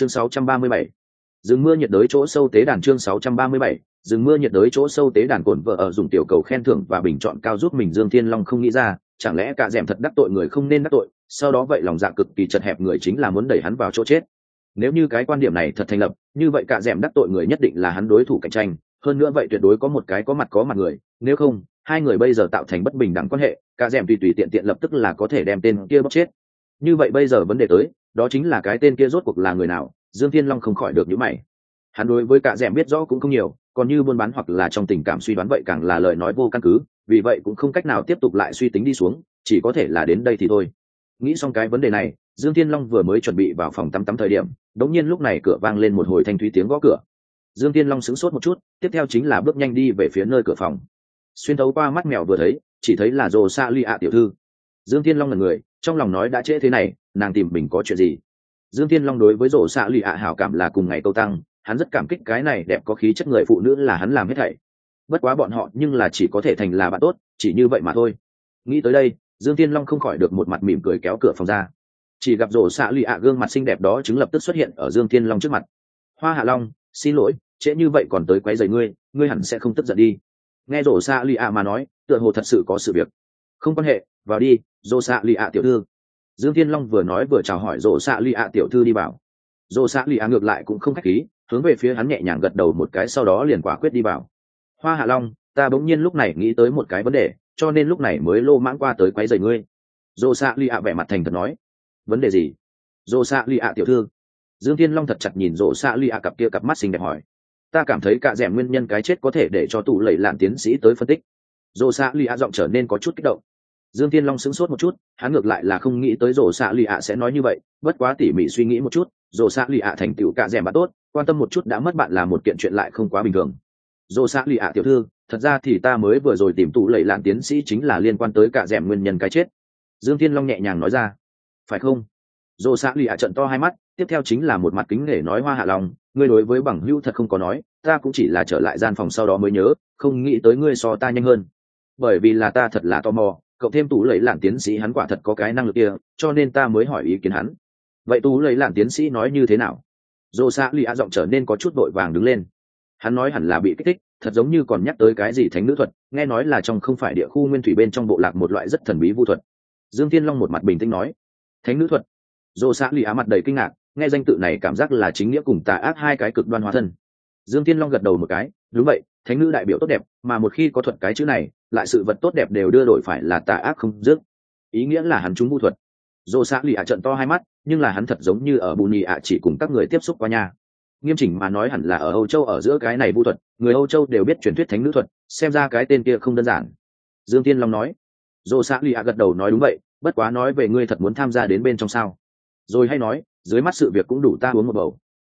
chương 637. dừng mưa nhiệt đới chỗ sâu tế đàn chương 637. dừng mưa nhiệt đới chỗ sâu tế đàn cồn vợ ở dùng tiểu cầu khen thưởng và bình chọn cao giúp mình dương thiên long không nghĩ ra, chẳng lẽ cả dẻm thật đắc tội người không nên đắc tội, sau đó vậy lòng dạ cực kỳ chật hẹp người chính là muốn đẩy hắn vào chỗ chết nếu như cái quan điểm này thật thành lập, như vậy cả dẻm đắc tội người nhất định là hắn đối thủ cạnh tranh, hơn nữa vậy tuyệt đối có một cái có mặt có mặt người, nếu không, hai người bây giờ tạo thành bất bình đẳng quan hệ, cả dẻm tùy tùy tiện tiện lập tức là có thể đem tên kia bóc chết như vậy bây giờ vấn đề tới đó chính là cái tên kia rốt cuộc là người nào, dương thiên long không khỏi được những mày. Hắn đối với cả dẻm biết rõ cũng không nhiều, còn như buôn bán hoặc là trong tình cảm suy đoán vậy càng là lời nói vô căn cứ, vì vậy cũng không cách nào tiếp tục lại suy tính đi xuống, chỉ có thể là đến đây thì thôi. Nghĩ xong cái vấn đề này, dương thiên long vừa mới chuẩn bị vào phòng tắm tắm thời điểm, đống nhiên lúc này cửa vang lên một hồi thanh thúy tiếng gõ cửa. Dương thiên long sững sốt một chút, tiếp theo chính là bước nhanh đi về phía nơi cửa phòng. Xuyên thấu qua mắt mèo vừa thấy, chỉ thấy là rồ xa ly ạ tiểu thư. Dương thiên long là người, trong lòng nói đã trễ thế này nàng tìm mình có chuyện gì? Dương thiên long đối với rổ xạ lụy ạ hảo cảm là cùng ngày câu tăng, hắn rất cảm kích cái này đẹp có khí chất người phụ nữ là hắn làm hết thảy. Bất quá bọn họ nhưng là chỉ có thể thành là bạn tốt, chỉ như vậy mà thôi. Nghĩ tới đây, dương thiên long không khỏi được một mặt mỉm cười kéo cửa phòng ra. Chỉ gặp rổ xạ lụy ạ gương mặt xinh đẹp đó chứng lập tức xuất hiện ở dương thiên long trước mặt. Hoa hạ long, xin lỗi, trễ như vậy còn tới quấy rầy ngươi ngươi hẳn sẽ không tức giận đi. Nghe rổ xạ lụy ạ mà nói, tựa hồ thật sự có sự việc. Không quan hệ, vào đi, rổ xạ lụy ạ tiểu thư dương thiên long vừa nói vừa chào hỏi rổ xạ lì ạ tiểu thư đi vào. Rổ xạ lì ạ ngược lại cũng không khách khí, hướng về phía hắn nhẹ nhàng gật đầu một cái sau đó liền quả quyết đi vào. Hoa hạ long, ta bỗng nhiên lúc này nghĩ tới một cái vấn đề, cho nên lúc này mới lô mãng qua tới quấy rầy ngươi. Dô xạ lì ạ vẻ mặt thành thật nói. Vấn đề gì? Dô xạ lì ạ tiểu thư. Dương thiên long thật chặt nhìn dô xạ lì ạ cặp kia cặp mắt xinh đẹp hỏi. Ta cảm thấy cả rẻ nguyên nhân cái chết có thể để cho tụ lầy lạn tiến sĩ tới phân tích. Dô xạ lì ạ giọng trở nên có chút kích động dương thiên long sững sốt một chút, hắn ngược lại là không nghĩ tới rổ xạ lì ạ sẽ nói như vậy, bất quá tỉ mỉ suy nghĩ một chút rổ xạ lì ạ thành tựu cả rẻ bạn tốt, quan tâm một chút đã mất bạn là một kiện chuyện lại không quá bình thường. Rổ xạ lì ạ tiểu thư, thật ra thì ta mới vừa rồi tìm tụ lầy lạn tiến sĩ chính là liên quan tới cả rẻm nguyên nhân cái chết. Dương thiên long nhẹ nhàng nói ra. Phải không? Rổ xạ lì ạ trận to hai mắt, tiếp theo chính là một mặt kính nể nói hoa hạ lòng, ngươi đối với bằng hữu thật không có nói, ta cũng chỉ là trở lại gian phòng sau đó mới nhớ, không nghĩ tới ngươi so ta nhanh hơn. Bởi vì là ta thật là tò mò cậu thêm tú lấy lạn tiến sĩ hắn quả thật có cái năng lực kia, cho nên ta mới hỏi ý kiến hắn. Vậy tú lấy lạn tiến sĩ nói như thế nào? Dồ xã lì a giọng trở nên có chút vội vàng đứng lên. Hắn nói hẳn là bị kích thích, thật giống như còn nhắc tới cái gì thánh nữ thuật, nghe nói là trong không phải địa khu nguyên thủy bên trong bộ lạc một loại rất thần bí vu thuật. Dương thiên long một mặt bình tĩnh nói, thánh nữ thuật? Dồ xã lì á mặt đầy kinh ngạc, nghe danh tự này cảm giác là chính nghĩa cùng tà ác hai cái cực đoan hóa thân. Dương thiên long gật đầu một cái, đúng vậy, thánh nữ đại biểu tốt đẹp, mà một khi có thuật cái chữ này lại sự vật tốt đẹp đều đưa đổi phải là tà ác không dứt. Ý nghĩa là hắn trúng vũ thuật. Dồ xã lì á trận to hai mắt, nhưng là hắn thật giống như ở bù nhì ạ chỉ cùng các người tiếp xúc qua nhà nghiêm chỉnh mà nói hẳn là ở âu châu ở giữa cái này vũ thuật, người âu châu đều biết truyền thuyết thánh nữ thuật, xem ra cái tên kia không đơn giản. Dương tiên long nói. Dồ xã lì ạ gật đầu nói đúng vậy, bất quá nói về ngươi thật muốn tham gia đến bên trong sao. Rồi hay nói, dưới mắt sự việc cũng đủ ta uống một bầu.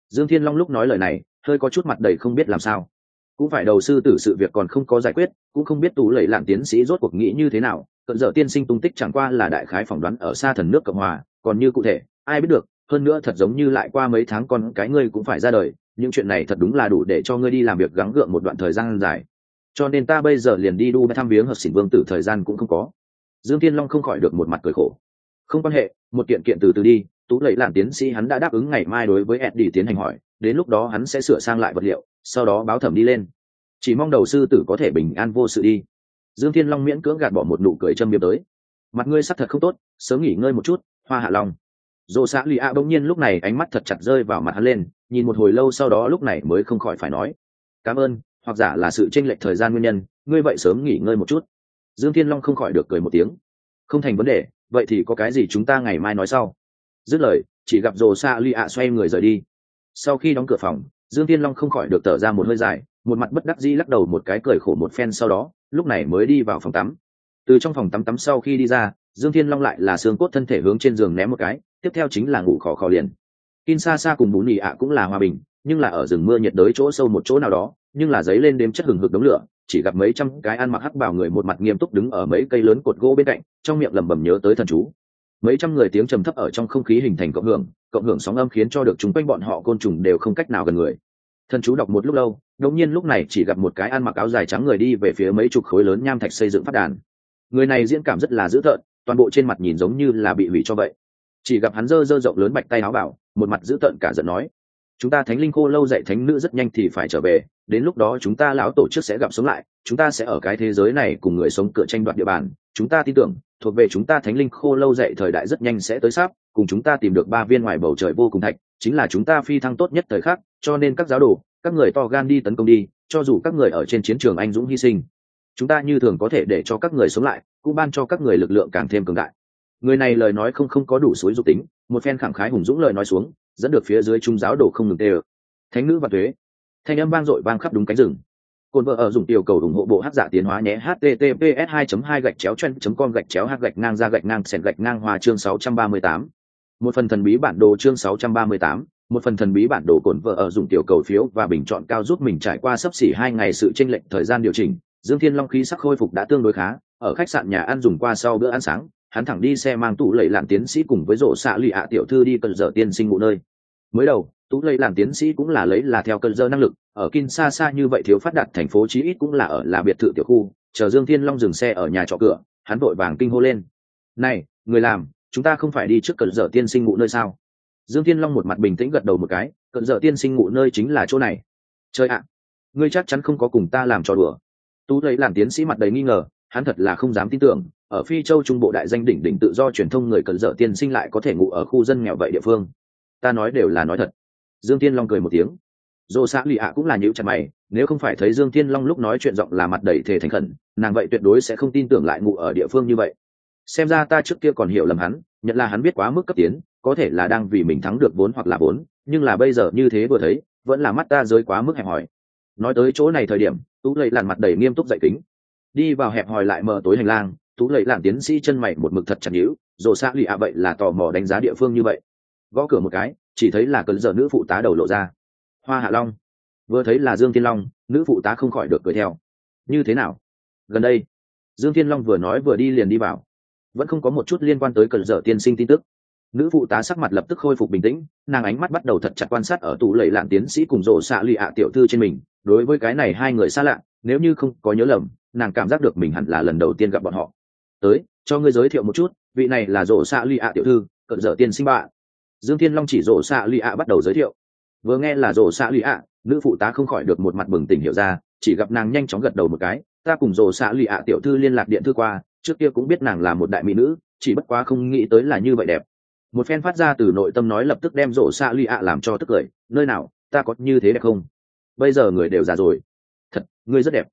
Dương thiên long lúc nói lời này, hơi có chút mặt đầy không biết làm sao cũng phải đầu sư tử sự việc còn không có giải quyết, cũng không biết tú lẩy lạng tiến sĩ rốt cuộc nghĩ như thế nào, cận dở tiên sinh tung tích chẳng qua là đại khái phỏng đoán ở xa thần nước cộng hòa, còn như cụ thể, ai biết được, hơn nữa thật giống như lại qua mấy tháng con cái ngươi cũng phải ra đời, những chuyện này thật đúng là đủ để cho ngươi đi làm việc gắng gượng một đoạn thời gian dài. Cho nên ta bây giờ liền đi đu thăm viếng hợp xỉn vương tử thời gian cũng không có. Dương tiên long không khỏi được một mặt cười khổ. Không quan hệ, một kiện kiện từ từ đi tú lẩy làm tiến sĩ hắn đã đáp ứng ngày mai đối với eddie tiến hành hỏi đến lúc đó hắn sẽ sửa sang lại vật liệu, sau đó báo thẩm đi lên. Chỉ mong đầu sư tử có thể bình an vô sự đi. Dương thiên long miễn cưỡng gạt bỏ một nụ cười châm biếm tới. Mặt ngươi sắc thật không tốt, sớm nghỉ ngơi một chút, hoa hạ long. Dồ xã lì a bỗng nhiên lúc này ánh mắt thật chặt rơi vào mặt hắn lên, nhìn một hồi lâu sau đó lúc này mới không khỏi phải nói. Cảm ơn, hoặc giả là sự tranh lệch thời gian nguyên nhân, ngươi vậy sớm nghỉ ngơi một chút. Dương thiên long không khỏi được cười một tiếng. Không thành vấn đề, vậy thì có cái gì chúng ta ngày mai nói sau? Dứt lời, chỉ gặp rồ xa lì ạ xoay người rời đi sau khi đóng cửa phòng, dương thiên long không khỏi được thở ra một hơi dài, một mặt bất đắc dĩ lắc đầu một cái cười khổ một phen sau đó, lúc này mới đi vào phòng tắm. Từ trong phòng tắm tắm sau khi đi ra, dương thiên long lại là xương cốt thân thể hướng trên giường ném một cái, tiếp theo chính là ngủ khò khò liền. In xa xa cùng bún nị ạ cũng là hòa bình, nhưng là ở rừng mưa nhiệt đới chỗ sâu một chỗ nào đó, nhưng là giấy lên đêm chất hừng hực đống lửa, chỉ gặp mấy trăm cái ăn mặc hắc bảo người một mặt nghiêm túc đứng ở mấy cây lớn cột gỗ bên cạnh, trong miệng lẩm bẩm nhớ tới thần chú mấy trăm người tiếng trầm thấp ở trong không khí hình thành cộng hưởng cộng hưởng sóng âm khiến cho được chúng quanh bọn họ côn trùng đều không cách nào gần người. Thần chú đọc một lúc lâu, đột nhiên lúc này chỉ gặp một cái ăn mặc áo dài trắng người đi về phía mấy chục khối lớn nham thạch xây dựng phát đàn. Người này diễn cảm rất là dữ tợn, toàn bộ trên mặt nhìn giống như là bị hủy cho vậy. Chỉ gặp hắn dơ dơ rộng lớn bạch tay áo bảo, một mặt giữ tợn cả giận nói, chúng ta thánh linh khô lâu dạy thánh nữ rất nhanh thì phải trở về, đến lúc đó chúng ta lão tổ chức sẽ gặp sống lại, chúng ta sẽ ở cái thế giới này cùng người sống cửa tranh đoạt địa bàn, chúng ta tin tưởng thuộc về chúng ta thánh linh khô lâu dậy thời đại rất nhanh sẽ tới sắp cùng chúng ta tìm được ba viên ngoài bầu trời vô cùng thạch, chính là chúng ta phi thăng tốt nhất thời khắc, cho nên các giáo đồ, các người to gan đi tấn công đi, cho dù các người ở trên chiến trường anh dũng hy sinh, chúng ta như thường có thể để cho các người sống lại, cũng ban cho các người lực lượng càng thêm cường đại. Người này lời nói không không có đủ suối dục tính, một phen khẳng khái hùng dũng lời nói xuống, dẫn được phía dưới trung giáo đồ không ngừng tê ờ thánh nữ và thuế thanh âm vang dội vang khắp đúng cánh rừng. Côn vợ ở dùng tiểu cầu ủng hộ bộ hát giả tiến hóa nhé. Https 2 2 gạch chéo chen com gạch chéo h gạch ngang ra gạch ngang sẹn gạch ngang hòa chương 638. một phần thần bí bản đồ chương 638, một phần thần bí bản đồ cồn vợ ở dùng tiểu cầu phiếu và bình chọn cao giúp mình trải qua sấp xỉ hai ngày sự chênh lệch thời gian điều chỉnh. Dương thiên long khí sắc khôi phục đã tương đối khá. Ở khách sạn nhà ăn dùng qua sau bữa ăn sáng hắn thẳng đi xe mang tủ lầy làm tiến sĩ cùng với rổ xạ lụy ạ tiểu thư đi cần dở tiên sinh ngủ nơi mới đầu, tú lây làm tiến sĩ cũng là lấy là theo cơn dơ năng lực, ở kin xa xa như vậy thiếu phát đạt thành phố chí ít cũng là ở là biệt thự tiểu khu, chờ dương thiên long dừng xe ở nhà trọ cửa, hắn vội vàng kinh hô lên. Này, người làm, chúng ta không phải đi trước cơn dở tiên sinh ngụ nơi sao? Dương thiên long một mặt bình tĩnh gật đầu một cái, cơn dở tiên sinh ngụ nơi chính là chỗ này. Chơi ạ, ngươi chắc chắn không có cùng ta làm trò đùa. Tú lây làm tiến sĩ mặt đầy nghi ngờ, hắn thật là không dám tin tưởng, ở phi châu trung bộ đại danh đỉnh đỉnh tự do truyền thông người cần dở tiên sinh lại có thể ngủ ở khu dân nghèo vậy địa phương ta nói đều là nói thật. Dương tiên long cười một tiếng. Dồ xã lì ạ cũng là nhữ chặt mày, nếu không phải thấy dương tiên long lúc nói chuyện giọng là mặt đầy thể thành khẩn, nàng vậy tuyệt đối sẽ không tin tưởng lại ngủ ở địa phương như vậy. Xem ra ta trước kia còn hiểu lầm hắn, nhận là hắn biết quá mức cấp tiến, có thể là đang vì mình thắng được vốn hoặc là vốn, nhưng là bây giờ như thế vừa thấy, vẫn là mắt ta rơi quá mức hẹp hòi. Nói tới chỗ này thời điểm, tú lầy làn mặt đầy nghiêm túc dạy kính. Đi vào hẹp hòi lại mờ tối hành lang, tú lầy làn tiến sĩ chân mày một mực thật chặt nhữ dồ xa lì ạ vậy là tò mò đánh giá địa phương như vậy gõ cửa một cái, chỉ thấy là cơn giờ nữ phụ tá đầu lộ ra. Hoa hạ long. Vừa thấy là dương thiên long, nữ phụ tá không khỏi được cười theo. Như thế nào? Gần đây, dương thiên long vừa nói vừa đi liền đi vào. Vẫn không có một chút liên quan tới cơn dở tiên sinh tin tức. Nữ phụ tá sắc mặt lập tức khôi phục bình tĩnh, nàng ánh mắt bắt đầu thật chặt quan sát ở tủ lầy lạn tiến sĩ cùng rổ xạ lụy ạ tiểu thư trên mình. Đối với cái này hai người xa lạ, nếu như không có nhớ lầm, nàng cảm giác được mình hẳn là lần đầu tiên gặp bọn họ. Tới, cho ngươi giới thiệu một chút, vị này là rổ xạ lụy ạ tiểu thư cận dở tiên sinh bạn dương thiên long chỉ rổ xạ lụy ạ bắt đầu giới thiệu. Vừa nghe là rổ xạ lụy ạ, nữ phụ tá không khỏi được một mặt bừng tỉnh hiểu ra, chỉ gặp nàng nhanh chóng gật đầu một cái, ta cùng rổ xạ lụy ạ tiểu thư liên lạc điện thư qua, trước kia cũng biết nàng là một đại mỹ nữ, chỉ bất quá không nghĩ tới là như vậy đẹp. Một phen phát ra từ nội tâm nói lập tức đem rổ xạ lụy ạ làm cho tức cười, nơi nào, ta có như thế đẹp không? Bây giờ người đều già rồi. Thật, ngươi rất đẹp.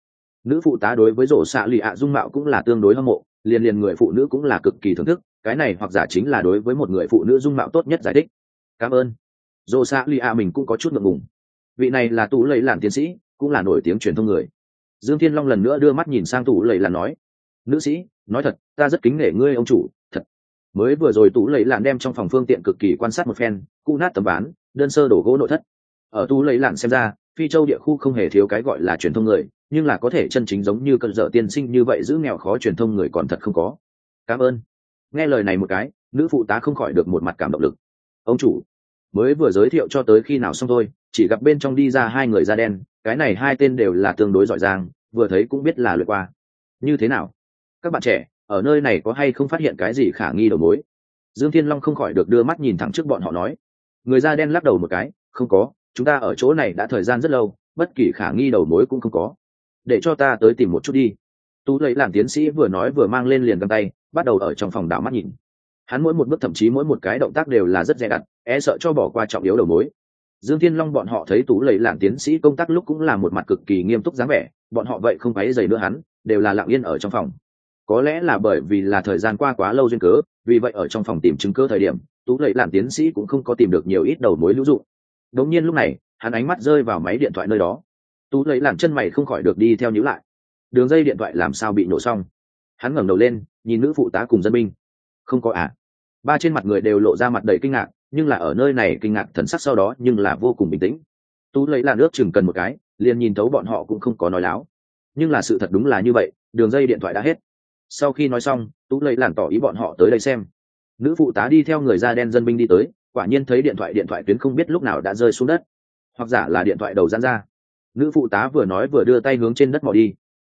Nữ phụ tá đối với rổ xạ lụy ạ dung mạo cũng là tương đối hâm mộ, liền liền người phụ nữ cũng là cực kỳ thưởng thức cái này hoặc giả chính là đối với một người phụ nữ dung mạo tốt nhất giải thích. Cảm ơn. Dô xa li a mình cũng có chút ngượng ngùng. Vị này là tú lấy làm tiến sĩ, cũng là nổi tiếng truyền thông người. Dương thiên long lần nữa đưa mắt nhìn sang tủ lầy làn nói, nữ sĩ, nói thật, ta rất kính nể ngươi ông chủ, thật. Mới vừa rồi tú lầy làn đem trong phòng phương tiện cực kỳ quan sát một phen cụ nát tấm ván, đơn sơ đổ gỗ nội thất. Ở tú lầy làn xem ra, phi châu địa khu không hề thiếu cái gọi là truyền thông người, nhưng là có thể chân chính giống như cơn dợ tiên sinh như vậy giữ nghèo khó truyền thông người còn thật không có. Cảm ơn nghe lời này một cái, nữ phụ tá không khỏi được một mặt cảm động lực. Ông chủ, mới vừa giới thiệu cho tới khi nào xong thôi, chỉ gặp bên trong đi ra hai người da đen, cái này hai tên đều là tương đối giỏi giang, vừa thấy cũng biết là lượt qua. Như thế nào? Các bạn trẻ, ở nơi này có hay không phát hiện cái gì khả nghi đầu mối? Dương thiên long không khỏi được đưa mắt nhìn thẳng trước bọn họ nói. Người da đen lắc đầu một cái, không có, chúng ta ở chỗ này đã thời gian rất lâu, bất kỳ khả nghi đầu mối cũng không có. Để cho ta tới tìm một chút đi tú lấy làm tiến sĩ vừa nói vừa mang lên liền găng tay, bắt đầu ở trong phòng đảo mắt nhìn. Hắn mỗi một bước thậm chí mỗi một cái động tác đều là rất dè đặt e sợ cho bỏ qua trọng yếu đầu mối. Dương thiên long bọn họ thấy tú lấy làm tiến sĩ công tác lúc cũng là một mặt cực kỳ nghiêm túc dáng vẻ, bọn họ vậy không phải dày nữa hắn, đều là lặng yên ở trong phòng. Có lẽ là bởi vì là thời gian qua quá lâu duyên cớ, vì vậy ở trong phòng tìm chứng cơ thời điểm, tú lấy làm tiến sĩ cũng không có tìm được nhiều ít đầu mối hữu dụng. Đống nhiên lúc này, hắn ánh mắt rơi vào máy điện thoại nơi đó. Tú lấy làm chân mày không khỏi được đi theo nhíu lại đường dây điện thoại làm sao bị nổ xong? Hắn ngẩng đầu lên, nhìn nữ phụ tá cùng dân binh. Không có à? Ba trên mặt người đều lộ ra mặt đầy kinh ngạc, nhưng là ở nơi này kinh ngạc thần sắc sau đó nhưng là vô cùng bình tĩnh. Tú lấy là nước chừng cần một cái, liền nhìn thấu bọn họ cũng không có nói láo. Nhưng là sự thật đúng là như vậy, đường dây điện thoại đã hết. Sau khi nói xong, tú lấy làn tỏ ý bọn họ tới đây xem. Nữ phụ tá đi theo người da đen dân binh đi tới, quả nhiên thấy điện thoại điện thoại tuyến không biết lúc nào đã rơi xuống đất. Hoặc giả là điện thoại đầu giãn ra. Nữ phụ tá vừa nói vừa đưa tay hướng trên đất mò đi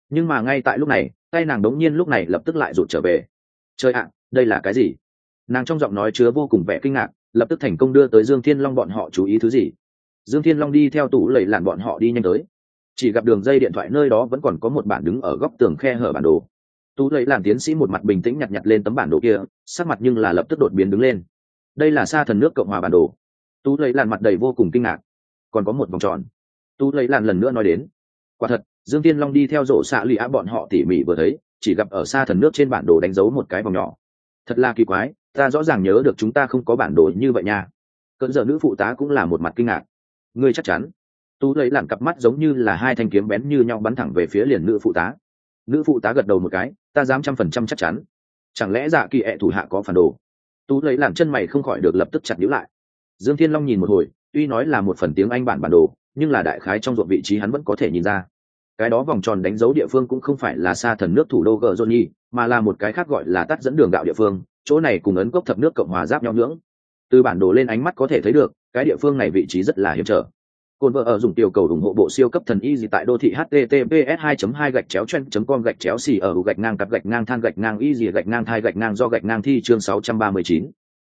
nhưng mà ngay tại lúc này, tay nàng đống nhiên lúc này lập tức lại rụt trở về. Trời ạ, đây là cái gì? Nàng trong giọng nói chứa vô cùng vẻ kinh ngạc, lập tức thành công đưa tới dương thiên long bọn họ chú ý thứ gì? Dương thiên long đi theo tủ lầy làn bọn họ đi nhanh tới. Chỉ gặp đường dây điện thoại nơi đó vẫn còn có một bản đứng ở góc tường khe hở bản đồ. Tú lầy làn tiến sĩ một mặt bình tĩnh nhặt nhặt lên tấm bản đồ kia, sắc mặt nhưng là lập tức đột biến đứng lên. Đây là xa thần nước cộng hòa bản đồ. Tú lầy làn mặt đầy vô cùng kinh ngạc. Còn có một vòng tròn. Tú lầy làn lần nữa nói đến. Quả thật dương tiên long đi theo rộ xạ lụy á bọn họ tỉ mỉ vừa thấy, chỉ gặp ở xa thần nước trên bản đồ đánh dấu một cái vòng nhỏ. Thật là kỳ quái, ta rõ ràng nhớ được chúng ta không có bản đồ như vậy nha. Cận giờ nữ phụ tá cũng là một mặt kinh ngạc. Ngươi chắc chắn. Tú lấy lặn cặp mắt giống như là hai thanh kiếm bén như nhau bắn thẳng về phía liền nữ phụ tá. Nữ phụ tá gật đầu một cái, ta dám trăm phần trăm chắc chắn. Chẳng lẽ dạ kỳ ẹ thủ hạ có phản đồ? Tú lấy lặn chân mày không khỏi được lập tức chặt nhữ lại. Dương thiên long nhìn một hồi, tuy nói là một phần tiếng anh bản bản đồ, nhưng là đại khái trong ruộng vị trí hắn vẫn có thể nhìn ra cái đó vòng tròn đánh dấu địa phương cũng không phải là xa thần nước thủ đô gờ johnny mà là một cái khác gọi là tắt dẫn đường đạo địa phương chỗ này cùng ấn cốc thập nước cộng hòa giáp nhau ngưỡng từ bản đồ lên ánh mắt có thể thấy được cái địa phương này vị trí rất là hiểm trở cồn vợ ở dùng tiểu cầu ủng hộ bộ siêu cấp thần y gì tại đô thị https 2 2 gạch chéo chen com gạch chéo xì ở gạch ngang cặp gạch ngang than gạch ngang y gì gạch ngang thai gạch ngang do gạch ngang thi chương 639.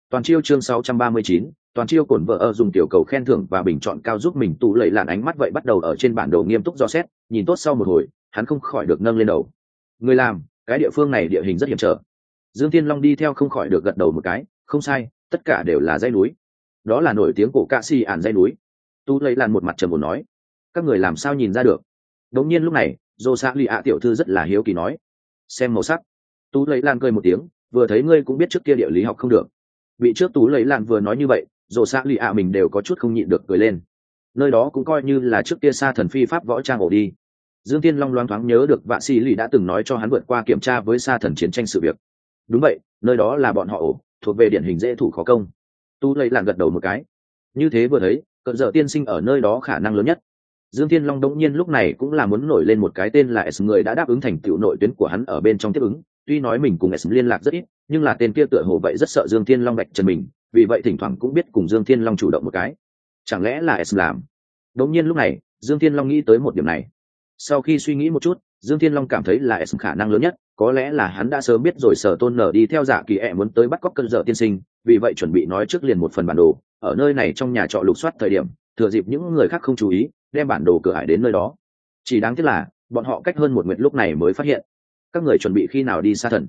toàn chiêu chương 639, toàn chiêu cồn vợ ở dùng tiểu cầu khen thưởng và bình chọn cao giúp mình tụ lẩy lạn ánh mắt vậy bắt đầu ở trên bản đồ nghiêm túc do xét, nhìn tốt sau một hồi, hắn không khỏi được nâng lên đầu. Người làm, cái địa phương này địa hình rất hiểm trở. Dương thiên long đi theo không khỏi được gật đầu một cái, không sai, tất cả đều là dây núi. Đó là nổi tiếng cổ cạ si ản dây núi. Tu lấy làn một mặt trầm một nói, các người làm sao nhìn ra được? Đống nhiên lúc này, dô xã lì ạ tiểu thư rất là hiếu kỳ nói, xem màu sắc. Tú lấy lan cười một tiếng, vừa thấy ngươi cũng biết trước kia địa lý học không được. Vị trước tú lấy lan vừa nói như vậy dồ xạ lì ạ mình đều có chút không nhịn được cười lên. Nơi đó cũng coi như là trước kia xa thần phi pháp võ trang ổ đi. Dương tiên long loáng thoáng nhớ được vạ sĩ lì đã từng nói cho hắn vượt qua kiểm tra với xa thần chiến tranh sự việc. Đúng vậy, nơi đó là bọn họ ổ, thuộc về điển hình dễ thủ khó công. Tu lây làng gật đầu một cái. Như thế vừa thấy cận dợ tiên sinh ở nơi đó khả năng lớn nhất. Dương thiên long đống nhiên lúc này cũng là muốn nổi lên một cái tên là s, người đã đáp ứng thành tựu nội tuyến của hắn ở bên trong tiếp ứng. Tuy nói mình cùng s liên lạc rất ít, nhưng là tên kia tựa hồ vậy rất sợ dương thiên long bạch trần mình vì vậy thỉnh thoảng cũng biết cùng dương thiên long chủ động một cái. Chẳng lẽ là s làm? Đống nhiên lúc này, dương thiên long nghĩ tới một điểm này. Sau khi suy nghĩ một chút, dương thiên long cảm thấy là s khả năng lớn nhất, có lẽ là hắn đã sớm biết rồi sở tôn nở đi theo giả kỳ ẹ muốn tới bắt cóc cơn dở tiên sinh, vì vậy chuẩn bị nói trước liền một phần bản đồ. Ở nơi này trong nhà trọ lục soát thời điểm, thừa dịp những người khác không chú ý, đem bản đồ cửa hải đến nơi đó. Chỉ đáng tiếc là, bọn họ cách hơn một nguyện lúc này mới phát hiện. Các người chuẩn bị khi nào đi xa thần?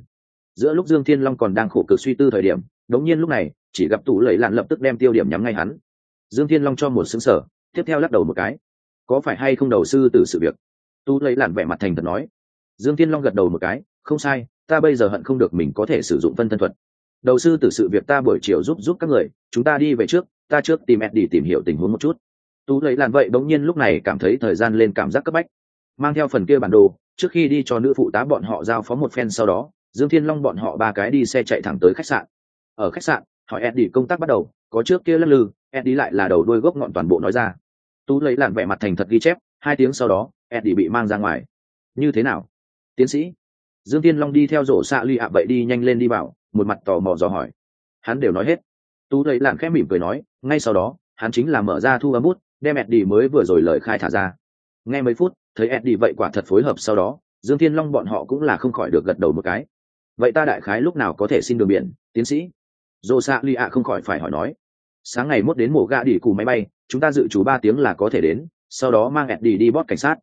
Giữa lúc dương thiên long còn đang khổ cực suy tư thời điểm đống nhiên lúc này chỉ gặp tủ lầy lạn lập tức đem tiêu điểm nhắm ngay hắn. Dương thiên long cho một xứng sở tiếp theo lắc đầu một cái. Có phải hay không đầu sư từ sự việc? Tu lấy lặn vẻ mặt thành thật nói. Dương thiên long gật đầu một cái, không sai, ta bây giờ hận không được mình có thể sử dụng phân thân thuật. Đầu sư từ sự việc ta buổi chiều giúp giúp các người, chúng ta đi về trước, ta trước tìm ed đi tìm hiểu tình huống một chút. Tú lấy làn vậy bỗng nhiên lúc này cảm thấy thời gian lên cảm giác cấp bách. Mang theo phần kia bản đồ, trước khi đi cho nữ phụ tá bọn họ giao phó một phen sau đó, dương thiên long bọn họ ba cái đi xe chạy thẳng tới khách sạn. Ở khách sạn hỏi eddie công tác bắt đầu, có trước kia lắc lư, eddie lại là đầu đôi gốc ngọn toàn bộ nói ra. Tú lấy làn vẻ mặt thành thật ghi chép, hai tiếng sau đó, eddie bị mang ra ngoài. Như thế nào? Tiến sĩ. Dương tiên long đi theo rổ xạ ly ạ vậy đi nhanh lên đi vào, một mặt tò mò dò hỏi. Hắn đều nói hết. Tú lấy làn khẽ mỉm cười nói, ngay sau đó, hắn chính là mở ra thu âm bút, đem eddie mới vừa rồi lời khai thả ra. Ngay mấy phút, thấy eddie vậy quả thật phối hợp sau đó, dương thiên long bọn họ cũng là không khỏi được gật đầu một cái. Vậy ta đại khái lúc nào có thể xin đường biển, tiến sĩ? Dô xạ ly ạ không khỏi phải hỏi nói, sáng ngày mốt đến mổ gạ đi cù máy bay, chúng ta dự trù ba tiếng là có thể đến, sau đó mang eddie đi bót cảnh sát.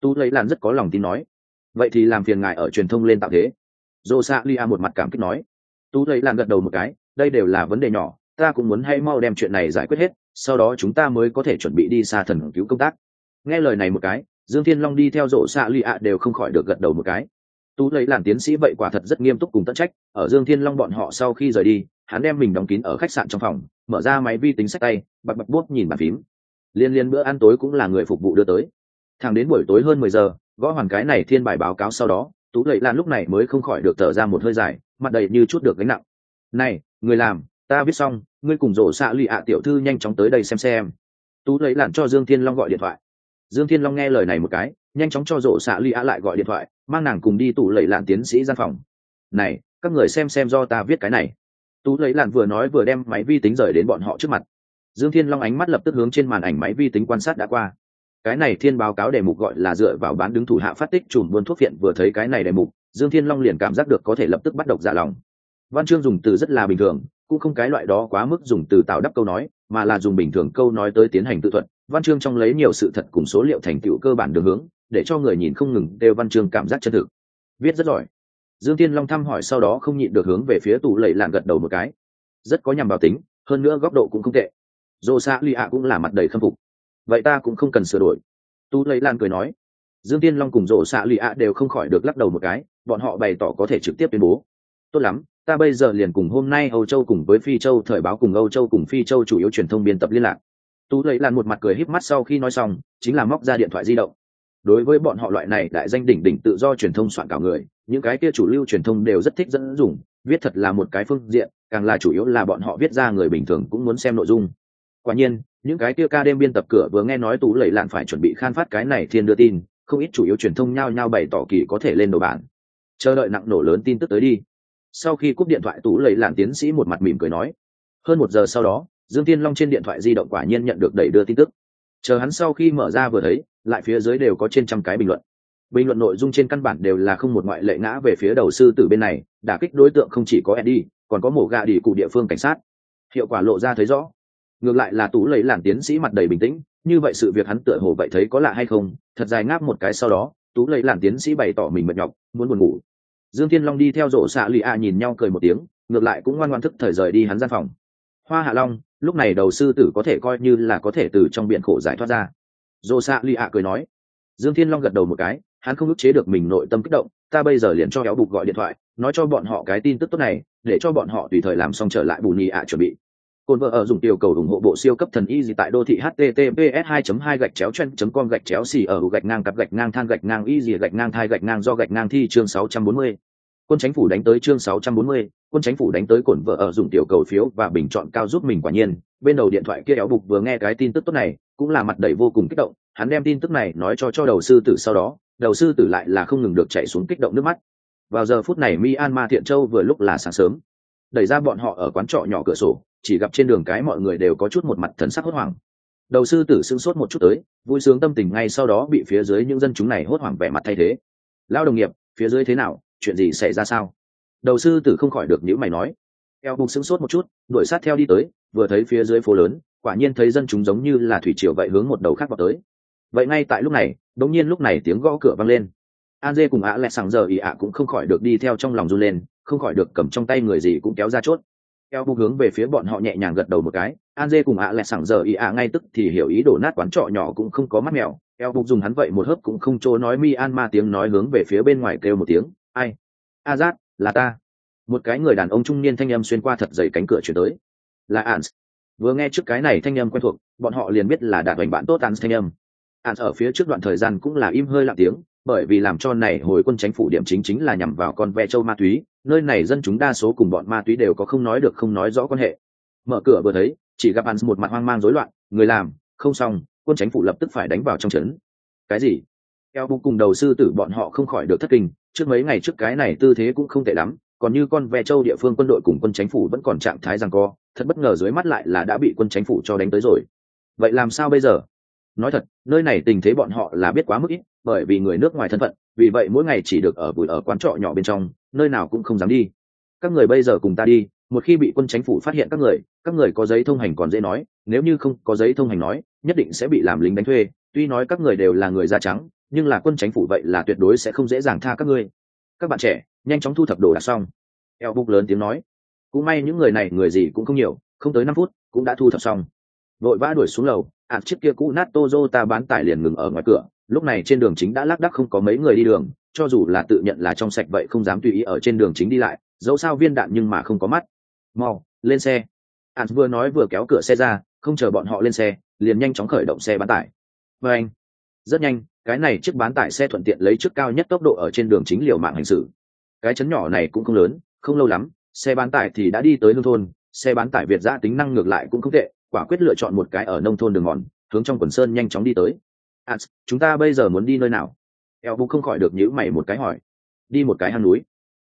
Tu lấy Lan rất có lòng tin nói, vậy thì làm phiền ngài ở truyền thông lên tạo thế. Dô xạ lia một mặt cảm kích nói. Tu lấy Lan gật đầu một cái, đây đều là vấn đề nhỏ, ta cũng muốn hay mau đem chuyện này giải quyết hết, sau đó chúng ta mới có thể chuẩn bị đi xa thần cứu công tác. Nghe lời này một cái, dương thiên long đi theo rộ xạ lia đều không khỏi được gật đầu một cái. Tú lấy làm tiến sĩ vậy quả thật rất nghiêm túc cùng tận trách, ở dương thiên long bọn họ sau khi rời đi hắn đem mình đóng kín ở khách sạn trong phòng, mở ra máy vi tính sách tay bật bật bút nhìn bàn phím. Liên liên bữa ăn tối cũng là người phục vụ đưa tới. Thẳng đến buổi tối hơn mười giờ, gõ hoàn cái này thiên bài báo cáo sau đó, tú lệ lan lúc này mới không khỏi được thở ra một hơi dài, mặt đầy như chút được gánh nặng. Này, người làm, ta viết xong, ngươi cùng rổ xạ lụy ạ tiểu thư nhanh chóng tới đây xem xem. Tú lệ lan cho dương thiên long gọi điện thoại. Dương thiên long nghe lời này một cái, nhanh chóng cho rổ xạ lụy ạ lại gọi điện thoại, mang nàng cùng đi tủ lệ lan tiến sĩ gian phòng. Này, các người xem xem do ta viết cái này tú lấy làn vừa nói vừa đem máy vi tính rời đến bọn họ trước mặt. Dương thiên long ánh mắt lập tức hướng trên màn ảnh máy vi tính quan sát đã qua. Cái này thiên báo cáo đề mục gọi là dựa vào bán đứng thủ hạ phát tích chùm buôn thuốc viện vừa thấy cái này đề mục, dương thiên long liền cảm giác được có thể lập tức bắt độc giả lòng. Văn chương dùng từ rất là bình thường, cũng không cái loại đó quá mức dùng từ tạo đắp câu nói, mà là dùng bình thường câu nói tới tiến hành tự thuật. Văn chương trong lấy nhiều sự thật cùng số liệu thành tựu cơ bản đường hướng, để cho người nhìn không ngừng đều văn chương cảm giác chân thực. Viết rất giỏi dương tiên long thăm hỏi sau đó không nhịn được hướng về phía tủ lầy lạng gật đầu một cái. Rất có nhằm vào tính, hơn nữa góc độ cũng không tệ. Dô xa lì ạ cũng là mặt đầy khâm phục. Vậy ta cũng không cần sửa đổi. Tu lầy lan cười nói. Dương tiên long cùng rổ xạ lì ạ đều không khỏi được lắc đầu một cái, bọn họ bày tỏ có thể trực tiếp tuyên bố. Tốt lắm, ta bây giờ liền cùng hôm nay âu châu cùng với phi châu thời báo cùng âu châu cùng phi châu chủ yếu truyền thông biên tập liên lạc. Tú lấy lan một mặt cười híp mắt sau khi nói xong, chính là móc ra điện thoại di động đối với bọn họ loại này đại danh đỉnh đỉnh tự do truyền thông soạn cảo người, những cái kia chủ lưu truyền thông đều rất thích dẫn dùng, viết thật là một cái phương diện, càng là chủ yếu là bọn họ viết ra người bình thường cũng muốn xem nội dung. Quả nhiên, những cái kia ca đêm biên tập cửa vừa nghe nói tú lầy lạn phải chuẩn bị khan phát cái này thiên đưa tin, không ít chủ yếu truyền thông nhao nhao bày tỏ kỳ có thể lên đồ bản chờ đợi nặng nổ lớn tin tức tới đi. Sau khi cúp điện thoại tú lầy lạn tiến sĩ một mặt mỉm cười nói, hơn một giờ sau đó, dương tiên long trên điện thoại di động quả nhiên nhận được đẩy đưa tin tức. Chờ hắn sau khi mở ra vừa thấy lại phía dưới đều có trên trăm cái bình luận. Bình luận nội dung trên căn bản đều là không một ngoại lệ ngã về phía đầu sư tử bên này, đả kích đối tượng không chỉ có eddie, còn có mổ gà đi cụ địa phương cảnh sát. Hiệu quả lộ ra thấy rõ. Ngược lại là tú lấy làn tiến sĩ mặt đầy bình tĩnh, như vậy sự việc hắn tựa hồ vậy thấy có lạ hay không, thật dài ngáp một cái sau đó tú lấy làn tiến sĩ bày tỏ mình mệt nhọc, muốn buồn ngủ. Dương thiên long đi theo rổ xạ lì a nhìn nhau cười một tiếng, ngược lại cũng ngoan ngoan thức thời rời đi hắn gian phòng. Hoa hạ long, lúc này đầu sư tử có thể coi như là có thể từ trong biển khổ giải thoát ra rổ xạ lì ạ cười nói. Dương thiên long gật đầu một cái hắn không ức chế được mình nội tâm kích động ta bây giờ liền cho kéo bục gọi điện thoại nói cho bọn họ cái tin tức tốt này để cho bọn họ tùy thời làm xong trở lại bù nhì ạ chuẩn bị. Côn vợ ở dùng tiểu cầu ủng hộ bộ siêu cấp thần y gì tại đô thị https 2 2 gạch chéo chen com gạch chéo xì ở gạch ngang cặp gạch ngang than gạch ngang y gì gạch ngang thai gạch ngang do gạch ngang thi chương 640. Quân chính phủ đánh tới chương 640, quân chính phủ đánh tới cổn vợ ở dùng tiểu cầu phiếu và bình chọn cao giúp mình quả nhiên, bên đầu điện thoại kia éo bục vừa nghe cái tin tức tốt này, cũng là mặt đầy vô cùng kích động, hắn đem tin tức này nói cho cho đầu sư tử sau đó, đầu sư tử lại là không ngừng được chạy xuống kích động nước mắt. Vào giờ phút này Myanmar Thiện Châu vừa lúc là sáng sớm, đẩy ra bọn họ ở quán trọ nhỏ cửa sổ, chỉ gặp trên đường cái mọi người đều có chút một mặt thần sắc hốt hoảng. Đầu sư tử sưng sốt một chút tới vui sướng tâm tình ngay sau đó bị phía dưới những dân chúng này hốt hoảng vẻ mặt thay thế. Lao đồng nghiệp phía dưới thế nào? Chuyện gì xảy ra sao? Đầu sư tử không khỏi được những mày nói. Eo bục sưng sốt một chút đuổi sát theo đi tới vừa thấy phía dưới phố lớn quả nhiên thấy dân chúng giống như là thủy triều vậy hướng một đầu khác vào tới. Vậy ngay tại lúc này đống nhiên lúc này tiếng gõ cửa vang lên. An dê cùng ạ lẹ sàng giờ ì ạ cũng không khỏi được đi theo trong lòng run lên, không khỏi được cầm trong tay người gì cũng kéo ra chốt. Eo bục hướng về phía bọn họ nhẹ nhàng gật đầu một cái, an dê cùng ạ à lẹ sàng giờ ý ạ ngay tức thì hiểu ý đổ nát quán trọ nhỏ cũng không có mắt mèo. Eo bục dùng hắn vậy một hớp cũng không chỗ nói mi an ma tiếng nói hướng về phía bên ngoài kêu một tiếng, ai? A giác, là ta. Một cái người đàn ông trung niên thanh âm xuyên qua thật dày cánh cửa chuyển tới. Là ans vừa nghe trước cái này thanh âm quen thuộc, bọn họ liền biết là đạt hoành bạn tốt an thanh âm. An ở phía trước đoạn thời gian cũng là im hơi lặng tiếng, bởi vì làm cho này hồi quân chính phủ điểm chính chính là nhằm vào con ve châu ma túy, nơi này dân chúng đa số cùng bọn ma túy đều có không nói được, không nói rõ quan hệ. Mở cửa vừa thấy, chỉ gặp an một mặt hoang mang rối loạn, người làm, không xong, quân chính phủ lập tức phải đánh vào trong trấn. Cái gì? Eo bụng cùng đầu sư tử bọn họ không khỏi được thất kinh, trước mấy ngày trước cái này tư thế cũng không tệ lắm, còn như con ve châu địa phương quân đội cùng quân chính phủ vẫn còn trạng thái rằng co thật bất ngờ dưới mắt lại là đã bị quân chính phủ cho đánh tới rồi. Vậy làm sao bây giờ? Nói thật, nơi này tình thế bọn họ là biết quá mức ít, bởi vì người nước ngoài thân phận, vì vậy mỗi ngày chỉ được ở bụi ở quán trọ nhỏ bên trong, nơi nào cũng không dám đi. Các người bây giờ cùng ta đi, một khi bị quân chính phủ phát hiện các người các người có giấy thông hành còn dễ nói, nếu như không có giấy thông hành nói, nhất định sẽ bị làm lính đánh thuê. Tuy nói các người đều là người da trắng, nhưng là quân chính phủ vậy là tuyệt đối sẽ không dễ dàng tha các ngươi. Các bạn trẻ, nhanh chóng thu thập đồ đạc xong. Eo bục lớn tiếng nói cũng may những người này người gì cũng không nhiều không tới năm phút cũng đã thu thập xong vội vã đuổi xuống lầu ạt chiếc kia cũ nát tozo ta bán tải liền ngừng ở ngoài cửa, lúc này trên đường chính đã lác đác không có mấy người đi đường, cho dù là tự nhận là trong sạch vậy không dám tùy ý ở trên đường chính đi lại, dẫu sao viên đạn nhưng mà không có mắt. Mau, lên xe. Ạt vừa nói vừa kéo cửa xe ra, không chờ bọn họ lên xe, liền nhanh chóng khởi động xe bán tải. vê anh, rất nhanh, cái này chiếc bán tải xe thuận tiện lấy trước cao nhất tốc độ ở trên đường chính liều mạng hành xử. Cái chấn nhỏ này cũng không lớn, không lâu lắm, xe bán tải thì đã đi tới nông thôn, xe bán tải Việt giã tính năng ngược lại cũng không tệ, quả quyết lựa chọn một cái ở nông thôn đường mòn hướng trong quần sơn nhanh chóng đi tới. À, chúng ta bây giờ muốn đi nơi nào? Eo bụng không khỏi được nhữ mày một cái hỏi. Đi một cái hang núi.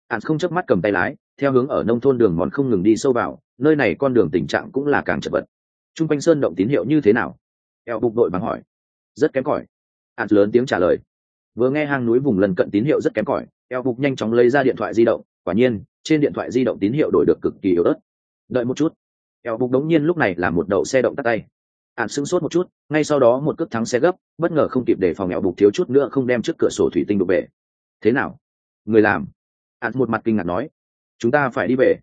À, không chớp mắt cầm tay lái theo hướng ở nông thôn đường mòn không ngừng đi sâu vào nơi này con đường tình trạng cũng là càng chật vật. T r u n g quanh sơn động tín hiệu như thế nào? Eo bụng đội bằng hỏi. Rất kém cỏi. Ạn lớn tiếng trả lời. Vừa nghe hang núi vùng lần cận tín hiệu rất kém cỏi eo bục nhanh chóng lấy ra điện thoại di động quả nhiên trên điện thoại di động tín hiệu đổi được cực kỳ yếu ớt. Đợi một chút. Eo bục đống nhiên lúc này là một đậu xe động tắt tay. Ạn sưng sốt một chút, ngay sau đó một cước thắng xe gấp, bất ngờ không kịp để phòng eo bục thiếu chút nữa không đem trước cửa sổ thủy tinh đục bể thế nào? Người làm? Ạn một mặt kinh ngạc nói. Chúng ta phải đi về.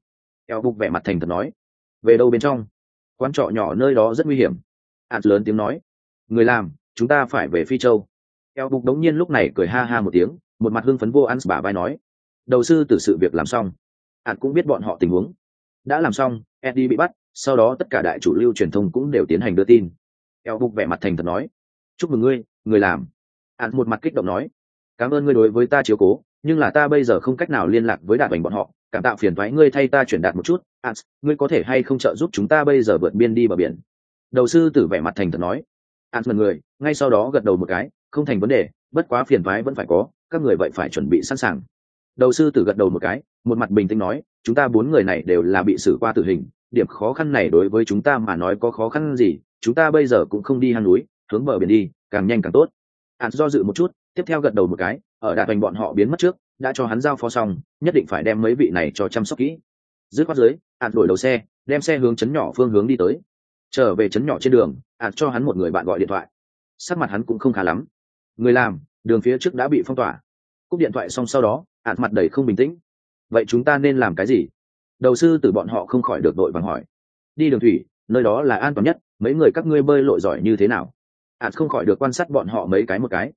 Eo bục vẻ mặt thành thật nói. Về đâu bên trong? Quán trọ nhỏ nơi đó rất nguy hiểm. Ạn lớn tiếng nói. Người làm, chúng ta phải về phi châu. Eo bục đống nhiên lúc này cười ha ha một tiếng, một mặt hưng phấn vô ăn bà vai nói. Đầu sư từ sự việc làm xong ạn cũng biết bọn họ tình huống. Đã làm xong, eddie bị bắt, sau đó tất cả đại chủ lưu truyền thông cũng đều tiến hành đưa tin. Eo bục vẻ mặt thành thật nói, chúc mừng ngươi, người làm. Ạn một mặt kích động nói, cảm ơn ngươi đối với ta chiếu cố, nhưng là ta bây giờ không cách nào liên lạc với đạt bành bọn họ. Cảm tạo phiền thoái ngươi thay ta chuyển đạt một chút. Ạn ngươi có thể hay không trợ giúp chúng ta bây giờ vượt biên đi bờ biển? Đầu sư tử vẻ mặt thành thật nói ạn mật người, ngay sau đó gật đầu một cái, không thành vấn đề, bất quá phiền thoái vẫn phải có, các người vậy phải chuẩn bị sẵn sàng. Đầu sư tử gật đầu một cái một mặt bình tĩnh nói, chúng ta bốn người này đều là bị xử qua tử hình, điểm khó khăn này đối với chúng ta mà nói có khó khăn gì, chúng ta bây giờ cũng không đi hang núi, hướng bờ biển đi, càng nhanh càng tốt. Hắn do dự một chút, tiếp theo gật đầu một cái, ở đạt thành bọn họ biến mất trước, đã cho hắn giao phó xong, nhất định phải đem mấy vị này cho chăm sóc kỹ. Dứt khoát dưới hắn đổi đầu xe, đem xe hướng chấn nhỏ phương hướng đi tới. Trở về chấn nhỏ trên đường hắn cho hắn một người bạn gọi điện thoại. Sắc mặt hắn cũng không khá lắm. Người làm, đường phía trước đã bị phong tỏa. Cúp điện thoại xong sau đó hắn mặt đầy không bình tĩnh vậy chúng ta nên làm cái gì? Đầu sư từ bọn họ không khỏi được đội vàng hỏi. Đi đường thủy, nơi đó là an toàn nhất, mấy người các ngươi bơi lội giỏi như thế nào? Ạt không khỏi được quan sát bọn họ mấy cái một cái.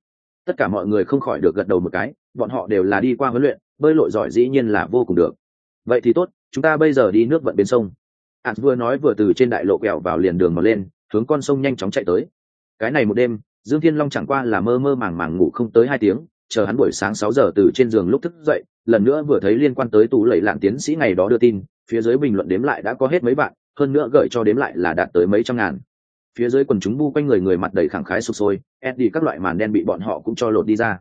Tất cả mọi người không khỏi được gật đầu một cái, bọn họ đều là đi qua huấn luyện, bơi lội giỏi dĩ nhiên là vô cùng được. Vậy thì tốt, chúng ta bây giờ đi nước vận bên sông. Ạt vừa nói vừa từ trên đại lộ kẹo vào liền đường mà lên, hướng con sông nhanh chóng chạy tới. Cái này một đêm, dương thiên long chẳng qua là mơ mơ màng màng ngủ không tới hai tiếng chờ hắn buổi sáng sáu giờ từ trên giường lúc thức dậy, lần nữa vừa thấy liên quan tới tù lẩy lạng tiến sĩ ngày đó đưa tin, phía dưới bình luận đếm lại đã có hết mấy bạn hơn nữa gợi cho đếm lại là đạt tới mấy trăm ngàn. Phía dưới quần chúng bu quanh người người mặt đầy khẳng khái sụp sôi, eddie, các loại màn đen bị bọn họ cũng cho lột đi ra.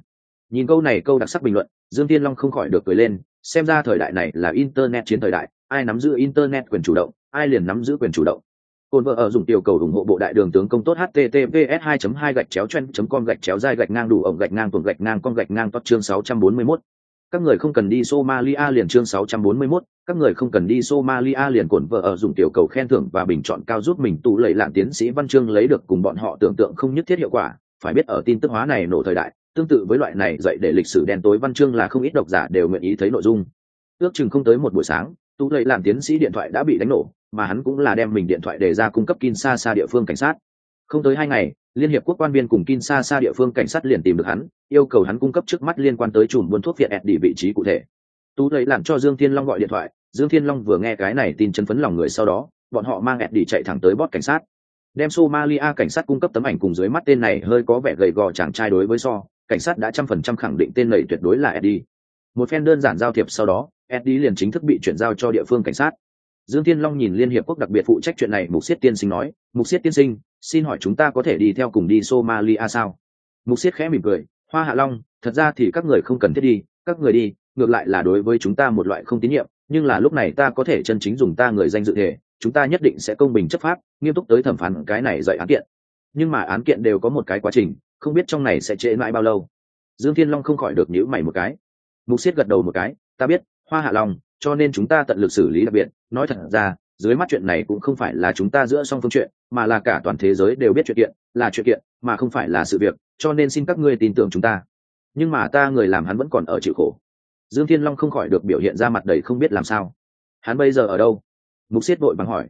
Nhìn câu này, câu đặc sắc bình luận, dương tiên long không khỏi được cười lên, xem ra thời đại này là internet chiến thời đại, ai nắm giữ internet quyền chủ động, ai liền nắm giữ quyền chủ động. Côn vợ ở dùng tiểu cầu ủng hộ bộ đại đường tướng công tốt https 2 2 gạch chéo chen com gạch chéo dai gạch ngang đủ ổng gạch ngang tuần gạch ngang con gạch ngang tốt chương 641. Các người không cần đi Somalia liền chương 641, các người không cần đi Somalia liền cổn vợ ở dùng tiểu cầu khen thưởng và bình chọn cao giúp mình tụ lệ lạng tiến sĩ văn chương lấy được cùng bọn họ tưởng tượng không nhất thiết hiệu quả, phải biết ở tin tức hóa này nổ thời đại, tương tự với loại này dạy để lịch sử đen tối văn chương là không ít độc giả đều nguyện ý thấy nội dung. Ước chừng không tới một buổi sáng, Tú lệ làm tiến sĩ điện thoại đã bị đánh nổ, mà hắn cũng là đem mình điện thoại để ra cung cấp Kinshasa địa phương cảnh sát. Không tới hai ngày, Liên hiệp quốc quan viên cùng Kinshasa địa phương cảnh sát liền tìm được hắn, yêu cầu hắn cung cấp trước mắt liên quan tới chùm buôn thuốc viện Eddie vị trí cụ thể. Tú lấy làm cho Dương Thiên Long gọi điện thoại, Dương Thiên Long vừa nghe cái này tin chấn phấn lòng người sau đó, bọn họ mang Eddie chạy thẳng tới bót cảnh sát. Đem Somalia cảnh sát cung cấp tấm ảnh cùng dưới mắt tên này hơi có vẻ gầy gò chàng trai đối với so, cảnh sát đã trăm phần trăm khẳng định tên này tuyệt đối là Eddie. Một phen đơn giản giao thiệp sau đó, Eddie liền chính thức bị chuyển giao cho địa phương cảnh sát. Dương thiên long nhìn liên hiệp quốc đặc biệt phụ trách chuyện này, mục siết tiên sinh nói, mục siết tiên sinh, xin hỏi chúng ta có thể đi theo cùng đi somalia sao? Mục siết khẽ mỉm cười, hoa hạ long, thật ra thì các người không cần thiết đi, các người đi, ngược lại là đối với chúng ta một loại không tín nhiệm, nhưng là lúc này ta có thể chân chính dùng ta người danh dự thể, chúng ta nhất định sẽ công bình chấp pháp, nghiêm túc tới thẩm phán cái này dạy án kiện. Nhưng mà án kiện đều có một cái quá trình, không biết trong này sẽ trễ mãi bao lâu. Dương thiên long không khỏi được nhíu mày một cái. Mục siết gật đầu một cái, ta biết hoa hạ long, cho nên chúng ta tận lực xử lý đặc biệt. Nói thật ra, dưới mắt chuyện này cũng không phải là chúng ta giữa song phương chuyện, mà là cả toàn thế giới đều biết chuyện kiện, là chuyện kiện, mà không phải là sự việc, cho nên xin các ngươi tin tưởng chúng ta. Nhưng mà ta người làm hắn vẫn còn ở chịu khổ. Dương thiên long không khỏi được biểu hiện ra mặt đầy không biết làm sao. Hắn bây giờ ở đâu? Mục siết vội bằng hỏi.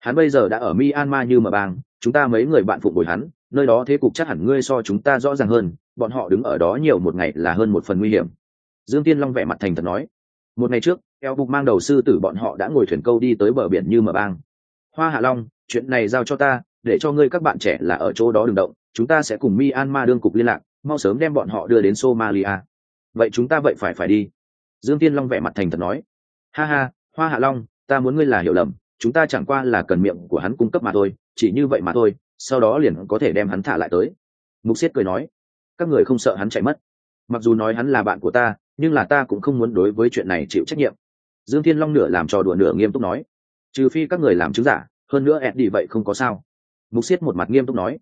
Hắn bây giờ đã ở myanmar như mà bang, chúng ta mấy người bạn phụng bồi hắn, nơi đó thế cục chắc hẳn ngươi so chúng ta rõ ràng hơn, bọn họ đứng ở đó nhiều một ngày là hơn một phần nguy hiểm. Dương tiên long vẻ mặt thành thật nói một ngày trước, eo bục mang đầu sư tử bọn họ đã ngồi thuyền câu đi tới bờ biển như mở bang. Hoa hạ long, chuyện này giao cho ta, để cho ngươi các bạn trẻ là ở chỗ đó đừng động, chúng ta sẽ cùng myanmar đương cục liên lạc, mau sớm đem bọn họ đưa đến somalia. Vậy chúng ta vậy phải phải đi. Dương tiên long vẻ mặt thành thật nói. Ha ha, hoa hạ long, ta muốn ngươi là hiểu lầm, chúng ta chẳng qua là cần miệng của hắn cung cấp mà thôi, chỉ như vậy mà thôi, sau đó liền có thể đem hắn thả lại tới. Mục siết cười nói. Các người không sợ hắn chạy mất. Mặc dù nói hắn là bạn của ta nhưng là ta cũng không muốn đối với chuyện này chịu trách nhiệm. Dương thiên long nửa làm trò đùa nửa nghiêm túc nói, trừ phi các người làm chứng giả, hơn nữa ed đi vậy không có sao. Mục siết một mặt nghiêm túc nói,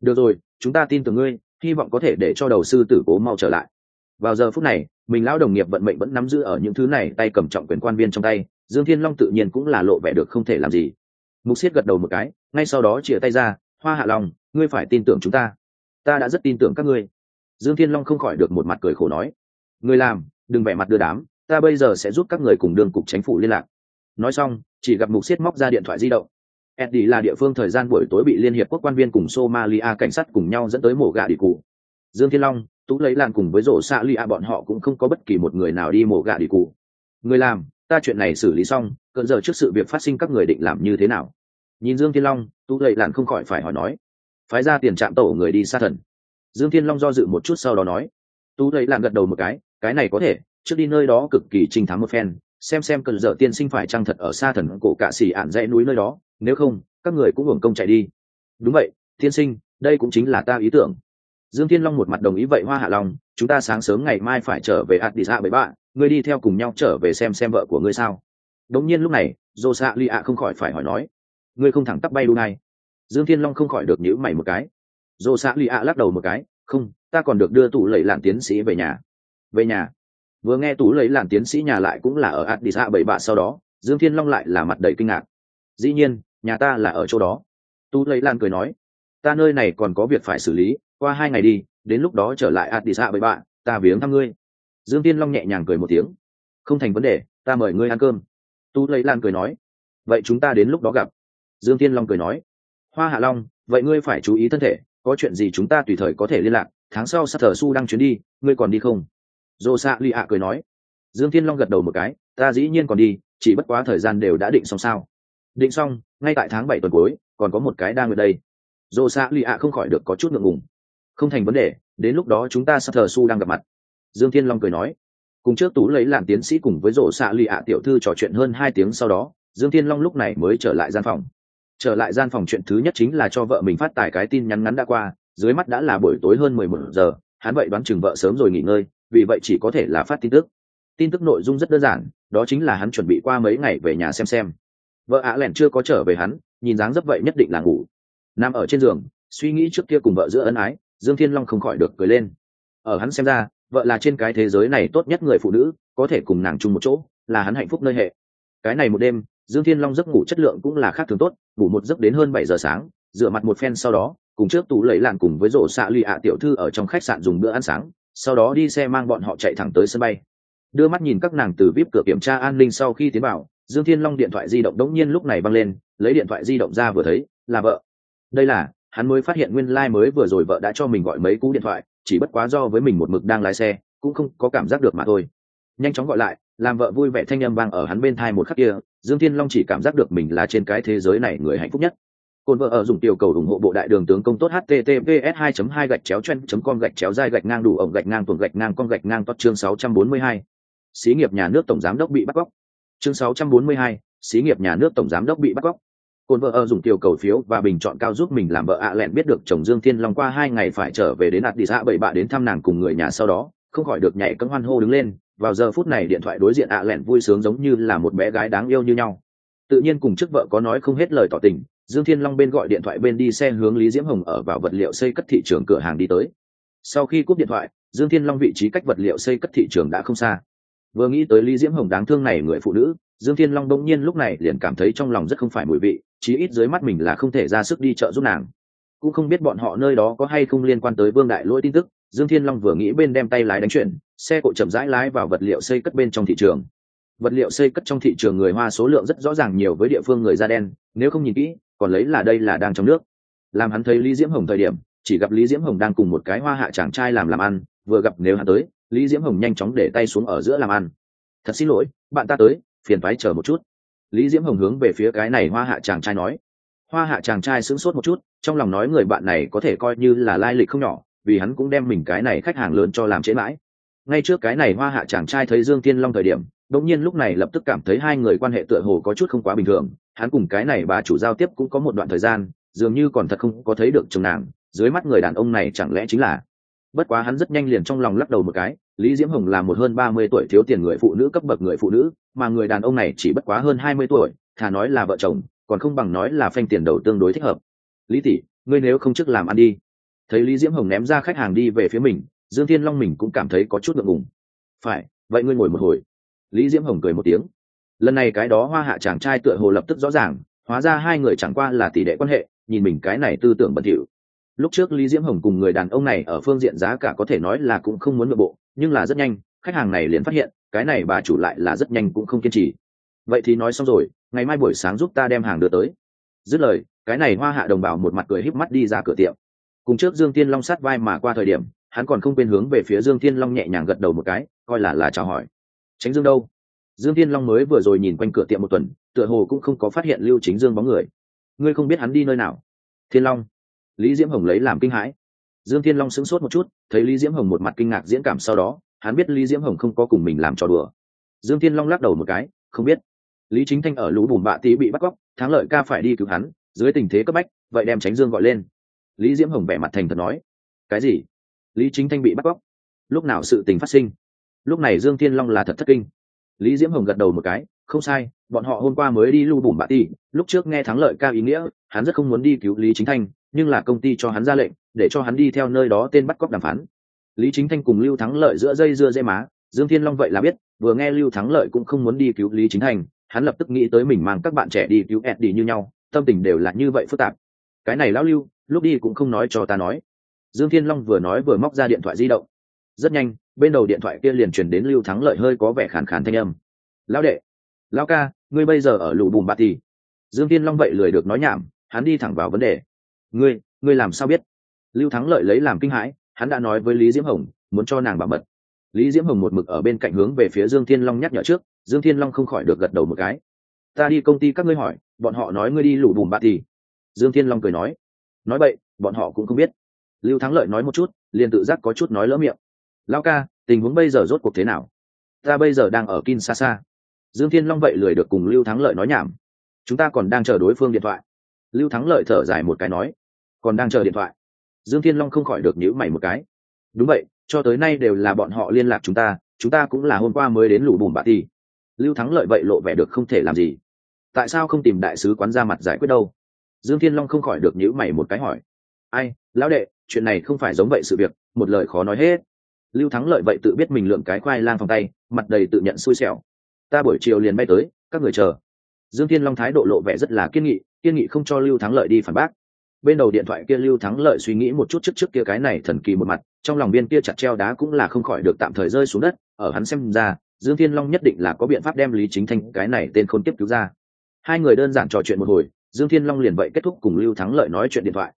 được rồi, chúng ta tin tưởng ngươi, hy vọng có thể để cho đầu sư tử cố mau trở lại. Vào giờ phút này, mình lão đồng nghiệp vận mệnh vẫn nắm giữ ở những thứ này tay cầm trọng quyền quan viên trong tay, dương thiên long tự nhiên cũng là lộ vẻ được không thể làm gì. Mục siết gật đầu một cái, ngay sau đó chia tay ra, hoa hạ long, ngươi phải tin tưởng chúng ta. Ta đã rất tin tưởng các ngươi. Dương thiên long không khỏi được một mặt cười khổ nói người làm, đừng vẻ mặt đưa đám, ta bây giờ sẽ giúp các người cùng đương cục chính phủ liên lạc. Nói xong, chỉ gặp mục siết móc ra điện thoại di động. Eddie là địa phương thời gian buổi tối bị liên hiệp quốc quan viên cùng somalia cảnh sát cùng nhau dẫn tới mổ gà đi cụ. Dương thiên long, tú lấy làn cùng với rổ xạ lia bọn họ cũng không có bất kỳ một người nào đi mổ gà đi cụ. Người làm, ta chuyện này xử lý xong, cận giờ trước sự việc phát sinh các người định làm như thế nào? Nhìn dương thiên long, tú lấy làn không khỏi phải hỏi nói. Phái ra tiền trạm tổ người đi xa thần. Dương thiên long do dự một chút sau đó nói. Tú lấy làn gật đầu một cái cái này có thể trước đi nơi đó cực kỳ trình thám một phen xem xem cần dở tiên sinh phải trăng thật ở xa thần cổ cạ xỉ ạn dãy núi nơi đó nếu không các người cũng hưởng công chạy đi. Đúng vậy tiên sinh đây cũng chính là ta ý tưởng. Dương thiên long một mặt đồng ý vậy hoa hạ long chúng ta sáng sớm ngày mai phải trở về adi ra với bạn, ngươi đi theo cùng nhau trở về xem xem vợ của ngươi sao. Đống nhiên lúc này dô xạ li ạ không khỏi phải hỏi nói ngươi không thẳng tắp bay đu này? Dương thiên long không khỏi được nhữ mày một cái. Dô xạ li ạ lắc đầu một cái không ta còn được đưa tủ lầy lạn tiến sĩ về nhà về nhà. Vừa nghe tú lấy làn tiến sĩ nhà lại cũng là ở addis bảy bạ sau đó, dương thiên long lại là mặt đầy kinh ngạc. Dĩ nhiên, nhà ta là ở chỗ đó. Tú lấy lan cười nói, ta nơi này còn có việc phải xử lý, qua hai ngày đi, đến lúc đó trở lại addis bảy bạ ta viếng thăm ngươi. Dương thiên long nhẹ nhàng cười một tiếng, không thành vấn đề, ta mời ngươi ăn cơm. Tú lấy lan cười nói, vậy chúng ta đến lúc đó gặp. Dương thiên long cười nói, hoa hạ long, vậy ngươi phải chú ý thân thể, có chuyện gì chúng ta tùy thời có thể liên lạc, tháng sau sắp thờ su đang chuyến đi, ngươi còn đi không? Dô xạ lì ạ cười nói. Dương thiên long gật đầu một cái, ta dĩ nhiên còn đi, chỉ bất quá thời gian đều đã định xong sao. Định xong, ngay tại tháng bảy tuần cuối, còn có một cái đang ở đây. Dô xạ lì ạ không khỏi được có chút ngượng ngùng. Không thành vấn đề, đến lúc đó chúng ta sắp thờ su đang gặp mặt. Dương thiên long cười nói. Cùng trước tú lấy làm tiến sĩ cùng với rổ xạ lì ạ tiểu thư trò chuyện hơn hai tiếng sau đó, dương thiên long lúc này mới trở lại gian phòng. Trở lại gian phòng chuyện thứ nhất chính là cho vợ mình phát tài cái tin nhắn ngắn đã qua, dưới mắt đã là buổi tối hơn mười một giờ, hắn vậy đoán chừng vợ sớm rồi nghỉ ngơi vì vậy chỉ có thể là phát tin tức. Tin tức nội dung rất đơn giản, đó chính là hắn chuẩn bị qua mấy ngày về nhà xem xem. Vợ ạ lẻn chưa có trở về hắn, nhìn dáng dấp vậy nhất định là ngủ. Nằm ở trên giường, suy nghĩ trước kia cùng vợ giữa ân ái, dương thiên long không khỏi được cười lên. Ở hắn xem ra, vợ là trên cái thế giới này tốt nhất người phụ nữ, có thể cùng nàng chung một chỗ, là hắn hạnh phúc nơi hệ. Cái này một đêm, dương thiên long giấc ngủ chất lượng cũng là khác thường tốt, ngủ một giấc đến hơn bảy giờ sáng dựa mặt một phen sau đó, cùng trước tủ lấy làn cùng với rổ xạ lụy ạ tiểu thư ở trong khách sạn dùng bữa ăn sáng sau đó đi xe mang bọn họ chạy thẳng tới sân bay. Đưa mắt nhìn các nàng từ vip cửa kiểm tra an ninh sau khi tiến vào, dương thiên long điện thoại di động đống nhiên lúc này băng lên, lấy điện thoại di động ra vừa thấy, là vợ. Đây là, hắn mới phát hiện nguyên lai、like、mới vừa rồi vợ đã cho mình gọi mấy cú điện thoại, chỉ bất quá do với mình một mực đang lái xe, cũng không có cảm giác được mà thôi. Nhanh chóng gọi lại, làm vợ vui vẻ thanh â m vang ở hắn bên thai một khắc kia, dương thiên long chỉ cảm giác được mình là trên cái thế giới này người hạnh phúc nhất. Côn vợ ở dùng tiểu cầu ủng hộ bộ đại đường tướng công tốt https 2 2 gạch chéo chen com gạch chéo dai gạch ngang đủ ổng gạch ngang tuần gạch ngang con gạch ngang tốt chương 642. Xí nghiệp nhà nước tổng giám đốc bị bắt cóc. Chương 642. Xí nghiệp nhà nước tổng giám đốc bị bắt cóc. Côn vợ ở dùng tiểu cầu phiếu và bình chọn cao giúp mình làm vợ ạ lẹn biết được chồng Dương Thiên Long qua hai ngày phải trở về đến ạt đi xã bảy bạ đến thăm nàng cùng người nhà sau đó, không khỏi được nhảy cẫng hoan hô đứng lên. Vào giờ phút này điện thoại đối diện ạ lẹn vui sướng giống như là một bé gái đáng yêu như nhau. Tự nhiên cùng trước vợ có nói không hết lời tỏ tình, dương thiên long bên gọi điện thoại bên đi xe hướng lý diễm hồng ở vào vật liệu xây cất thị trường cửa hàng đi tới. Sau khi cúp điện thoại, dương thiên long vị trí cách vật liệu xây cất thị trường đã không xa. Vừa nghĩ tới lý diễm hồng đáng thương này người phụ nữ, dương thiên long đông nhiên lúc này liền cảm thấy trong lòng rất không phải mùi vị, chí ít dưới mắt mình là không thể ra sức đi chợ giúp nàng. Cũng không biết bọn họ nơi đó có hay không liên quan tới vương đại lỗi tin tức, dương thiên long vừa nghĩ bên đem tay lái đánh chuyển, xe cộ chậm rãi lái vào vật liệu xây cất bên trong thị trường. Vật liệu xây cất trong thị trường người hoa số lượng rất rõ ràng nhiều với địa phương người da đen, nếu không nhìn kỹ còn lấy là đây là đang trong nước. Làm hắn thấy lý diễm hồng thời điểm, chỉ gặp lý diễm hồng đang cùng một cái hoa hạ chàng trai làm làm ăn, vừa gặp nếu hắn tới, lý diễm hồng nhanh chóng để tay xuống ở giữa làm ăn. Thật xin lỗi, bạn ta tới, phiền phái chờ một chút. Lý diễm hồng hướng về phía cái này hoa hạ chàng trai nói. Hoa hạ chàng trai sững sốt một chút, trong lòng nói người bạn này có thể coi như là lai lịch không nhỏ, vì hắn cũng đem mình cái này khách hàng lớn cho làm chế mãi. Ngay trước cái này hoa hạ chàng trai thấy dương tiên long thời điểm, đột nhiên lúc này lập tức cảm thấy hai người quan hệ tựa hồ có chút không quá bình thường hắn cùng cái này bà chủ giao tiếp cũng có một đoạn thời gian, dường như còn thật không có thấy được chồng nàng, dưới mắt người đàn ông này chẳng lẽ chính là. Bất quá hắn rất nhanh liền trong lòng lắc đầu một cái, lý diễm hồng là một hơn ba mươi tuổi thiếu tiền người phụ nữ cấp bậc người phụ nữ, mà người đàn ông này chỉ bất quá hơn hai mươi tuổi, thà nói là vợ chồng, còn không bằng nói là phanh tiền đầu tương đối thích hợp. Lý tỷ, ngươi nếu không trước làm ăn đi. Thấy lý diễm hồng ném ra khách hàng đi về phía mình, dương thiên long mình cũng cảm thấy có chút ngượng ngùng. Phải, vậy ngươi ngồi một hồi. Lý diễm hồng cười một tiếng lần này cái đó hoa hạ chàng trai tựa hồ lập tức rõ ràng, hóa ra hai người chẳng qua là tỷ đệ quan hệ, nhìn mình cái này tư tưởng bẩn thỉu. Lúc trước lý diễm hồng cùng người đàn ông này ở phương diện giá cả có thể nói là cũng không muốn nội bộ, nhưng là rất nhanh, khách hàng này liền phát hiện, cái này bà chủ lại là rất nhanh cũng không kiên trì. Vậy thì nói xong rồi, ngày mai buổi sáng giúp ta đem hàng đưa tới. Dứt lời, cái này hoa hạ đồng bào một mặt cười híp mắt đi ra cửa tiệm. Cùng trước dương tiên long sát vai mà qua thời điểm, hắn còn không quên hướng về phía dương tiên long nhẹ nhàng gật đầu một cái, coi là là chào hỏi. Tránh dương đâu? Dương Thiên long mới vừa rồi nhìn quanh cửa tiệm một tuần, tựa hồ cũng không có phát hiện lưu chính dương bóng người. Ngươi không biết hắn đi nơi nào? Thiên long. Lý diễm hồng lấy làm kinh hãi. Dương thiên long sững sốt một chút, thấy lý diễm hồng một mặt kinh ngạc diễn cảm sau đó, hắn biết lý diễm hồng không có cùng mình làm trò đùa. Dương thiên long lắc đầu một cái, không biết. Lý chính thanh ở lũ bùn bạ tí bị bắt cóc, thắng lợi ca phải đi cứu hắn, dưới tình thế cấp bách, vậy đem tránh dương gọi lên. Lý diễm hồng vẻ mặt thành thật nói. Cái gì? Lý chính thanh bị bắt cóc? Lúc nào sự tình phát sinh? Lúc này dương thiên long là thật thất kinh lý diễm hồng gật đầu một cái, không sai, bọn họ hôm qua mới đi lưu bùm bạ ti lúc trước nghe thắng lợi ca ý nghĩa, hắn rất không muốn đi cứu lý chính thanh, nhưng là công ty cho hắn ra lệnh, để cho hắn đi theo nơi đó tên bắt cóc đàm phán. Lý chính thanh cùng lưu thắng lợi giữa dây dưa dây má, dương thiên long vậy là biết, vừa nghe lưu thắng lợi cũng không muốn đi cứu lý chính thanh, hắn lập tức nghĩ tới mình mang các bạn trẻ đi cứu ed đi như nhau, tâm tình đều là như vậy phức tạp. Cái này lão lưu, lúc đi cũng không nói cho ta nói. Dương thiên long vừa nói vừa móc ra điện thoại di động. Rất nhanh bên đầu điện thoại kia liền chuyển đến lưu thắng lợi hơi có vẻ khàn khàn thanh âm. Lão đệ, lão ca, ngươi bây giờ ở lù bùm bạt thì dương thiên long vậy lười được nói nhảm, hắn đi thẳng vào vấn đề. Ngươi ngươi làm sao biết? Lưu thắng lợi lấy làm kinh hãi, hắn đã nói với lý diễm hồng, muốn cho nàng bảo mật. Lý diễm hồng một mực ở bên cạnh hướng về phía dương thiên long nhắc nhở trước, dương thiên long không khỏi được gật đầu một cái. Ta đi công ty các ngươi hỏi, bọn họ nói ngươi đi lù bùm bạt thì dương thiên long cười nói. Nói vậy bọn họ cũng không biết. Lưu thắng lợi nói một chút, liền tự giác có chút nói lỡ miệng lao ca, tình huống bây giờ rốt cuộc thế nào? Ta bây giờ đang ở kinshasa. Dương thiên long vậy lười được cùng lưu thắng lợi nói nhảm. Chúng ta còn đang chờ đối phương điện thoại. Lưu thắng lợi thở dài một cái nói, còn đang chờ điện thoại. Dương thiên long không khỏi được nhíu mày một cái. Đúng vậy, cho tới nay đều là bọn họ liên lạc chúng ta chúng ta cũng là hôm qua mới đến lũ bùm bạ thì lưu thắng lợi vậy lộ vẻ được không thể làm gì. Tại sao không tìm đại sứ quán ra mặt giải quyết đâu? Dương thiên long không khỏi được nhíu mày một cái hỏi. Ai, lão đệ, chuyện này không phải giống vậy sự việc, một lời khó nói hết lưu thắng lợi vậy tự biết mình lượm cái khoai lang phòng tay, mặt đầy tự nhận xui xẻo. Ta buổi chiều liền bay tới, các người chờ. Dương thiên long thái độ lộ vẻ rất là kiên nghị kiên nghị không cho lưu thắng lợi đi phản bác. Bên đầu điện thoại kia lưu thắng lợi suy nghĩ một chút trước trước kia cái này thần kỳ một mặt, trong lòng viên kia chặt treo đá cũng là không khỏi được tạm thời rơi xuống đất, ở hắn xem ra, dương thiên long nhất định là có biện pháp đem lý chính thanh cái này tên khôn tiếp cứu ra. Hai người đơn giản trò chuyện một hồi, dương thiên long liền vậy kết thúc cùng lưu thắng lợi nói chuyện điện thoại.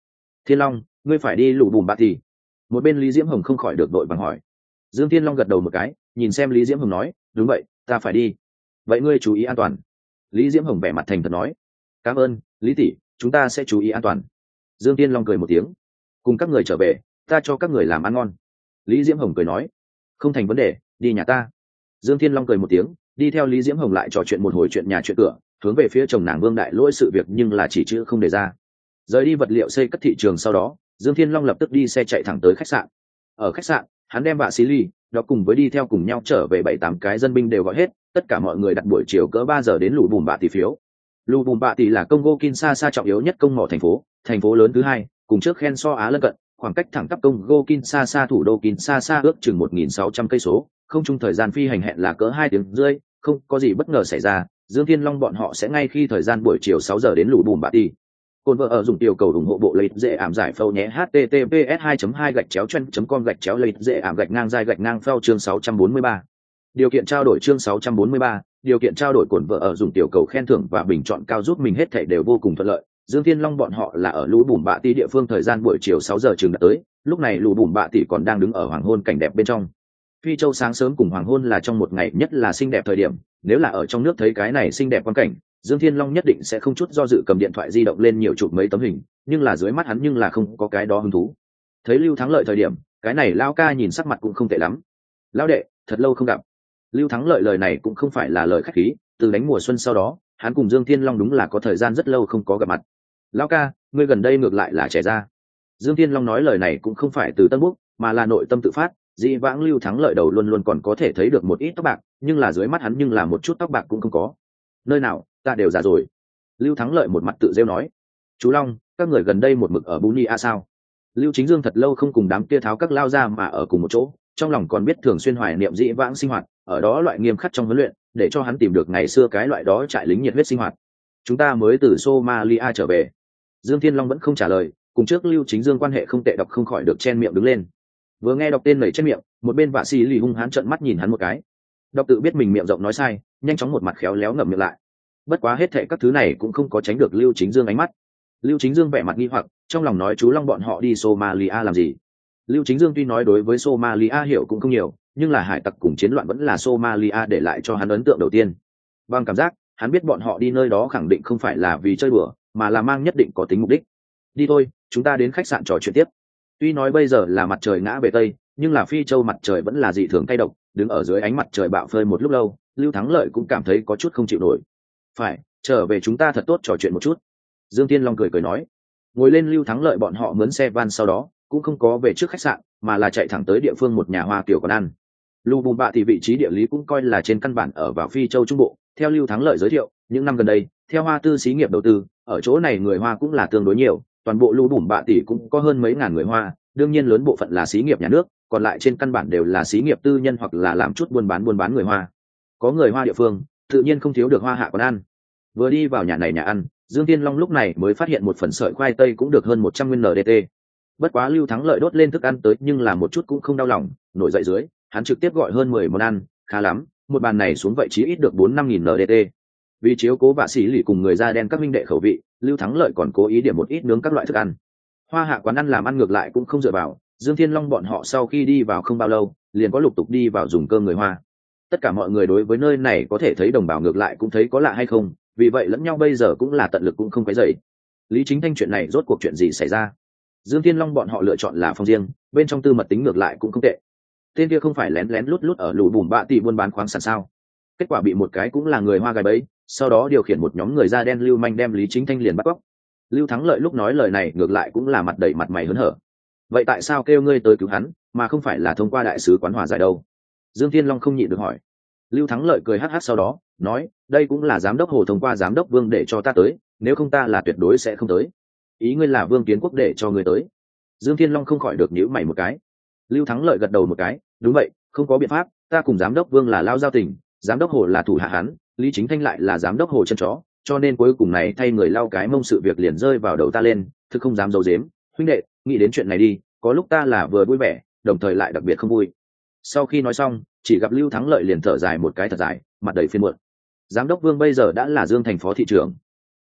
Thiên long, ngươi phải đi lù bùm bạc thì một bên lý diễm hồng không khỏi được đội bằng hỏi. Dương thiên long gật đầu một cái, nhìn xem lý diễm hồng nói, đúng vậy, ta phải đi. Vậy ngươi chú ý an toàn. Lý diễm hồng vẻ mặt thành thật nói. Cảm ơn, lý tỷ, chúng ta sẽ chú ý an toàn. Dương tiên long cười một tiếng. Cùng các người trở về, ta cho các người làm ăn ngon. Lý diễm hồng cười nói. Không thành vấn đề, đi nhà ta. Dương thiên long cười một tiếng, đi theo lý diễm hồng lại trò chuyện một hồi chuyện nhà chuyện cửa, hướng về phía chồng nàng vương đại lỗi sự việc nhưng là chỉ chữ không đề ra. Rời đi vật liệu xây cất thị trường sau đó dương thiên long lập tức đi xe chạy thẳng tới khách sạn. Ở khách sạn, hắn đem vạ xí ly, đó cùng với đi theo cùng nhau trở về bảy tám cái dân binh đều gọi hết, tất cả mọi người đặt buổi chiều cỡ ba giờ đến Lũ bùm bạ tỷ phiếu. Lũ bùm bạ tỷ là congo kinshasa trọng yếu nhất công mỏ thành phố thành phố lớn thứ hai, cùng trước khen so á lân cận, khoảng cách thẳng tắp congo kinshasa thủ đô kinshasa ước chừng một nghìn sáu trăm cây số, không chung thời gian phi hành hẹn là cỡ hai tiếng rưỡi, không có gì bất ngờ xảy ra, dương thiên long bọn họ sẽ ngay khi thời gian buổi chiều sáu giờ đến Lũ bùm bạ tỷ Côn vợ ở dùng tiểu cầu ủng hộ bộ lấy dễ ảm giải phâu nhé https 2 2 gạch chéo chân com gạch chéo lấy dễ ảm gạch ngang dài gạch ngang phao chương 643. Điều kiện trao đổi chương 643, điều kiện trao đổi cồn vợ ở dùng tiểu cầu khen thưởng và bình chọn cao giúp mình hết thảy đều vô cùng thuận lợi. Dương Thiên Long bọn họ là ở lũ bùm bạ tỷ địa phương thời gian buổi chiều 6 giờ trường đã tới, lúc này lũ bùm bạ tỷ còn đang đứng ở hoàng hôn cảnh đẹp bên trong. Phi Châu sáng sớm cùng hoàng hôn là trong một ngày nhất là xinh đẹp thời điểm, nếu là ở trong nước thấy cái này xinh đẹp quan cảnh, dương thiên long nhất định sẽ không chút do dự cầm điện thoại di động lên nhiều chụp mấy tấm hình, nhưng là dưới mắt hắn nhưng là không có cái đó hứng thú. Thấy lưu thắng lợi thời điểm, cái này lao ca nhìn sắc mặt cũng không tệ lắm. Lao đệ, thật lâu không gặp. Lưu thắng lợi lời này cũng không phải là lời khách khí, từ đánh mùa xuân sau đó, hắn cùng dương thiên long đúng là có thời gian rất lâu không có gặp mặt. Lao ca, ngươi gần đây ngược lại là trẻ ra. Dương thiên long nói lời này cũng không phải từ tân quốc mà là nội tâm tự phát dĩ vãng lưu thắng lợi đầu luôn luôn còn có thể thấy được một ít tóc bạc, nhưng là dưới mắt hắn nhưng là một chút tóc bạc cũng không có. Nơi nào? Ta đều già rồi. Lưu thắng lợi một mặt tự rêu nói, chú long, các người gần đây một mực ở buni a sao? Lưu chính dương thật lâu không cùng đám kia tháo các lao ra mà ở cùng một chỗ, trong lòng còn biết thường xuyên hoài niệm dĩ vãng sinh hoạt, ở đó loại nghiêm khắc trong huấn luyện, để cho hắn tìm được ngày xưa cái loại đó trại lính nhiệt huyết sinh hoạt. Chúng ta mới từ somalia trở về. Dương thiên long vẫn không trả lời, cùng trước lưu chính dương quan hệ không tệ đọc không khỏi được chen miệng đứng lên. Vừa nghe đọc tên nảy trên miệng, một bên vạ xì lì hung hán trợn mắt nhìn hắn một cái. Đọc tự biết mình miệng rộng nói sai, nhanh chóng một mặt khéo léo ngậm miệng lại bất quá hết thệ các thứ này cũng không có tránh được lưu chính dương ánh mắt. Lưu chính dương vẻ mặt nghi hoặc, trong lòng nói chú long bọn họ đi somalia làm gì? Lưu chính dương tuy nói đối với somalia hiểu cũng không nhiều, nhưng là hải tặc cùng chiến loạn vẫn là somalia để lại cho hắn ấn tượng đầu tiên. Bằng cảm giác, hắn biết bọn họ đi nơi đó khẳng định không phải là vì chơi bừa mà là mang nhất định có tính mục đích. Đi thôi, chúng ta đến khách sạn trò chuyện tiếp. Tuy nói bây giờ là mặt trời ngã về tây, nhưng là phi châu mặt trời vẫn là dị thường cay độc, đứng ở dưới ánh mặt trời bạo phơi một lúc lâu, lưu thắng lợi cũng cảm thấy có chút không chịu nổi phải, trở về chúng ta thật tốt trò chuyện một chút. Dương tiên long cười cười nói. Ngồi lên lưu thắng lợi bọn họ mướn xe van sau đó, cũng không có về trước khách sạn, mà là chạy thẳng tới địa phương một nhà hoa kiểu còn ăn. Lưu bùm bạ thì vị trí địa lý cũng coi là trên căn bản ở vào phi châu trung bộ. Theo lưu thắng lợi giới thiệu, những năm gần đây, theo hoa tư xí nghiệp đầu tư, ở chỗ này người hoa cũng là tương đối nhiều. Toàn bộ lưu bùm bạ tỷ cũng có hơn mấy ngàn người hoa, đương nhiên lớn bộ phận là xí nghiệp nhà nước, còn lại trên căn bản đều là xí nghiệp tư nhân hoặc là làm chút buôn bán buôn bán người hoa. Có người hoa địa phương tự nhiên không thiếu được hoa hạ còn ăn. Vừa đi vào nhà này nhà ăn, dương tiên long lúc này mới phát hiện một phần sợi khoai tây cũng được hơn một trăm nguyên ndt bất quá lưu thắng lợi đốt lên thức ăn tới nhưng là một chút cũng không đau lòng, nổi dậy dưới, hắn trực tiếp gọi hơn mười món ăn, khá lắm, một bàn này xuống vậy chí ít được bốn năm nghìn ndt vì chiếu cố vạ sĩ lì cùng người da đen các minh đệ khẩu vị, lưu thắng lợi còn cố ý điểm một ít nướng các loại thức ăn. Hoa hạ quán ăn làm ăn ngược lại cũng không dựa vào, dương thiên long bọn họ sau khi đi vào không bao lâu, liền có lục tục đi vào dùng cơm người hoa tất cả mọi người đối với nơi này có thể thấy đồng bào ngược lại cũng thấy có lạ hay không, vì vậy lẫn nhau bây giờ cũng là tận lực cũng không cái dậy lý chính thanh chuyện này rốt cuộc chuyện gì xảy ra? Dương thiên long bọn họ lựa chọn là phòng riêng, bên trong tư mật tính ngược lại cũng không tệ. Tên kia không phải lén lén lút lút ở lù bùm bạ tị buôn bán khoáng sản sao? Kết quả bị một cái cũng là người hoa gài bẫy, sau đó điều khiển một nhóm người da đen lưu manh đem lý chính thanh liền bắt cóc. Lưu thắng lợi lúc nói lời này ngược lại cũng là mặt đầy mặt mày hớn hở. Vậy tại sao kêu ngươi tới cứu hắn, mà không phải là thông qua đại sứ quán hòa giải đâu? Dương thiên long không nhịn được hỏi. Lưu thắng lợi cười hh sau đó, nói, đây cũng là giám đốc hồ thông qua giám đốc vương để cho ta tới, nếu không ta là tuyệt đối sẽ không tới. Ý ngươi là vương kiến quốc để cho ngươi tới. Dương thiên long không khỏi được nhữ mày một cái. Lưu thắng lợi gật đầu một cái, đúng vậy, không có biện pháp, ta cùng giám đốc vương là lao giao tình, giám đốc hồ là thủ hạ hắn, lý chính thanh lại là giám đốc hồ chân chó, cho nên cuối cùng này thay người lao cái mông sự việc liền rơi vào đầu ta lên, thực không dám d i ấ u dếm huynh đệ, nghĩ đến chuyện này đi, có lúc ta là vừa vui vẻ, đồng thời lại đặc biệt không vui sau khi nói xong, chỉ gặp lưu thắng lợi liền thở dài một cái thật dài, mặt đầy phiên muộn. Giám đốc vương bây giờ đã là dương thành phó thị trưởng.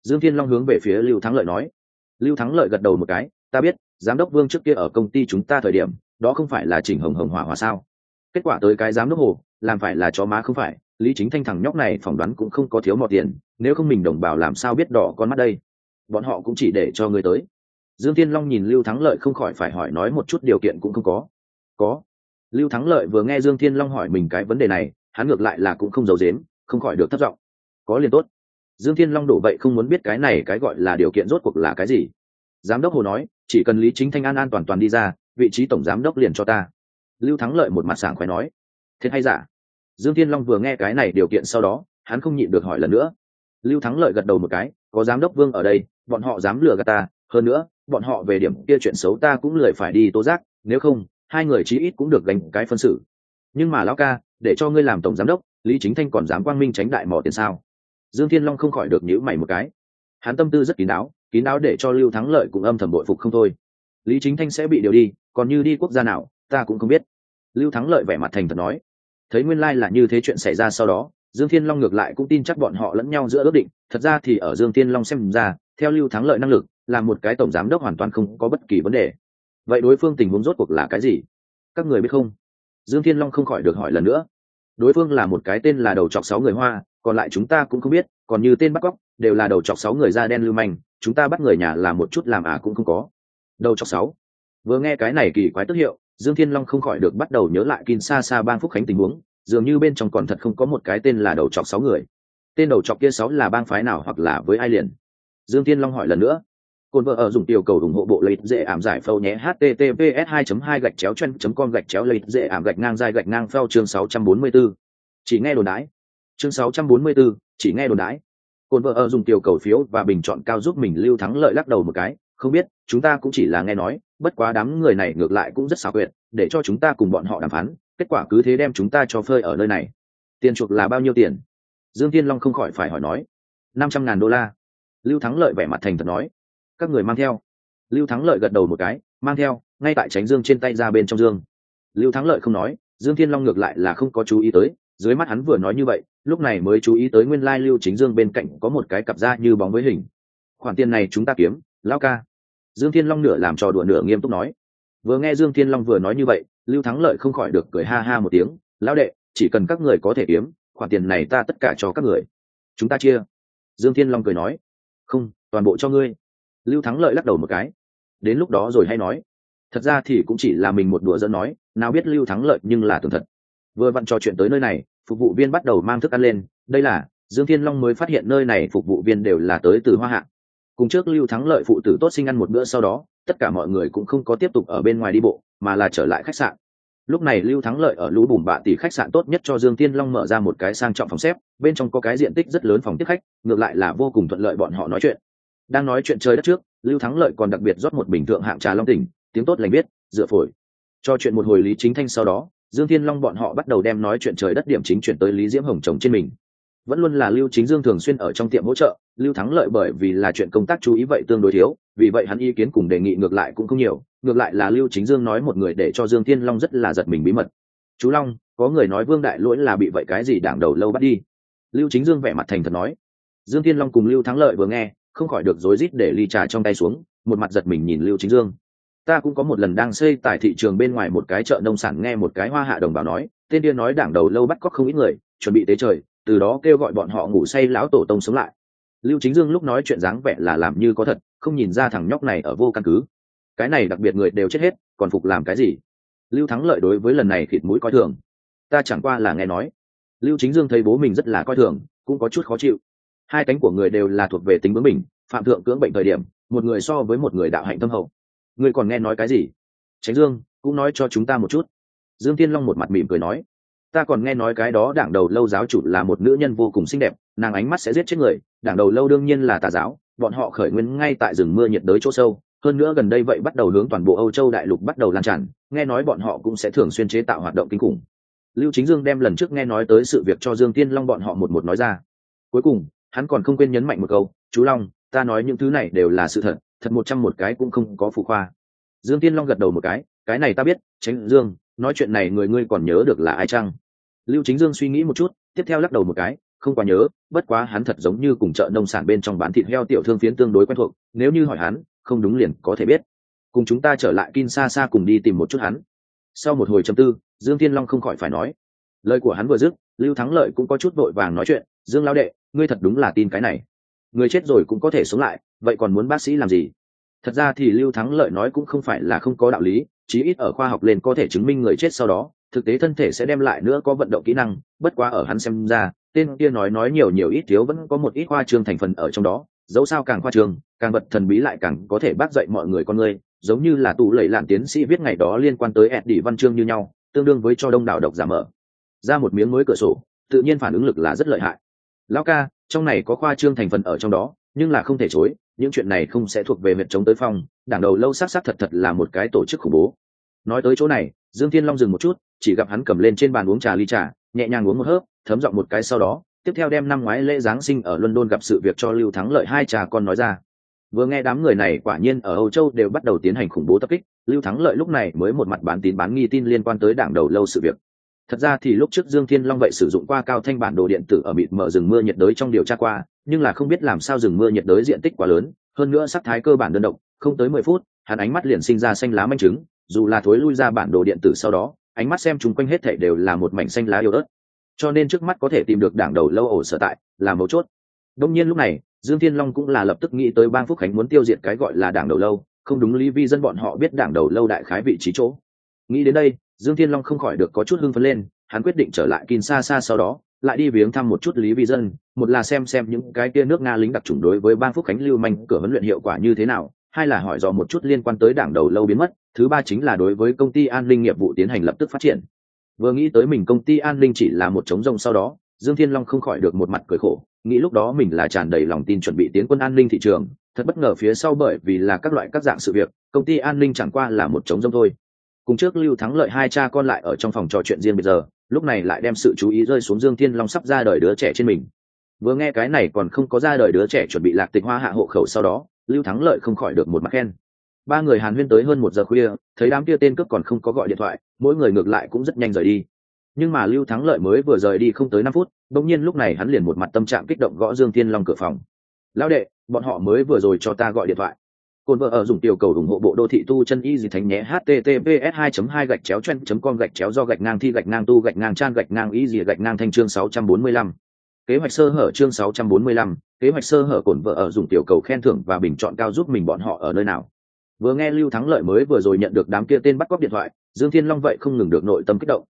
Dương thiên long hướng về phía lưu thắng lợi nói. Lưu thắng lợi gật đầu một cái, ta biết, giám đốc vương trước kia ở công ty chúng ta thời điểm, đó không phải là chỉnh hồng hồng hỏa hỏa sao? Kết quả tới cái giám đốc hồ, làm phải là chó má không phải, lý chính thanh thằng nhóc này phỏng đoán cũng không có thiếu mọt tiền, nếu không mình đồng bào làm sao biết đỏ con mắt đây? Bọn họ cũng chỉ để cho người tới. Dương Thiên long nhìn lưu thắng lợi không khỏi phải hỏi nói một chút điều kiện cũng không có. Có lưu thắng lợi vừa nghe dương thiên long hỏi mình cái vấn đề này, hắn ngược lại là cũng không giấu dếm không khỏi được thất vọng. Có liền tốt. Dương thiên long đổ vậy không muốn biết cái này cái gọi là điều kiện rốt cuộc là cái gì. Giám đốc hồ nói, chỉ cần lý chính thanh an an toàn toàn đi ra, vị trí tổng giám đốc liền cho ta. Lưu thắng lợi một mặt sảng khoái nói. Thế hay giả? Dương thiên long vừa nghe cái này điều kiện sau đó, hắn không nhịn được hỏi lần nữa. Lưu thắng lợi gật đầu một cái, có giám đốc vương ở đây, bọn họ dám lừa gạt ta, hơn nữa, bọn họ về điểm kia chuyện xấu ta cũng lười phải đi tố giác, nếu không hai người chí ít cũng được gánh cái phân xử. Nhưng mà lão ca, để cho ngươi làm tổng giám đốc, lý chính thanh còn dám quang minh tránh đại mỏ tiền sao? Dương thiên long không khỏi được nhữ mày một cái. Hắn tâm tư rất kín đáo kín đáo để cho lưu thắng lợi cũng âm thầm bội phục không thôi. Lý chính thanh sẽ bị điều đi, còn như đi quốc gia nào, ta cũng không biết. Lưu thắng lợi vẻ mặt thành thật nói. Thấy nguyên lai、like、là như thế chuyện xảy ra sau đó, dương thiên long ngược lại cũng tin chắc bọn họ lẫn nhau giữa ước định. Thật ra thì ở dương thiên long xem ra, theo lưu thắng lợi năng lực, là một cái tổng giám đốc hoàn toàn không có bất kỳ vấn đề vậy đối phương tình huống rốt cuộc là cái gì? Các người biết không? Dương thiên long không khỏi được hỏi lần nữa. Đối phương là một cái tên là đầu chọc sáu người hoa, còn lại chúng ta cũng không biết, còn như tên bắt cóc, đều là đầu chọc sáu người da đen lưu manh, chúng ta bắt người nhà làm một chút làm à cũng không có. Đầu chọc sáu. Vừa nghe cái này kỳ quái tức hiệu, dương thiên long không khỏi được bắt đầu nhớ lại kin xa xa bang phúc khánh tình huống, dường như bên trong còn thật không có một cái tên là đầu chọc sáu người. Tên đầu chọc kia sáu là bang phái nào hoặc là với ai liền? Dương thiên long hỏi lần nữa. Côn vợ ở dùng tiểu cầu ủng hộ bộ lấy dễ ảm giải phâu nhé. Https 2 2 gạch chéo chen com gạch chéo lấy dễ ảm gạch ngang dài gạch ngang phao chương 644. chỉ nghe đồn đái chương 644, chỉ nghe đồn đái Côn vợ ở dùng tiểu cầu phiếu và bình chọn cao giúp mình lưu thắng lợi lắc đầu một cái. Không biết chúng ta cũng chỉ là nghe nói bất quá đám người này ngược lại cũng rất xảo quyệt để cho chúng ta cùng bọn họ đàm phán kết quả cứ thế đem chúng ta cho phơi ở nơi này. Tiền chuộc là bao nhiêu tiền? Dương thiên long không khỏi phải hỏi nói. Năm trăm ngàn đô la. Lưu thắng lợi vẻ mặt thành thật nói các người mang theo. Lưu thắng lợi gật đầu một cái, mang theo, ngay tại tránh dương trên tay ra bên trong dương. Lưu thắng lợi không nói, dương thiên long ngược lại là không có chú ý tới, dưới mắt hắn vừa nói như vậy, lúc này mới chú ý tới nguyên lai lưu chính dương bên cạnh có một cái cặp da như bóng với hình. Khoản tiền này chúng ta kiếm lao ca. Dương thiên long nửa làm trò đùa nửa nghiêm túc nói. Vừa nghe dương thiên long vừa nói như vậy, lưu thắng lợi không khỏi được cười ha ha một tiếng, lão đệ, chỉ cần các người có thể kiếm, khoản tiền này ta tất cả cho các người. Chúng ta chia. Dương thiên long cười nói, không, toàn bộ cho ngươi lưu thắng lợi lắc đầu một cái. Đến lúc đó rồi hay nói. Thật ra thì cũng chỉ là mình một đùa dẫn nói, nào biết lưu thắng lợi nhưng là tường thật. Vừa vặn trò chuyện tới nơi này, phục vụ viên bắt đầu mang thức ăn lên. Đây là, dương thiên long mới phát hiện nơi này phục vụ viên đều là tới từ hoa hạ. Cùng trước lưu thắng lợi phụ tử tốt sinh ăn một bữa sau đó, tất cả mọi người cũng không có tiếp tục ở bên ngoài đi bộ, mà là trở lại khách sạn. Lúc này lưu thắng lợi ở lũ bùm bạ tỷ khách sạn tốt nhất cho dương tiên long mở ra một cái sang trọng phòng xếp, bên trong có cái diện tích rất lớn phòng tiếp khách, ngược lại là vô cùng thuận lợi bọn họ nói chuyện đang nói chuyện chơi đất trước, lưu thắng lợi còn đặc biệt rót một bình thượng hạng trà long tỉnh, tiếng tốt lành biết dựa phổi. Cho chuyện một hồi lý chính thanh sau đó, dương thiên long bọn họ bắt đầu đem nói chuyện trời đất điểm chính chuyển tới lý diễm hồng chồng trên mình. Vẫn luôn là lưu chính dương thường xuyên ở trong tiệm hỗ trợ, lưu thắng lợi bởi vì là chuyện công tác chú ý vậy tương đối thiếu, vì vậy hắn ý kiến cùng đề nghị ngược lại cũng không nhiều, ngược lại là lưu chính dương nói một người để cho dương thiên long rất là giật mình bí mật. Chú long, có người nói vương đại lỗi là bị vậy cái gì đảng đầu lâu bắt đi? Lưu chính dương vẻ mặt thành thật nói. Dương thiên long cùng lưu thắng lợi vừa nghe không khỏi được rối rít để ly trà trong tay xuống, một mặt giật mình nhìn lưu chính dương. Ta cũng có một lần đang xây tại thị trường bên ngoài một cái chợ nông sản nghe một cái hoa hạ đồng bào nói, tên điên nói đảng đầu lâu bắt cóc không ít người, chuẩn bị tế trời, từ đó kêu gọi bọn họ ngủ say lão tổ tông sống lại. Lưu chính dương lúc nói chuyện dáng vẻ là làm như có thật, không nhìn ra thằng nhóc này ở vô căn cứ. Cái này đặc biệt người đều chết hết, còn phục làm cái gì? Lưu thắng lợi đối với lần này khịt mũi coi thường. Ta chẳng qua là nghe nói. Lưu chính dương thấy bố mình rất là coi thường, cũng có chút khó chịu hai cánh của người đều là thuộc về tính bướng mình phạm thượng cưỡng bệnh thời điểm, một người so với một người đạo hạnh tâm hậu. Người còn nghe nói cái gì? Tránh dương, cũng nói cho chúng ta một chút. Dương tiên long một mặt mỉm cười nói, ta còn nghe nói cái đó đảng đầu lâu giáo chủ là một nữ nhân vô cùng xinh đẹp, nàng ánh mắt sẽ giết chết người, đảng đầu lâu đương nhiên là tà giáo, bọn họ khởi nguyên ngay tại rừng mưa nhiệt đới chỗ sâu, hơn nữa gần đây vậy bắt đầu hướng toàn bộ âu châu đại lục bắt đầu lan tràn, nghe nói bọn họ cũng sẽ thường xuyên chế tạo hoạt động kinh khủng. Lưu chính dương đem lần trước nghe nói tới sự việc cho dương tiên long bọn họ một một nói ra. Cuối cùng hắn còn không quên nhấn mạnh một câu, chú long, ta nói những thứ này đều là sự thật thật một trăm một cái cũng không có phụ khoa. Dương tiên long gật đầu một cái cái này ta biết, tránh dương, nói chuyện này người ngươi còn nhớ được là ai chăng? Lưu chính dương suy nghĩ một chút, tiếp theo lắc đầu một cái, không quá nhớ, bất quá hắn thật giống như cùng chợ nông sản bên trong bán thịt heo tiểu thương phiến tương đối quen thuộc, nếu như hỏi hắn, không đúng liền có thể biết. Cùng chúng ta trở lại kin xa xa cùng đi tìm một chút hắn. Sau một hồi châm tư, dương Tiên long không khỏi phải nói lời của hắn vừa dứt, lưu thắng lợi cũng có chút vội vàng nói chuyện, dương lao đệ, ngươi thật đúng là tin cái này. Người chết rồi cũng có thể sống lại, vậy còn muốn bác sĩ làm gì? Thật ra thì lưu thắng lợi nói cũng không phải là không có đạo lý, chí ít ở khoa học lên có thể chứng minh người chết sau đó, thực tế thân thể sẽ đem lại nữa có vận động kỹ năng, bất quá ở hắn xem ra, tên kia nói nói nhiều nhiều ít thiếu vẫn có một ít khoa trương thành phần ở trong đó, dẫu sao càng khoa trương, càng vật thần bí lại càng có thể bác dạy mọi người con người giống như là tù lẩy lạn tiến sĩ viết ngày đó liên quan tới ed đi văn chương như nhau, tương đương với cho đông đảo độc giả mở ra một miếng mới cửa sổ, tự nhiên phản ứng lực là rất lợi hại. Lão ca, trong này có khoa trương thành phần ở trong đó, nhưng là không thể chối, những chuyện này không sẽ thuộc về huyện chống tới phong, đảng đầu lâu xác xác thật thật là một cái tổ chức khủng bố. Nói tới chỗ này, dương thiên long dừng một chút, chỉ gặp hắn cầm lên trên bàn uống trà ly trà, nhẹ nhàng uống một hớp, thấm giọng một cái sau đó, tiếp theo đem năm ngoái lễ giáng sinh ở london gặp sự việc cho lưu thắng lợi hai trà con nói ra. Vừa nghe đám người này quả nhiên ở âu châu đều bắt đầu tiến hành khủng bố tập kích, lưu thắng lợi lúc này mới một mặt bán tín bán nghi tin liên quan tới đảng đầu lâu sự việc thật ra thì lúc trước dương thiên long vậy sử dụng qua cao thanh bản đồ điện tử ở mịt mở rừng mưa nhiệt đới trong điều tra qua, nhưng là không biết làm sao rừng mưa nhiệt đới diện tích quá lớn, hơn nữa sắc thái cơ bản đơn độc, không tới mười phút, hắn ánh mắt liền sinh ra xanh lá manh trứng, dù là thối lui ra bản đồ điện tử sau đó, ánh mắt xem chúng quanh hết thảy đều là một mảnh xanh lá yếu ớt. Cho nên trước mắt có thể tìm được đảng đầu lâu ổ sở tại, là mấu chốt. Đông nhiên lúc này, dương thiên long cũng là lập tức nghĩ tới bang phúc khánh muốn tiêu diệt cái gọi là đảng đầu lâu, không đúng lý vi dân bọn họ biết đảng đầu lâu đại khái vị trí chỗ. Nghĩ đến đây dương thiên long không khỏi được có chút hưng phấn lên, hắn quyết định trở lại Kinshasa sau đó, lại đi viếng thăm một chút lý vi dân, một là xem xem những cái kia nước nga lính đặc trùng đối với bang phúc khánh lưu manh cửa huấn luyện hiệu quả như thế nào, hai là hỏi dò một chút liên quan tới đảng đầu lâu biến mất, thứ ba chính là đối với công ty an ninh nghiệp vụ tiến hành lập tức phát triển. Vừa nghĩ tới mình công ty an ninh chỉ là một chống rông sau đó, dương thiên long không khỏi được một mặt cười khổ, nghĩ lúc đó mình là tràn đầy lòng tin chuẩn bị tiến quân an ninh thị trường, thật bất ngờ phía sau bởi vì là các loại các dạng sự việc, công ty an ninh chẳng qua là một trống rông thôi cùng trước lưu thắng lợi hai cha con lại ở trong phòng trò chuyện riêng bây giờ, lúc này lại đem sự chú ý rơi xuống dương thiên long sắp ra đời đứa trẻ trên mình. Vừa nghe cái này còn không có ra đời đứa trẻ chuẩn bị lạc tịch hoa hạ hộ khẩu sau đó, lưu thắng lợi không khỏi được một mắt khen. Ba người hàn huyên tới hơn một giờ khuya, thấy đám kia tên cướp còn không có gọi điện thoại, mỗi người ngược lại cũng rất nhanh rời đi. Nhưng mà lưu thắng lợi mới vừa rời đi không tới năm phút, bỗng nhiên lúc này hắn liền một mặt tâm trạng kích động gõ dương thiên long cửa phòng. Lão đệ, bọn họ mới vừa rồi cho ta gọi điện thoại. Côn vợ ở dùng tiểu cầu ủng hộ bộ đô thị tu chân y gì thánh nhé https 2 2 gạch chéo chen com gạch chéo do gạch ngang thi gạch ngang tu gạch ngang trang gạch ngang y gì gạch ngang thanh chương 645. kế hoạch sơ hở chương 645, kế hoạch sơ hở cổn vợ ở dùng tiểu cầu khen thưởng và bình chọn cao giúp mình bọn họ ở nơi nào. Vừa nghe lưu thắng lợi mới vừa rồi nhận được đám kia tên bắt cóc điện thoại dương thiên long vậy không ngừng được nội tâm kích động.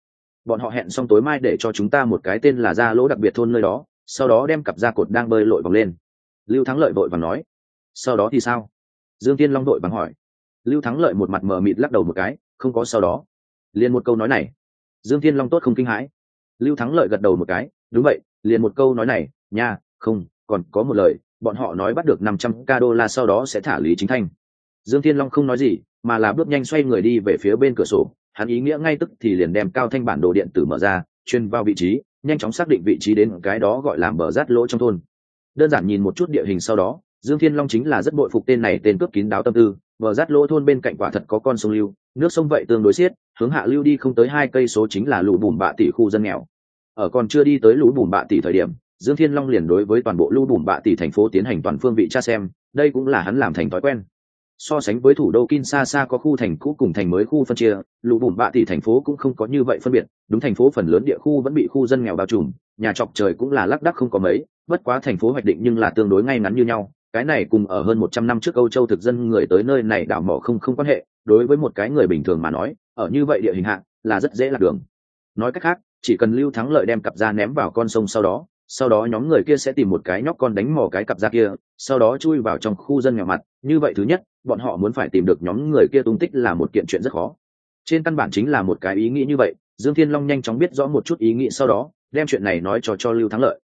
Bọn họ hẹn xong tối mai để cho chúng ta một cái tên là ra lỗ đặc biệt thôn nơi đó sau đó đem cặp ra cột đang bơi lội vòng lên. Lưu thắng lợi vội và nói sau đó thì sao? Dương tiên long đội bằng hỏi. Lưu thắng lợi một mặt mờ mịt lắc đầu một cái, không có sau đó. Liền một câu nói này. Dương tiên long tốt không kinh hãi. Lưu thắng lợi gật đầu một cái, đúng vậy, liền một câu nói này, nha, không, còn có một lời, bọn họ nói bắt được năm trăm ca đô la sau đó sẽ thả lý chính thanh. Dương thiên long không nói gì, mà là bước nhanh xoay người đi về phía bên cửa sổ. Hắn ý nghĩa ngay tức thì liền đem cao thanh bản đồ điện tử mở ra, chuyên vào vị trí, nhanh chóng xác định vị trí đến cái đó gọi làm bờ rát lỗ trong thôn. Đơn giản nhìn một chút địa hình sau đó dương thiên long chính là rất bội phục tên này tên cướp kín đáo tâm tư Vờ rát lỗ thôn bên cạnh quả thật có con sông lưu nước sông vậy tương đối xiết hướng hạ lưu đi không tới hai cây số chính là lũ bùn bạ tỷ khu dân nghèo. Ở còn chưa đi tới lũ bùn bạ tỷ thời điểm dương thiên long liền đối với toàn bộ lũ bùn bạ tỷ thành phố tiến hành toàn phương vị tra xem đây cũng là hắn làm thành thói quen. So sánh với thủ đô Kinshasa có khu thành cũ cùng thành mới khu phân chia, lũ bùn bạ tỷ thành phố cũng không có như vậy phân biệt, đúng thành phố phần lớn địa khu vẫn bị khu dân nghèo bao trùm, nhà trọc trời cũng là lác đác không có mấy, bất quá thành phố hoạch định nhưng là tương đối ngay ngắn như nhau, cái này cùng ở hơn một trăm năm trước Âu Châu thực dân người tới nơi này đảo mỏ không không quan hệ, đối với một cái người bình thường mà nói, ở như vậy địa hình hạng là rất dễ lạc đường. Nói cách khác, chỉ cần Lưu Thắng Lợi đem cặp ra ném vào con sông sau đó, sau đó nhóm người kia sẽ tìm một cái nhóc con đánh mò cái cặp ra kia, sau đó chui vào trong khu dân nghèo mặt, như vậy thứ nhất, bọn họ muốn phải tìm được nhóm người kia tung tích là một kiện chuyện rất khó. Trên căn bản chính là một cái ý nghĩ như vậy dương thiên long nhanh chóng biết rõ một chút ý nghĩ sau đó đem chuyện này nói cho cho lưu thắng lợi.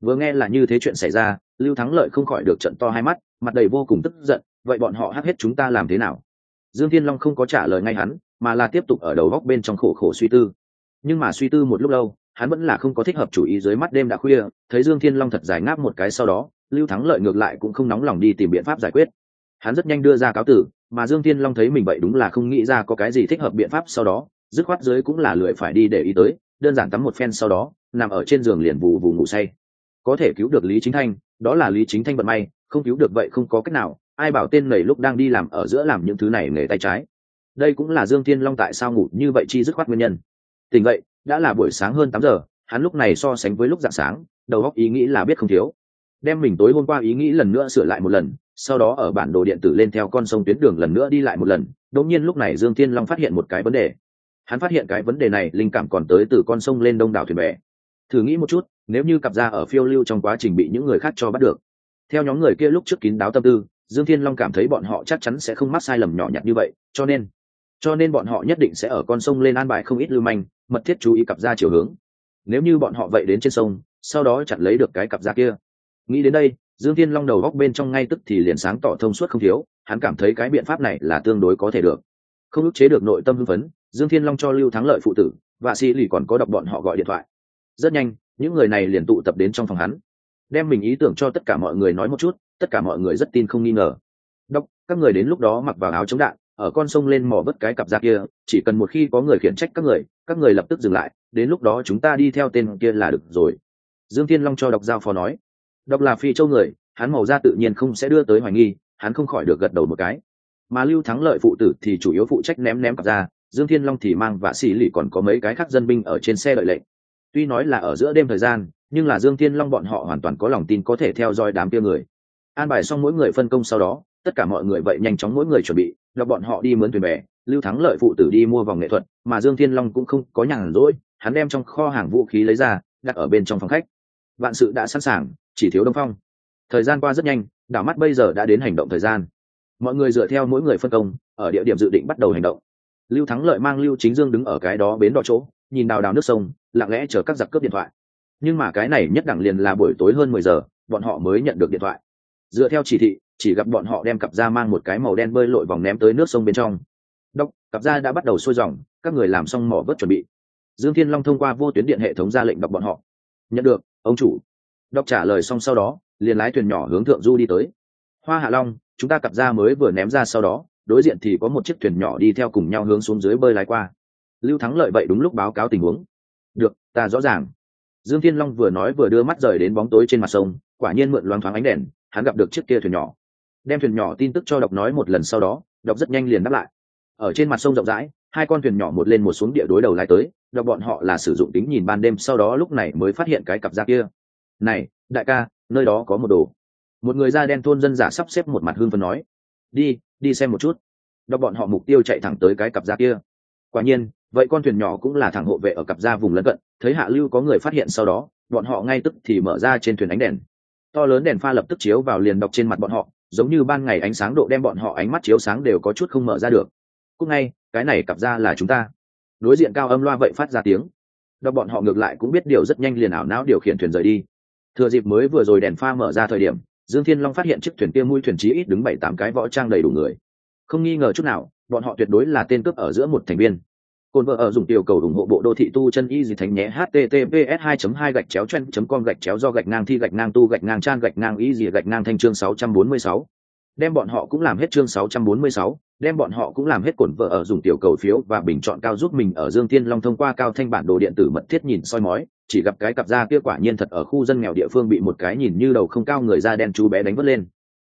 Vừa nghe là như thế chuyện xảy ra lưu thắng lợi không khỏi được trận to hai mắt, mặt đầy vô cùng tức giận, vậy bọn họ hát hết chúng ta làm thế nào? Dương thiên long không có trả lời ngay hắn, mà là tiếp tục ở đầu góc bên trong khổ khổ suy tư. Nhưng mà suy tư một lúc lâu, hắn vẫn là không có thích hợp chủ ý dưới mắt đêm đã khuya, thấy dương thiên long thật giải ngáp một cái sau đó, lưu thắng lợi ngược lại cũng không nóng lòng đi tìm biện pháp giải quyết. Hắn rất nhanh đưa ra cáo tử, mà dương Thiên long thấy mình vậy đúng là không nghĩ ra có cái gì thích hợp biện pháp sau đó, dứt khoát dưới cũng là lười phải đi để ý tới, đơn giản tắm một phen sau đó, nằm ở trên giường liền vù vù ngủ say có thể cứu được lý chính thanh, đó là lý chính thanh vận may, không cứu được vậy không có cách nào, ai bảo tên nầy lúc đang đi làm ở giữa làm những thứ này nghề tay trái. Đây cũng là dương thiên long tại sao ngủ như vậy chi dứt khoát nguyên nhân. Tình vậy đã là buổi sáng hơn tám giờ, hắn lúc này so sánh với lúc dạng sáng, đầu óc ý nghĩ là biết không thiếu. Đem mình tối hôm qua ý nghĩ lần nữa sửa lại một lần, sau đó ở bản đồ điện tử lên theo con sông tuyến đường lần nữa đi lại một lần, đột nhiên lúc này dương thiên long phát hiện một cái vấn đề. Hắn phát hiện cái vấn đề này, linh cảm còn tới từ con sông lên đông đảo thuyền bè thử nghĩ một chút, nếu như cặp da ở phiêu lưu trong quá trình bị những người khác cho bắt được. Theo nhóm người kia lúc trước kín đáo tâm tư, dương thiên long cảm thấy bọn họ chắc chắn sẽ không mắc sai lầm nhỏ nhặt như vậy, cho nên cho nên bọn họ nhất định sẽ ở con sông lên an bài không ít lưu manh, mật thiết chú ý cặp da chiều hướng. Nếu như bọn họ vậy đến trên sông, sau đó chặn lấy được cái cặp da kia. Nghĩ đến đây, dương thiên long đầu góc bên trong ngay tức thì liền sáng tỏ thông suốt không thiếu, hắn cảm thấy cái biện pháp này là tương đối có thể được. Không ức chế được nội tâm hưng phấn, dương thiên long cho lưu thắng lợi phụ tử và si lì còn có đọc bọn họ gọi điện thoại rất nhanh, những người này liền tụ tập đến trong phòng hắn. Đem mình ý tưởng cho tất cả mọi người nói một chút, tất cả mọi người rất tin không nghi ngờ. Đọc các người đến lúc đó mặc vào áo chống đạn, ở con sông lên mò vớt cái cặp da kia, chỉ cần một khi có người khiển trách các người các người lập tức dừng lại, đến lúc đó chúng ta đi theo tên kia là được rồi. Dương thiên long cho đọc giao phó nói. Đọc là phi châu người, hắn màu da tự nhiên không sẽ đưa tới hoài nghi, hắn không khỏi được gật đầu một cái. Mà lưu thắng lợi phụ tử thì chủ yếu phụ trách ném ném cặp ra dương thiên long thì mang vạ xỉ lì còn có mấy cái khác dân binh ở trên xe đợi lệnh tuy nói là ở giữa đêm thời gian, nhưng là dương thiên long bọn họ hoàn toàn có lòng tin có thể theo dõi đám kia người. An bài xong mỗi người phân công sau đó, tất cả mọi người vậy nhanh chóng mỗi người chuẩn bị đọc bọn họ đi mướn thuyền bè, lưu thắng lợi phụ tử đi mua vòng nghệ thuật, mà dương thiên long cũng không có nhàn rỗi, hắn đem trong kho hàng vũ khí lấy ra, đặt ở bên trong phòng khách. Vạn sự đã sẵn sàng, chỉ thiếu đông phong. Thời gian qua rất nhanh, đảo mắt bây giờ đã đến hành động thời gian. Mọi người dựa theo mỗi người phân công, ở địa điểm dự định bắt đầu hành động. Lưu thắng lợi mang lưu chính dương đứng ở cái đó bến đỏ chỗ, nhìn đào đào nước sông lặng lẽ chờ các giặc cướp điện thoại. Nhưng mà cái này nhất đẳng liền là buổi tối hơn mười giờ, bọn họ mới nhận được điện thoại. Dựa theo chỉ thị, chỉ gặp bọn họ đem cặp da mang một cái màu đen bơi lội vòng ném tới nước sông bên trong. Đốc, cặp da đã bắt đầu sôi dòng, các người làm xong mỏ vớt chuẩn bị. Dương thiên long thông qua vô tuyến điện hệ thống ra lệnh đọc bọn họ. Nhận được, ông chủ. Đọc trả lời xong sau đó, liền lái thuyền nhỏ hướng thượng du đi tới. Hoa hạ long, chúng ta cặp da mới vừa ném ra sau đó, đối diện thì có một chiếc thuyền nhỏ đi theo cùng nhau hướng xuống dưới bơi lái qua. Lưu thắng lợi vậy đúng lúc báo cáo tình huống được, ta rõ ràng. Dương thiên long vừa nói vừa đưa mắt rời đến bóng tối trên mặt sông, quả nhiên mượn loáng thoáng ánh đèn, hắn gặp được chiếc kia thuyền nhỏ. Đem thuyền nhỏ tin tức cho đọc nói một lần sau đó đọc rất nhanh liền đáp lại. Ở trên mặt sông rộng rãi, hai con thuyền nhỏ một lên một xuống địa đối đầu lái tới đọc bọn họ là sử dụng tính nhìn ban đêm sau đó lúc này mới phát hiện cái cặp da kia. Này, đại ca, nơi đó có một đồ. Một người da đen thôn dân giả sắp xếp một mặt hương phân nói. Đi đi xem một chút. Đọc bọn họ mục tiêu chạy thẳng tới cái cặp da kia quả nhiên, vậy con thuyền nhỏ cũng là thẳng hộ vệ ở cặp ra vùng lân cận, thấy hạ lưu có người phát hiện sau đó, bọn họ ngay tức thì mở ra trên thuyền ánh đèn. To lớn đèn pha lập tức chiếu vào liền đọc trên mặt bọn họ, giống như ban ngày ánh sáng độ đem bọn họ ánh mắt chiếu sáng đều có chút không mở ra được. Cũng ngay, cái này cặp ra là chúng ta. Đối diện cao âm loa vậy phát ra tiếng. Đọc bọn họ ngược lại cũng biết điều rất nhanh liền ảo não điều khiển thuyền rời đi. Thừa dịp mới vừa rồi đèn pha mở ra thời điểm, dương thiên long phát hiện chiếc thuyền kia mũi thuyền chí ít đứng bảy tám cái võ trang đầy đủ người. Không nghi ngờ chút nào bọn họ tuyệt đối là tên cướp ở giữa một thành viên cồn vợ ở dùng tiểu cầu ủng hộ bộ đô thị tu chân y dì thánh nhé https 2 2 gạch chéo chen com gạch chéo do gạch ngang thi gạch ngang tu gạch ngang trang gạch ngang y dì gạch ngang thanh chương 646. Đem bọn họ cũng làm hết chương 646, đem bọn họ cũng làm hết cổn vợ ở dùng tiểu cầu phiếu và bình chọn cao giúp mình ở Dương Tiên Long thông qua cao thanh bản đồ điện tử mật thiết nhìn soi mói, chỉ gặp cái cặp da kia quả nhiên thật ở khu dân nghèo địa phương bị một cái nhìn như đầu không cao người da đen chú bé đánh vứt lên.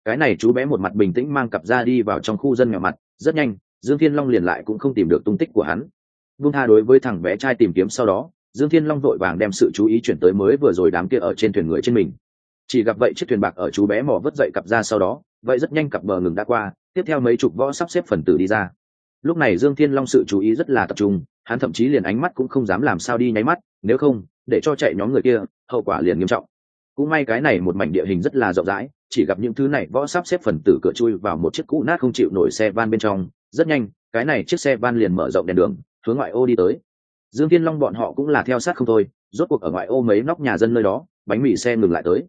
Cái này chú bé một mặt bình tĩnh mang cặp da đi vào trong khu dân nghèo mặt, rất nhanh, Dương Thiên Long liền lại cũng không tìm được tung tích của hắn. Buông tha đối với thằng bé trai tìm kiếm sau đó dương thiên long vội vàng đem sự chú ý chuyển tới mới vừa rồi đám kia ở trên thuyền người trên mình. Chỉ gặp vậy chiếc thuyền bạc ở chú bé mò vớt dậy cặp ra sau đó vậy rất nhanh cặp bờ ngừng đã qua tiếp theo mấy chục võ sắp xếp phần tử đi ra. Lúc này dương thiên long sự chú ý rất là tập trung hắn thậm chí liền ánh mắt cũng không dám làm sao đi nháy mắt nếu không để cho chạy nhóm người kia hậu quả liền nghiêm trọng. Cũng may cái này một mảnh địa hình rất là rộng rãi chỉ gặp những thứ này võ sắp xếp phần tử cửa chui vào một chiếc cũ nát không chịu nổi xe van bên trong. Rất nhanh, cái này chiếc xe van liền mở rộng đèn đường, hướng ngoại ô đi tới. Dương thiên long bọn họ cũng là theo sát không thôi, rốt cuộc ở ngoại ô mấy nóc nhà dân nơi đó, bánh mì xe ngừng lại tới.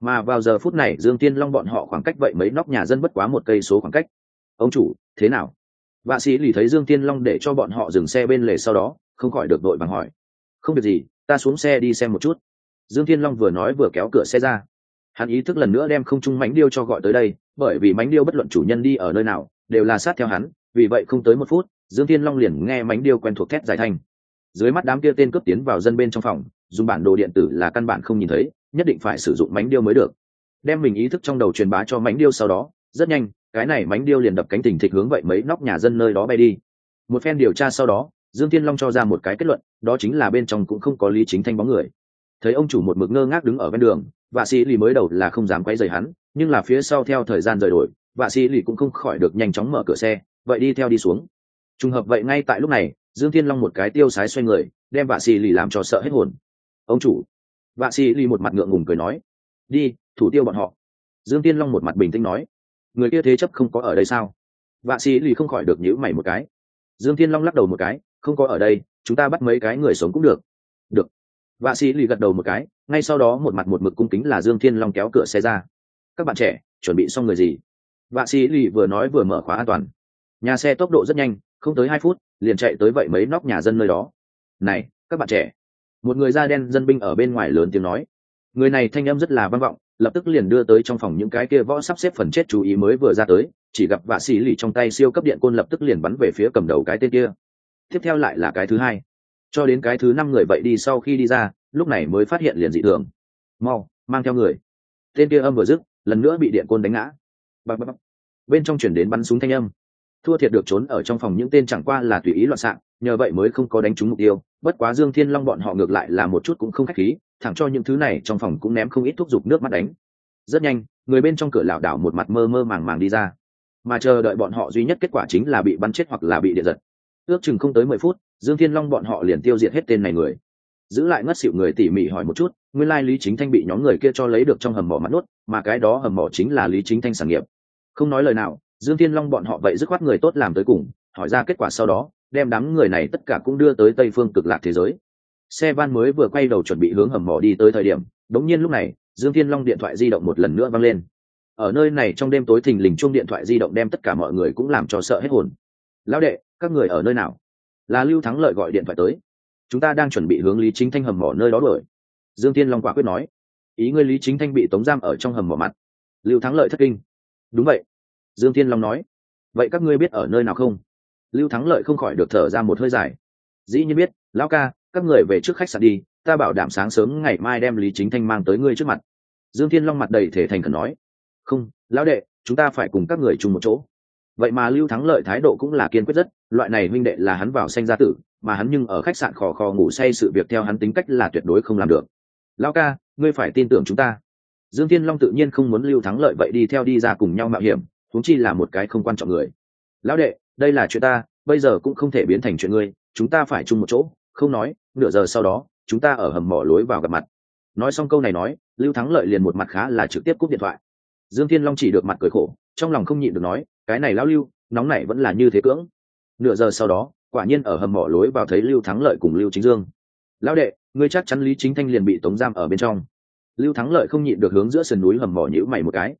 Mà vào giờ phút này, dương thiên long bọn họ khoảng cách vậy mấy nóc nhà dân bất quá một cây số khoảng cách. Ông chủ, thế nào? Vạ sĩ lì thấy dương thiên long để cho bọn họ dừng xe bên lề sau đó, không khỏi được đội bằng hỏi. Không việc gì, ta xuống xe đi xem một chút. Dương thiên long vừa nói vừa kéo cửa xe ra hắn ý thức lần nữa đem không trung mánh điêu cho gọi tới đây, bởi vì mánh điêu bất luận chủ nhân đi ở nơi nào, đều là sát theo hắn, vì vậy không tới một phút, dương thiên long liền nghe mánh điêu quen thuộc thét giải thanh. Dưới mắt đám kia tên cướp tiến vào dân bên trong phòng, dùng bản đồ điện tử là căn bản không nhìn thấy, nhất định phải sử dụng mánh điêu mới được. Đem mình ý thức trong đầu truyền bá cho mánh điêu sau đó, rất nhanh, cái này mánh điêu liền đập cánh tình thịch hướng vậy mấy nóc nhà dân nơi đó bay đi. Một phen điều tra sau đó, dương thiên long cho ra một cái kết luận, đó chính là bên trong cũng không có lý chính thanh bóng người. Thấy ông chủ một mực ngơ ngác đứng ở ven đường vạ sĩ lì mới đầu là không dám quay rời hắn, nhưng là phía sau theo thời gian rời đổi, vạ sĩ lì cũng không khỏi được nhanh chóng mở cửa xe, vậy đi theo đi xuống. Trùng hợp vậy ngay tại lúc này, dương thiên long một cái tiêu sái xoay người, đem vạ sĩ lì làm cho sợ hết hồn. Ông chủ. Vạ sĩ lì một mặt ngượng ngùng cười nói. Đi, thủ tiêu bọn họ. Dương thiên long một mặt bình tĩnh nói. Người kia thế chấp không có ở đây sao? Vạ sĩ lì không khỏi được nhữ mày một cái. Dương thiên long lắc đầu một cái. Không có ở đây, chúng ta bắt mấy cái người sống cũng được vạ sĩ lì gật đầu một cái, ngay sau đó một mặt một mực cung kính là dương thiên long kéo cửa xe ra. Các bạn trẻ, chuẩn bị xong người gì? Vạ sĩ lì vừa nói vừa mở khóa an toàn. Nhà xe tốc độ rất nhanh, không tới hai phút, liền chạy tới vậy mấy nóc nhà dân nơi đó. Này, các bạn trẻ. Một người da đen dân binh ở bên ngoài lớn tiếng nói. Người này thanh âm rất là vang vọng, lập tức liền đưa tới trong phòng những cái kia võ sắp xếp phần chết chú ý mới vừa ra tới, chỉ gặp vạ sĩ lì trong tay siêu cấp điện côn lập tức liền bắn về phía cầm đầu cái tên kia. Tiếp theo lại là cái thứ hai cho đến cái thứ năm người vậy đi sau khi đi ra, lúc này mới phát hiện liền dị thường. Mau, mang theo người. Tên kia âm vừa dứt, lần nữa bị điện côn đánh ngã. Bập bập bên trong chuyển đến bắn súng thanh âm. Thua thiệt được trốn ở trong phòng những tên chẳng qua là tùy ý loạn xạ, nhờ vậy mới không có đánh trúng mục tiêu. Bất quá dương thiên long bọn họ ngược lại là một chút cũng không khách khí, thẳng cho những thứ này trong phòng cũng ném không ít thuốc giục nước mắt đánh. Rất nhanh, người bên trong cửa lảo đảo một mặt mơ mơ màng màng đi ra. Mà chờ đợi bọn họ duy nhất kết quả chính là bị bắn chết hoặc là bị điện giật ước chừng không tới mười phút dương thiên long bọn họ liền tiêu diệt hết tên này người. Giữ lại ngất xịu người tỉ mỉ hỏi một chút nguyên lai lý chính thanh bị nhóm người kia cho lấy được trong hầm mỏ mắt nuốt, mà cái đó hầm mỏ chính là lý chính thanh sản nghiệp. Không nói lời nào dương thiên long bọn họ vậy dứt khoát người tốt làm tới cùng hỏi ra kết quả sau đó đem đám người này tất cả cũng đưa tới tây phương cực lạc thế giới. Xe van mới vừa quay đầu chuẩn bị hướng hầm mỏ đi tới thời điểm đống nhiên lúc này dương thiên long điện thoại di động một lần nữa văng lên. Ở nơi này trong đêm tối thình lình chuông điện thoại di động đem tất cả mọi người cũng làm cho sợ hết hồn. Lão đệ các người ở nơi nào? Là lưu thắng lợi gọi điện thoại tới. Chúng ta đang chuẩn bị hướng lý chính thanh hầm mỏ nơi đó đuổi. Dương tiên long quả quyết nói. Ý ngươi lý chính thanh bị tống giam ở trong hầm mỏ mặt. Lưu thắng lợi thất kinh. Đúng vậy. Dương tiên long nói. Vậy các ngươi biết ở nơi nào không? Lưu thắng lợi không khỏi được thở ra một hơi dài. Dĩ nhiên biết, lão ca, các người về trước khách sạn đi, ta bảo đảm sáng sớm ngày mai đem lý chính thanh mang tới ngươi trước mặt. Dương thiên long mặt đầy thể thành khẩn nói. Không, lão đệ, chúng ta phải cùng các người chung một chỗ vậy mà lưu thắng lợi thái độ cũng là kiên quyết rất, loại này minh đệ là hắn vào sanh gia tử, mà hắn nhưng ở khách sạn khò khò ngủ say sự việc theo hắn tính cách là tuyệt đối không làm được. Lão ca, ngươi phải tin tưởng chúng ta. Dương thiên long tự nhiên không muốn lưu thắng lợi vậy đi theo đi ra cùng nhau mạo hiểm thúng chi là một cái không quan trọng người. Lão đệ, đây là chuyện ta, bây giờ cũng không thể biến thành chuyện ngươi, chúng ta phải chung một chỗ, không nói, nửa giờ sau đó, chúng ta ở hầm mỏ lối vào gặp mặt. Nói xong câu này nói, lưu thắng lợi liền một mặt khá là trực tiếp cúp điện thoại. Dương thiên long chỉ được mặt cười khổ trong lòng không nhịn được nói, cái này lão lưu, nóng này vẫn là như thế cưỡng. Nửa giờ sau đó, quả nhiên ở hầm mỏ lối vào thấy lưu thắng lợi cùng lưu chính dương. Lão đệ, ngươi chắc chắn lý chính thanh liền bị tống giam ở bên trong. Lưu thắng lợi không nhịn được hướng giữa sườn núi hầm mỏ nhữ mày một cái.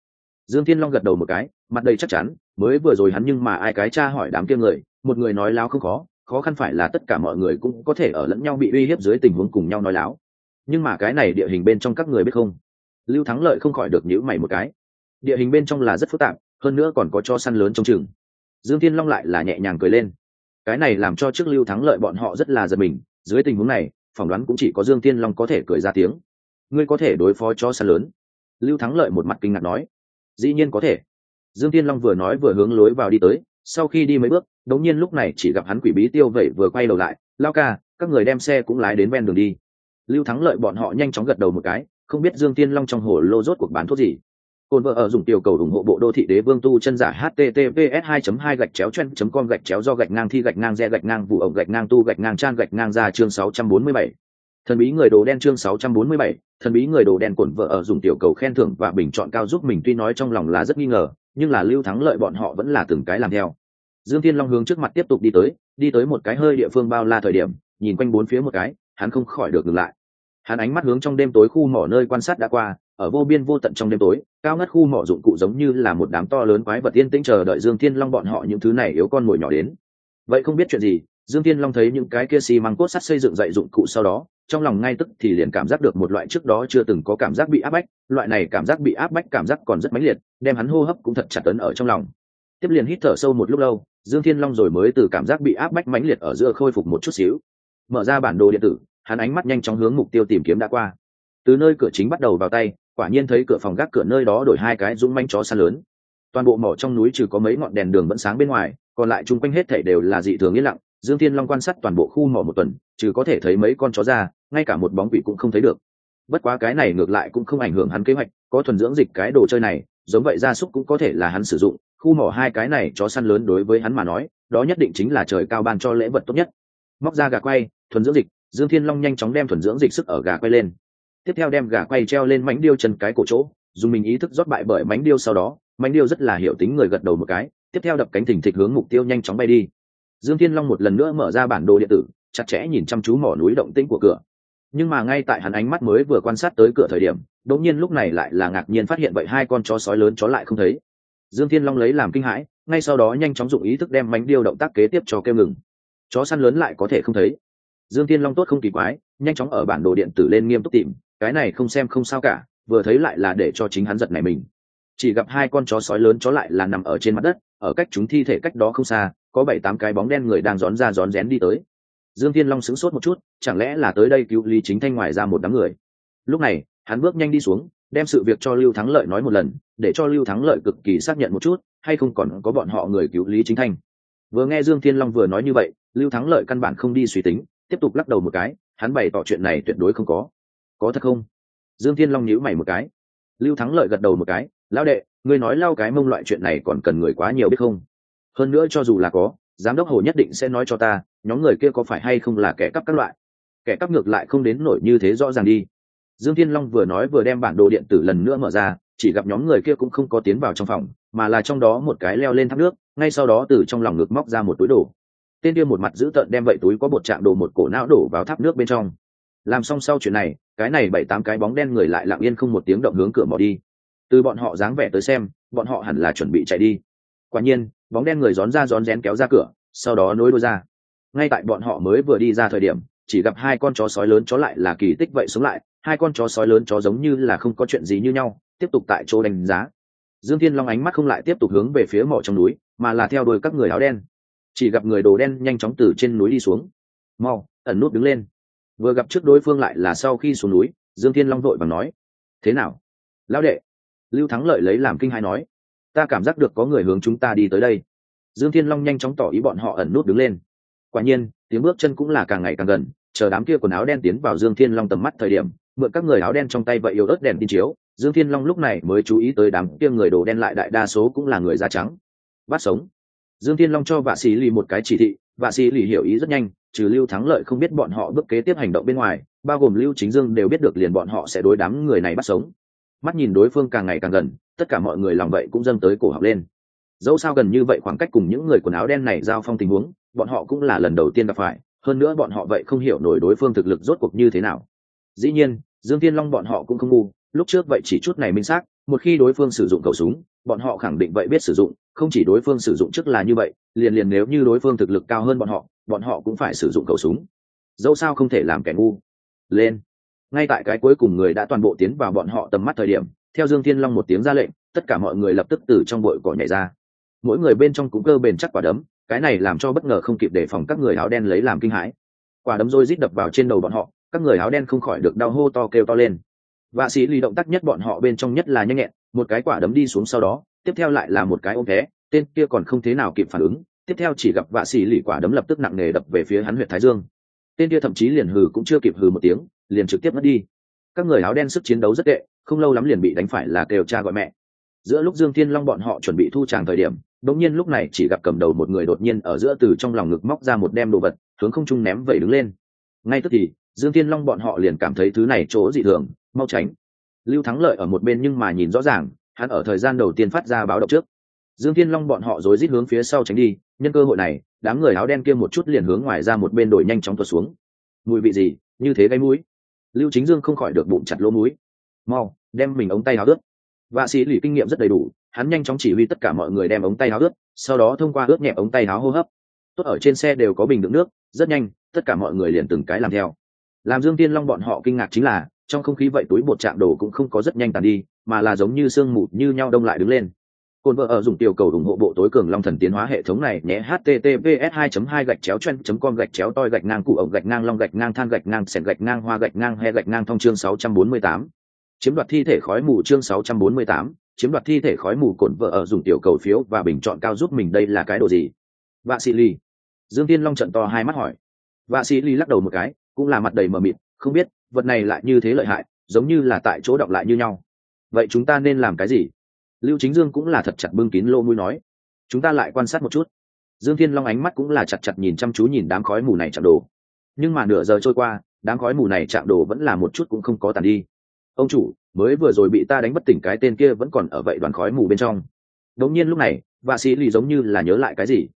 Dương thiên long gật đầu một cái, mặt đầy chắc chắn, mới vừa rồi hắn nhưng mà ai cái cha hỏi đám kia người, một người nói láo không khó khó khăn phải là tất cả mọi người cũng có thể ở lẫn nhau bị uy hiếp dưới tình huống cùng nhau nói láo. Nhưng mà cái này địa hình bên trong các người biết không? Lưu thắng lợi không khỏi được nhữ mày một cái địa hình bên trong là rất phức tạp, hơn nữa còn có cho săn lớn trong chừng. Dương thiên long lại là nhẹ nhàng cười lên. Cái này làm cho trước lưu thắng lợi bọn họ rất là giật mình, dưới tình huống này, phỏng đoán cũng chỉ có dương thiên long có thể cười ra tiếng. Ngươi có thể đối phó cho săn lớn? Lưu thắng lợi một mặt kinh ngạc nói. Dĩ nhiên có thể. Dương thiên long vừa nói vừa hướng lối vào đi tới, sau khi đi mấy bước đống nhiên lúc này chỉ gặp hắn quỷ bí tiêu vẩy vừa quay đầu lại, lao ca, các người đem xe cũng lái đến ven đường đi. Lưu thắng lợi bọn họ nhanh chóng gật đầu một cái, không biết dương tiên long trong hồ lô rốt cuộc bán thuốc gì. Côn vợ ở dùng tiểu cầu ủng hộ bộ đô thị đế vương tu chân giả https 2 2 gạch chéo chen com gạch chéo do gạch ngang thi gạch ngang re gạch ngang vụ ổng gạch ngang tu gạch ngang trang gạch ngang ra chương 647. thần bí người đồ đen chương 647, thần bí người đồ đen cuộn vợ ở dùng tiểu cầu khen thưởng và bình chọn cao giúp mình tuy nói trong lòng là rất nghi ngờ nhưng là lưu thắng lợi bọn họ vẫn là từng cái làm theo. Dương thiên long hướng trước mặt tiếp tục đi tới đi tới một cái hơi địa phương bao la thời điểm nhìn quanh bốn phía một cái hắn không khỏi được ngừng lại hắn ánh mắt hướng trong đêm tối khu mỏ nơi quan sát đã qua, ở vô biên vô tận trong đêm tối, cao ngất khu mỏ dụng cụ giống như là một đám to lớn quái vật yên tĩnh chờ đợi dương thiên long bọn họ những thứ này yếu con mồi nhỏ đến. Vậy không biết chuyện gì, dương thiên long thấy những cái kia xi măng cốt sắt xây dựng dậy dụng cụ sau đó, trong lòng ngay tức thì liền cảm giác được một loại trước đó chưa từng có cảm giác bị áp bách, loại này cảm giác bị áp bách cảm giác còn rất mãnh liệt, đem hắn hô hấp cũng thật chặt ấn ở trong lòng. Tiếp liền hít thở sâu một lúc lâu, dương thiên long rồi mới từ cảm giác bị áp bách mãnh liệt ở giữa khôi phục một chút xíu. Mở ra bản đồ điện tử hắn ánh mắt nhanh chóng hướng mục tiêu tìm kiếm đã qua. Từ nơi cửa chính bắt đầu vào tay, quả nhiên thấy cửa phòng gác cửa nơi đó đổi hai cái dũng manh chó săn lớn. Toàn bộ mỏ trong núi trừ có mấy ngọn đèn đường vẫn sáng bên ngoài, còn lại chung quanh hết thảy đều là dị thường yên lặng. Dương thiên long quan sát toàn bộ khu mỏ một tuần, trừ có thể thấy mấy con chó ra, ngay cả một bóng quỷ cũng không thấy được. Bất quá cái này ngược lại cũng không ảnh hưởng hắn kế hoạch, có thuần dưỡng dịch cái đồ chơi này, giống vậy gia súc cũng có thể là hắn sử dụng. Khu mỏ hai cái này chó săn lớn đối với hắn mà nói, đó nhất định chính là trời cao ban cho lễ vật tốt nhất. Móc ra gà quay, thuần dưỡng dịch dương thiên long nhanh chóng đem thuần dưỡng dịch sức ở gà quay lên. Tiếp theo đem gà quay treo lên mánh điêu chân cái cổ chỗ, dùng mình ý thức rót bại bởi mánh điêu sau đó, mánh điêu rất là hiểu tính người gật đầu một cái, tiếp theo đập cánh thình thịch hướng mục tiêu nhanh chóng bay đi. Dương thiên long một lần nữa mở ra bản đồ điện tử, chặt chẽ nhìn chăm chú mỏ núi động tĩnh của cửa. Nhưng mà ngay tại hắn ánh mắt mới vừa quan sát tới cửa thời điểm, đột nhiên lúc này lại là ngạc nhiên phát hiện vậy hai con chó sói lớn chó lại không thấy. Dương thiên long lấy làm kinh hãi, ngay sau đó nhanh chóng dụng ý thức đem mánh điêu động tác kế tiếp cho kêu ngừng. Chó săn lớn lại có thể không thấy dương thiên long tốt không kỳ quái, nhanh chóng ở bản đồ điện tử lên nghiêm túc tìm, cái này không xem không sao cả, vừa thấy lại là để cho chính hắn giật này mình. Chỉ gặp hai con chó sói lớn chó lại là nằm ở trên mặt đất, ở cách chúng thi thể cách đó không xa, có bảy tám cái bóng đen người đang rón ra rón rén đi tới. Dương thiên long sững sốt một chút, chẳng lẽ là tới đây cứu lý chính thanh ngoài ra một đám người? Lúc này, hắn bước nhanh đi xuống, đem sự việc cho lưu thắng lợi nói một lần, để cho lưu thắng lợi cực kỳ xác nhận một chút, hay không còn có bọn họ người cứu lý chính thanh. Vừa nghe dương thiên long vừa nói như vậy, lưu thắng lợi căn bản không đi suy tính tiếp tục lắc đầu một cái, hắn bày tỏ chuyện này tuyệt đối không có. Có thật không? Dương thiên long nhíu mày một cái. Lưu thắng lợi gật đầu một cái, lão đệ, ngươi nói lao cái mông loại chuyện này còn cần người quá nhiều biết không? Hơn nữa cho dù là có, giám đốc hồ nhất định sẽ nói cho ta, nhóm người kia có phải hay không là kẻ cắp các loại? Kẻ cắp ngược lại không đến nổi như thế rõ ràng đi. Dương thiên long vừa nói vừa đem bản đồ điện tử lần nữa mở ra, chỉ gặp nhóm người kia cũng không có tiến vào trong phòng, mà là trong đó một cái leo lên thác nước, ngay sau đó từ trong lòng ngực móc ra một túi đồ tên kia một mặt giữ tợn đem vậy túi có bột chạm đồ một cổ não đổ vào tháp nước bên trong. Làm xong sau chuyện này, cái này bảy tám cái bóng đen người lại lặng yên không một tiếng động hướng cửa bỏ đi. Từ bọn họ dáng vẻ tới xem, bọn họ hẳn là chuẩn bị chạy đi. Quả nhiên, bóng đen người rón ra rón rén kéo ra cửa, sau đó nối đôi ra. Ngay tại bọn họ mới vừa đi ra thời điểm, chỉ gặp hai con chó sói lớn chó lại là kỳ tích vậy sống lại, hai con chó sói lớn chó giống như là không có chuyện gì như nhau, tiếp tục tại chỗ đánh giá. Dương thiên long ánh mắt không lại tiếp tục hướng về phía mỏ trong núi, mà là theo đuôi các người áo đen chỉ gặp người đồ đen nhanh chóng từ trên núi đi xuống. Mau, ẩn nút đứng lên. Vừa gặp trước đối phương lại là sau khi xuống núi, dương thiên long vội và nói, thế nào? Lão đệ? Lưu thắng lợi lấy làm kinh hai nói, ta cảm giác được có người hướng chúng ta đi tới đây. Dương thiên long nhanh chóng tỏ ý bọn họ ẩn nút đứng lên. Quả nhiên, tiếng bước chân cũng là càng ngày càng gần, chờ đám kia quần áo đen tiến vào dương thiên long tầm mắt thời điểm, mượn các người áo đen trong tay vậy yếu ớt đèn tin chiếu, dương thiên long lúc này mới chú ý tới đám kia người đồ đen lại đại đa số cũng là người da trắng bắt sống dương thiên long cho vạ sĩ lì một cái chỉ thị, vạ sĩ lì hiểu ý rất nhanh, trừ lưu thắng lợi không biết bọn họ bước kế tiếp hành động bên ngoài, bao gồm lưu chính dương đều biết được liền bọn họ sẽ đối đám người này bắt sống. Mắt nhìn đối phương càng ngày càng gần, tất cả mọi người lòng vậy cũng dâng tới cổ học lên. Dẫu sao gần như vậy khoảng cách cùng những người quần áo đen này giao phong tình huống, bọn họ cũng là lần đầu tiên gặp phải, hơn nữa bọn họ vậy không hiểu nổi đối phương thực lực rốt cuộc như thế nào. Dĩ nhiên, dương tiên long bọn họ cũng không ngu, lúc trước vậy chỉ chút này minh xác, một khi đối phương sử dụng khẩu súng, bọn họ khẳng định vậy biết sử dụng không chỉ đối phương sử dụng trước là như vậy, liền liền nếu như đối phương thực lực cao hơn bọn họ bọn họ cũng phải sử dụng khẩu súng. Dẫu sao không thể làm kẻ ngu. Lên. Ngay tại cái cuối cùng người đã toàn bộ tiến vào bọn họ tầm mắt thời điểm, theo dương thiên long một tiếng ra lệnh, tất cả mọi người lập tức từ trong bụi cỏ nhảy ra. Mỗi người bên trong cũng cơ bền chắc quả đấm, cái này làm cho bất ngờ không kịp đề phòng các người áo đen lấy làm kinh hãi. Quả đấm rôi rít đập vào trên đầu bọn họ, các người áo đen không khỏi được đau hô to kêu to lên. Vạ sĩ lì động tác nhất bọn họ bên trong nhất là nhanh nhẹn, một cái quả đấm đi xuống sau đó tiếp theo lại là một cái ôm thế, tên kia còn không thế nào kịp phản ứng, tiếp theo chỉ gặp vạ sĩ lì quả đấm lập tức nặng nề đập về phía hắn huyện thái dương. Tên kia thậm chí liền hừ cũng chưa kịp hừ một tiếng, liền trực tiếp mất đi. Các người áo đen sức chiến đấu rất tệ, không lâu lắm liền bị đánh phải là kêu cha gọi mẹ. Giữa lúc dương thiên long bọn họ chuẩn bị thu tràng thời điểm đống nhiên lúc này chỉ gặp cầm đầu một người đột nhiên ở giữa từ trong lòng ngực móc ra một đem đồ vật, hướng không trung ném vậy đứng lên. Ngay tức thì, dương thiên long bọn họ liền cảm thấy thứ này chỗ dị thường, mau tránh. Lưu thắng lợi ở một bên nhưng mà nhìn rõ ràng hắn ở thời gian đầu tiên phát ra báo động trước. Dương thiên long bọn họ rối rít hướng phía sau tránh đi, nhân cơ hội này, đám người áo đen kia một chút liền hướng ngoài ra một bên đổi nhanh chóng tuột xuống. Mùi vị gì, như thế gây mũi. Lưu chính dương không khỏi được bụng chặt lỗ mũi. Mau, đem mình ống tay áo ướt. Vạ sĩ lì kinh nghiệm rất đầy đủ, hắn nhanh chóng chỉ huy tất cả mọi người đem ống tay áo ướt, sau đó thông qua ướt nhẹ ống tay áo hô hấp. Tốt ở trên xe đều có bình đựng nước, rất nhanh, tất cả mọi người liền từng cái làm theo. Làm dương tiên long bọn họ kinh ngạc chính là, trong không khí vậy túi bột chạm đồ cũng không có rất nhanh tàn đi mà là giống như sương mù như nhau đông lại đứng lên. Cồn vợ ở dùng tiểu cầu ủng hộ bộ tối cường long thần tiến hóa hệ thống này nhé https 2 2 gạch chéo chen com gạch chéo toi gạch ngang cụ ổng gạch ngang long gạch ngang than gạch ngang sẹn gạch ngang hoa gạch ngang he gạch ngang thông chương 648. chiếm đoạt thi thể khói mù chương 648, chiếm đoạt thi thể khói mù cồn vợ ở dùng tiểu cầu phiếu và bình chọn cao giúp mình đây là cái đồ gì? Vạ sĩ ly dương tiên long trận to hai mắt hỏi. Vạ sĩ ly lắc đầu một cái cũng là mặt đầy mờ mịt không biết vật này lại như thế lợi hại giống như là tại chỗ đọc lại như nhau vậy chúng ta nên làm cái gì? Lưu chính dương cũng là thật chặt bưng kín lô mũi nói. Chúng ta lại quan sát một chút. Dương thiên long ánh mắt cũng là chặt chặt nhìn chăm chú nhìn đám khói mù này chạm đồ. Nhưng mà nửa giờ trôi qua, đám khói mù này chạm đồ vẫn là một chút cũng không có tàn đi. Ông chủ, mới vừa rồi bị ta đánh bất tỉnh cái tên kia vẫn còn ở vậy đoàn khói mù bên trong. Đống nhiên lúc này, vạ sĩ lì giống như là nhớ lại cái gì.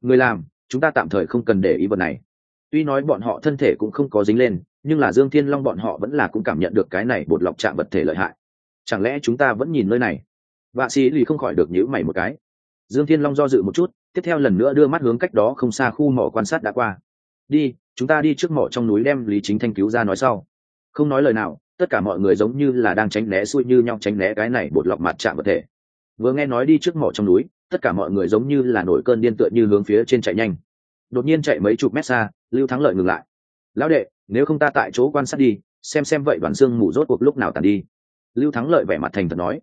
Người làm, chúng ta tạm thời không cần để ý vật này. Tuy nói bọn họ thân thể cũng không có dính lên, nhưng là dương thiên long bọn họ vẫn là cũng cảm nhận được cái này bột lọc chạm vật thể lợi hại chẳng lẽ chúng ta vẫn nhìn nơi này? Vạ sĩ lì không khỏi được nhữ mày một cái. Dương thiên long do dự một chút, tiếp theo lần nữa đưa mắt hướng cách đó không xa khu mỏ quan sát đã qua. Đi, chúng ta đi trước mỏ trong núi đem lý chính thanh cứu ra nói sau. Không nói lời nào, tất cả mọi người giống như là đang tránh né xuôi như nhau tránh né cái này bột lọc mặt chạm vật thể. Vừa nghe nói đi trước mỏ trong núi, tất cả mọi người giống như là nổi cơn điên tựa như hướng phía trên chạy nhanh. Đột nhiên chạy mấy chục mét xa, lưu thắng lợi ngừng lại. Lão đệ, nếu không ta tại chỗ quan sát đi, xem xem vậy đoàn xương mù rốt cuộc lúc nào tàn đi lưu thắng lợi vẻ mặt thành thật nói.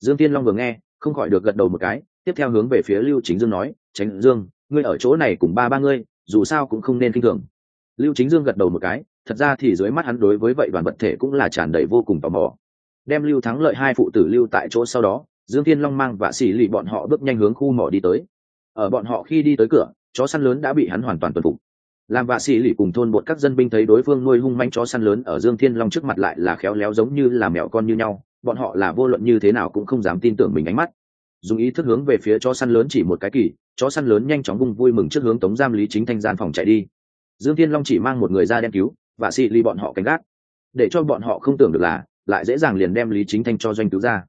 Dương tiên long vừa nghe, không khỏi được gật đầu một cái, tiếp theo hướng về phía lưu chính dương nói, tránh dương, ngươi ở chỗ này cùng ba ba ngươi, dù sao cũng không nên k i n h thường. Lưu chính dương gật đầu một cái, thật ra thì dưới mắt hắn đối với vậy đoàn vật thể cũng là tràn đầy vô cùng tò mò. Đem lưu thắng lợi hai phụ tử lưu tại chỗ sau đó, dương tiên long mang và xỉ lì bọn họ bước nhanh hướng khu mỏ đi tới. Ở bọn họ khi đi tới cửa, chó săn lớn đã bị hắn hoàn toàn tuần phục làm vạ sĩ lì cùng thôn bột các dân binh thấy đối phương nuôi hung manh chó săn lớn ở dương thiên long trước mặt lại là khéo léo giống như là mẹo con như nhau, bọn họ là vô luận như thế nào cũng không dám tin tưởng mình ánh mắt. Dùng ý thức hướng về phía chó săn lớn chỉ một cái kỳ, chó săn lớn nhanh chóng bung vui mừng trước hướng tống giam lý chính thanh gian phòng chạy đi. Dương thiên long chỉ mang một người ra đem cứu và xị ly bọn họ canh gác để cho bọn họ không tưởng được là, lại dễ dàng liền đem lý chính thanh cho doanh cứu ra.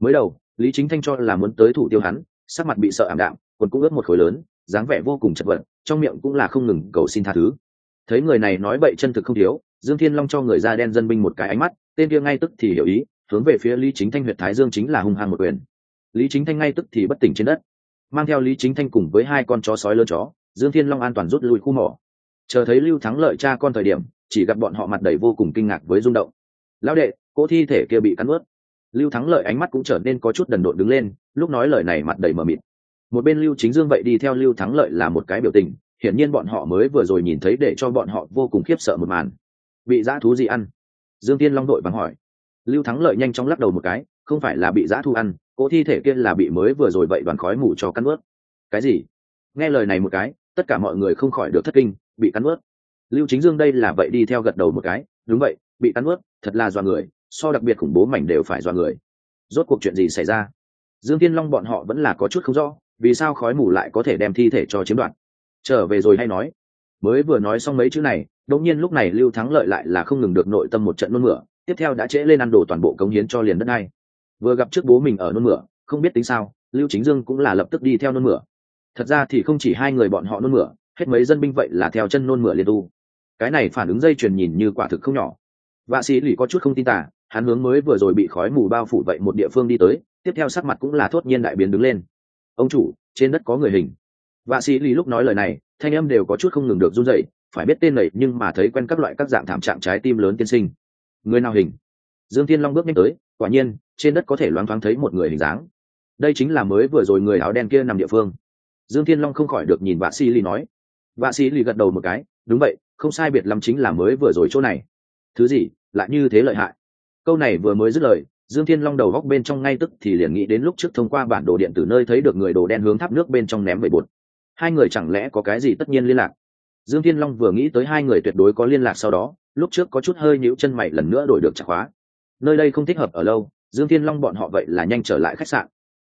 Mới đầu, lý chính thanh cho là muốn tới thủ tiêu hắn, sắc mặt bị sợ ảm đạm, quần cũng ướt một khối lớn dáng vẻ vô cùng chật vật, trong miệng cũng là không ngừng cầu xin tha thứ. Thấy người này nói bậy chân thực không thiếu, dương thiên long cho người da đen dân binh một cái ánh mắt, tên kia ngay tức thì hiểu ý, hướng về phía lý chính thanh huyện thái dương chính là hung hăng một quyền. Lý chính thanh ngay tức thì bất tỉnh trên đất. Mang theo lý chính thanh cùng với hai con chó sói lớn chó, dương thiên long an toàn rút lui khu mỏ. Chờ thấy lưu thắng lợi cha con thời điểm, chỉ gặp bọn họ mặt đầy vô cùng kinh ngạc với rung động. Lão đệ, cỗ thi thể kia bị cắn ướt lưu thắng lợi ánh mắt cũng trở nên có chút đần độn đứng lên, lúc nói lời này mặt đầy mờ mịt một bên lưu chính dương vậy đi theo lưu thắng lợi là một cái biểu tình, hiển nhiên bọn họ mới vừa rồi nhìn thấy để cho bọn họ vô cùng khiếp sợ một màn. Bị dã thú gì ăn? Dương tiên long đội bằng hỏi. Lưu thắng lợi nhanh chóng lắc đầu một cái, không phải là bị dã thu ăn cỗ thi thể kia là bị mới vừa rồi vậy đoàn khói mù cho cắn ướt. Cái gì? Nghe lời này một cái, tất cả mọi người không khỏi được thất kinh, bị cắn ướt. Lưu chính dương đây là vậy đi theo gật đầu một cái, đúng vậy, bị cắn ướt, thật là do người, so đặc biệt khủng bố mảnh đều phải do người. Rốt cuộc chuyện gì xảy ra? Dương tiên long bọn họ vẫn là có chút không rõ vì sao khói mù lại có thể đem thi thể cho chiếm đoạt? Trở về rồi hay nói? Mới vừa nói xong mấy chữ này, đột nhiên lúc này lưu thắng lợi lại là không ngừng được nội tâm một trận nôn mửa, tiếp theo đã trễ lên ăn đồ toàn bộ cống hiến cho liền đất này vừa gặp trước bố mình ở nôn mửa, không biết tính sao, lưu chính dương cũng là lập tức đi theo nôn mửa. Thật ra thì không chỉ hai người bọn họ nôn mửa, hết mấy dân binh vậy là theo chân nôn mửa liền tu. Cái này phản ứng dây chuyền nhìn như quả thực không nhỏ. Vạ sĩ lì có chút không tin tả, hắn hướng mới vừa rồi bị khói mù bao phủ vậy một địa phương đi tới, tiếp theo sắc mặt cũng là thốt nhiên đại biến đứng lên ông chủ, trên đất có người hình. Vạ sĩ lì lúc nói lời này, thanh âm đều có chút không ngừng được run dậy phải biết tên này nhưng mà thấy quen các loại các dạng thảm trạng trái tim lớn tiên sinh. Người nào hình? Dương thiên long bước nhanh tới, quả nhiên, trên đất có thể loáng thoáng thấy một người hình dáng. Đây chính là mới vừa rồi người áo đen kia nằm địa phương. Dương thiên long không khỏi được nhìn vạ sĩ lì nói. Vạ sĩ lì gật đầu một cái, đúng vậy, không sai biệt lắm chính là mới vừa rồi chỗ này. Thứ gì, lại như thế lợi hại? Câu này vừa mới dứt lời dương thiên long đầu góc bên trong ngay tức thì liền nghĩ đến lúc trước thông qua bản đồ điện tử nơi thấy được người đồ đen hướng tháp nước bên trong ném bể bột. Hai người chẳng lẽ có cái gì tất nhiên liên lạc? Dương thiên long vừa nghĩ tới hai người tuyệt đối có liên lạc sau đó, lúc trước có chút hơi nhũ chân mày lần nữa đổi được chặt khóa. Nơi đây không thích hợp ở lâu, dương thiên long bọn họ vậy là nhanh trở lại khách sạn.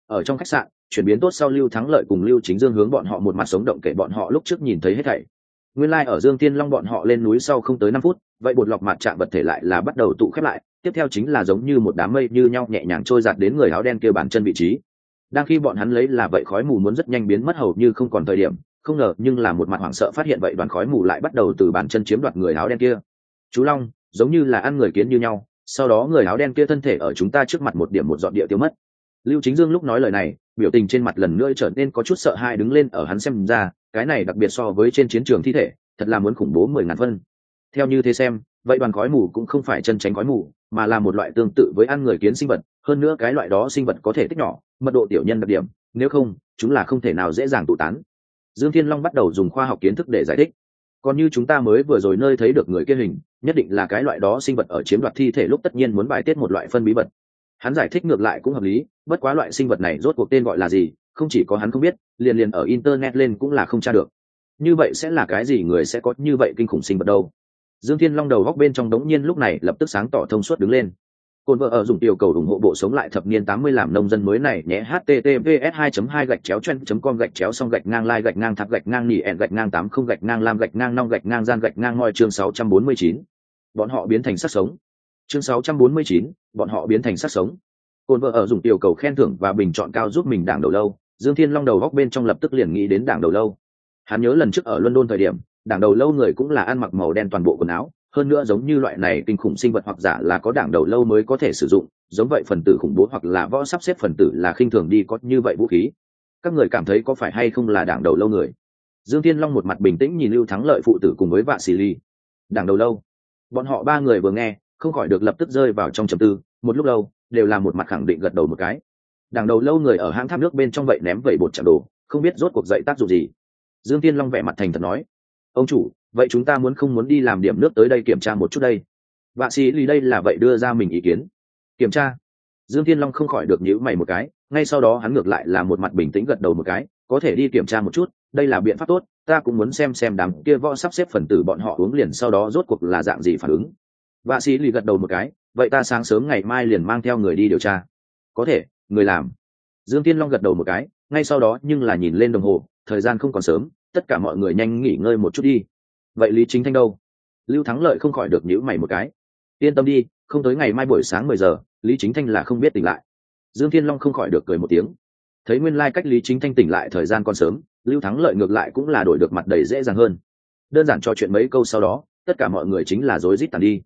Ở trong khách sạn, chuyển biến tốt sau lưu thắng lợi cùng lưu chính dương hướng bọn họ một mặt sống động kể bọn họ lúc trước nhìn thấy hết thảy. Nguyên lai、like、ở dương thiên long bọn họ lên núi sau không tới năm phút, vậy bột lọc mặt chạm vật thể lại là bắt đầu tụ khép lại tiếp theo chính là giống như một đám mây như nhau nhẹ nhàng trôi giạt đến người áo đen kia bàn chân vị trí. Đang khi bọn hắn lấy là vậy khói mù muốn rất nhanh biến mất hầu như không còn thời điểm, không ngờ nhưng là một mặt hoảng sợ phát hiện vậy đoàn khói mù lại bắt đầu từ bàn chân chiếm đoạt người áo đen kia. Chú long, giống như là ăn người kiến như nhau, sau đó người áo đen kia thân thể ở chúng ta trước mặt một điểm một dọn địa tiêu mất. Lưu chính dương lúc nói lời này, biểu tình trên mặt lần nữa trở nên có chút sợ hãi đứng lên ở hắn xem ra, cái này đặc biệt so với trên chiến trường thi thể, thật là muốn khủng bố mười ngàn phân. Theo như thế xem vậy đoàn khói mù cũng không phải chân tránh khói mù, mà là một loại tương tự với ăn người kiến sinh vật, hơn nữa cái loại đó sinh vật có thể tích nhỏ, mật độ tiểu nhân đặc điểm, nếu không, chúng là không thể nào dễ dàng tụ tán. Dương thiên long bắt đầu dùng khoa học kiến thức để giải thích. Còn như chúng ta mới vừa rồi nơi thấy được người kia hình, nhất định là cái loại đó sinh vật ở chiếm đoạt thi thể lúc tất nhiên muốn bài tiết một loại phân bí vật. Hắn giải thích ngược lại cũng hợp lý, bất quá loại sinh vật này rốt cuộc tên gọi là gì, không chỉ có hắn không biết, liền liền ở internet lên cũng là không tra được. Như vậy sẽ là cái gì người sẽ có như vậy kinh khủng sinh vật đâu? Dương thiên long đầu góc bên trong đống nhiên lúc này lập tức sáng tỏ thông suốt đứng lên. Cồn vợ ở dùng tiểu cầu ủng hộ bộ sống lại thập niên tám mươi làm nông dân mới này nhé, https 2 2 gạch chéo chen com gạch chéo xong gạch ngang lai gạch ngang thạp gạch ngang nỉ ẹn gạch ngang tám không gạch ngang lam gạch ngang nong gạch ngang gian gạch ngang ngoi chương sáu trăm bốn mươi chín. Bọn họ biến thành sắc sống. Chương sáu trăm bốn mươi chín, bọn họ biến thành sắc sống. Cồn vợ ở dùng tiểu cầu khen thưởng và bình chọn cao giúp mình đảng đầu lâu. Dương thiên long đầu góc bên trong lập tức liền nghĩ đến đảng đầu lâu. Hắn nhớ lần trước ở london thời điểm đảng đầu lâu người cũng là ăn mặc màu đen toàn bộ quần áo, hơn nữa giống như loại này kinh khủng sinh vật hoặc giả là có đảng đầu lâu mới có thể sử dụng, giống vậy phần tử khủng bố hoặc là võ sắp xếp phần tử là khinh thường đi có như vậy vũ khí. Các người cảm thấy có phải hay không là đảng đầu lâu người? Dương thiên long một mặt bình tĩnh nhìn lưu thắng lợi phụ tử cùng với vạ xì ly đảng đầu lâu. Bọn họ ba người vừa nghe, không khỏi được lập tức rơi vào trong trầm tư, một lúc lâu, đều là một mặt khẳng định gật đầu một cái. Đảng đầu lâu người ở hãng tháp nước bên trong vậy ném vẩy bột chạm đồ, không biết rốt cuộc dậy tác dụng gì. Dương tiên long vẻ mặt thành thật nói ông chủ, vậy chúng ta muốn không muốn đi làm điểm nước tới đây kiểm tra một chút đây? Vạ sĩ lì đây là vậy đưa ra mình ý kiến. Kiểm tra. Dương thiên long không khỏi được nhữ mày một cái, ngay sau đó hắn ngược lại là một mặt bình tĩnh gật đầu một cái, có thể đi kiểm tra một chút, đây là biện pháp tốt, ta cũng muốn xem xem đám kia võ sắp xếp phần tử bọn họ uống liền sau đó rốt cuộc là dạng gì phản ứng. Vạ sĩ lì gật đầu một cái, vậy ta sáng sớm ngày mai liền mang theo người đi điều tra. Có thể, người làm. Dương tiên long gật đầu một cái, ngay sau đó nhưng là nhìn lên đồng hồ, thời gian không còn sớm tất cả mọi người nhanh nghỉ ngơi một chút đi. Vậy lý chính thanh đâu? Lưu thắng lợi không khỏi được nhữ mày một cái. Yên tâm đi, không tới ngày mai buổi sáng mười giờ, lý chính thanh là không biết tỉnh lại. Dương thiên long không khỏi được cười một tiếng. Thấy nguyên lai cách lý chính thanh tỉnh lại thời gian còn sớm, lưu thắng lợi ngược lại cũng là đổi được mặt đầy dễ dàng hơn. Đơn giản trò chuyện mấy câu sau đó, tất cả mọi người chính là rối rít tàn đi.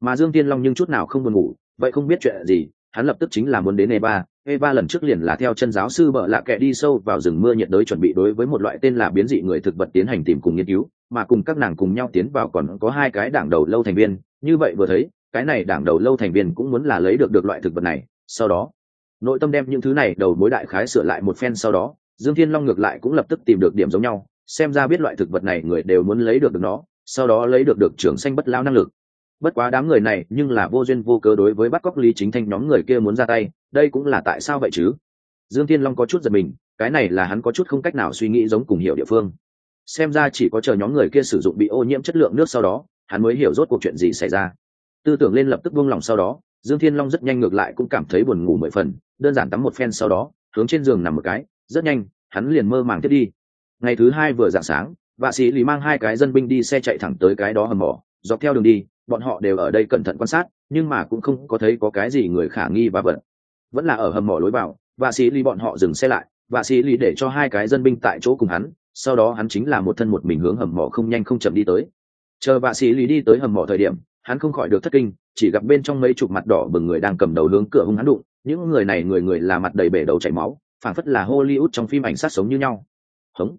Mà dương thiên long nhưng chút nào không buồn ngủ, vậy không biết chuyện gì hắn lập tức chính là muốn đến eva. Eva lần trước liền là theo chân giáo sư bợ lạ kệ đi sâu vào rừng mưa nhiệt đới chuẩn bị đối với một loại tên là biến dị người thực vật tiến hành tìm cùng nghiên cứu, mà cùng các nàng cùng nhau tiến vào còn có hai cái đảng đầu lâu thành viên. Như vậy vừa thấy, cái này đảng đầu lâu thành viên cũng muốn là lấy được được loại thực vật này. Sau đó, nội tâm đem những thứ này đầu mối đại khái sửa lại một phen sau đó, dương thiên long ngược lại cũng lập tức tìm được điểm giống nhau, xem ra biết loại thực vật này người đều muốn lấy được được nó, sau đó lấy được được trưởng xanh bất lao năng lực bất quá đám người này nhưng là vô duyên vô cớ đối với bắt cóc lý chính thanh nhóm người kia muốn ra tay, đây cũng là tại sao vậy chứ? Dương thiên long có chút giật mình, cái này là hắn có chút không cách nào suy nghĩ giống cùng hiểu địa phương. Xem ra chỉ có chờ nhóm người kia sử dụng bị ô nhiễm chất lượng nước sau đó, hắn mới hiểu rốt cuộc chuyện gì xảy ra. Tư tưởng lên lập tức buông lòng sau đó, dương thiên long rất nhanh ngược lại cũng cảm thấy buồn ngủ mười phần, đơn giản tắm một phen sau đó, hướng trên giường nằm một cái, rất nhanh, hắn liền mơ màng thiết đi. Ngày thứ hai vừa dạng sáng, vạ sĩ lì mang hai cái dân binh đi xe chạy thẳng tới cái đó hầm mỏ, dọc theo đường đi bọn họ đều ở đây cẩn thận quan sát, nhưng mà cũng không có thấy có cái gì người khả nghi và vật vẫn là ở hầm mỏ lối vào, vạ sĩ ly bọn họ dừng xe lại, vạ sĩ ly để cho hai cái dân binh tại chỗ cùng hắn, sau đó hắn chính là một thân một mình hướng hầm mỏ không nhanh không chậm đi tới. Chờ vạ sĩ ly đi tới hầm mỏ thời điểm, hắn không khỏi được thất kinh, chỉ gặp bên trong mấy chục mặt đỏ bừng người đang cầm đầu hướng cửa hung hắn đụng, những người này người người là mặt đầy bể đầu chảy máu, phảng phất là hollywood trong phim ảnh sát sống như nhau. Hống.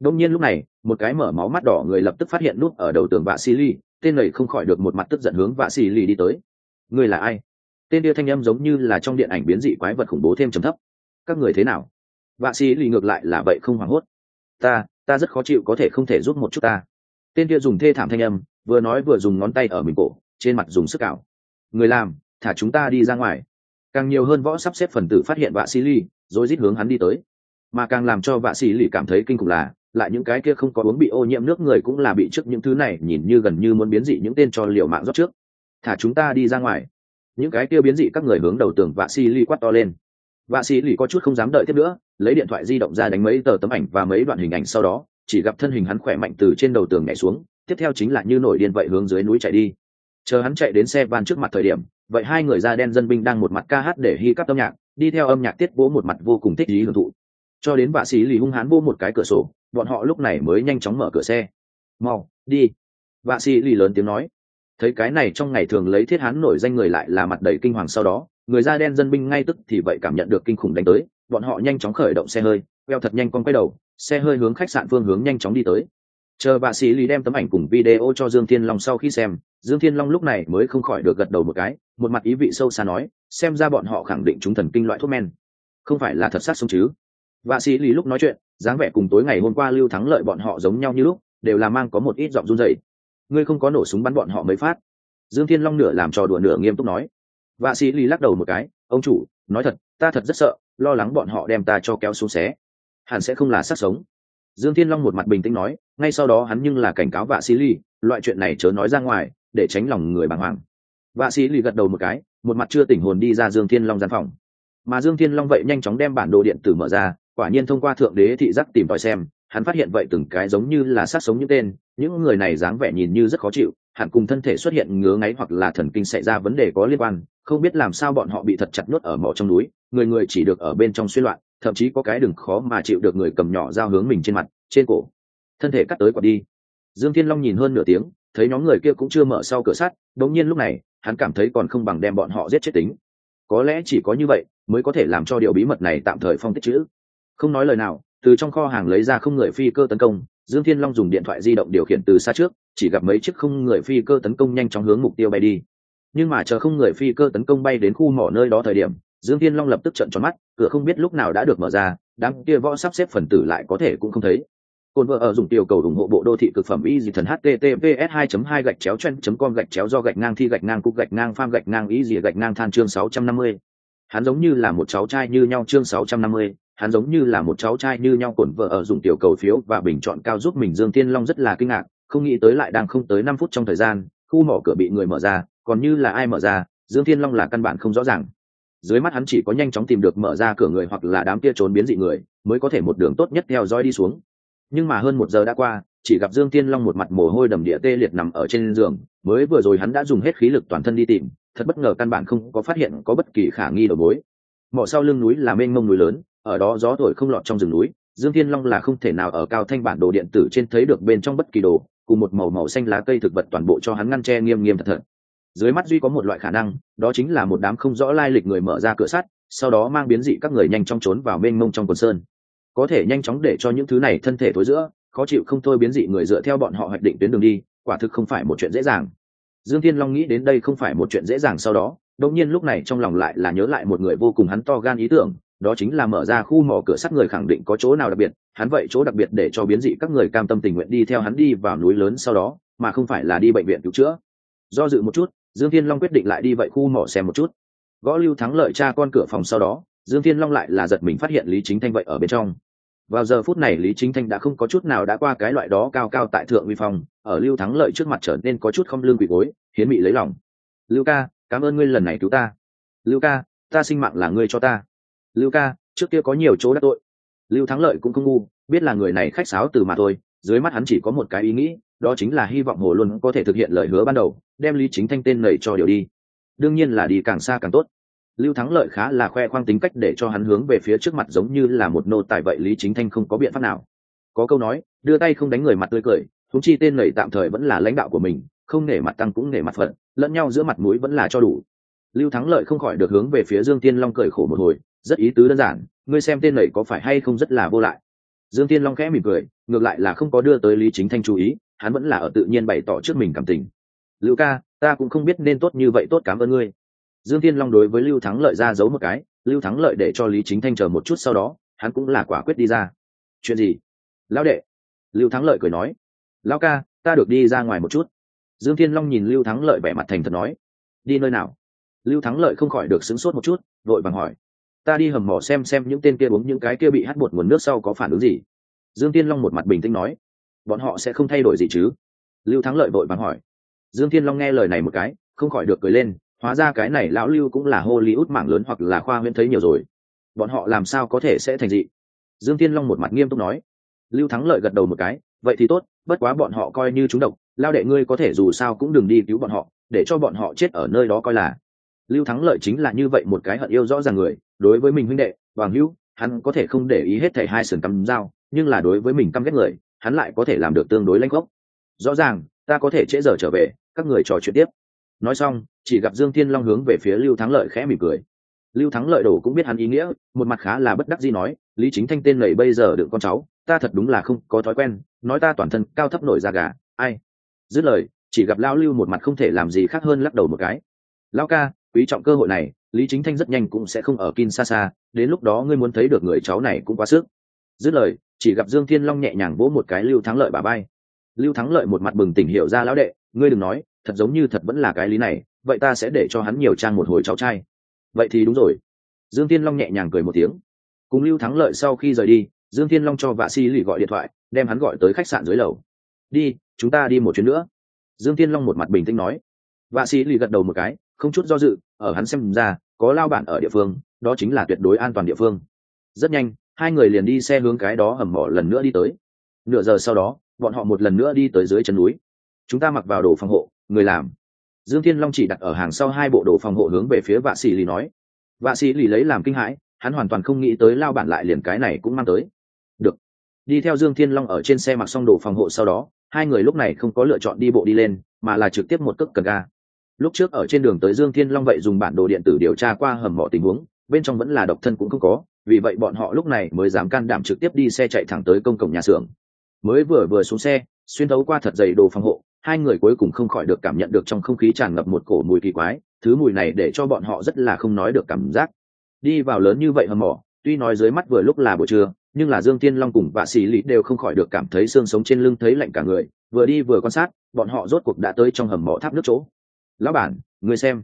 Đông nhiên lúc này, một cái mở máu mắt đỏ người lập tức phát hiện nút ở đầu tường vạ sĩ ly tên này không khỏi được một mặt tức giận hướng vạ xì Lì đi tới. Người là ai? Tên kia thanh âm giống như là trong điện ảnh biến dị quái vật khủng bố thêm trầm thấp. Các người thế nào? Vạ xì Lì ngược lại là vậy không hoảng hốt. Ta ta rất khó chịu có thể không thể giúp một chút ta. Tên kia dùng thê thảm thanh âm vừa nói vừa dùng ngón tay ở mình cổ trên mặt dùng sức cào người làm thả chúng ta đi ra ngoài. Càng nhiều hơn võ sắp xếp phần tử phát hiện vạ xì Lì, rồi rít hướng hắn đi tới. Mà càng làm cho vạ xì Lì cảm thấy kinh khủng là lại những cái kia không có uống bị ô nhiễm nước người cũng là bị trước những thứ này nhìn như gần như muốn biến dị những tên cho liều mạng rót trước. Thả chúng ta đi ra ngoài. Những cái kia biến dị các người hướng đầu tường vạ xì ly quát to lên. Vạ xì ly có chút không dám đợi tiếp nữa, lấy điện thoại di động ra đánh mấy tờ tấm ảnh và mấy đoạn hình ảnh sau đó, chỉ gặp thân hình hắn khỏe mạnh từ trên đầu tường nhảy xuống, tiếp theo chính là như nổi điên vậy hướng dưới núi chạy đi. Chờ hắn chạy đến xe van trước mặt thời điểm, vậy hai người da đen dân binh đang một mặt ca hát để hy cắp âm nhạc, đi theo âm nhạc tiết bố một mặt vô cùng thích lý hưởng thụ. Cho đến vạ sĩ lì hung hãn vô một cái cửa sổ bọn họ lúc này mới nhanh chóng mở cửa xe. Mau, đi. Vạ sĩ lì lớn tiếng nói. Thấy cái này trong ngày thường lấy thiết hán nổi danh người lại là mặt đầy kinh hoàng sau đó, người da đen dân binh ngay tức thì vậy cảm nhận được kinh khủng đánh tới, bọn họ nhanh chóng khởi động xe hơi, queo thật nhanh con quay đầu, xe hơi hướng khách sạn phương hướng nhanh chóng đi tới. Chờ bà sĩ lý đem tấm ảnh cùng video cho dương thiên long sau khi xem, dương thiên long lúc này mới không khỏi được gật đầu một cái, một mặt ý vị sâu xa nói, xem ra bọn họ khẳng định chúng thần kinh loại thuốc men. Không phải là thật sát sống chứ. Bà sĩ lý lúc nói chuyện dáng vẻ cùng tối ngày hôm qua lưu thắng lợi bọn họ giống nhau như lúc, đều là mang có một ít giọng run dậy ngươi không có nổ súng bắn bọn họ mới phát. Dương thiên long nửa làm trò đùa nửa nghiêm túc nói. Vạ sĩ ly lắc đầu một cái, ông chủ, nói thật, ta thật rất sợ, lo lắng bọn họ đem ta cho kéo xuống xé. Hẳn sẽ không là sát sống. Dương thiên long một mặt bình tĩnh nói, ngay sau đó hắn nhưng là cảnh cáo vạ sĩ ly loại chuyện này chớ nói ra ngoài, để tránh lòng người bàng hoàng. Vạ sĩ ly gật đầu một cái, một mặt chưa tỉnh hồn đi ra dương thiên long gian phòng. Mà dương thiên long vậy nhanh chóng đem bản đồ điện tử mở ra quả nhiên thông qua thượng đế thị giác tìm tòi xem, hắn phát hiện vậy từng cái giống như là sát sống những tên, những người này dáng vẻ nhìn như rất khó chịu, hẳn cùng thân thể xuất hiện ngứa ngáy hoặc là thần kinh xảy ra vấn đề có liên quan, không biết làm sao bọn họ bị thật chặt nuốt ở mỏ trong núi, người người chỉ được ở bên trong xuyên loạn, thậm chí có cái đừng khó mà chịu được người cầm nhỏ dao hướng mình trên mặt, trên cổ. Thân thể cắt tới quả đi. Dương thiên long nhìn hơn nửa tiếng, thấy nhóm người kia cũng chưa mở sau cửa sắt đống nhiên lúc này, hắn cảm thấy còn không bằng đem bọn họ giết chết tính. Có lẽ chỉ có như vậy, mới có thể làm cho điều bí mật này tạm thời phong tích chữ không nói lời nào từ trong kho hàng lấy ra không người phi cơ tấn công dương thiên long dùng điện thoại di động điều khiển từ xa trước chỉ gặp mấy chiếc không người phi cơ tấn công nhanh chóng hướng mục tiêu bay đi. Nhưng mà chờ không người phi cơ tấn công bay đến khu mỏ nơi đó thời điểm dương thiên long lập tức trận tròn mắt cửa không biết lúc nào đã được mở ra đám kia võ sắp xếp phần tử lại có thể cũng không thấy. Cồn vợ ở dùng tiểu cầu ủng hộ bộ đô thị cực phẩm y dị thần https 2 2 gạch chéo chen com gạch chéo do gạch ngang thi gạch ngang cục gạch ngang pham gạch ngang y dị gạch ngang than chương 650. hắn giống như là một cháu trai như nhau chương 650, hắn giống như là một cháu trai như nhau cổn vợ ở dùng tiểu cầu phiếu và bình chọn cao giúp mình dương thiên long rất là kinh ngạc, không nghĩ tới lại đang không tới năm phút trong thời gian, khu mỏ cửa bị người mở ra, còn như là ai mở ra, dương thiên long là căn bản không rõ ràng. Dưới mắt hắn chỉ có nhanh chóng tìm được mở ra cửa người hoặc là đám kia trốn biến dị người, mới có thể một đường tốt nhất theo dõi đi xuống. Nhưng mà hơn một giờ đã qua, chỉ gặp dương tiên long một mặt mồ hôi đầm địa tê liệt nằm ở trên giường, mới vừa rồi hắn đã dùng hết khí lực toàn thân đi tìm, thật bất ngờ căn bản không có phát hiện có bất kỳ khả nghi đầu mối. Mỏ sau lưng núi là mênh mông núi lớn ở đó gió thổi không lọt trong rừng núi, dương thiên long là không thể nào ở cao thanh bản đồ điện tử trên thấy được bên trong bất kỳ đồ, cùng một màu màu xanh lá cây thực vật toàn bộ cho hắn ngăn tre nghiêm nghiêm thật thật. Dưới mắt duy có một loại khả năng, đó chính là một đám không rõ lai lịch người mở ra cửa sắt, sau đó mang biến dị các người nhanh chóng trốn vào mênh mông trong quần sơn. Có thể nhanh chóng để cho những thứ này thân thể thối giữa, khó chịu không thôi biến dị người dựa theo bọn họ hoạch định tuyến đường đi, quả thực không phải một chuyện dễ dàng. Dương thiên long nghĩ đến đây không phải một chuyện dễ dàng sau đó, đột nhiên lúc này trong lòng lại là nhớ lại một người vô cùng hắn to gan ý tưởng đó chính là mở ra khu mỏ cửa sắt người khẳng định có chỗ nào đặc biệt, hắn vậy chỗ đặc biệt để cho biến dị các người cam tâm tình nguyện đi theo hắn đi vào núi lớn sau đó, mà không phải là đi bệnh viện cứu chữa. Do dự một chút, dương thiên long quyết định lại đi vậy khu mỏ xem một chút. Gõ lưu thắng lợi cha con cửa phòng sau đó, dương thiên long lại là giật mình phát hiện lý chính thanh vậy ở bên trong. Vào giờ phút này lý chính thanh đã không có chút nào đã qua cái loại đó cao cao tại thượng uy phong, ở lưu thắng lợi trước mặt trở nên có chút không lương quỷ gối, hiến bị lấy lòng. Lưu ca, cảm ơn ngươi lần này cứu ta. Lưu ca, ta sinh mạng là ngươi cho ta lưu ca, trước kia có nhiều chỗ đắc tội. Lưu thắng lợi cũng không ngu, biết là người này khách sáo từ mà thôi, dưới mắt hắn chỉ có một cái ý nghĩ, đó chính là hy vọng hồ luôn có thể thực hiện lời hứa ban đầu, đem lý chính thanh tên nầy cho điều đi. Đương nhiên là đi càng xa càng tốt. Lưu thắng lợi khá là khoe khoang tính cách để cho hắn hướng về phía trước mặt giống như là một nô tài vậy lý chính thanh không có biện pháp nào. Có câu nói, đưa tay không đánh người mặt tươi cười thúng chi tên nầy tạm thời vẫn là lãnh đạo của mình, không nể mặt tăng cũng nể mặt phận, lẫn nhau giữa mặt mũi vẫn là cho đủ. Lưu thắng lợi không khỏi được hướng về phía dương tiên long cười khổ một hồi rất ý tứ đơn giản, ngươi xem tên này có phải hay không rất là vô lại. Dương tiên long khẽ mỉm cười, ngược lại là không có đưa tới lý chính thanh chú ý, hắn vẫn là ở tự nhiên bày tỏ trước mình cảm tình. Lưu ca, ta cũng không biết nên tốt như vậy tốt cảm ơn ngươi. Dương tiên long đối với lưu thắng lợi ra giấu một cái, lưu thắng lợi để cho lý chính thanh chờ một chút sau đó, hắn cũng là quả quyết đi ra. Chuyện gì? Lão đệ. Lưu thắng lợi cười nói. Lão ca, ta được đi ra ngoài một chút. Dương thiên long nhìn lưu thắng lợi vẻ mặt thành thật nói. Đi nơi nào? Lưu thắng lợi không khỏi được sửng sốt một chút, vội vàng hỏi ta đi hầm mỏ xem xem những tên kia uống những cái kia bị hắt bột nguồn nước sau có phản ứng gì. Dương tiên long một mặt bình tĩnh nói, bọn họ sẽ không thay đổi gì chứ? Lưu thắng lợi vội vàng hỏi. Dương thiên long nghe lời này một cái, không khỏi được cười lên, hóa ra cái này lão lưu cũng là hollywood mảng lớn hoặc là khoa huyễn thấy nhiều rồi. Bọn họ làm sao có thể sẽ thành dị? Dương thiên long một mặt nghiêm túc nói. Lưu thắng lợi gật đầu một cái, vậy thì tốt, bất quá bọn họ coi như chúng độc, lao đệ ngươi có thể dù sao cũng đừng đi cứu bọn họ, để cho bọn họ chết ở nơi đó coi là. Lưu thắng lợi chính là như vậy một cái hận yêu rõ ràng người đối với mình huynh đệ hoàng hữu, hắn có thể không để ý hết thảy hai sườn cắm dao, nhưng là đối với mình căm ghét người, hắn lại có thể làm được tương đối lanh gốc. Rõ ràng, ta có thể trễ giờ trở về, các người trò chuyện tiếp. Nói xong, chỉ gặp dương thiên long hướng về phía lưu thắng lợi khẽ mỉm cười. Lưu thắng lợi đồ cũng biết hắn ý nghĩa, một mặt khá là bất đắc gì nói, lý chính thanh tên lầy bây giờ đựng con cháu, ta thật đúng là không có thói quen, nói ta toàn thân cao thấp nổi da gà, ai? Dứt lời, chỉ gặp lao lưu một mặt không thể làm gì khác hơn lắc đầu một cái. Lao ca, quý trọng cơ hội này lý chính thanh rất nhanh cũng sẽ không ở kin xa xa đến lúc đó ngươi muốn thấy được người cháu này cũng quá sức. Dứt lời, chỉ gặp dương thiên long nhẹ nhàng vỗ một cái lưu thắng lợi bà bay lưu thắng lợi một mặt bừng tỉnh hiểu ra lão đệ, ngươi đừng nói, thật giống như thật vẫn là cái lý này, vậy ta sẽ để cho hắn nhiều trang một hồi cháu trai. Vậy thì đúng rồi. Dương thiên long nhẹ nhàng cười một tiếng. Cùng lưu thắng lợi sau khi rời đi, dương thiên long cho vạ si lì gọi điện thoại, đem hắn gọi tới khách sạn dưới lầu. Đi, chúng ta đi một chuyến nữa. Dương thiên long một mặt bình tĩnh nói. Vạ si lì gật đầu một cái không chút do dự, ở hắn xem ra, có lao bản ở địa phương, đó chính là tuyệt đối an toàn địa phương. Rất nhanh, hai người liền đi xe hướng cái đó hầm mỏ lần nữa đi tới. Nửa giờ sau đó, bọn họ một lần nữa đi tới dưới chân núi. Chúng ta mặc vào đồ phòng hộ, người làm. Dương thiên long chỉ đặt ở hàng sau hai bộ đồ phòng hộ hướng về phía vạ sĩ lì nói. Vạ sĩ lì lấy làm kinh hãi, hắn hoàn toàn không nghĩ tới lao bản lại liền cái này cũng mang tới. Được. Đi theo dương thiên long ở trên xe mặc xong đồ phòng hộ sau đó, hai người lúc này không có lựa chọn đi bộ đi lên, mà là trực tiếp một cước cần ga lúc trước ở trên đường tới dương thiên long vậy dùng bản đồ điện tử điều tra qua hầm mỏ tình huống, bên trong vẫn là độc thân cũng không có, vì vậy bọn họ lúc này mới dám can đảm trực tiếp đi xe chạy thẳng tới công cổng nhà xưởng. Mới vừa vừa xuống xe, xuyên thấu qua thật dày đồ phòng hộ, hai người cuối cùng không khỏi được cảm nhận được trong không khí tràn ngập một cổ mùi kỳ quái, thứ mùi này để cho bọn họ rất là không nói được cảm giác. Đi vào lớn như vậy hầm mỏ, tuy nói dưới mắt vừa lúc là buổi trưa, nhưng là dương tiên long cùng vạ sĩ lý đều không khỏi được cảm thấy xương sống trên lưng thấy lạnh cả người, vừa đi vừa quan sát, bọn họ rốt cuộc đã tới trong hầm mỏ tháp nước chỗ lão bản người xem.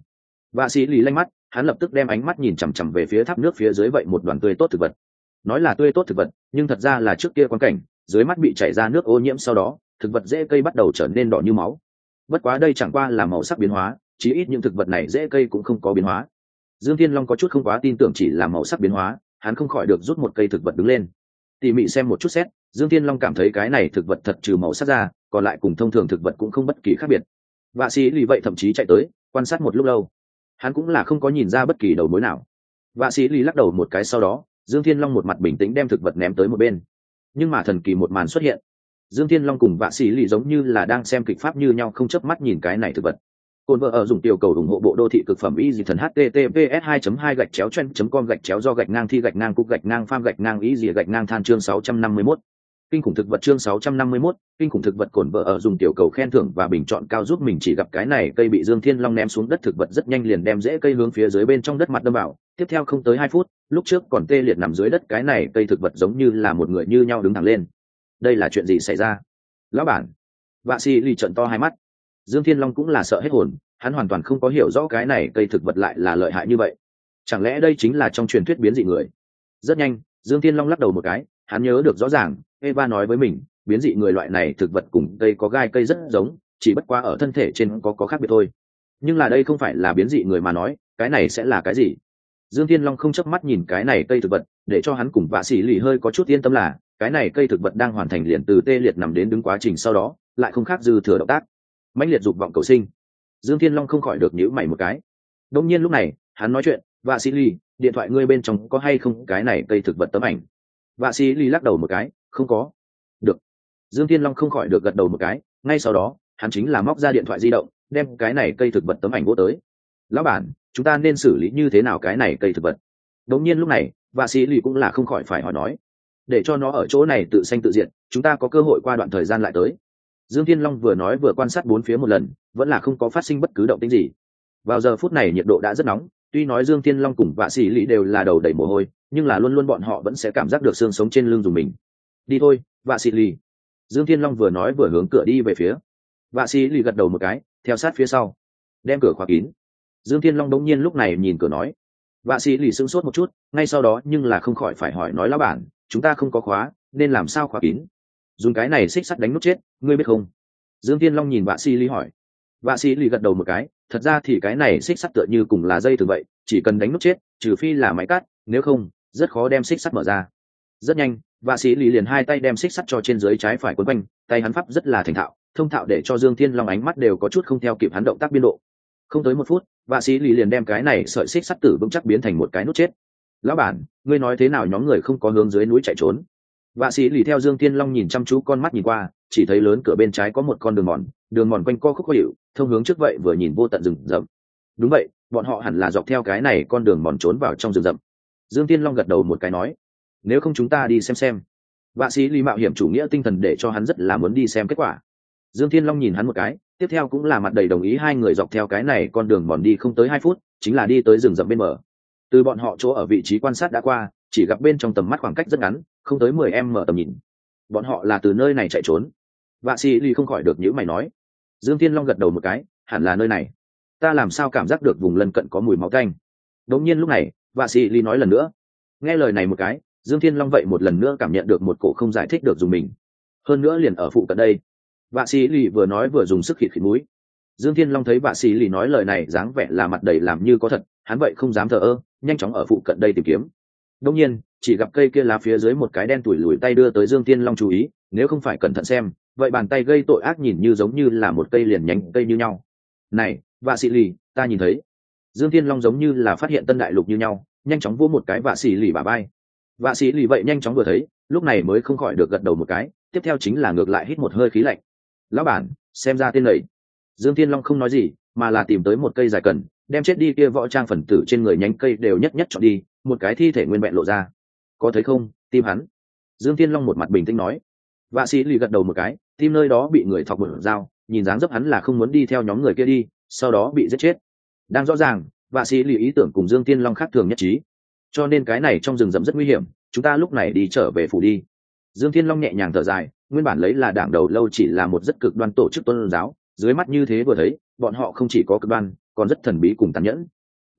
Vạ sĩ lì lanh mắt, hắn lập tức đem ánh mắt nhìn chằm chằm về phía tháp nước phía dưới vậy một đoàn tươi tốt thực vật. Nói là tươi tốt thực vật, nhưng thật ra là trước kia quan cảnh, dưới mắt bị chảy ra nước ô nhiễm sau đó, thực vật dễ cây bắt đầu trở nên đỏ như máu. Bất quá đây chẳng qua là màu sắc biến hóa, chí ít những thực vật này dễ cây cũng không có biến hóa. Dương thiên long có chút không quá tin tưởng chỉ là màu sắc biến hóa, hắn không khỏi được rút một cây thực vật đứng lên. Tỉ mỉ xem một chút xét, dương thiên long cảm thấy cái này thực vật thật trừ màu sắc ra, còn lại cùng thông thường thực vật cũng không bất kỳ khác biệt vạ sĩ lì vậy thậm chí chạy tới, quan sát một lúc lâu. Hắn cũng là không có nhìn ra bất kỳ đầu mối nào. Vạ sĩ lì lắc đầu một cái sau đó, dương thiên long một mặt bình tĩnh đem thực vật ném tới một bên. Nhưng mà thần kỳ một màn xuất hiện. Dương thiên long cùng vạ sĩ lì giống như là đang xem kịch pháp như nhau không chớp mắt nhìn cái này thực vật. Cồn vợ ở dùng tiểu cầu ủng hộ bộ đô thị cực phẩm y dị thần https 2 2 gạch chéo chen com gạch chéo do gạch ngang thi gạch ngang cục gạch ngang pham gạch ngang y dị gạch ngang than chương 651. Kinh khủng thực vật chương 651, kinh khủng thực vật cồn vợ ở dùng tiểu cầu khen thưởng và bình chọn cao giúp mình chỉ gặp cái này cây bị Dương Thiên Long ném xuống đất thực vật rất nhanh liền đem rễ cây hướng phía dưới bên trong đất mặt đâm vào, tiếp theo không tới 2 phút, lúc trước còn tê liệt nằm dưới đất cái này cây thực vật giống như là một người như nhau đứng thẳng lên. Đây là chuyện gì xảy ra? Lão bản. Vạ Si lì trợn to hai mắt dương thiên long cũng là sợ hết hồn hắn hoàn toàn không có hiểu rõ cái này cây thực vật lại là lợi hại như vậy chẳng lẽ đây chính là trong truyền thuyết biến dị người rất nhanh dương thiên long lắc đầu một cái hắn nhớ được rõ ràng eva nói với mình biến dị người loại này thực vật cùng cây có gai cây rất giống chỉ bất quá ở thân thể trên có có khác biệt thôi. Nhưng là đây không phải là biến dị người mà nói cái này sẽ là cái gì? Dương thiên long không chớp mắt nhìn cái này cây thực vật để cho hắn cùng vạ sĩ lì hơi có chút yên tâm là cái này cây thực vật đang hoàn thành liền từ tê liệt nằm đến đứng quá trình sau đó lại không khác dư thừa động tác. Mãnh liệt dục vọng cầu sinh. Dương thiên long không khỏi được nhíu mày một cái. Đông nhiên lúc này hắn nói chuyện vạ sĩ ly điện thoại ngươi bên trong có hay không cái này cây thực vật tấm ảnh vạ sĩ ly lắc đầu một cái, không có. Được. Dương thiên long không khỏi được gật đầu một cái, ngay sau đó, hắn chính là móc ra điện thoại di động, đem cái này cây thực vật tấm ảnh vô tới. Lão bản, chúng ta nên xử lý như thế nào cái này cây thực vật? Đống nhiên lúc này, vạ sĩ ly cũng là không khỏi phải hỏi nói, để cho nó ở chỗ này tự sanh tự diện chúng ta có cơ hội qua đoạn thời gian lại tới. Dương thiên long vừa nói vừa quan sát bốn phía một lần, vẫn là không có phát sinh bất cứ động tĩnh gì. Vào giờ phút này nhiệt độ đã rất nóng, tuy nói dương thiên long cùng vạ sĩ Lì đều là đầu đầy mồ hôi nhưng là luôn luôn bọn họ vẫn sẽ cảm giác được xương sống trên lưng dùng mình. Đi thôi, vạ sĩ lì. dương thiên long vừa nói vừa hướng cửa đi về phía. Vạ sĩ lì gật đầu một cái, theo sát phía sau. Đem cửa khóa kín. Dương thiên long đống nhiên lúc này nhìn cửa nói. Vạ sĩ lì sững sốt một chút, ngay sau đó nhưng là không khỏi phải hỏi nói lão bản, chúng ta không có khóa, nên làm sao khóa kín? Dùng cái này xích sắt đánh nút chết, ngươi biết không? Dương Thiên long nhìn vạ sĩ lì hỏi. Vạ sĩ lì gật đầu một cái, thật ra thì cái này xích sắt tựa như cùng là dây từ vậy, chỉ cần đánh nút chết, trừ phi là máy cắt, nếu không rất khó đem xích sắt mở ra. Rất nhanh, vạ sĩ lì liền hai tay đem xích sắt cho trên dưới trái phải quấn quanh, tay hắn pháp rất là thành thạo, thông thạo để cho dương thiên long ánh mắt đều có chút không theo kịp hắn động tác biên độ. Không tới một phút, vạ sĩ lì liền đem cái này sợi xích sắt tử vững chắc biến thành một cái nút chết. Lão bản, ngươi nói thế nào nhóm người không có hướng dưới núi chạy trốn? Vạ sĩ lì theo dương thiên long nhìn chăm chú con mắt nhìn qua, chỉ thấy lớn cửa bên trái có một con đường mòn đường mòn quanh co khúc khó hiệu thông hướng trước vậy vừa nhìn vô tận rừng rậm. Đúng vậy, bọn họ hẳn là dọc theo cái này con đường mòn trốn vào trong rừng rậm dương tiên long gật đầu một cái nói, nếu không chúng ta đi xem xem. Vạ sĩ Lý mạo hiểm chủ nghĩa tinh thần để cho hắn rất là muốn đi xem kết quả. Dương tiên long nhìn hắn một cái, tiếp theo cũng là mặt đầy đồng ý hai người dọc theo cái này con đường mòn đi không tới hai phút, chính là đi tới rừng rậm bên mở. từ bọn họ chỗ ở vị trí quan sát đã qua, chỉ gặp bên trong tầm mắt khoảng cách rất ngắn, không tới mười em mở tầm nhìn. Bọn họ là từ nơi này chạy trốn. Vạ sĩ ly không khỏi được những mày nói, dương thiên long gật đầu một cái, hẳn là nơi này. Ta làm sao cảm giác được vùng lân cận có mùi máu canh đống nhiên lúc này vạ sĩ ly nói lần nữa. Nghe lời này một cái, dương thiên long vậy một lần nữa cảm nhận được một cổ không giải thích được dùng mình. Hơn nữa liền ở phụ cận đây. Vạ sĩ ly vừa nói vừa dùng sức khịt khịt mũi. Dương thiên long thấy vạ sĩ ly nói lời này dáng vẻ là mặt đầy làm như có thật, hắn vậy không dám thờ ơ, nhanh chóng ở phụ cận đây tìm kiếm. Đông nhiên, chỉ gặp cây kia lá phía dưới một cái đen tủi lùi tay đưa tới dương Thiên long chú ý, nếu không phải cẩn thận xem, vậy bàn tay gây tội ác nhìn như giống như là một cây liền nhánh, cây như nhau. Này, vạ sĩ lì ta nhìn thấy dương Thiên long giống như là phát hiện tân đại lục như nhau, nhanh chóng vỗ một cái vạ xì lì bà bay vạ sĩ lì vậy nhanh chóng vừa thấy, lúc này mới không khỏi được gật đầu một cái, tiếp theo chính là ngược lại hít một hơi khí lạnh. Lão bản, xem ra tên lầy dương Thiên long không nói gì, mà là tìm tới một cây dài cần, đem chết đi kia võ trang phần tử trên người nhánh cây đều nhất nhất chọn đi, một cái thi thể nguyên vẹn lộ ra. Có thấy không, tim hắn? Dương Thiên long một mặt bình tĩnh nói. Vạ sĩ lì gật đầu một cái, tim nơi đó bị người thọc một dao, nhìn dáng dấp hắn là không muốn đi theo nhóm người kia đi, sau đó bị giết chết đang rõ ràng, vạ sĩ lì ý tưởng cùng dương tiên long khác thường nhất trí. Cho nên cái này trong rừng rậm rất nguy hiểm, chúng ta lúc này đi trở về phủ đi. Dương tiên long nhẹ nhàng thở dài, nguyên bản lấy là đảng đầu lâu chỉ là một rất cực đoan tổ chức tôn giáo, dưới mắt như thế vừa thấy, bọn họ không chỉ có cực đoan, còn rất thần bí cùng tàn nhẫn.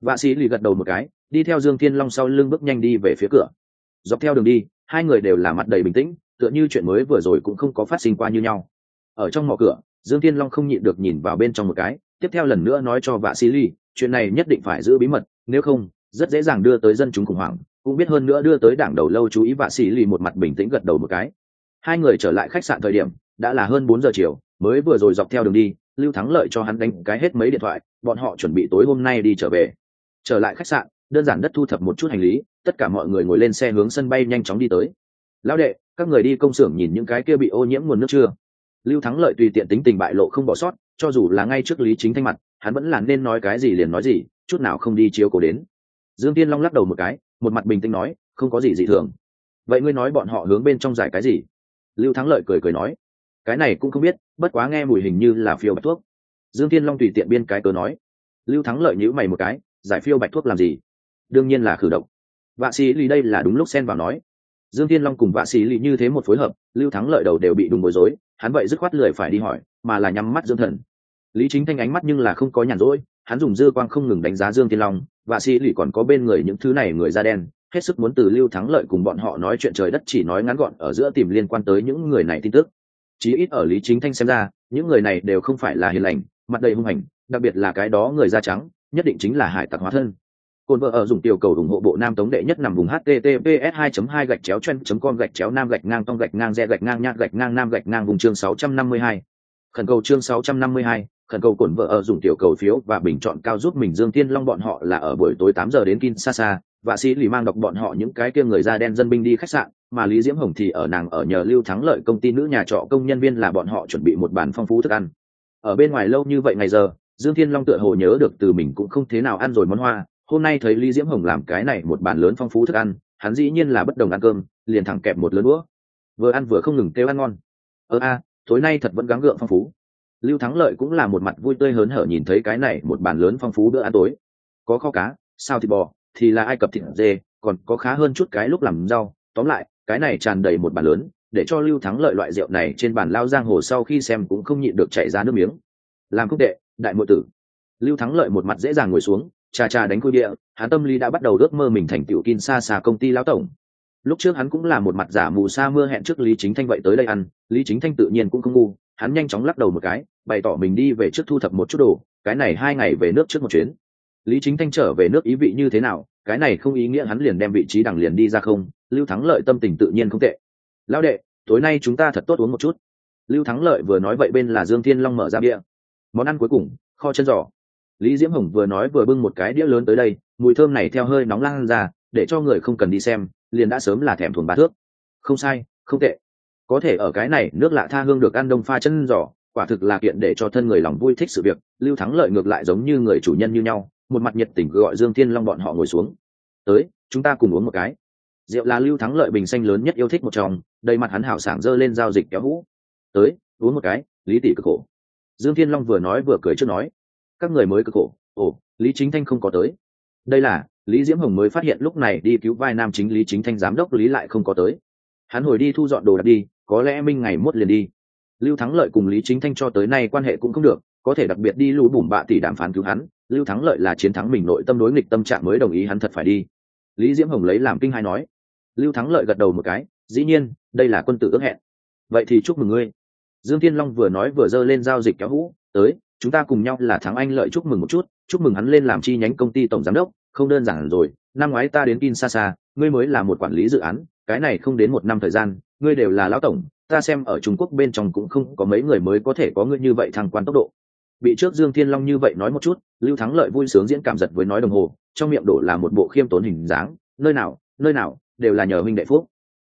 Vạ sĩ lì gật đầu một cái, đi theo dương thiên long sau lưng bước nhanh đi về phía cửa. Dọc theo đường đi, hai người đều là mặt đầy bình tĩnh, tựa như chuyện mới vừa rồi cũng không có phát sinh qua như nhau. Ở trong mỏ cửa, dương thiên long không nhịn được nhìn vào bên trong một cái tiếp theo lần nữa nói cho vạ xì ly chuyện này nhất định phải giữ bí mật, nếu không, rất dễ dàng đưa tới dân chúng khủng hoảng, cũng biết hơn nữa đưa tới đảng đầu lâu chú ý vạ xì ly một mặt bình tĩnh gật đầu một cái. Hai người trở lại khách sạn thời điểm, đã là hơn bốn giờ chiều, mới vừa rồi dọc theo đường đi, lưu thắng lợi cho hắn đánh cái hết mấy điện thoại, bọn họ chuẩn bị tối hôm nay đi trở về. Trở lại khách sạn, đơn giản đất thu thập một chút hành lý, tất cả mọi người ngồi lên xe hướng sân bay nhanh chóng đi tới. Lão đệ, các người đi công xưởng nhìn những cái kia bị ô nhiễm nguồn nước chưa? Lưu thắng lợi tùy tiện tính tình bại lộ không bỏ sót cho dù là ngay trước lý chính thanh mặt, hắn vẫn là nên nói cái gì liền nói gì, chút nào không đi chiếu cố đến. Dương tiên long lắc đầu một cái, một mặt bình tĩnh nói, không có gì dị thường. Vậy ngươi nói bọn họ hướng bên trong giải cái gì? Lưu thắng lợi cười cười nói, cái này cũng không biết, bất quá nghe mùi hình như là phiêu bạch thuốc. Dương tiên long tùy tiện biên cái cớ nói. Lưu thắng lợi nhữ mày một cái, giải phiêu bạch thuốc làm gì? Đương nhiên là khử độc. Vạ sĩ lì đây là đúng lúc xen vào nói dương tiên long cùng vạ sĩ lý như thế một phối hợp, lưu thắng lợi đầu đều bị đùng bối rối, hắn vậy dứt khoát lười phải đi hỏi, mà là nhắm mắt dương thần. Lý chính thanh ánh mắt nhưng là không có nhàn rỗi, hắn dùng dư quang không ngừng đánh giá dương tiên long, Vạ sĩ lì còn có bên người những thứ này người da đen, hết sức muốn từ lưu thắng lợi cùng bọn họ nói chuyện trời đất chỉ nói ngắn gọn ở giữa tìm liên quan tới những người này tin tức. Chí ít ở lý chính thanh xem ra, những người này đều không phải là hiền lành, mặt đầy hung hành, đặc biệt là cái đó người da trắng, nhất định chính là hải tặc hóa thân. Côn vợ ở dùng tiểu cầu ủng hộ bộ nam tống đệ nhất nằm vùng https 2 2 gạch chéo chen com gạch chéo nam gạch ngang tông gạch ngang re gạch ngang nhạc gạch ngang nam gạch ngang vùng chương 652. khẩn cầu chương 652, khẩn cầu cổn vợ ở dùng tiểu cầu phiếu và bình chọn cao giúp mình Dương Thiên Long bọn họ là ở buổi tối tám giờ đến Kinshasa, và sĩ lì mang đọc bọn họ những cái kia người da đen dân binh đi khách sạn, mà Lý Diễm Hồng thì ở nàng ở nhờ Lưu Thắng Lợi công ty nữ nhà trọ công nhân viên là bọn họ chuẩn bị một bàn phong phú thức ăn. Ở bên ngoài lâu như vậy ngày giờ, Dương Thiên Long tựa hồ nhớ được từ mình cũng không thế nào ăn rồi món hoa, hôm nay thấy Lý Diễm Hồng làm cái này một bàn lớn phong phú thức ăn, hắn dĩ nhiên là bất đồng ăn cơm, liền thẳng kẹp một lớn đũa. Vừa ăn vừa không ngừng kêu ăn ngon. Ơ a, tối nay thật vẫn gắng gượng phong phú. Lưu thắng lợi cũng là một mặt vui tươi hớn hở nhìn thấy cái này một bàn lớn phong phú bữa ăn tối. Có kho cá sao thịt bò thì là ai cập thịt dê còn có khá hơn chút cái lúc làm rau. Tóm lại cái này tràn đầy một bàn lớn để cho lưu thắng lợi loại rượu này trên bàn lao giang hồ sau khi xem cũng không nhịn được chạy ra nước miếng. Làm không đệ đại mộ tử. Lưu thắng lợi một mặt dễ dàng ngồi xuống cha cha đánh khôi địa, hắn tâm lý đã bắt đầu ước mơ mình thành tiểu kin xa xa công ty lão tổng. Lúc trước hắn cũng là một mặt giả mù sa mưa hẹn trước lý chính thanh vậy tới đây ăn, lý chính thanh tự nhiên cũng không ngu, hắn nhanh chóng lắc đầu một cái, bày tỏ mình đi về trước thu thập một chút đồ, cái này hai ngày về nước trước một chuyến. Lý chính thanh trở về nước ý vị như thế nào, cái này không ý nghĩa hắn liền đem vị trí đằng liền đi ra không, lưu thắng lợi tâm tình tự nhiên không tệ. Lão đệ, tối nay chúng ta thật tốt uống một chút. Lưu thắng lợi vừa nói vậy bên là dương thiên long mở ra bia. Món ăn cuối cùng, kho chân giò lý diễm hồng vừa nói vừa bưng một cái đĩa lớn tới đây, mùi thơm này theo hơi nóng lan ra, để cho người không cần đi xem, liền đã sớm là thèm thuồng ba thước. Không sai, không tệ. Có thể ở cái này, nước lạ tha hương được ăn đông pha chân giò, quả thực là kiện để cho thân người lòng vui thích sự việc, lưu thắng lợi ngược lại giống như người chủ nhân như nhau, một mặt nhiệt tình gọi dương thiên long bọn họ ngồi xuống. Tới, chúng ta cùng uống một cái. Rượu là lưu thắng lợi bình xanh lớn nhất yêu thích một chồng đầy mặt hắn hảo sảng dơ lên giao dịch kéo hũ. Tới, uống một cái, lý tỷ cực khổ. Dương thiên long vừa nói vừa cười trước nói các người mới cực khổ. Ồ, lý chính thanh không có tới. Đây là, lý diễm hồng mới phát hiện lúc này đi cứu vai nam chính lý chính thanh giám đốc lý lại không có tới. Hắn hồi đi thu dọn đồ đạc đi, có lẽ minh ngày mốt liền đi. Lưu thắng lợi cùng lý chính thanh cho tới nay quan hệ cũng không được, có thể đặc biệt đi lũ bùm bạ tỷ đàm phán cứu hắn. Lưu thắng lợi là chiến thắng mình nội tâm đối nghịch tâm trạng mới đồng ý hắn thật phải đi. Lý diễm hồng lấy làm kinh hai nói. Lưu thắng lợi gật đầu một cái, dĩ nhiên, đây là quân tử ước hẹn. Vậy thì chúc mừng ngươi. Dương thiên long vừa nói vừa giơ lên giao dịch kéo hũ, tới chúng ta cùng nhau là thắng anh lợi chúc mừng một chút, chúc mừng hắn lên làm chi nhánh công ty tổng giám đốc, không đơn giản rồi, năm ngoái ta đến kinshasa, ngươi mới là một quản lý dự án, cái này không đến một năm thời gian, ngươi đều là lão tổng, ta xem ở trung quốc bên trong cũng không có mấy người mới có thể có ngươi như vậy thăng quan tốc độ. Bị trước dương thiên long như vậy nói một chút, lưu thắng lợi vui sướng diễn cảm giật với nói đồng hồ, trong miệng đổ là một bộ khiêm tốn hình dáng, nơi nào nơi nào, đều là nhờ huynh đệ phúc.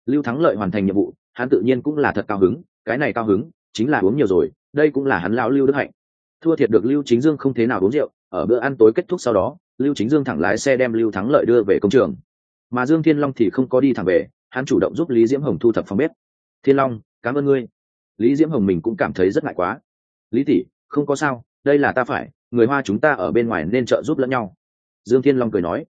Lưu thắng lợi hoàn thành nhiệm vụ, hắn tự nhiên cũng là thật cao hứng, cái này cao hứng, chính là uống nhiều rồi, đây cũng là hắn lão lưu đức hạnh thua thiệt được lưu chính dương không thế nào uống rượu, ở bữa ăn tối kết thúc sau đó, lưu chính dương thẳng lái xe đem lưu thắng lợi đưa về công trường. Mà dương thiên long thì không có đi thẳng về, hắn chủ động giúp lý diễm hồng thu thập phòng bếp. Thiên long, cảm ơn ngươi. Lý diễm hồng mình cũng cảm thấy rất ngại quá. Lý tỷ, không có sao, đây là ta phải, người hoa chúng ta ở bên ngoài nên trợ giúp lẫn nhau. Dương thiên long cười nói.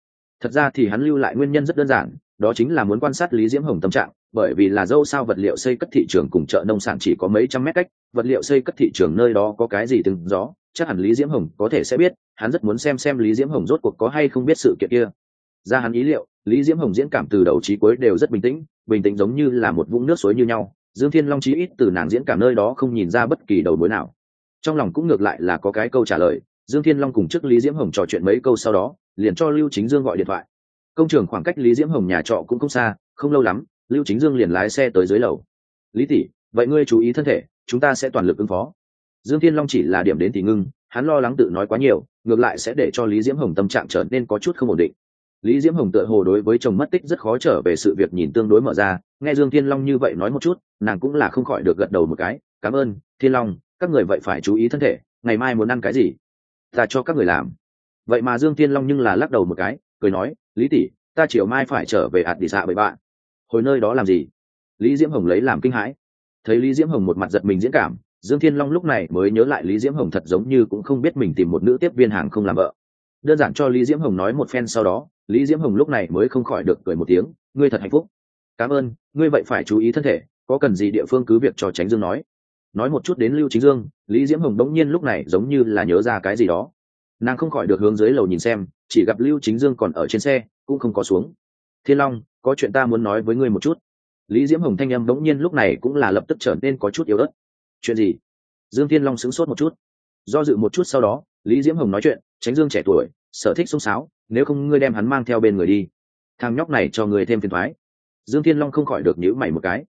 Thật ra thì hắn lưu lại nguyên nhân rất đơn giản, đó chính là muốn quan sát lý diễm hồng tâm trạng bởi vì là dâu sao vật liệu xây cất thị trường cùng chợ nông sản chỉ có mấy trăm mét cách, vật liệu xây cất thị trường nơi đó có cái gì từng gió chắc hẳn lý diễm hồng có thể sẽ biết, hắn rất muốn xem xem lý diễm hồng rốt cuộc có hay không biết sự kiện kia. Ra hắn ý liệu, lý diễm hồng diễn cảm từ đầu trí cuối đều rất bình tĩnh bình tĩnh giống như là một vũng nước suối như nhau, dương thiên long chí ít từ nàng diễn cảm nơi đó không nhìn ra bất kỳ đầu mối nào. Trong lòng cũng ngược lại là có cái câu trả lời, dương thiên long cùng trước lý diễm hồng trò chuyện mấy câu sau đó, liền cho lưu chính dương gọi điện thoại. Công trường khoảng cách lý diễm hồng nhà trọ cũng không xa, không lâu lắm lưu chính dương liền lái xe tới dưới lầu. Lý tỷ, vậy ngươi chú ý thân thể, chúng ta sẽ toàn lực ứng phó. Dương thiên long chỉ là điểm đến thì ngưng, hắn lo lắng tự nói quá nhiều, ngược lại sẽ để cho lý diễm hồng tâm trạng trở nên có chút không ổn định. Lý diễm hồng tựa hồ đối với chồng mất tích rất khó trở về sự việc nhìn tương đối mở ra, nghe dương thiên long như vậy nói một chút, nàng cũng là không khỏi được gật đầu một cái, cảm ơn, thiên long, các người vậy phải chú ý thân thể, ngày mai muốn ăn cái gì? Ta cho các người làm. Vậy mà dương thiên long nhưng là lắc đầu một cái, cười nói, lý tỷ, ta chiều mai phải trở về ạt đi xạ với bạn hồi nơi đó làm gì? Lý diễm hồng lấy làm kinh hãi. Thấy lý diễm hồng một mặt giật mình diễn cảm, dương thiên long lúc này mới nhớ lại lý diễm hồng thật giống như cũng không biết mình tìm một nữ tiếp viên hàng không làm vợ. Đơn giản cho lý diễm hồng nói một phen sau đó, lý diễm hồng lúc này mới không khỏi được cười một tiếng, ngươi thật hạnh phúc. Cảm ơn, ngươi vậy phải chú ý thân thể, có cần gì địa phương cứ việc cho tránh dương nói. Nói một chút đến lưu chính dương, lý diễm hồng đống nhiên lúc này giống như là nhớ ra cái gì đó. Nàng không khỏi được hướng dưới lầu nhìn xem, chỉ gặp lưu chính dương còn ở trên xe, cũng không có xuống thiên long, có chuyện ta muốn nói với ngươi một chút. Lý diễm hồng thanh âm đống nhiên lúc này cũng là lập tức trở nên có chút yếu ớt. Chuyện gì? Dương thiên long sững sốt một chút. Do dự một chút sau đó, lý diễm hồng nói chuyện, tránh dương trẻ tuổi, sở thích sông sáo, nếu không ngươi đem hắn mang theo bên người đi. Thằng nhóc này cho người thêm phiền thoái. Dương thiên long không khỏi được nhữ mày một cái.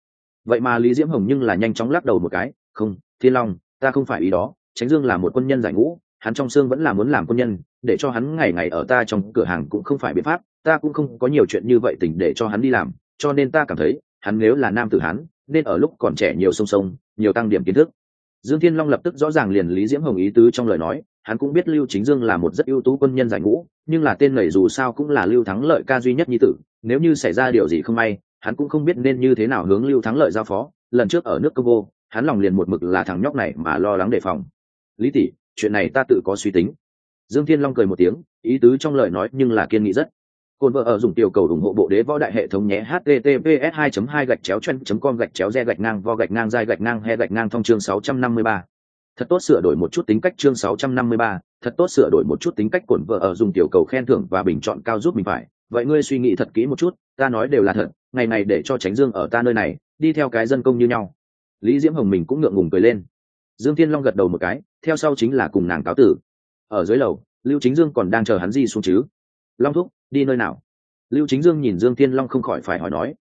Vậy mà lý diễm hồng nhưng là nhanh chóng lắc đầu một cái, không, thiên long, ta không phải ý đó. Tránh dương là một quân nhân giải ngũ, hắn trong xương vẫn là muốn làm quân nhân, để cho hắn ngày ngày ở ta trong cửa hàng cũng không phải biện pháp ta cũng không có nhiều chuyện như vậy tỉnh để cho hắn đi làm, cho nên ta cảm thấy, hắn nếu là nam tử hắn nên ở lúc còn trẻ nhiều sông sông nhiều tăng điểm kiến thức. Dương thiên long lập tức rõ ràng liền lý diễm hồng ý tứ trong lời nói, hắn cũng biết lưu chính dương là một rất ưu tú quân nhân giải ngũ, nhưng là tên này dù sao cũng là lưu thắng lợi ca duy nhất nhi tử, nếu như xảy ra điều gì không may, hắn cũng không biết nên như thế nào hướng lưu thắng lợi giao phó. Lần trước ở nước congo, hắn lòng liền một mực là thằng nhóc này mà lo lắng đề phòng. Lý tỷ, chuyện này ta tự có suy tính. Dương thiên long cười một tiếng, ý tứ trong lời nói nhưng là kiên nghị rất. Côn vợ ở dùng tiểu cầu ủng hộ bộ đế võ đại hệ thống nhé https 2 2 gạch chéo chân com gạch chéo re gạch ngang vo gạch ngang dai gạch ngang he gạch ngang thông chương 653. thật tốt sửa đổi một chút tính cách chương 653, thật tốt sửa đổi một chút tính cách cổn vợ ở dùng tiểu cầu khen thưởng và bình chọn cao giúp mình phải. Vậy ngươi suy nghĩ thật kỹ một chút ta nói đều là thật ngày này để cho tránh dương ở ta nơi này đi theo cái dân công như nhau. Lý diễm hồng mình cũng ngượng ngùng cười lên. Dương thiên long gật đầu một cái theo sau chính là cùng nàng cáo tử. Ở dưới lầu lưu chính dương còn đang chờ hắn di xuống chứ. Long thúc đi nơi nào? Lưu chính dương nhìn dương thiên long không khỏi phải hỏi nói.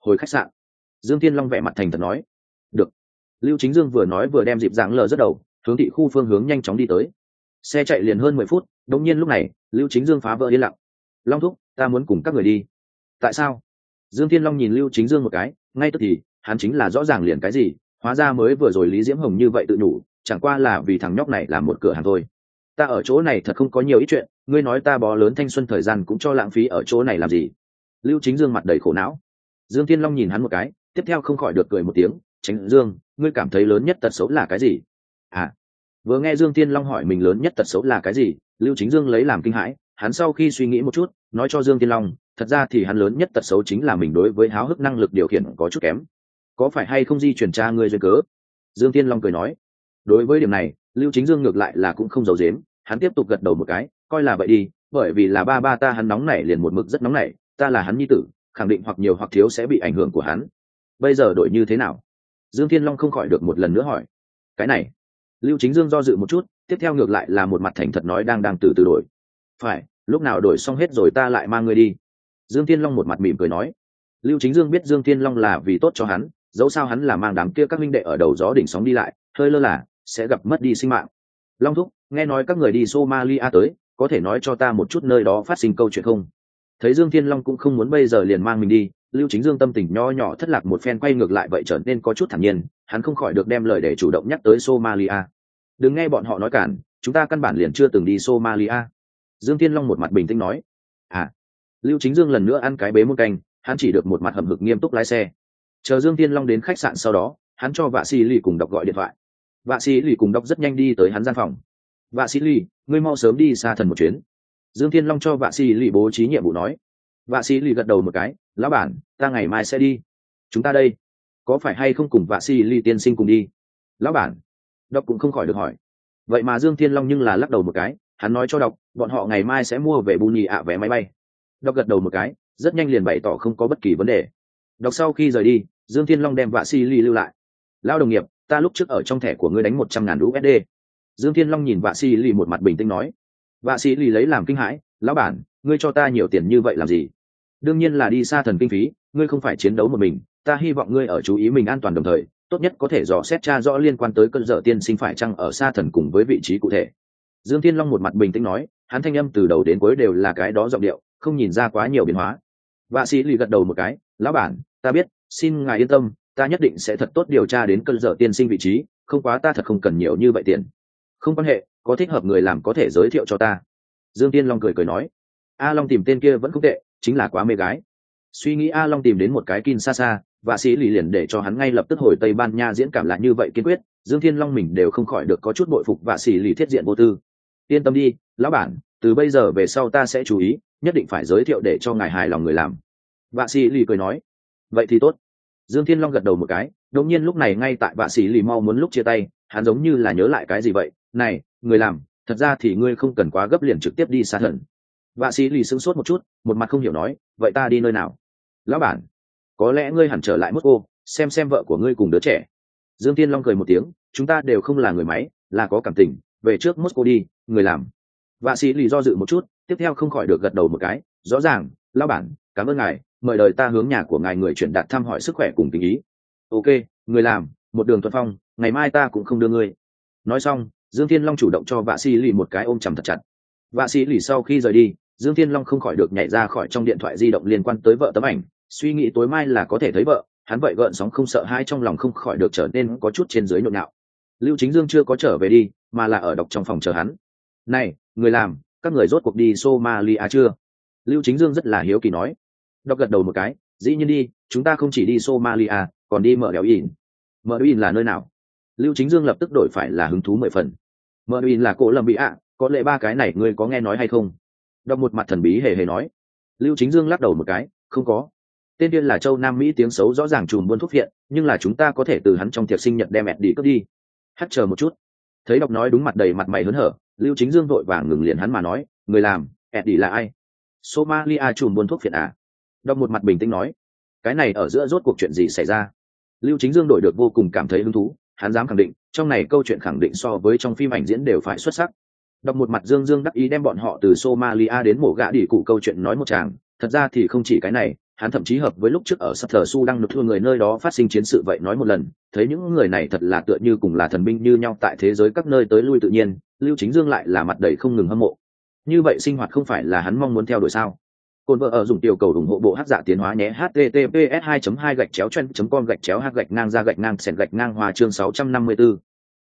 Hồi khách sạn. Dương thiên long vẻ mặt thành thật nói. Được. Lưu chính dương vừa nói vừa đem dịp dáng lờ rất đầu, hướng thị khu phương hướng nhanh chóng đi tới. Xe chạy liền hơn mười phút đống nhiên lúc này, lưu chính dương phá vỡ yên lặng. Long thúc, ta muốn cùng các người đi. Tại sao? Dương thiên long nhìn lưu chính dương một cái, ngay tức thì, hắn chính là rõ ràng liền cái gì, hóa ra mới vừa rồi lý diễm hồng như vậy tự nhủ, chẳng qua là vì thằng nhóc này là một cửa hàng thôi ta ở chỗ này thật không có nhiều ít chuyện, ngươi nói ta bó lớn thanh xuân thời gian cũng cho lãng phí ở chỗ này làm gì? Lưu chính dương mặt đầy khổ não. Dương thiên long nhìn hắn một cái, tiếp theo không khỏi được cười một tiếng, tránh dương, ngươi cảm thấy lớn nhất tật xấu là cái gì? À. Vừa nghe dương thiên long hỏi mình lớn nhất tật xấu là cái gì, lưu chính dương lấy làm kinh hãi, hắn sau khi suy nghĩ một chút, nói cho dương thiên long, thật ra thì hắn lớn nhất tật xấu chính là mình đối với háo hức năng lực điều khiển có chút kém. Có phải hay không di chuyển tra ngươi duyên cớ? Dương thiên long cười nói, đối với điểm này lưu chính dương ngược lại là cũng không giấu dếm hắn tiếp tục gật đầu một cái, coi là vậy đi, bởi vì là ba ba ta hắn nóng nảy liền một mực rất nóng nảy, ta là hắn nhi tử, khẳng định hoặc nhiều hoặc thiếu sẽ bị ảnh hưởng của hắn. Bây giờ đổi như thế nào? Dương thiên long không khỏi được một lần nữa hỏi. Cái này, lưu chính dương do dự một chút, tiếp theo ngược lại là một mặt thành thật nói đang đang từ từ đổi. Phải, lúc nào đổi xong hết rồi ta lại mang ngươi đi. Dương thiên long một mặt mỉm cười nói. Lưu chính dương biết dương thiên long là vì tốt cho hắn, dẫu sao hắn là mang đám kia các minh đệ ở đầu gió đỉnh sóng đi lại, hơi lơ là sẽ gặp mất đi sinh mạng. Long thúc, nghe nói các người đi somalia tới, có thể nói cho ta một chút nơi đó phát sinh câu chuyện không? Thấy dương thiên long cũng không muốn bây giờ liền mang mình đi, lưu chính dương tâm tình nho nhỏ thất lạc một phen quay ngược lại vậy trở nên có chút thản nhiên, hắn không khỏi được đem lời để chủ động nhắc tới somalia. Đừng nghe bọn họ nói cản, chúng ta căn bản liền chưa từng đi somalia. Dương thiên long một mặt bình tĩnh nói. À lưu chính dương lần nữa ăn cái bế muôn canh, hắn chỉ được một mặt hầm hực nghiêm túc lái xe. Chờ dương thiên long đến khách sạn sau đó, hắn cho vạ sĩ lì cùng đọc gọi điện thoại vạ sĩ lì cùng đọc rất nhanh đi tới hắn gian phòng. Vạ sĩ lì, ngươi mau sớm đi xa thần một chuyến. Dương thiên long cho vạ sĩ lì bố trí nhiệm vụ nói. Vạ sĩ lì gật đầu một cái, lão bản, ta ngày mai sẽ đi. Chúng ta đây, có phải hay không cùng vạ sĩ lì tiên sinh cùng đi? Lão bản. Đọc cũng không khỏi được hỏi. Vậy mà dương thiên long nhưng là lắc đầu một cái, hắn nói cho đọc, bọn họ ngày mai sẽ mua về bù nhì ạ, vé máy bay. Đọc gật đầu một cái, rất nhanh liền bày tỏ không có bất kỳ vấn đề. Đọc sau khi rời đi, dương thiên long đem vạ si lì lưu lại. Lao đồng nghiệp ta lúc trước ở trong thẻ của ngươi đánh một trăm ngàn usd dương thiên long nhìn vạ Sĩ Lì một mặt bình tĩnh nói. Vạ Sĩ Lì lấy làm kinh hãi, lão bản, ngươi cho ta nhiều tiền như vậy làm gì? Đương nhiên là đi xa thần kinh phí, ngươi không phải chiến đấu một mình, ta hy vọng ngươi ở chú ý mình an toàn đồng thời, tốt nhất có thể dò xét tra rõ liên quan tới cơn dở tiên sinh phải chăng ở xa thần cùng với vị trí cụ thể. Dương thiên long một mặt bình tĩnh nói, hắn thanh âm từ đầu đến cuối đều là cái đó giọng điệu, không nhìn ra quá nhiều biến hóa. Vạ sĩ lì gật đầu một cái, lão bản, ta biết, xin ngài yên tâm ta nhất định sẽ thật tốt điều tra đến cơn dở tiên sinh vị trí, không quá ta thật không cần nhiều như vậy tiền. Không quan hệ, có thích hợp người làm có thể giới thiệu cho ta. Dương tiên long cười cười nói. A long tìm tên kia vẫn không tệ, chính là quá mê gái. Suy nghĩ a long tìm đến một cái kin xa xa và sĩ lì liền để cho hắn ngay lập tức hồi tây ban nha diễn cảm lại như vậy kiên quyết, dương thiên long mình đều không khỏi được có chút bội phục và sĩ lì thiết diện vô tư. Yên tâm đi, lão bản, từ bây giờ về sau ta sẽ chú ý, nhất định phải giới thiệu để cho ngài hài lòng người làm. Vạ sĩ lì cười nói. Vậy thì tốt dương thiên long gật đầu một cái, đột nhiên lúc này ngay tại vạ sĩ lì mau muốn lúc chia tay, hắn giống như là nhớ lại cái gì vậy, này, người làm, thật ra thì ngươi không cần quá gấp liền trực tiếp đi xa thần. Vạ sĩ lì sững sốt một chút, một mặt không hiểu nói, vậy ta đi nơi nào? Lão bản, có lẽ ngươi hẳn trở lại mosco xem xem vợ của ngươi cùng đứa trẻ. Dương tiên long cười một tiếng, chúng ta đều không là người máy, là có cảm tình, về trước mosco đi, người làm. Vạ sĩ lì do dự một chút, tiếp theo không khỏi được gật đầu một cái, rõ ràng, lão bản, cảm ơn ngài mời đời ta hướng nhà của ngài người chuyển đạt thăm hỏi sức khỏe cùng tình ý. Ok, người làm, một đường thuận phong, ngày mai ta cũng không đưa ngươi. Nói xong, dương thiên long chủ động cho vạ sĩ lì một cái ôm chầm thật chặt. Vạ sĩ lì sau khi rời đi, dương thiên long không khỏi được nhảy ra khỏi trong điện thoại di động liên quan tới vợ tấm ảnh. Suy nghĩ tối mai là có thể thấy vợ, hắn vậy gợn sóng không sợ hai trong lòng không khỏi được trở nên có chút trên dưới nhộn nhạo. Lưu chính dương chưa có trở về đi, mà là ở đọc trong phòng chờ hắn. Này, người làm, các người rốt cuộc đi somalia chưa? Lưu chính dương rất là hiếu kỳ nói đọc gật đầu một cái, dĩ nhiên đi, chúng ta không chỉ đi somalia, còn đi mở đèo in. mở đèo in là nơi nào? Lưu chính dương lập tức đổi phải là hứng thú mười phần. Mở đèo in là cổ lầm bị ạ, có lẽ ba cái này ngươi có nghe nói hay không? Đọc một mặt thần bí hề hề nói. Lưu chính dương lắc đầu một cái, không có. Tên tiên là châu nam mỹ tiếng xấu rõ ràng chùm buôn thuốc viện, nhưng là chúng ta có thể từ hắn trong tiệc sinh nhật đem mẹ đi cướp đi. Hắt chờ một chút. Thấy đọc nói đúng mặt đầy mặt mày hớn hở, lưu chính dương vội vàng ngừng liền hắn mà nói, người làm eddie là ai? Somalia chùm buôn thuốc phiện à? Đọc một mặt bình tĩnh nói, cái này ở giữa rốt cuộc chuyện gì xảy ra? Lưu chính dương đổi được vô cùng cảm thấy hứng thú, hắn dám khẳng định, trong này câu chuyện khẳng định so với trong phim ảnh diễn đều phải xuất sắc. Đọc một mặt dương dương đắc ý đem bọn họ từ somalia đến mổ gạ đỉ cụ câu chuyện nói một chàng thật ra thì không chỉ cái này, hắn thậm chí hợp với lúc trước ở sắp thờ su đang nộp thua người nơi đó phát sinh chiến sự vậy nói một lần, thấy những người này thật là tựa như cùng là thần binh như nhau tại thế giới các nơi tới lui tự nhiên, lưu chính dương lại là mặt đầy không ngừng hâm mộ. Như vậy sinh hoạt không phải là hắn mong muốn theo đuổi sao? Côn vợ ở dùng tiểu cầu ủng hộ bộ hát giả tiến hóa nhé https 2 2 gạch chéo chen com gạch chéo h gạch ngang ra gạch ngang sẹn gạch ngang hòa chương 654.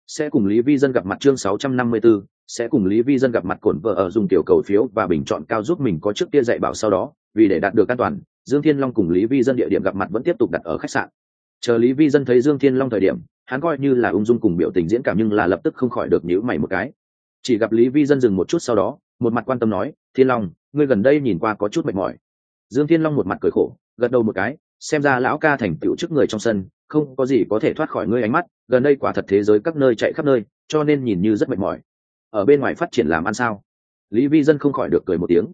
sẽ cùng lý vi dân gặp mặt chương 654, sẽ cùng lý vi dân gặp mặt Cổn vợ ở dùng tiểu cầu phiếu và bình chọn cao giúp mình có trước kia dạy bảo sau đó vì để đạt được an toàn dương thiên long cùng lý vi dân địa điểm gặp mặt vẫn tiếp tục đặt ở khách sạn chờ lý vi dân thấy dương thiên long thời điểm hắn coi như là ung dung cùng biểu tình diễn cảm nhưng là lập tức không khỏi được nhíu mày một cái chỉ gặp lý vi dân dừng một chút sau đó một mặt quan tâm nói thiên long ngươi gần đây nhìn qua có chút mệt mỏi. Dương thiên long một mặt cười khổ, gật đầu một cái, xem ra lão ca thành tựu trước người trong sân, không có gì có thể thoát khỏi ngươi ánh mắt, gần đây quả thật thế giới các nơi chạy khắp nơi, cho nên nhìn như rất mệt mỏi. Ở bên ngoài phát triển làm ăn sao? Lý vi dân không khỏi được cười một tiếng.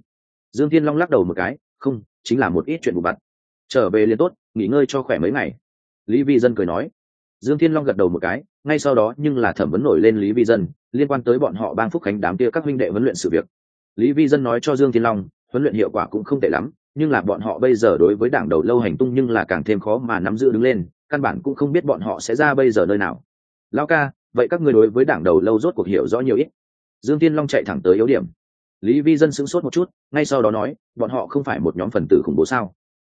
Dương thiên long lắc đầu một cái, không, chính là một ít chuyện vụ vặt trở về liền tốt, nghỉ ngơi cho khỏe mấy ngày. Lý vi dân cười nói. Dương thiên long gật đầu một cái, ngay sau đó nhưng là thẩm vấn nổi lên lý vi dân, liên quan tới bọn họ bang phúc khánh đám kia các huynh đệ huấn luyện sự việc lý vi dân nói cho dương thiên long, huấn luyện hiệu quả cũng không tệ lắm, nhưng là bọn họ bây giờ đối với đảng đầu lâu hành tung nhưng là càng thêm khó mà nắm giữ đứng lên, căn bản cũng không biết bọn họ sẽ ra bây giờ nơi nào. Lao ca, vậy các người đối với đảng đầu lâu rốt cuộc hiểu rõ nhiều ít. Dương thiên long chạy thẳng tới yếu điểm. Lý vi dân sững sốt một chút, ngay sau đó nói, bọn họ không phải một nhóm phần tử khủng bố sao?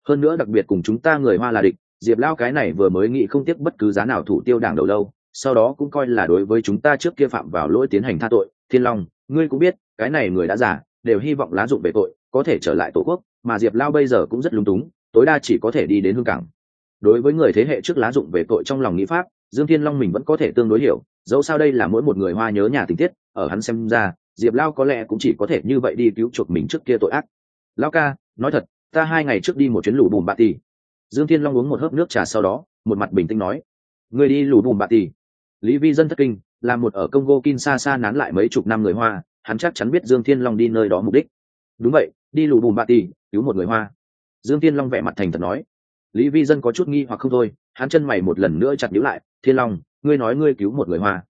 Hơn nữa đặc biệt cùng chúng ta người hoa là địch, diệp lao cái này vừa mới nghĩ không tiếc bất cứ giá nào thủ tiêu đảng đầu lâu, sau đó cũng coi là đối với chúng ta trước kia phạm vào lỗi tiến hành tha tội. Thiên long, ngươi cũng biết cái này người đã giả đều hy vọng lá dụng về tội, có thể trở lại tổ quốc, mà diệp lao bây giờ cũng rất lung túng, tối đa chỉ có thể đi đến hương cảng. Đối với người thế hệ trước lá dụng về tội trong lòng nghĩ pháp, dương thiên long mình vẫn có thể tương đối hiểu, dẫu sao đây là mỗi một người hoa nhớ nhà tình tiết, ở hắn xem ra, diệp lao có lẽ cũng chỉ có thể như vậy đi cứu chuộc mình trước kia tội ác. Lao ca, nói thật, ta hai ngày trước đi một chuyến lù bùm bạ tì. Dương thiên long uống một hớp nước trà sau đó, một mặt bình tĩnh nói người đi lù bùm bạ tì. Lý vi dân thất kinh là một ở congo kinshasa nán lại mấy chục năm người hoa hắn chắc chắn biết dương thiên long đi nơi đó mục đích. Đúng vậy, đi lù bùm bạ tì, cứu một người hoa. Dương thiên long vẻ mặt thành thật nói. Lý vi dân có chút nghi hoặc không thôi, hắn chân mày một lần nữa chặt nhữ lại, thiên long, ngươi nói ngươi cứu một người hoa.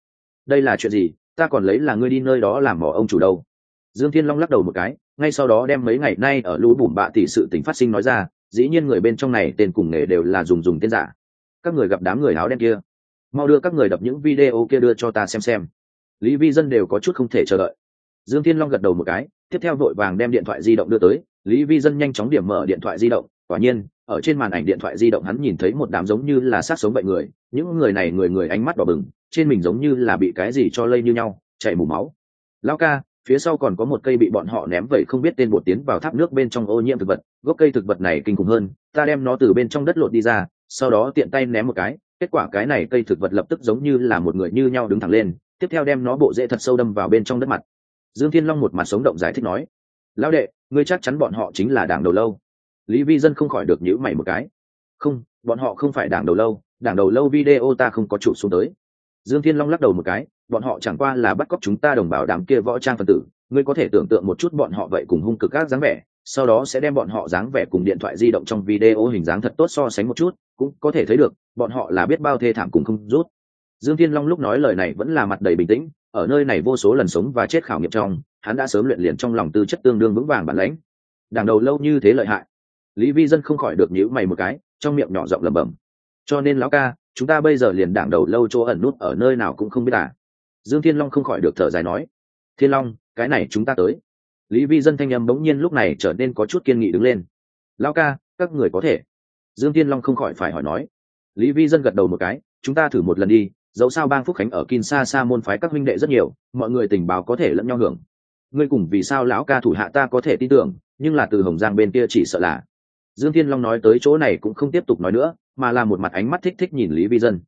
Đây là chuyện gì? Ta còn lấy là ngươi đi nơi đó làm mỏ ông chủ đâu. Dương thiên long lắc đầu một cái, ngay sau đó đem mấy ngày nay ở lũ bùm bạ tỷ sự tình phát sinh nói ra, dĩ nhiên người bên trong này tên cùng nghề đều là dùng dùng tên giả. Các người gặp đám người áo đen kia, mau đưa các người đập những video kia đưa cho ta xem xem. Lý vi dân đều có chút không thể chờ đợi dương thiên long gật đầu một cái, tiếp theo vội vàng đem điện thoại di động đưa tới, lý vi dân nhanh chóng điểm mở điện thoại di động, quả nhiên, ở trên màn ảnh điện thoại di động hắn nhìn thấy một đám giống như là sát sống bệnh người, những người này người người ánh mắt đỏ bừng, trên mình giống như là bị cái gì cho lây như nhau, chảy mù máu. Lao ca, phía sau còn có một cây bị bọn họ ném vậy không biết tên bột tiến vào tháp nước bên trong ô nhiễm thực vật, gốc cây thực vật này kinh khủng hơn, ta đem nó từ bên trong đất lột đi ra, sau đó tiện tay ném một cái, kết quả cái này cây thực vật lập tức giống như là một người như nhau đứng thẳng lên, tiếp theo đem nó bộ dễ thật sâu đâm vào bên trong đất mặt dương thiên long một mặt sống động giải thích nói, lão đệ, ngươi chắc chắn bọn họ chính là đảng đầu lâu. Lý vi dân không khỏi được nhữ mày một cái. Không, bọn họ không phải đảng đầu lâu, đảng đầu lâu video ta không có chụp xuống tới. Dương thiên long lắc đầu một cái, bọn họ chẳng qua là bắt cóc chúng ta đồng bào đám kia võ trang phần tử, ngươi có thể tưởng tượng một chút bọn họ vậy cùng hung cực các dáng vẻ, sau đó sẽ đem bọn họ dáng vẻ cùng điện thoại di động trong video hình dáng thật tốt so sánh một chút, cũng có thể thấy được, bọn họ là biết bao thê thảm cùng không rút. Dương thiên long lúc nói lời này vẫn là mặt đầy bình tĩnh ở nơi này vô số lần sống và chết khảo nghiệm trong, hắn đã sớm luyện liền trong lòng tư chất tương đương vững vàng bản lãnh. Đảng đầu lâu như thế lợi hại. Lý vi dân không khỏi được nhíu mày một cái, trong miệng nhỏ giọng lẩm bẩm. Cho nên lão ca, chúng ta bây giờ liền đảng đầu lâu chỗ ẩn nút ở nơi nào cũng không biết à? Dương thiên long không khỏi được thở dài nói. Thiên long, cái này chúng ta tới. Lý vi dân thanh âm bỗng nhiên lúc này trở nên có chút kiên nghị đứng lên. Lão ca, các người có thể. Dương thiên long không khỏi phải hỏi nói. Lý vi dân gật đầu một cái, chúng ta thử một lần đi dẫu sao bang phúc khánh ở kinshasa môn phái các huynh đệ rất nhiều, mọi người tình báo có thể lẫn nhau hưởng. Ngươi cùng vì sao lão ca thủ hạ ta có thể tin tưởng, nhưng là từ hồng giang bên kia chỉ sợ là. Dương thiên long nói tới chỗ này cũng không tiếp tục nói nữa, mà là một mặt ánh mắt thích thích nhìn lý vi dân.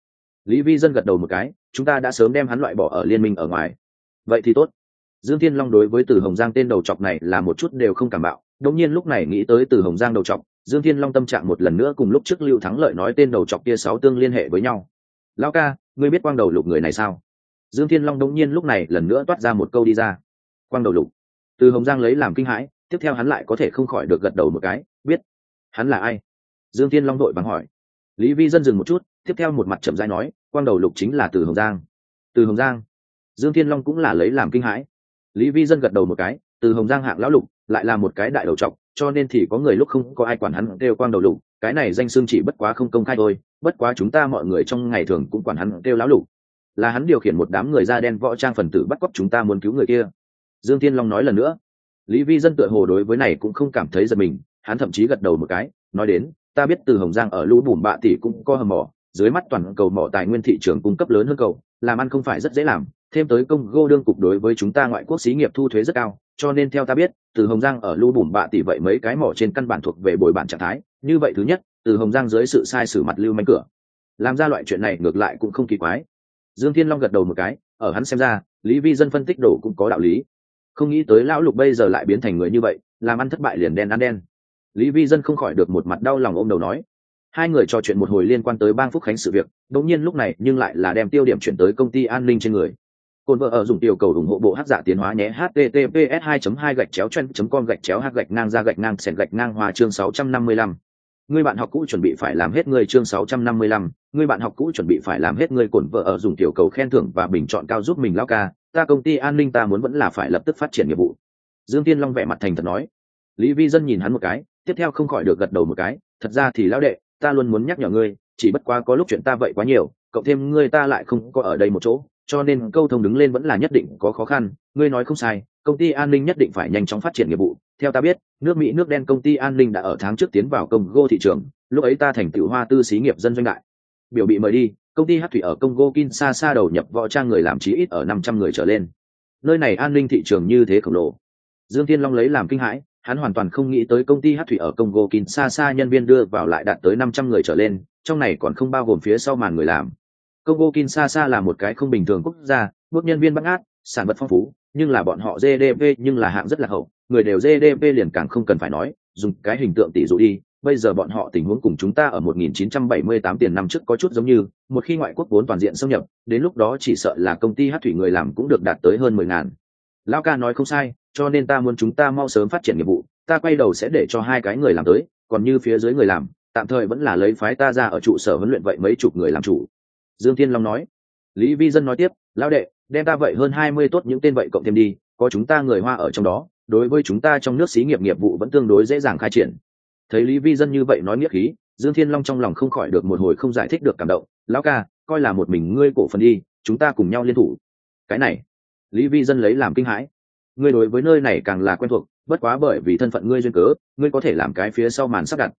Lý vi dân gật đầu một cái, chúng ta đã sớm đem hắn loại bỏ ở liên minh ở ngoài. Vậy thì tốt. Dương thiên long đối với từ hồng giang tên đầu chọc này là một chút đều không cảm bạo, đống nhiên lúc này nghĩ tới từ hồng giang đầu chọc, dương thiên long tâm trạng một lần nữa cùng lúc trước lưu thắng lợi nói tên đầu chọc kia sáu tương liên hệ với nhau. Lao ca ngươi biết quang đầu lục người này sao? Dương thiên long đống nhiên lúc này lần nữa toát ra một câu đi ra. Quang đầu lục. Từ hồng giang lấy làm kinh hãi, tiếp theo hắn lại có thể không khỏi được gật đầu một cái, biết hắn là ai? Dương thiên long đội bằng hỏi. Lý vi dân dừng một chút, tiếp theo một mặt chậm dai nói, quang đầu lục chính là từ hồng giang. Từ hồng giang. Dương thiên long cũng là lấy làm kinh hãi. Lý vi dân gật đầu một cái, từ hồng giang hạng lão lục, lại là một cái đại đầu trọc cho nên thì có người lúc không có ai quản hắn kêu quang đầu lục, cái này danh xương chỉ bất quá không công khai thôi, bất quá chúng ta mọi người trong ngày thường cũng quản hắn kêu lão lục. Là hắn điều khiển một đám người da đen võ trang phần tử bắt cóc chúng ta muốn cứu người kia. Dương thiên long nói lần nữa. Lý vi dân tựa hồ đối với này cũng không cảm thấy giật mình, hắn thậm chí gật đầu một cái, nói đến, ta biết từ hồng giang ở lũ bùn bạ tỷ cũng có hầm mỏ, dưới mắt toàn cầu mỏ tài nguyên thị trường cung cấp lớn hơn cầu, làm ăn không phải rất dễ làm thêm tới công gô đương cục đối với chúng ta ngoại quốc xí nghiệp thu thuế rất cao, cho nên theo ta biết, từ hồng giang ở lưu bùn bạ tỷ vậy mấy cái mỏ trên căn bản thuộc về bồi bản trạng thái. Như vậy thứ nhất, từ hồng giang dưới sự sai sử mặt lưu manh cửa. Làm ra loại chuyện này ngược lại cũng không kỳ quái. Dương thiên long gật đầu một cái, ở hắn xem ra, lý vi dân phân tích đổ cũng có đạo lý. Không nghĩ tới lão lục bây giờ lại biến thành người như vậy, làm ăn thất bại liền đen ăn đen. Lý vi dân không khỏi được một mặt đau lòng ôm đầu nói. Hai người trò chuyện một hồi liên quan tới bang phúc khánh sự việc, đột nhiên lúc này nhưng lại là đem tiêu điểm chuyển tới công ty an ninh trên người. Côn vợ ở dùng tiểu cầu ủng hộ bộ hát giả tiến hóa nhé https 2 2 gạch chéo chen com gạch chéo h gạch ngang ra gạch ngang sẹn gạch ngang hòa chương 655. người bạn học cũ chuẩn bị phải làm hết người chương 655, người bạn học cũ chuẩn bị phải làm hết người cồn vợ ở dùng tiểu cầu khen thưởng và bình chọn cao giúp mình lao ca, ta công ty an ninh ta muốn vẫn là phải lập tức phát triển nghiệp vụ. Dương Tiên Long vẻ mặt thành thật nói. Lý Vi Dân nhìn hắn một cái, tiếp theo không khỏi được gật đầu một cái, thật ra thì lão đệ, ta luôn muốn nhắc nhở ngươi, chỉ bất quá có lúc chuyện ta vậy quá nhiều, cộng thêm ngươi ta lại không có ở đây một chỗ, cho nên câu thông đứng lên vẫn là nhất định có khó khăn. Ngươi nói không sai, công ty an ninh nhất định phải nhanh chóng phát triển nghiệp vụ. Theo ta biết, nước mỹ nước đen công ty an ninh đã ở tháng trước tiến vào công gô thị trường, lúc ấy ta thành tựu hoa tư xí nghiệp dân doanh đại. Biểu bị mời đi, công ty hát thủy ở congo kinshasa đầu nhập võ trang người làm chí ít ở năm trăm người trở lên. Nơi này an ninh thị trường như thế khổng lồ. Dương thiên long lấy làm kinh hãi, hắn hoàn toàn không nghĩ tới công ty hát thủy ở congo kinshasa nhân viên đưa vào lại đạt tới năm trăm người trở lên, trong này còn không bao gồm phía sau màn người làm. Congo Kinshasa là một cái không bình thường quốc gia, bước nhân viên bắt ngát, sản vật phong phú, nhưng là bọn họ GDP nhưng là hạng rất là hậu, người đều GDP liền càng không cần phải nói, dùng cái hình tượng tỷ dụ đi, bây giờ bọn họ tình huống cùng chúng ta ở 1978 tiền năm trước có chút giống như, một khi ngoại quốc vốn toàn diện xâm nhập, đến lúc đó chỉ sợ là công ty hát thủy người làm cũng được đạt tới hơn 10 ngàn. Lão ca nói không sai, cho nên ta muốn chúng ta mau sớm phát triển nghiệp vụ, ta quay đầu sẽ để cho hai cái người làm tới, còn như phía dưới người làm, tạm thời vẫn là lấy phái ta ra ở trụ sở huấn luyện vậy mấy chục người làm chủ, dương thiên long nói. Lý vi dân nói tiếp, lão đệ, đem ta vậy hơn hai mươi tốt những tên vậy cộng thêm đi, có chúng ta người hoa ở trong đó, đối với chúng ta trong nước xí nghiệp nghiệp vụ vẫn tương đối dễ dàng khai triển. Thấy lý vi dân như vậy nói nghĩa khí, dương thiên long trong lòng không khỏi được một hồi không giải thích được cảm động. Lão ca, coi là một mình ngươi cổ phần đi, chúng ta cùng nhau liên thủ. Cái này, lý vi dân lấy làm kinh hãi. Ngươi đối với nơi này càng là quen thuộc, bất quá bởi vì thân phận ngươi duyên cớ, ngươi có thể làm cái phía sau màn sắp đặt.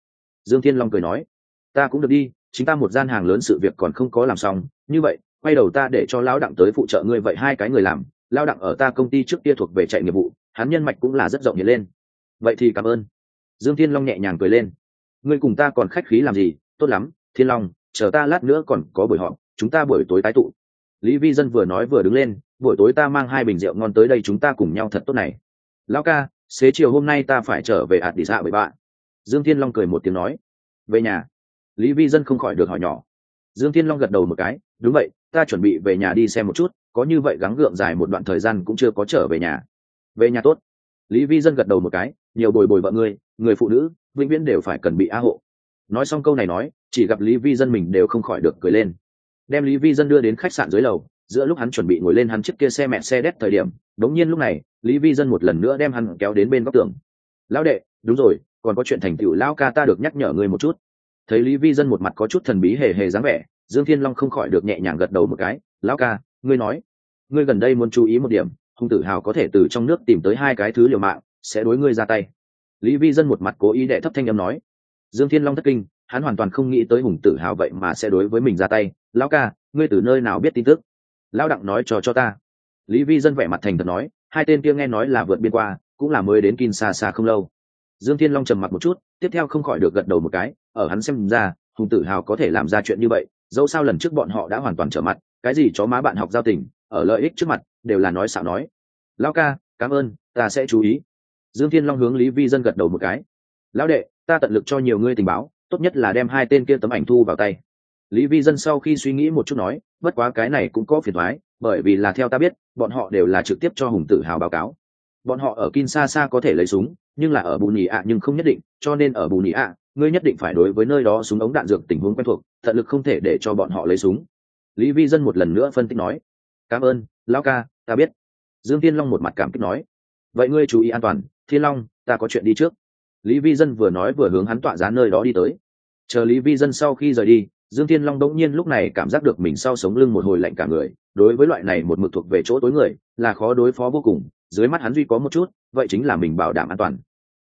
Dương thiên long cười nói. Ta cũng được đi chính ta một gian hàng lớn sự việc còn không có làm xong, như vậy, quay đầu ta để cho lão đặng tới phụ trợ ngươi vậy hai cái người làm. Lao đặng ở ta công ty trước kia thuộc về chạy nghiệp vụ, hắn nhân mạch cũng là rất rộng nhiệt lên. Vậy thì cảm ơn. Dương thiên long nhẹ nhàng cười lên. Ngươi cùng ta còn khách khí làm gì? Tốt lắm, thiên long, chờ ta lát nữa còn có buổi họp, chúng ta buổi tối tái tụ. Lý vi dân vừa nói vừa đứng lên, buổi tối ta mang hai bình rượu ngon tới đây chúng ta cùng nhau thật tốt này. Lão ca, xế chiều hôm nay ta phải trở về ạt đi xạ với bạn. Dương thiên long cười một tiếng nói. Về nhà lý vi dân không khỏi được hỏi nhỏ. Dương thiên long gật đầu một cái, đúng vậy, ta chuẩn bị về nhà đi xem một chút, có như vậy gắng gượng dài một đoạn thời gian cũng chưa có trở về nhà. Về nhà tốt. Lý vi dân gật đầu một cái, nhiều bồi bồi vợ người người phụ nữ, vĩnh viễn đều phải cần bị á hộ. Nói xong câu này nói, chỉ gặp lý vi dân mình đều không khỏi được cười lên. Đem lý vi dân đưa đến khách sạn dưới lầu, giữa lúc hắn chuẩn bị ngồi lên hắn chiếc kia xe mẹ xe đét thời điểm, đống nhiên lúc này, lý vi dân một lần nữa đem hắn kéo đến bên góc tường. Lão đệ, đúng rồi, còn có chuyện thành tựu, lão ca ta được nhắc nhở ngươi một chút thấy lý vi dân một mặt có chút thần bí hề hề dáng vẻ, dương thiên long không khỏi được nhẹ nhàng gật đầu một cái, lão ca, ngươi nói, ngươi gần đây muốn chú ý một điểm hùng tử hào có thể từ trong nước tìm tới hai cái thứ liều mạng, sẽ đối ngươi ra tay. Lý vi dân một mặt cố ý đệ thấp thanh âm nói. Dương thiên long thất kinh, hắn hoàn toàn không nghĩ tới hùng tử hào vậy mà sẽ đối với mình ra tay. Lão ca, ngươi từ nơi nào biết tin tức? Lão đặng nói cho cho ta. Lý vi dân vẻ mặt thành thật nói, hai tên kia nghe nói là vượt biên qua, cũng là mới đến kin xa xa không lâu dương thiên long trầm mặt một chút, tiếp theo không khỏi được gật đầu một cái, ở hắn xem ra, hùng tử hào có thể làm ra chuyện như vậy, dẫu sao lần trước bọn họ đã hoàn toàn trở mặt, cái gì chó má bạn học giao tình, ở lợi ích trước mặt, đều là nói xạo nói. Lão ca, cảm ơn, ta sẽ chú ý. Dương thiên long hướng lý vi dân gật đầu một cái. Lão đệ, ta tận lực cho nhiều ngươi tình báo, tốt nhất là đem hai tên kia tấm ảnh thu vào tay. Lý vi dân sau khi suy nghĩ một chút nói, bất quá cái này cũng có phiền thoái bởi vì là theo ta biết, bọn họ đều là trực tiếp cho hùng tử hào báo cáo. Bọn họ ở kinshasa có thể lấy súng nhưng là ở bù nhì ạ nhưng không nhất định, cho nên ở bù nhì ạ, ngươi nhất định phải đối với nơi đó súng ống đạn dược tình huống quen thuộc, tận lực không thể để cho bọn họ lấy súng. Lý vi dân một lần nữa phân tích nói, cảm ơn, lão ca, ta biết. Dương tiên long một mặt cảm kích nói, vậy ngươi chú ý an toàn, thiên long, ta có chuyện đi trước. Lý vi dân vừa nói vừa hướng hắn tọa giá nơi đó đi tới. Chờ lý vi dân sau khi rời đi, dương thiên long đống nhiên lúc này cảm giác được mình sau sống lưng một hồi lạnh cả người, đối với loại này một mực thuộc về chỗ tối người, là khó đối phó vô cùng dưới mắt hắn duy có một chút, vậy chính là mình bảo đảm an toàn.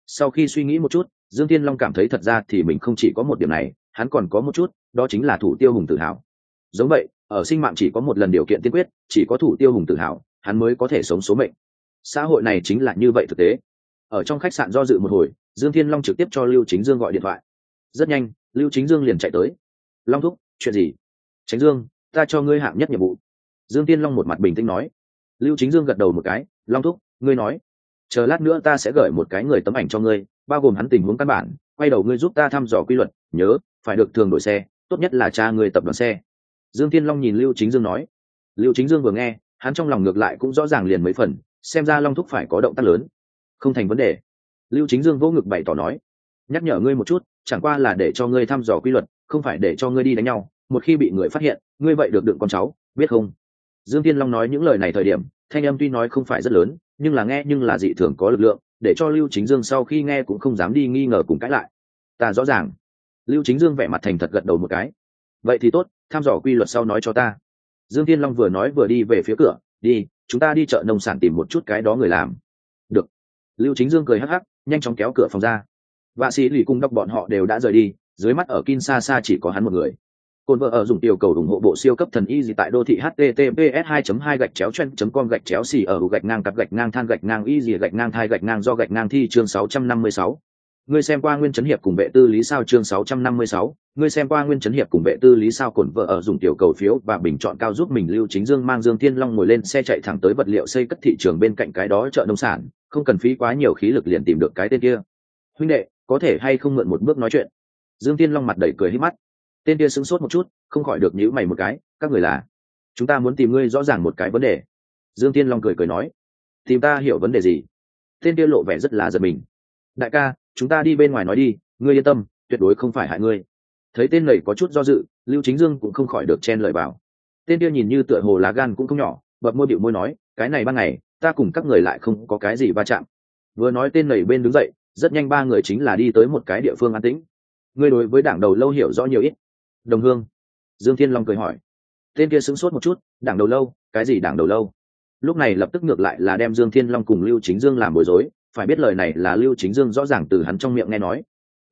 Sau khi suy nghĩ một chút, dương thiên long cảm thấy thật ra thì mình không chỉ có một điểm này, hắn còn có một chút, đó chính là thủ tiêu hùng tự hào. Giống vậy, ở sinh mạng chỉ có một lần điều kiện tiên quyết, chỉ có thủ tiêu hùng tự hào, hắn mới có thể sống số mệnh. Xã hội này chính là như vậy thực tế. Ở trong khách sạn do dự một hồi, dương thiên long trực tiếp cho lưu chính dương gọi điện thoại. Rất nhanh, lưu chính dương liền chạy tới. Long thúc, chuyện gì? Tránh dương, ta cho ngươi hạng nhất nhiệm vụ. Dương tiên long một mặt bình tĩnh nói lưu chính dương gật đầu một cái, long thúc, ngươi nói, chờ lát nữa ta sẽ gửi một cái người tấm ảnh cho ngươi, bao gồm hắn tình huống căn bản, quay đầu ngươi giúp ta thăm dò quy luật, nhớ, phải được thường đổi xe, tốt nhất là cha người tập đoàn xe. Dương tiên long nhìn lưu chính dương nói. Lưu chính dương vừa nghe, hắn trong lòng ngược lại cũng rõ ràng liền mấy phần, xem ra long thúc phải có động tác lớn. Không thành vấn đề. Lưu chính dương vỗ ngực bày tỏ nói. Nhắc nhở ngươi một chút, chẳng qua là để cho ngươi thăm dò quy luật, không phải để cho ngươi đi đánh nhau, một khi bị người phát hiện, ngươi vậy được đựng con cháu, biết không? Dương tiên long nói những lời này thời điểm, thanh âm tuy nói không phải rất lớn, nhưng là nghe nhưng là dị thường có lực lượng, để cho lưu chính dương sau khi nghe cũng không dám đi nghi ngờ cùng cãi lại. Ta rõ ràng. Lưu chính dương vẻ mặt thành thật gật đầu một cái. Vậy thì tốt, tham dò quy luật sau nói cho ta. Dương tiên long vừa nói vừa đi về phía cửa, đi, chúng ta đi chợ nông sản tìm một chút cái đó người làm. Được. Lưu chính dương cười hắc hắc, nhanh chóng kéo cửa phòng ra. Vạ sĩ lì cung đọc bọn họ đều đã rời đi, dưới mắt ở Kinshasa chỉ có hắn một người. Côn vợ ở dùng tiểu cầu ủng hộ bộ siêu cấp thần y gì tại đô thị https 2 2 gạch chéo chen com gạch chéo xì ở gạch ngang cặp gạch ngang than gạch ngang y gì gạch ngang thai gạch ngang do gạch ngang thi chương 656. Ngươi xem qua nguyên chấn hiệp cùng vệ tư lý sao chương 656, ngươi xem qua nguyên chấn hiệp cùng vệ tư lý sao cổn vợ ở dùng tiểu cầu phiếu và bình chọn cao giúp mình Lưu Chính Dương mang Dương Thiên Long ngồi lên xe chạy thẳng tới vật liệu xây cất thị trường bên cạnh cái đó chợ nông sản, không cần phí quá nhiều khí lực liền tìm được cái tên kia. Huynh đệ, có thể hay không mượn một bước nói chuyện? dương Thiên long mặt đầy cười hí mắt tên kia sững sốt một chút, không khỏi được nhữ mày một cái, các người là, chúng ta muốn tìm ngươi rõ ràng một cái vấn đề. Dương tiên long cười cười nói, tìm ta hiểu vấn đề gì? Tên kia lộ vẻ rất là giật mình. Đại ca, chúng ta đi bên ngoài nói đi, ngươi yên tâm, tuyệt đối không phải hại ngươi. Thấy tên lầy có chút do dự, lưu chính dương cũng không khỏi được chen lời bảo tên kia nhìn như tựa hồ lá gan cũng không nhỏ, bập môi bịu môi nói, cái này ban ngày, ta cùng các người lại không có cái gì va chạm. Vừa nói tên lầy bên đứng dậy, rất nhanh ba người chính là đi tới một cái địa phương an tĩnh. Ngươi đối với đảng đầu lâu hiểu rõ nhiều ít đồng hương. Dương thiên long cười hỏi. Tên kia sững sốt một chút, đảng đầu lâu, cái gì đảng đầu lâu? Lúc này lập tức ngược lại là đem dương thiên long cùng lưu chính dương làm bối rối, phải biết lời này là lưu chính dương rõ ràng từ hắn trong miệng nghe nói.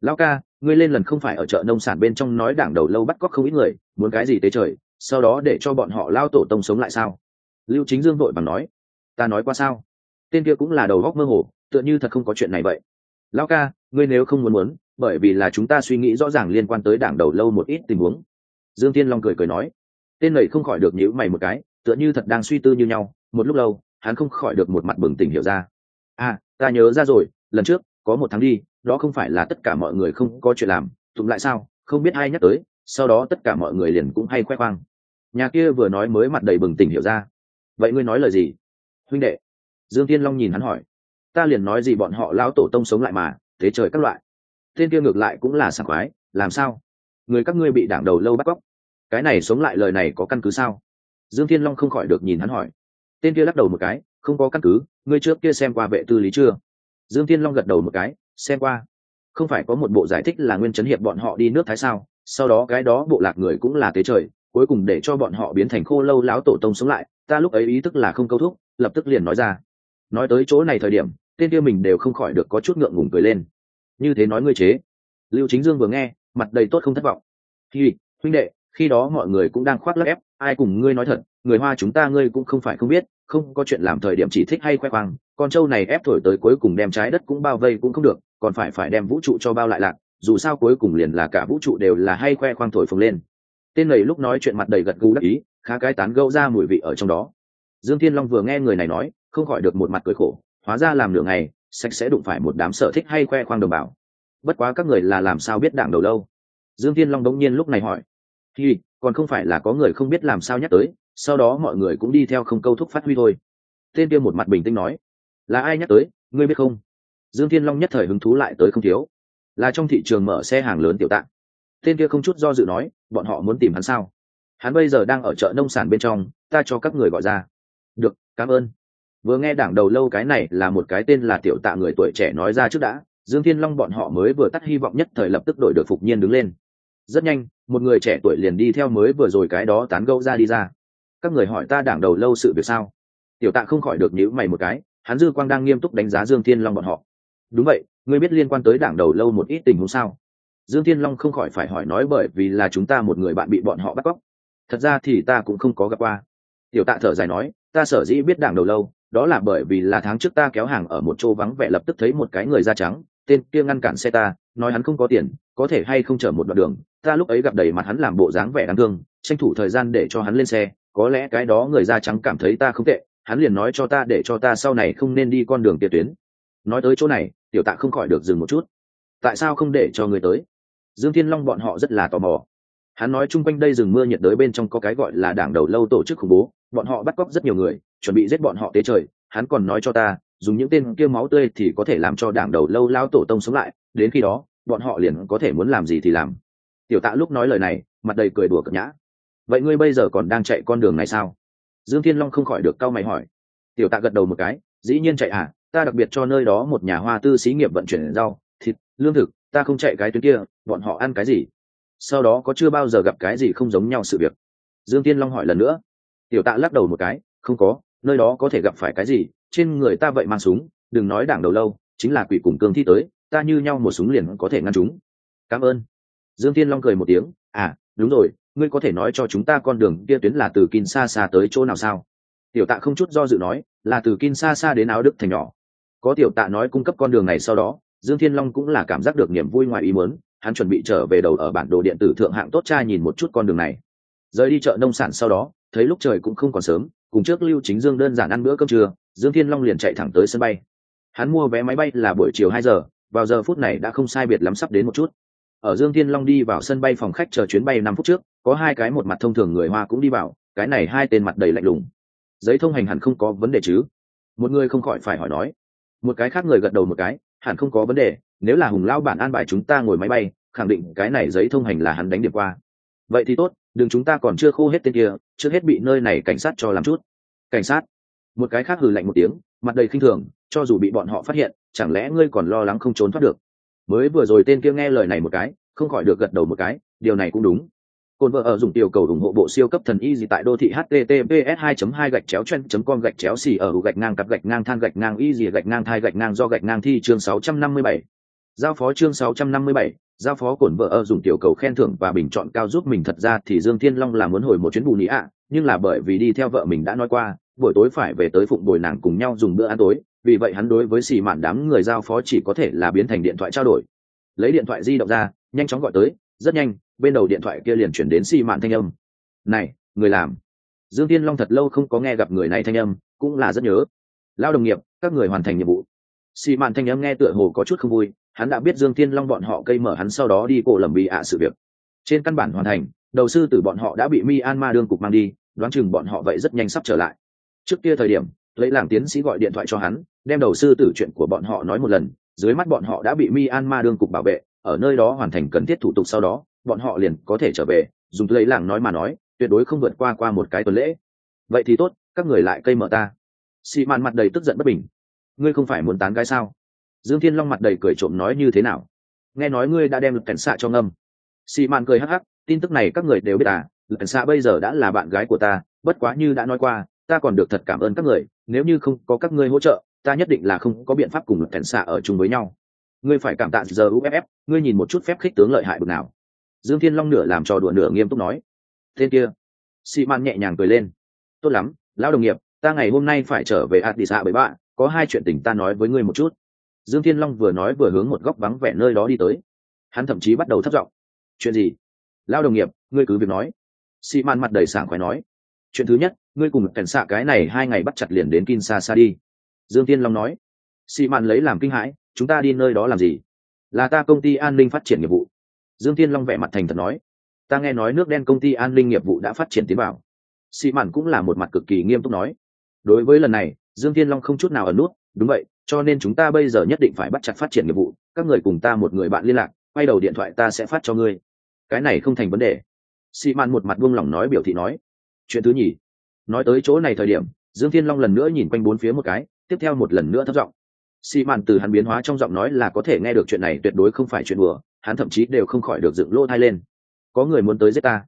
Lao ca, ngươi lên lần không phải ở chợ nông sản bên trong nói đảng đầu lâu bắt cóc không ít người, muốn cái gì tế trời, sau đó để cho bọn họ lao tổ tông sống lại sao? Lưu chính dương vội bằng nói. Ta nói qua sao? Tên kia cũng là đầu góc mơ hồ, tựa như thật không có chuyện này vậy. Lao ca, ngươi nếu không muốn muốn bởi vì là chúng ta suy nghĩ rõ ràng liên quan tới đảng đầu lâu một ít tình huống. Dương tiên long cười cười nói, tên này không khỏi được nhíu mày một cái, tựa như thật đang suy tư như nhau, một lúc lâu, hắn không khỏi được một mặt bừng tỉnh hiểu ra. À ta nhớ ra rồi, lần trước, có một tháng đi, đó không phải là tất cả mọi người không có chuyện làm tụng lại sao, không biết ai nhắc tới, sau đó tất cả mọi người liền cũng hay khoe khoang. Nhà kia vừa nói mới mặt đầy bừng tỉnh hiểu ra. Vậy ngươi nói lời gì? Huynh đệ. Dương tiên long nhìn hắn hỏi. Ta liền nói gì bọn họ lao tổ tông sống lại mà, thế trời các loại tên kia ngược lại cũng là sảng khoái, làm sao? Người các ngươi bị đảng đầu lâu bắt cóc. Cái này sống lại lời này có căn cứ sao? Dương thiên long không khỏi được nhìn hắn hỏi. Tên kia lắc đầu một cái, không có căn cứ, ngươi trước kia xem qua vệ tư lý chưa? Dương thiên long gật đầu một cái, xem qua. Không phải có một bộ giải thích là nguyên chấn hiệp bọn họ đi nước thái sao? Sau đó cái đó bộ lạc người cũng là tế trời, cuối cùng để cho bọn họ biến thành khô lâu láo tổ tông sống lại, ta lúc ấy ý thức là không câu thúc, lập tức liền nói ra. Nói tới chỗ này thời điểm, tên kia mình đều không khỏi được có chút ngượng ngùng cười lên như thế nói ngươi chế. Lưu chính dương vừa nghe, mặt đầy tốt không thất vọng. Khi huynh đệ, khi đó mọi người cũng đang khoác lắc ép, ai cùng ngươi nói thật, người hoa chúng ta ngươi cũng không phải không biết, không có chuyện làm thời điểm chỉ thích hay khoe khoang, con trâu này ép thổi tới cuối cùng đem trái đất cũng bao vây cũng không được, còn phải phải đem vũ trụ cho bao lại lạc, dù sao cuối cùng liền là cả vũ trụ đều là hay khoe khoang thổi phồng lên. Tên này lúc nói chuyện mặt đầy gật gù đắc ý, khá cái tán gâu ra mùi vị ở trong đó. Dương thiên long vừa nghe người này nói, không khỏi được một mặt cười khổ, hóa ra làm nửa ngày sạch sẽ đụng phải một đám sở thích hay khoe khoang đồng bào. Bất quá các người là làm sao biết đảng đầu lâu. dương thiên long đống nhiên lúc này hỏi. Thì, còn không phải là có người không biết làm sao nhắc tới, sau đó mọi người cũng đi theo không câu thúc phát huy thôi. Tên kia một mặt bình tĩnh nói. Là ai nhắc tới, ngươi biết không? Dương thiên long nhất thời hứng thú lại tới không thiếu. Là trong thị trường mở xe hàng lớn tiểu tạng. Tên kia không chút do dự nói, bọn họ muốn tìm hắn sao? Hắn bây giờ đang ở chợ nông sản bên trong, ta cho các người gọi ra. Được, cảm ơn vừa nghe đảng đầu lâu cái này là một cái tên là tiểu tạ người tuổi trẻ nói ra trước đã, dương thiên long bọn họ mới vừa tắt hy vọng nhất thời lập tức đổi được phục nhiên đứng lên. Rất nhanh, một người trẻ tuổi liền đi theo mới vừa rồi cái đó tán gẫu ra đi ra. Các người hỏi ta đảng đầu lâu sự việc sao? Tiểu tạ không khỏi được nhíu mày một cái, hắn dư quang đang nghiêm túc đánh giá dương thiên long bọn họ. Đúng vậy, ngươi biết liên quan tới đảng đầu lâu một ít tình huống sao? Dương thiên long không khỏi phải hỏi nói bởi vì là chúng ta một người bạn bị bọn họ bắt cóc. Thật ra thì ta cũng không có gặp qua. Tiểu tạ thở dài nói, ta sở dĩ biết đảng đầu lâu đó là bởi vì là tháng trước ta kéo hàng ở một chỗ vắng vẻ lập tức thấy một cái người da trắng, tên kia ngăn cản xe ta, nói hắn không có tiền, có thể hay không chở một đoạn đường. Ta lúc ấy gặp đầy mặt hắn làm bộ dáng vẻ đáng thương, tranh thủ thời gian để cho hắn lên xe. Có lẽ cái đó người da trắng cảm thấy ta không tệ, hắn liền nói cho ta để cho ta sau này không nên đi con đường kia tuyến. Nói tới chỗ này, tiểu tạ không khỏi được dừng một chút. Tại sao không để cho người tới? Dương thiên long bọn họ rất là tò mò. Hắn nói chung quanh đây rừng mưa nhiệt đới bên trong có cái gọi là đảng đầu lâu tổ chức khủng bố bọn họ bắt cóc rất nhiều người, chuẩn bị giết bọn họ tế trời, hắn còn nói cho ta, dùng những tên kia máu tươi thì có thể làm cho đảng đầu lâu lao tổ tông sống lại, đến khi đó, bọn họ liền có thể muốn làm gì thì làm. Tiểu tạ lúc nói lời này, mặt đầy cười đùa cợt nhã. Vậy ngươi bây giờ còn đang chạy con đường này sao? Dương thiên long không khỏi được cau mày hỏi. Tiểu tạ gật đầu một cái, dĩ nhiên chạy à ta đặc biệt cho nơi đó một nhà hoa tư xí nghiệp vận chuyển rau, thịt, lương thực, ta không chạy cái tuyến kia, bọn họ ăn cái gì? Sau đó có chưa bao giờ gặp cái gì không giống nhau sự việc? Dương tiên long hỏi lần nữa tiểu tạ lắc đầu một cái, không có, nơi đó có thể gặp phải cái gì, trên người ta vậy mang súng, đừng nói đảng đầu lâu, chính là quỷ cùng cương thi tới, ta như nhau một súng liền có thể ngăn chúng. Cảm ơn. Dương tiên long cười một tiếng à đúng rồi, ngươi có thể nói cho chúng ta con đường kia tuyến là từ kin xa xa tới chỗ nào sao? Tiểu tạ không chút do dự nói, là từ kin xa xa đến áo đức thành nhỏ. Có tiểu tạ nói cung cấp con đường này sau đó, dương thiên long cũng là cảm giác được niềm vui ngoài ý muốn, hắn chuẩn bị trở về đầu ở bản đồ điện tử thượng hạng tốt trai nhìn một chút con đường này. Rời đi chợ nông sản sau đó thấy lúc trời cũng không còn sớm, cùng trước lưu chính dương đơn giản ăn bữa cơm trưa, dương thiên long liền chạy thẳng tới sân bay. Hắn mua vé máy bay là buổi chiều hai giờ, vào giờ phút này đã không sai biệt lắm sắp đến một chút. Ở dương thiên long đi vào sân bay phòng khách chờ chuyến bay năm phút trước, có hai cái một mặt thông thường người hoa cũng đi vào, cái này hai tên mặt đầy lạnh lùng. Giấy thông hành hẳn không có vấn đề chứ? Một người không khỏi phải hỏi nói. Một cái khác người gật đầu một cái, hẳn không có vấn đề, nếu là hùng lao bản an bài chúng ta ngồi máy bay, khẳng định cái này giấy thông hành là hắn đánh điểm qua. Vậy thì tốt đừng chúng ta còn chưa khô hết tên kia trước hết bị nơi này cảnh sát cho làm chút. Cảnh sát? Một cái khác hừ lạnh một tiếng mặt đầy khinh thường cho dù bị bọn họ phát hiện chẳng lẽ ngươi còn lo lắng không trốn thoát được? Mới vừa rồi tên kia nghe lời này một cái không khỏi được gật đầu một cái điều này cũng đúng. Côn vợ ở dùng tiểu cầu ủng hộ bộ siêu cấp thần y gì tại đô thị https 2 2 gạch chéo chen com gạch chéo xì ở gạch ngang cặp gạch ngang than gạch ngang y gì gạch ngang thai gạch ngang do gạch ngang thi chương 657. Giao phó chương 657, giao phó cổn vợ ơ dùng tiểu cầu khen thưởng và bình chọn cao giúp mình. Thật ra thì Dương Thiên Long là muốn hồi một chuyến bù nhĩ ạ, nhưng là bởi vì đi theo vợ mình đã nói qua, buổi tối phải về tới phụng bồi nàng cùng nhau dùng bữa ăn tối, vì vậy hắn đối với xì mạn đám người giao phó chỉ có thể là biến thành điện thoại trao đổi. Lấy điện thoại di động ra, nhanh chóng gọi tới, rất nhanh, bên đầu điện thoại kia liền chuyển đến xì mạn thanh âm. Này người làm. Dương tiên long thật lâu không có nghe gặp người này thanh âm cũng là rất nhớ. Lao đồng nghiệp các người hoàn thành nhiệm vụ. Xì mạn thanh âm nghe tựa hồ có chút không vui hắn đã biết dương Thiên long bọn họ cây mở hắn sau đó đi cổ lầm bị ạ sự việc. Trên căn bản hoàn thành, đầu sư tử bọn họ đã bị myanmar đương cục mang đi, đoán chừng bọn họ vậy rất nhanh sắp trở lại. Trước kia thời điểm, lấy làm tiến sĩ gọi điện thoại cho hắn, đem đầu sư tử chuyện của bọn họ nói một lần, dưới mắt bọn họ đã bị myanmar đương cục bảo vệ, ở nơi đó hoàn thành cần thiết thủ tục sau đó, bọn họ liền có thể trở về, dùng lấy làng nói mà nói, tuyệt đối không vượt qua qua một cái tuần lễ. Vậy thì tốt, các người lại cây mở ta. Xị mạn mặt đầy tức giận bất bình. Ngươi không phải muốn tán gái sao? Dương thiên long mặt đầy cười trộm nói như thế nào? Nghe nói ngươi đã đem lực cảnh xạ cho ngâm. Xị mạn cười hắc hắc, tin tức này các người đều biết à lực cảnh xạ bây giờ đã là bạn gái của ta, bất quá như đã nói qua, ta còn được thật cảm ơn các người, nếu như không có các ngươi hỗ trợ, ta nhất định là không có biện pháp cùng lực cảnh xạ ở chung với nhau. Ngươi phải cảm tạ giờ uff ngươi nhìn một chút phép khích tướng lợi hại bực nào. Dương thiên long nửa làm trò đùa nửa nghiêm túc nói. Tên kia. Sĩ man nhẹ nhàng cười lên. Tốt lắm, lão đồng nghiệp, ta ngày hôm nay phải trở về addis với bạn có hai chuyện tình ta nói với ngươi một chút dương thiên long vừa nói vừa hướng một góc vắng vẻ nơi đó đi tới. Hắn thậm chí bắt đầu thất vọng chuyện gì? Lão đồng nghiệp, ngươi cứ việc nói. Sĩ man mặt đầy sảng khoái nói. Chuyện thứ nhất, ngươi cùng cảnh xạ cái này hai ngày bắt chặt liền đến kinshasa đi. Dương thiên long nói. Sĩ man lấy làm kinh hãi. Chúng ta đi nơi đó làm gì? Là ta công ty an ninh phát triển nghiệp vụ. Dương thiên long vẻ mặt thành thật nói. Ta nghe nói nước đen công ty an ninh nghiệp vụ đã phát triển tiến bảo xị mạn cũng là một mặt cực kỳ nghiêm túc nói. Đối với lần này, dương thiên long không chút nào ẩn nút. Đúng vậy cho nên chúng ta bây giờ nhất định phải bắt chặt phát triển nghiệp vụ, các người cùng ta một người bạn liên lạc, quay đầu điện thoại ta sẽ phát cho ngươi. Cái này không thành vấn đề. Xị mạn một mặt buông lỏng nói biểu thị nói, chuyện thứ nhì. Nói tới chỗ này thời điểm, dương thiên long lần nữa nhìn quanh bốn phía một cái, tiếp theo một lần nữa thất giọng. Xị mạn từ hắn biến hóa trong giọng nói là có thể nghe được chuyện này tuyệt đối không phải chuyện bừa hắn thậm chí đều không khỏi được dựng lỗ thai lên. Có người muốn tới giết ta?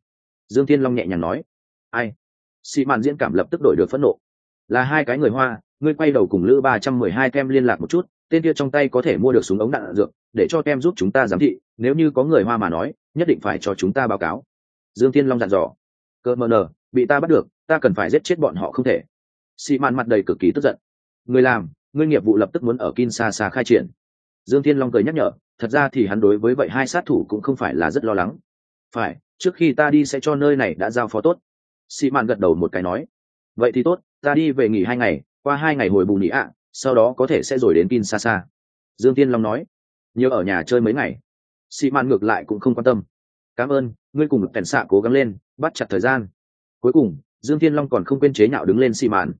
Dương thiên long nhẹ nhàng nói. Ai? Xị mạn diễn cảm lập tức đổi được phẫn nộ là hai cái người hoa ngươi quay đầu cùng lữ ba trăm mười hai kem liên lạc một chút tên kia trong tay có thể mua được súng ống đạn, dược để cho kem giúp chúng ta giám thị nếu như có người hoa mà nói nhất định phải cho chúng ta báo cáo dương thiên long dặn dò cơ mờ nờ bị ta bắt được ta cần phải giết chết bọn họ không thể xị mạn mặt đầy cực kỳ tức giận người làm ngươi nghiệp vụ lập tức muốn ở Kinshasa khai triển. Dương Thiên Long cười nhắc nhở, thật ra thì hắn đối với vậy hai sát thủ cũng không phải là rất lo lắng. Phải, trước khi ta đi sẽ cho nơi này đã giao phó tốt. xị Mạn gật đầu một cái nói, vậy thì tốt, ta đi về nghỉ hai ngày, qua hai ngày hồi bù nghỉ ạ, sau đó có thể sẽ rồi đến Kinshasa. Dương Thiên Long nói, nhớ ở nhà chơi mấy ngày. Sĩ Mạn ngược lại cũng không quan tâm. Cảm ơn, ngươi cùng cảnh xạ cố gắng lên, bắt chặt thời gian. Cuối cùng, Dương Thiên Long còn không quên chế nhạo đứng lên Sĩ Mạn.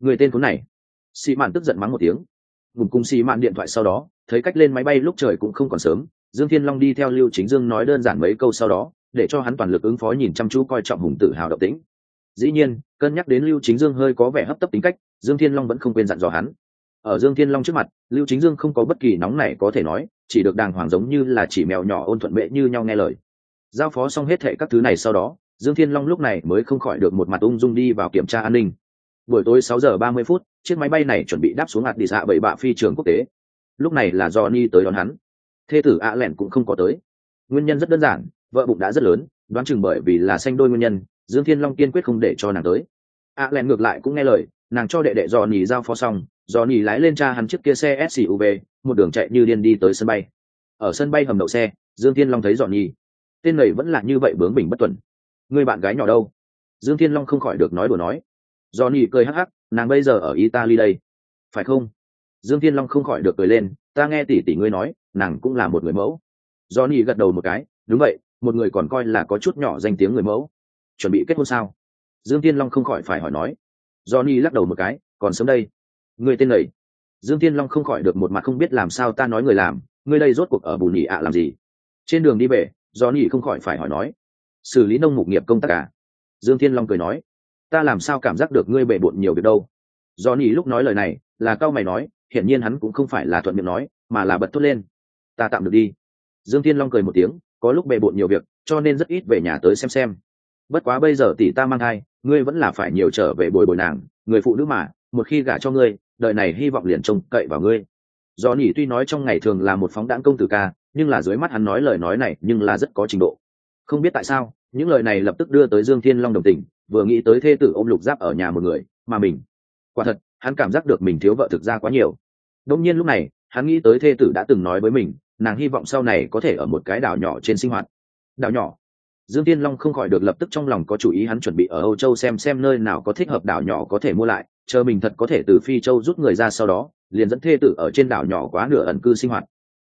Người tên khốn này xị mạn tức giận mắng một tiếng ngùng cùng xị mạn điện thoại sau đó thấy cách lên máy bay lúc trời cũng không còn sớm dương thiên long đi theo lưu chính dương nói đơn giản mấy câu sau đó để cho hắn toàn lực ứng phó nhìn chăm chú coi trọng hùng tự hào động tĩnh dĩ nhiên, cân nhắc đến lưu chính dương hơi có vẻ hấp tấp tính cách, dương thiên long vẫn không quên dặn dò hắn. Ở dương thiên long trước mặt, lưu chính dương không có bất kỳ nóng này có thể nói, chỉ được đàng hoàng giống như là chỉ mèo nhỏ ôn thuận bệ như nhau nghe lời. Giao phó xong hết thệ các thứ này sau đó, dương thiên long lúc này mới không khỏi được một mặt ung dung đi vào kiểm tra an ninh. Buổi tối 6 giờ 30 phút, chiếc máy bay này chuẩn bị đáp xuống hạt đi dạ xạ bảy bạ phi trường quốc tế. Lúc này là do ni tới đón hắn. Thê tử ạ lẻn cũng không có tới. Nguyên nhân rất đơn giản, vợ bụng đã rất lớn, đoán chừng bởi vì là sanh đôi nguyên nhân dương thiên long kiên quyết không để cho nàng tới. Ạ len ngược lại cũng nghe lời, nàng cho đệ đệ dò johnny giao phó xong dò johnny lái lên cha hắn chiếc kia xe suv một đường chạy như điên đi tới sân bay. Ở sân bay hầm đậu xe, dương thiên long thấy dò johnny. Tên này vẫn là như vậy bướng bỉnh bất tuần. Người bạn gái nhỏ đâu? Dương thiên long không khỏi được nói đùa nói. Dò johnny cười hắc hắc, nàng bây giờ ở italy đây. Phải không? Dương thiên long không khỏi được cười lên, ta nghe tỷ tỷ ngươi nói, nàng cũng là một người mẫu. Johnny gật đầu một cái, đúng vậy, một người còn coi là có chút nhỏ danh tiếng người mẫu chuẩn bị kết hôn sao? Dương thiên long không khỏi phải hỏi nói. Johnny lắc đầu một cái, còn sớm đây. Người tên này. Dương thiên long không khỏi được một mặt không biết làm sao ta nói người làm, người đây rốt cuộc ở bù nhị ạ làm gì? Trên đường đi về, johnny không khỏi phải hỏi nói. Xử lý nông mục nghiệp công tác cả à? dương thiên long cười nói. Ta làm sao cảm giác được ngươi bể bộn nhiều việc đâu? Johnny lúc nói lời này, là cao mày nói, hiển nhiên hắn cũng không phải là thuận miệng nói, mà là bật thốt lên. Ta tạm được đi. Dương thiên long cười một tiếng, có lúc bề bộn nhiều việc, cho nên rất ít về nhà tới xem xem bất quá bây giờ tỷ ta mang thai, ngươi vẫn là phải nhiều trở về bồi bồi nàng, người phụ nữ mà, một khi gả cho ngươi, đời này hy vọng liền trông cậy vào ngươi. Do nỉ tuy nói trong ngày thường là một phóng đãn công tử ca, nhưng là dưới mắt hắn nói lời nói này nhưng là rất có trình độ. Không biết tại sao, những lời này lập tức đưa tới dương thiên long đồng tình, vừa nghĩ tới thê tử ôm lục giáp ở nhà một người, mà mình. Quả thật, hắn cảm giác được mình thiếu vợ thực ra quá nhiều. Đông nhiên lúc này, hắn nghĩ tới thê tử đã từng nói với mình, nàng hy vọng sau này có thể ở một cái đảo nhỏ trên sinh hoạt. Đảo nhỏ? Dương tiên long không khỏi được lập tức trong lòng có chủ ý hắn chuẩn bị ở âu châu xem xem nơi nào có thích hợp đảo nhỏ có thể mua lại, chờ mình thật có thể từ phi châu rút người ra sau đó, liền dẫn thê tử ở trên đảo nhỏ quá nửa ẩn cư sinh hoạt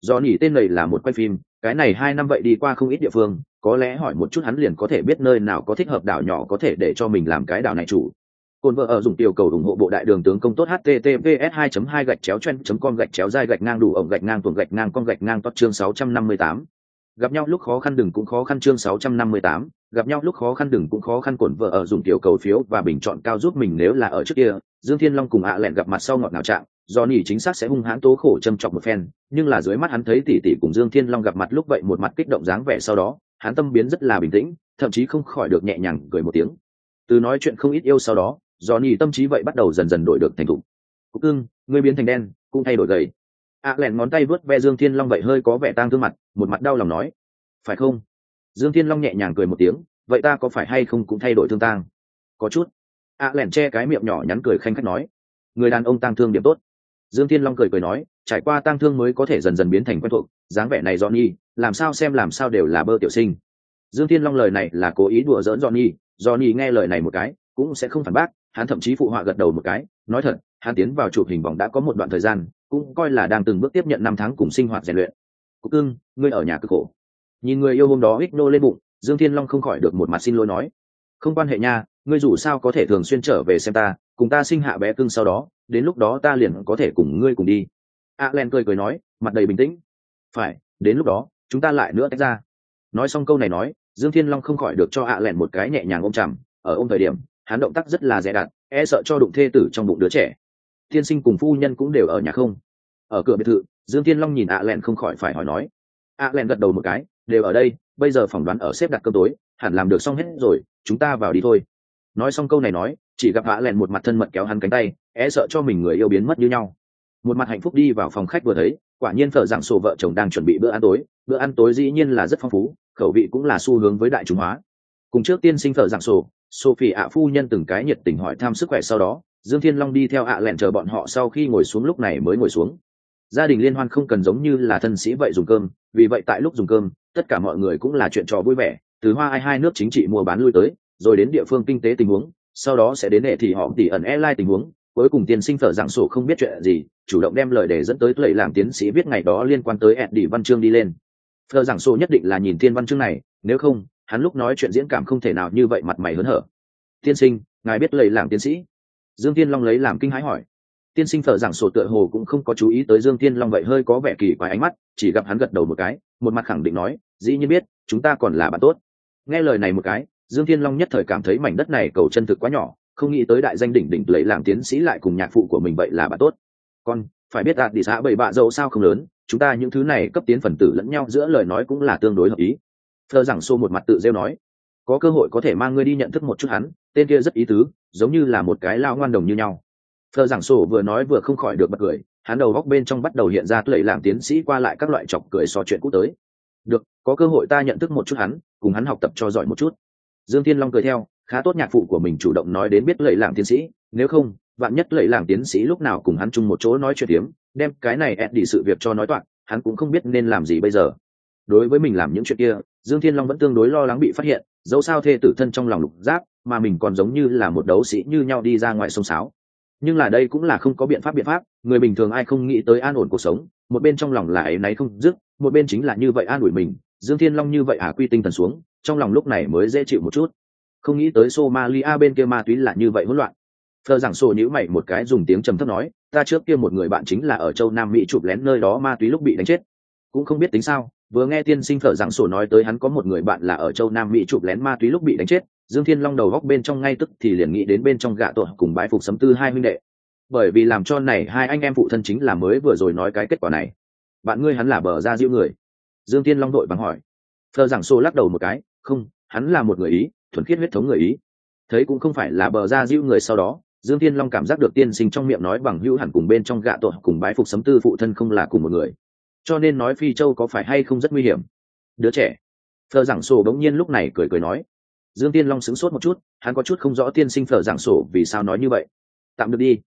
do nhỉ tên này là một quay phim, cái này hai năm vậy đi qua không ít địa phương, có lẽ hỏi một chút hắn liền có thể biết nơi nào có thích hợp đảo nhỏ có thể để cho mình làm cái đảo này chủ Côn vợ ở dùng tiểu cầu ủng hộ bộ đại đường tướng công tốt https 2 2 gạch chéo chen com gạch chéo dai gạch ngang đủ ổng gạch ngang tuồng gạch ngang con gạch ngang tốt chương 658 gặp nhau lúc khó khăn đừng cũng khó khăn chương 658, gặp nhau lúc khó khăn đừng cũng khó khăn cổn vợ ở dùng tiểu cầu phiếu và bình chọn cao giúp mình nếu là ở trước kia. Dương thiên long cùng ạ lẹn gặp mặt sau ngọt ngào trạng do nỉ chính xác sẽ hung hãn tố khổ châm chọc một phen nhưng là dưới mắt hắn thấy tỷ tỷ cùng dương thiên long gặp mặt lúc vậy một mặt kích động dáng vẻ sau đó hắn tâm biến rất là bình tĩnh thậm chí không khỏi được nhẹ nhàng cười một tiếng. Từ nói chuyện không ít yêu sau đó do nỉ tâm trí vậy bắt đầu dần dần đổi được thành thục. Cúc cưng ngươi biến thành đen cũng thay đổi gầy ạ à lẹn ngón tay vớt ve dương thiên long vậy hơi có vẻ tang thương mặt, một mặt đau lòng nói. Phải không? Dương thiên long nhẹ nhàng cười một tiếng, vậy ta có phải hay không cũng thay đổi thương tang? Có chút. Ạ à lẹn che cái miệng nhỏ nhắn cười khanh khách nói. Người đàn ông tang thương điểm tốt. Dương thiên long cười cười nói, trải qua tang thương mới có thể dần dần biến thành quen thuộc, dáng vẻ này johnny, làm sao xem làm sao đều là bơ tiểu sinh. Dương thiên long lời này là cố ý đùa giỡn johnny johnny nghe lời này một cái, cũng sẽ không phản bác, hắn thậm chí phụ họa gật đầu một cái, nói thật, hắn tiến vào chụp hình vòng đã có một đoạn thời gian cũng coi là đang từng bước tiếp nhận năm tháng cùng sinh hoạt rèn luyện. Cúc cưng, ngươi ở nhà cực khổ. Nhìn người yêu hôm đó hích nô lên bụng, dương thiên long không khỏi được một mặt xin lỗi nói. Không quan hệ nha, ngươi dù sao có thể thường xuyên trở về xem ta, cùng ta sinh hạ bé cưng sau đó, đến lúc đó ta liền có thể cùng ngươi cùng đi. A len cười cười nói, mặt đầy bình tĩnh. Phải, đến lúc đó, chúng ta lại nữa tách ra. Nói xong câu này nói, dương thiên long không khỏi được cho a len một cái nhẹ nhàng ôm chằm ở ôm thời điểm, hắn động tác rất là dè dặt e sợ cho đụng thê tử trong bụng đứa trẻ tiên sinh cùng phu nhân cũng đều ở nhà không? Ở cửa biệt thự, dương thiên long nhìn a len không khỏi phải hỏi nói. A len gật đầu một cái, đều ở đây, bây giờ phỏng đoán ở xếp đặt cơm tối, hẳn làm được xong hết rồi, chúng ta vào đi thôi. Nói xong câu này nói, chỉ gặp ạ lẹn một mặt thân mật kéo hắn cánh tay é sợ cho mình người yêu biến mất như nhau. Một mặt hạnh phúc đi vào phòng khách vừa thấy, quả nhiên thợ giảng sổ vợ chồng đang chuẩn bị bữa ăn tối. Bữa ăn tối dĩ nhiên là rất phong phú, khẩu vị cũng là xu hướng với đại chúng hóa. Cùng trước tiên sinh thợ giảng sổ, sophie ạ phu nhân từng cái nhiệt tình hỏi thăm sức khỏe sau đó dương thiên long đi theo ạ lẹn chờ bọn họ sau khi ngồi xuống lúc này mới ngồi xuống. Gia đình liên hoan không cần giống như là thân sĩ vậy dùng cơm, vì vậy tại lúc dùng cơm, tất cả mọi người cũng là chuyện trò vui vẻ, từ hoa ai hai nước chính trị mua bán lui tới, rồi đến địa phương kinh tế tình huống, sau đó sẽ đến hệ thì họ tỉ ẩn e lai tình huống, cuối cùng tiên sinh phở giảng sổ không biết chuyện gì, chủ động đem lời để dẫn tới lệ làm tiến sĩ viết ngày đó liên quan tới ed văn chương đi lên. Phở giảng sổ nhất định là nhìn thiên văn chương này, nếu không, hắn lúc nói chuyện diễn cảm không thể nào như vậy mặt mày hớn hở. Tiên sinh, ngài biết lầy làm tiến sĩ? Dương tiên long lấy làm kinh hãi hỏi. Tiên sinh thở giảng sổ tựa hồ cũng không có chú ý tới dương tiên long vậy hơi có vẻ kỳ quái ánh mắt, chỉ gặp hắn gật đầu một cái, một mặt khẳng định nói, dĩ nhiên biết, chúng ta còn là bạn tốt. Nghe lời này một cái, dương thiên long nhất thời cảm thấy mảnh đất này cầu chân thực quá nhỏ, không nghĩ tới đại danh đỉnh đỉnh lấy làm tiến sĩ lại cùng nhạc phụ của mình vậy là bạn tốt. Con, phải biết đạt đi xã bảy bạ dâu sao không lớn, chúng ta những thứ này cấp tiến phần tử lẫn nhau giữa lời nói cũng là tương đối hợp ý. Thơ giảng xô một mặt tự rêu nói, có cơ hội có thể mang ngươi đi nhận thức một chút hắn tên kia rất ý tứ, giống như là một cái lao ngoan đồng như nhau. Thờ giảng sổ vừa nói vừa không khỏi được bật cười, hắn đầu góc bên trong bắt đầu hiện ra lệ làm tiến sĩ qua lại các loại chọc cười so chuyện cũ tới. Được, có cơ hội ta nhận thức một chút hắn, cùng hắn học tập cho giỏi một chút. Dương thiên long cười theo, khá tốt nhạc phụ của mình chủ động nói đến biết lệ làm tiến sĩ, nếu không, vạn nhất lệ làm tiến sĩ lúc nào cùng hắn chung một chỗ nói chuyện tiếm, đem cái này ép đi sự việc cho nói toạc, hắn cũng không biết nên làm gì bây giờ. Đối với mình làm những chuyện kia, dương thiên long vẫn tương đối lo lắng bị phát hiện, dẫu sao thê tử thân trong lòng lục giác mà mình còn giống như là một đấu sĩ như nhau đi ra ngoài sông sáo. Nhưng là đây cũng là không có biện pháp biện pháp, người bình thường ai không nghĩ tới an ổn cuộc sống, một bên trong lòng là ấy náy không dứt, một bên chính là như vậy an ủi mình, dương thiên long như vậy à quy tinh thần xuống, trong lòng lúc này mới dễ chịu một chút. Không nghĩ tới somalia bên kia ma túy là như vậy hỗn loạn. Thờ giảng sổ nhữ mày một cái dùng tiếng trầm thấp nói, ta trước kia một người bạn chính là ở châu nam mỹ chụp lén nơi đó ma túy lúc bị đánh chết. Cũng không biết tính sao, vừa nghe tiên sinh thở giảng sổ nói tới hắn có một người bạn là ở châu nam mỹ chụp lén ma túy lúc bị đánh chết dương thiên long đầu góc bên trong ngay tức thì liền nghĩ đến bên trong gạ tội cùng bái phục sấm tư hai huynh đệ. Bởi vì làm cho này hai anh em phụ thân chính là mới vừa rồi nói cái kết quả này. Bạn ngươi hắn là bờ ra diễu người. Dương thiên long đội bằng hỏi. Thờ giảng xô lắc đầu một cái, không, hắn là một người ý, thuần khiết huyết thống người ý. Thấy cũng không phải là bờ ra diễu người sau đó, dương thiên long cảm giác được tiên sinh trong miệng nói bằng hữu hẳn cùng bên trong gạ tội cùng bái phục sấm tư phụ thân không là cùng một người. Cho nên nói phi châu có phải hay không rất nguy hiểm. Đứa trẻ. Thờ giảng sổ bỗng nhiên lúc này cười cười nói dương tiên long sững sốt một chút, hắn có chút không rõ tiên sinh Phở giảng sổ vì sao nói như vậy. Tạm được đi.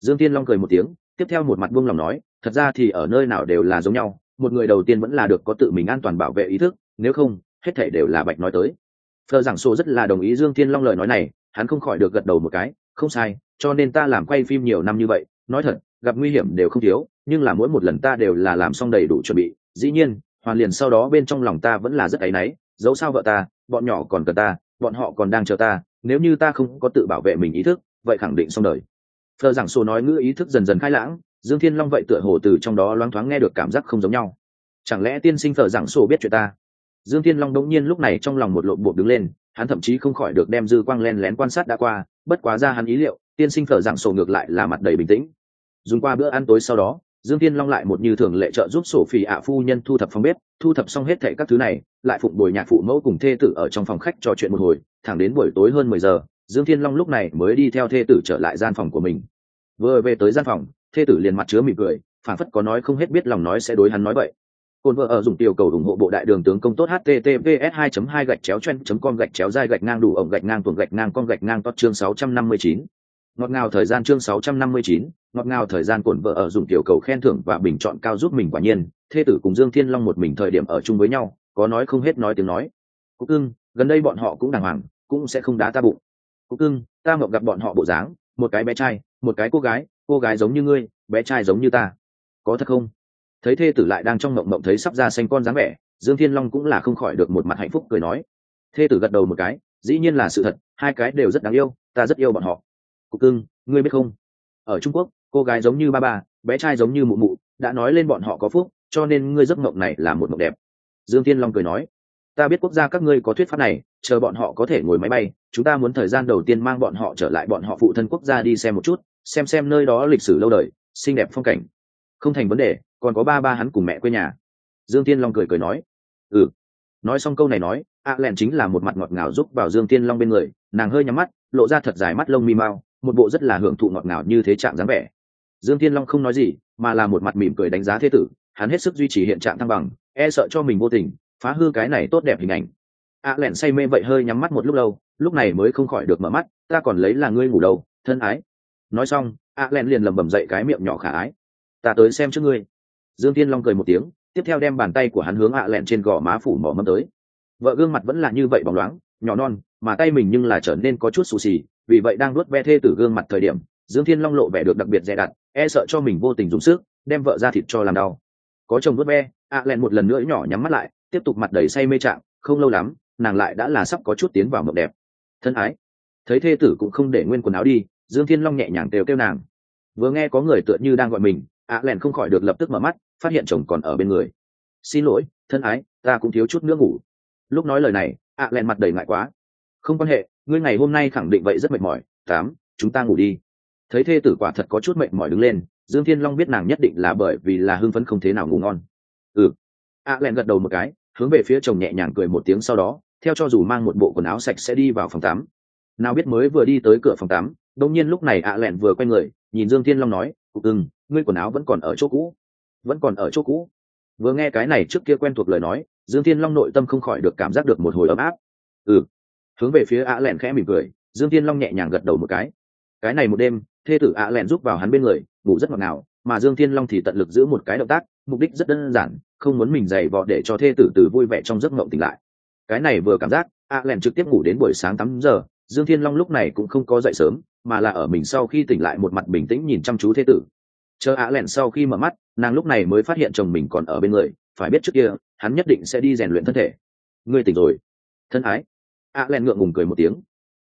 Dương tiên long cười một tiếng, tiếp theo một mặt buông lòng nói, thật ra thì ở nơi nào đều là giống nhau, một người đầu tiên vẫn là được có tự mình an toàn bảo vệ ý thức, nếu không, hết thể đều là bạch nói tới. Thờ giảng sổ rất là đồng ý dương tiên long lời nói này, hắn không khỏi được gật đầu một cái, không sai, cho nên ta làm quay phim nhiều năm như vậy, nói thật, gặp nguy hiểm đều không thiếu, nhưng là mỗi một lần ta đều là làm xong đầy đủ chuẩn bị, dĩ nhiên, hoàn liền sau đó bên trong lòng ta vẫn là rất áy náy, dẫu sao vợ ta, bọn nhỏ còn cần ta bọn họ còn đang chờ ta, nếu như ta không có tự bảo vệ mình ý thức, vậy khẳng định xong đời. Thờ giảng sổ nói ngữ ý thức dần dần khai lãng, dương thiên long vậy tựa hồ từ trong đó loáng thoáng nghe được cảm giác không giống nhau. Chẳng lẽ tiên sinh thờ giảng sổ biết chuyện ta? Dương thiên long đống nhiên lúc này trong lòng một lộn bộ đứng lên, hắn thậm chí không khỏi được đem dư quang len lén quan sát đã qua, bất quá ra hắn ý liệu, tiên sinh thờ giảng sổ ngược lại là mặt đầy bình tĩnh. Dùng qua bữa ăn tối sau đó dương thiên long lại một như thường lệ trợ giúp sổ phi ạ phu nhân thu thập phòng bếp, thu thập xong hết thệ các thứ này, lại phụng bồi nhạc phụ mẫu cùng thê tử ở trong phòng khách trò chuyện một hồi, thẳng đến buổi tối hơn mười giờ, dương thiên long lúc này mới đi theo thê tử trở lại gian phòng của mình vừa về tới gian phòng, thê tử liền mặt chứa mỉm cười phản phất có nói không hết biết lòng nói sẽ đối hắn nói vậy cồn vợ ở dùng tiểu cầu ủng hộ bộ đại đường tướng công tốt https 2 2 gạch chéo chen com gạch chéo dai gạch ngang đủ ổng gạch ngang tuồng gạch ngang con gạch ngang tốt chương 659 ngọt ngào thời gian chương 659, ngọt ngào thời gian cồn vợ ở dùng tiểu cầu khen thưởng và bình chọn cao giúp mình quả nhiên. Thê tử cùng dương thiên long một mình thời điểm ở chung với nhau có nói không hết nói tiếng nói. Cúc cưng gần đây bọn họ cũng đàng hoàng cũng sẽ không đá ta bụng. Cúc cưng ta ngọc gặp bọn họ bộ dáng một cái bé trai một cái cô gái cô gái giống như ngươi bé trai giống như ta. Có thật không? Thấy thê tử lại đang trong mộng mộng thấy sắp ra xanh con dáng vẻ dương thiên long cũng là không khỏi được một mặt hạnh phúc cười nói. Thê tử gật đầu một cái dĩ nhiên là sự thật hai cái đều rất đáng yêu ta rất yêu bọn họ cục cưng, ngươi biết không? Ở trung quốc, cô gái giống như ba ba, bé trai giống như mụ mụ, đã nói lên bọn họ có phúc, cho nên ngươi giấc mộng này là một mộng đẹp. Dương thiên long cười nói, ta biết quốc gia các ngươi có thuyết pháp này, chờ bọn họ có thể ngồi máy bay, chúng ta muốn thời gian đầu tiên mang bọn họ trở lại bọn họ phụ thân quốc gia đi xem một chút, xem xem nơi đó lịch sử lâu đời, xinh đẹp phong cảnh. Không thành vấn đề, còn có ba ba hắn cùng mẹ quê nhà. Dương tiên long cười cười nói ừ. Nói xong câu này nói, a lẹn chính là một mặt ngọt ngào giúp vào dương tiên long bên người, nàng hơi nhắm mắt, lộ ra thật dài mắt lông mi mau một bộ rất là hưởng thụ ngọt ngào như thế trạng dáng vẻ. Dương Thiên long không nói gì, mà là một mặt mỉm cười đánh giá thế tử, hắn hết sức duy trì hiện trạng thăng bằng e sợ cho mình vô tình, phá hư cái này tốt đẹp hình ảnh. A lẹn say mê vậy hơi nhắm mắt một lúc lâu, lúc này mới không khỏi được mở mắt, ta còn lấy là ngươi ngủ đâu, thân ái. Nói xong, a lẹn liền lầm bầm dậy cái miệng nhỏ khả ái. Ta tới xem trước ngươi. Dương tiên long cười một tiếng, tiếp theo đem bàn tay của hắn hướng ạ lẹn trên gò má phủ mỏ mâm tới. Vợ gương mặt vẫn là như vậy bóng loáng nhỏ non, mà tay mình nhưng là trở nên có chút xù xì, vì vậy đang nuốt ve thê tử gương mặt thời điểm, dương thiên long lộ vẻ được đặc biệt dè đặt e sợ cho mình vô tình dùng sức, đem vợ ra thịt cho làm đau. Có chồng nuốt ve ạ lẹn một lần nữa nhỏ nhắm mắt lại, tiếp tục mặt đầy say mê trạng, không lâu lắm, nàng lại đã là sắp có chút tiến vào mộng đẹp. Thân ái. Thấy thê tử cũng không để nguyên quần áo đi, dương thiên long nhẹ nhàng đều kêu nàng. Vừa nghe có người tựa như đang gọi mình ạ lẹn không khỏi được lập tức mở mắt, phát hiện chồng còn ở bên người. Xin lỗi, thân ái, ta cũng thiếu chút nữa ngủ. Lúc nói lời này ạ lẹn mặt đầy ngại quá. Không quan hệ ngươi ngày hôm nay khẳng định vậy rất mệt mỏi. Tám chúng ta ngủ đi. Thấy thê tử quả thật có chút mệt mỏi đứng lên dương thiên long biết nàng nhất định là bởi vì là hưng phấn không thế nào ngủ ngon. Ừ. ạ lẹn gật đầu một cái hướng về phía chồng nhẹ nhàng cười một tiếng sau đó theo cho dù mang một bộ quần áo sạch sẽ đi vào phòng tắm nào biết mới vừa đi tới cửa phòng tắm đông nhiên lúc này ạ lẹn vừa quay người nhìn dương thiên long nói ừ, ngươi quần áo vẫn còn ở chỗ cũ. Vẫn còn ở chỗ cũ? Vừa nghe cái này trước kia quen thuộc lời nói dương thiên long nội tâm không khỏi được cảm giác được một hồi ấm áp. Ừ. Hướng về phía ạ lẹn khẽ mỉm cười, dương thiên long nhẹ nhàng gật đầu một cái. Cái này một đêm, thê tử ạ lẹn giúp vào hắn bên người, ngủ rất ngọt ngào, mà dương thiên long thì tận lực giữ một cái động tác, mục đích rất đơn giản, không muốn mình dày vò để cho thê tử từ vui vẻ trong giấc ngộng tỉnh lại. Cái này vừa cảm giác ạ lẹn trực tiếp ngủ đến buổi sáng tám giờ, dương thiên long lúc này cũng không có dậy sớm, mà là ở mình sau khi tỉnh lại một mặt bình tĩnh nhìn chăm chú Thê tử. Chờ ạ lẹn sau khi mở mắt, nàng lúc này mới phát hiện chồng mình còn ở bên người, phải biết trước kia hắn nhất định sẽ đi rèn luyện thân thể. Ngươi tỉnh rồi. Thân ái. Ạ len ngượng ngùng cười một tiếng.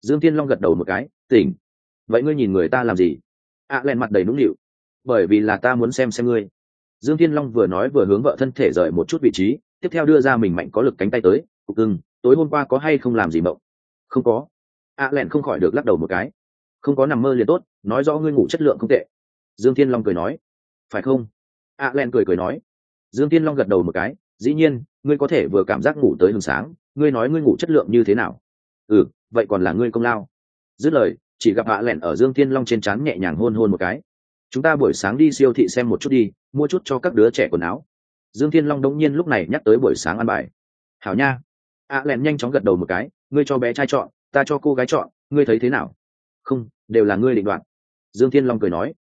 Dương tiên long gật đầu một cái, tỉnh. Vậy ngươi nhìn người ta làm gì? Ạ len mặt đầy nũng nịu. Bởi vì là ta muốn xem xem ngươi. Dương tiên long vừa nói vừa hướng vợ thân thể rời một chút vị trí, tiếp theo đưa ra mình mạnh có lực cánh tay tới, cục cưng, tối hôm qua có hay không làm gì mộng? Không có. Ạ len không khỏi được lắc đầu một cái. Không có nằm mơ liền tốt, nói rõ ngươi ngủ chất lượng không tệ. Dương thiên long cười nói. Phải không? Ạ len cười cười nói. Dương thiên long gật đầu một cái dĩ nhiên, ngươi có thể vừa cảm giác ngủ tới hừng sáng, ngươi nói ngươi ngủ chất lượng như thế nào? Ừ vậy còn là ngươi công lao. Dứt lời, chỉ gặp hạ lẹn ở dương thiên long trên trán nhẹ nhàng hôn hôn một cái. Chúng ta buổi sáng đi siêu thị xem một chút đi, mua chút cho các đứa trẻ quần áo. Dương thiên long đống nhiên lúc này nhắc tới buổi sáng ăn bài. Hảo nha. ạ lẹn nhanh chóng gật đầu một cái, ngươi cho bé trai chọn, ta cho cô gái chọn, ngươi thấy thế nào? Không, đều là ngươi định đoạt. Dương thiên long cười nói.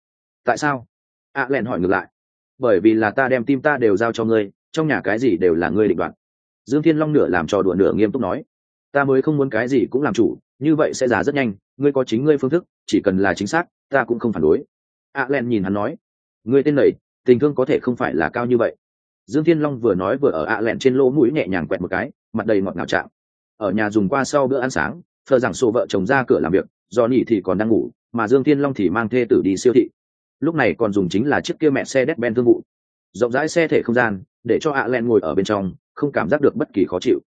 Tại sao? ạ lẹn hỏi ngược lại. Bởi vì là ta đem tim ta đều giao cho ngươi trong nhà cái gì đều là ngươi định đoạt. Dương thiên long nửa làm trò đùa nửa nghiêm túc nói, ta mới không muốn cái gì cũng làm chủ, như vậy sẽ già rất nhanh, ngươi có chính ngươi phương thức, chỉ cần là chính xác, ta cũng không phản đối. Ạ len nhìn hắn nói, ngươi tên lầy tình thương có thể không phải là cao như vậy. Dương thiên long vừa nói vừa ở ạ len trên lỗ mũi nhẹ nhàng quẹt một cái, mặt đầy ngọt ngào chạm. Ở nhà dùng qua sau bữa ăn sáng, thờ rằng sổ vợ chồng ra cửa làm việc, do nỉ thì còn đang ngủ, mà dương thiên long thì mang thê tử đi siêu thị. Lúc này còn dùng chính là chiếc kia mẹ xe đét ben thương vụ. Rộng rãi xe thể không gian để cho ạ len ngồi ở bên trong, không cảm giác được bất kỳ khó chịu.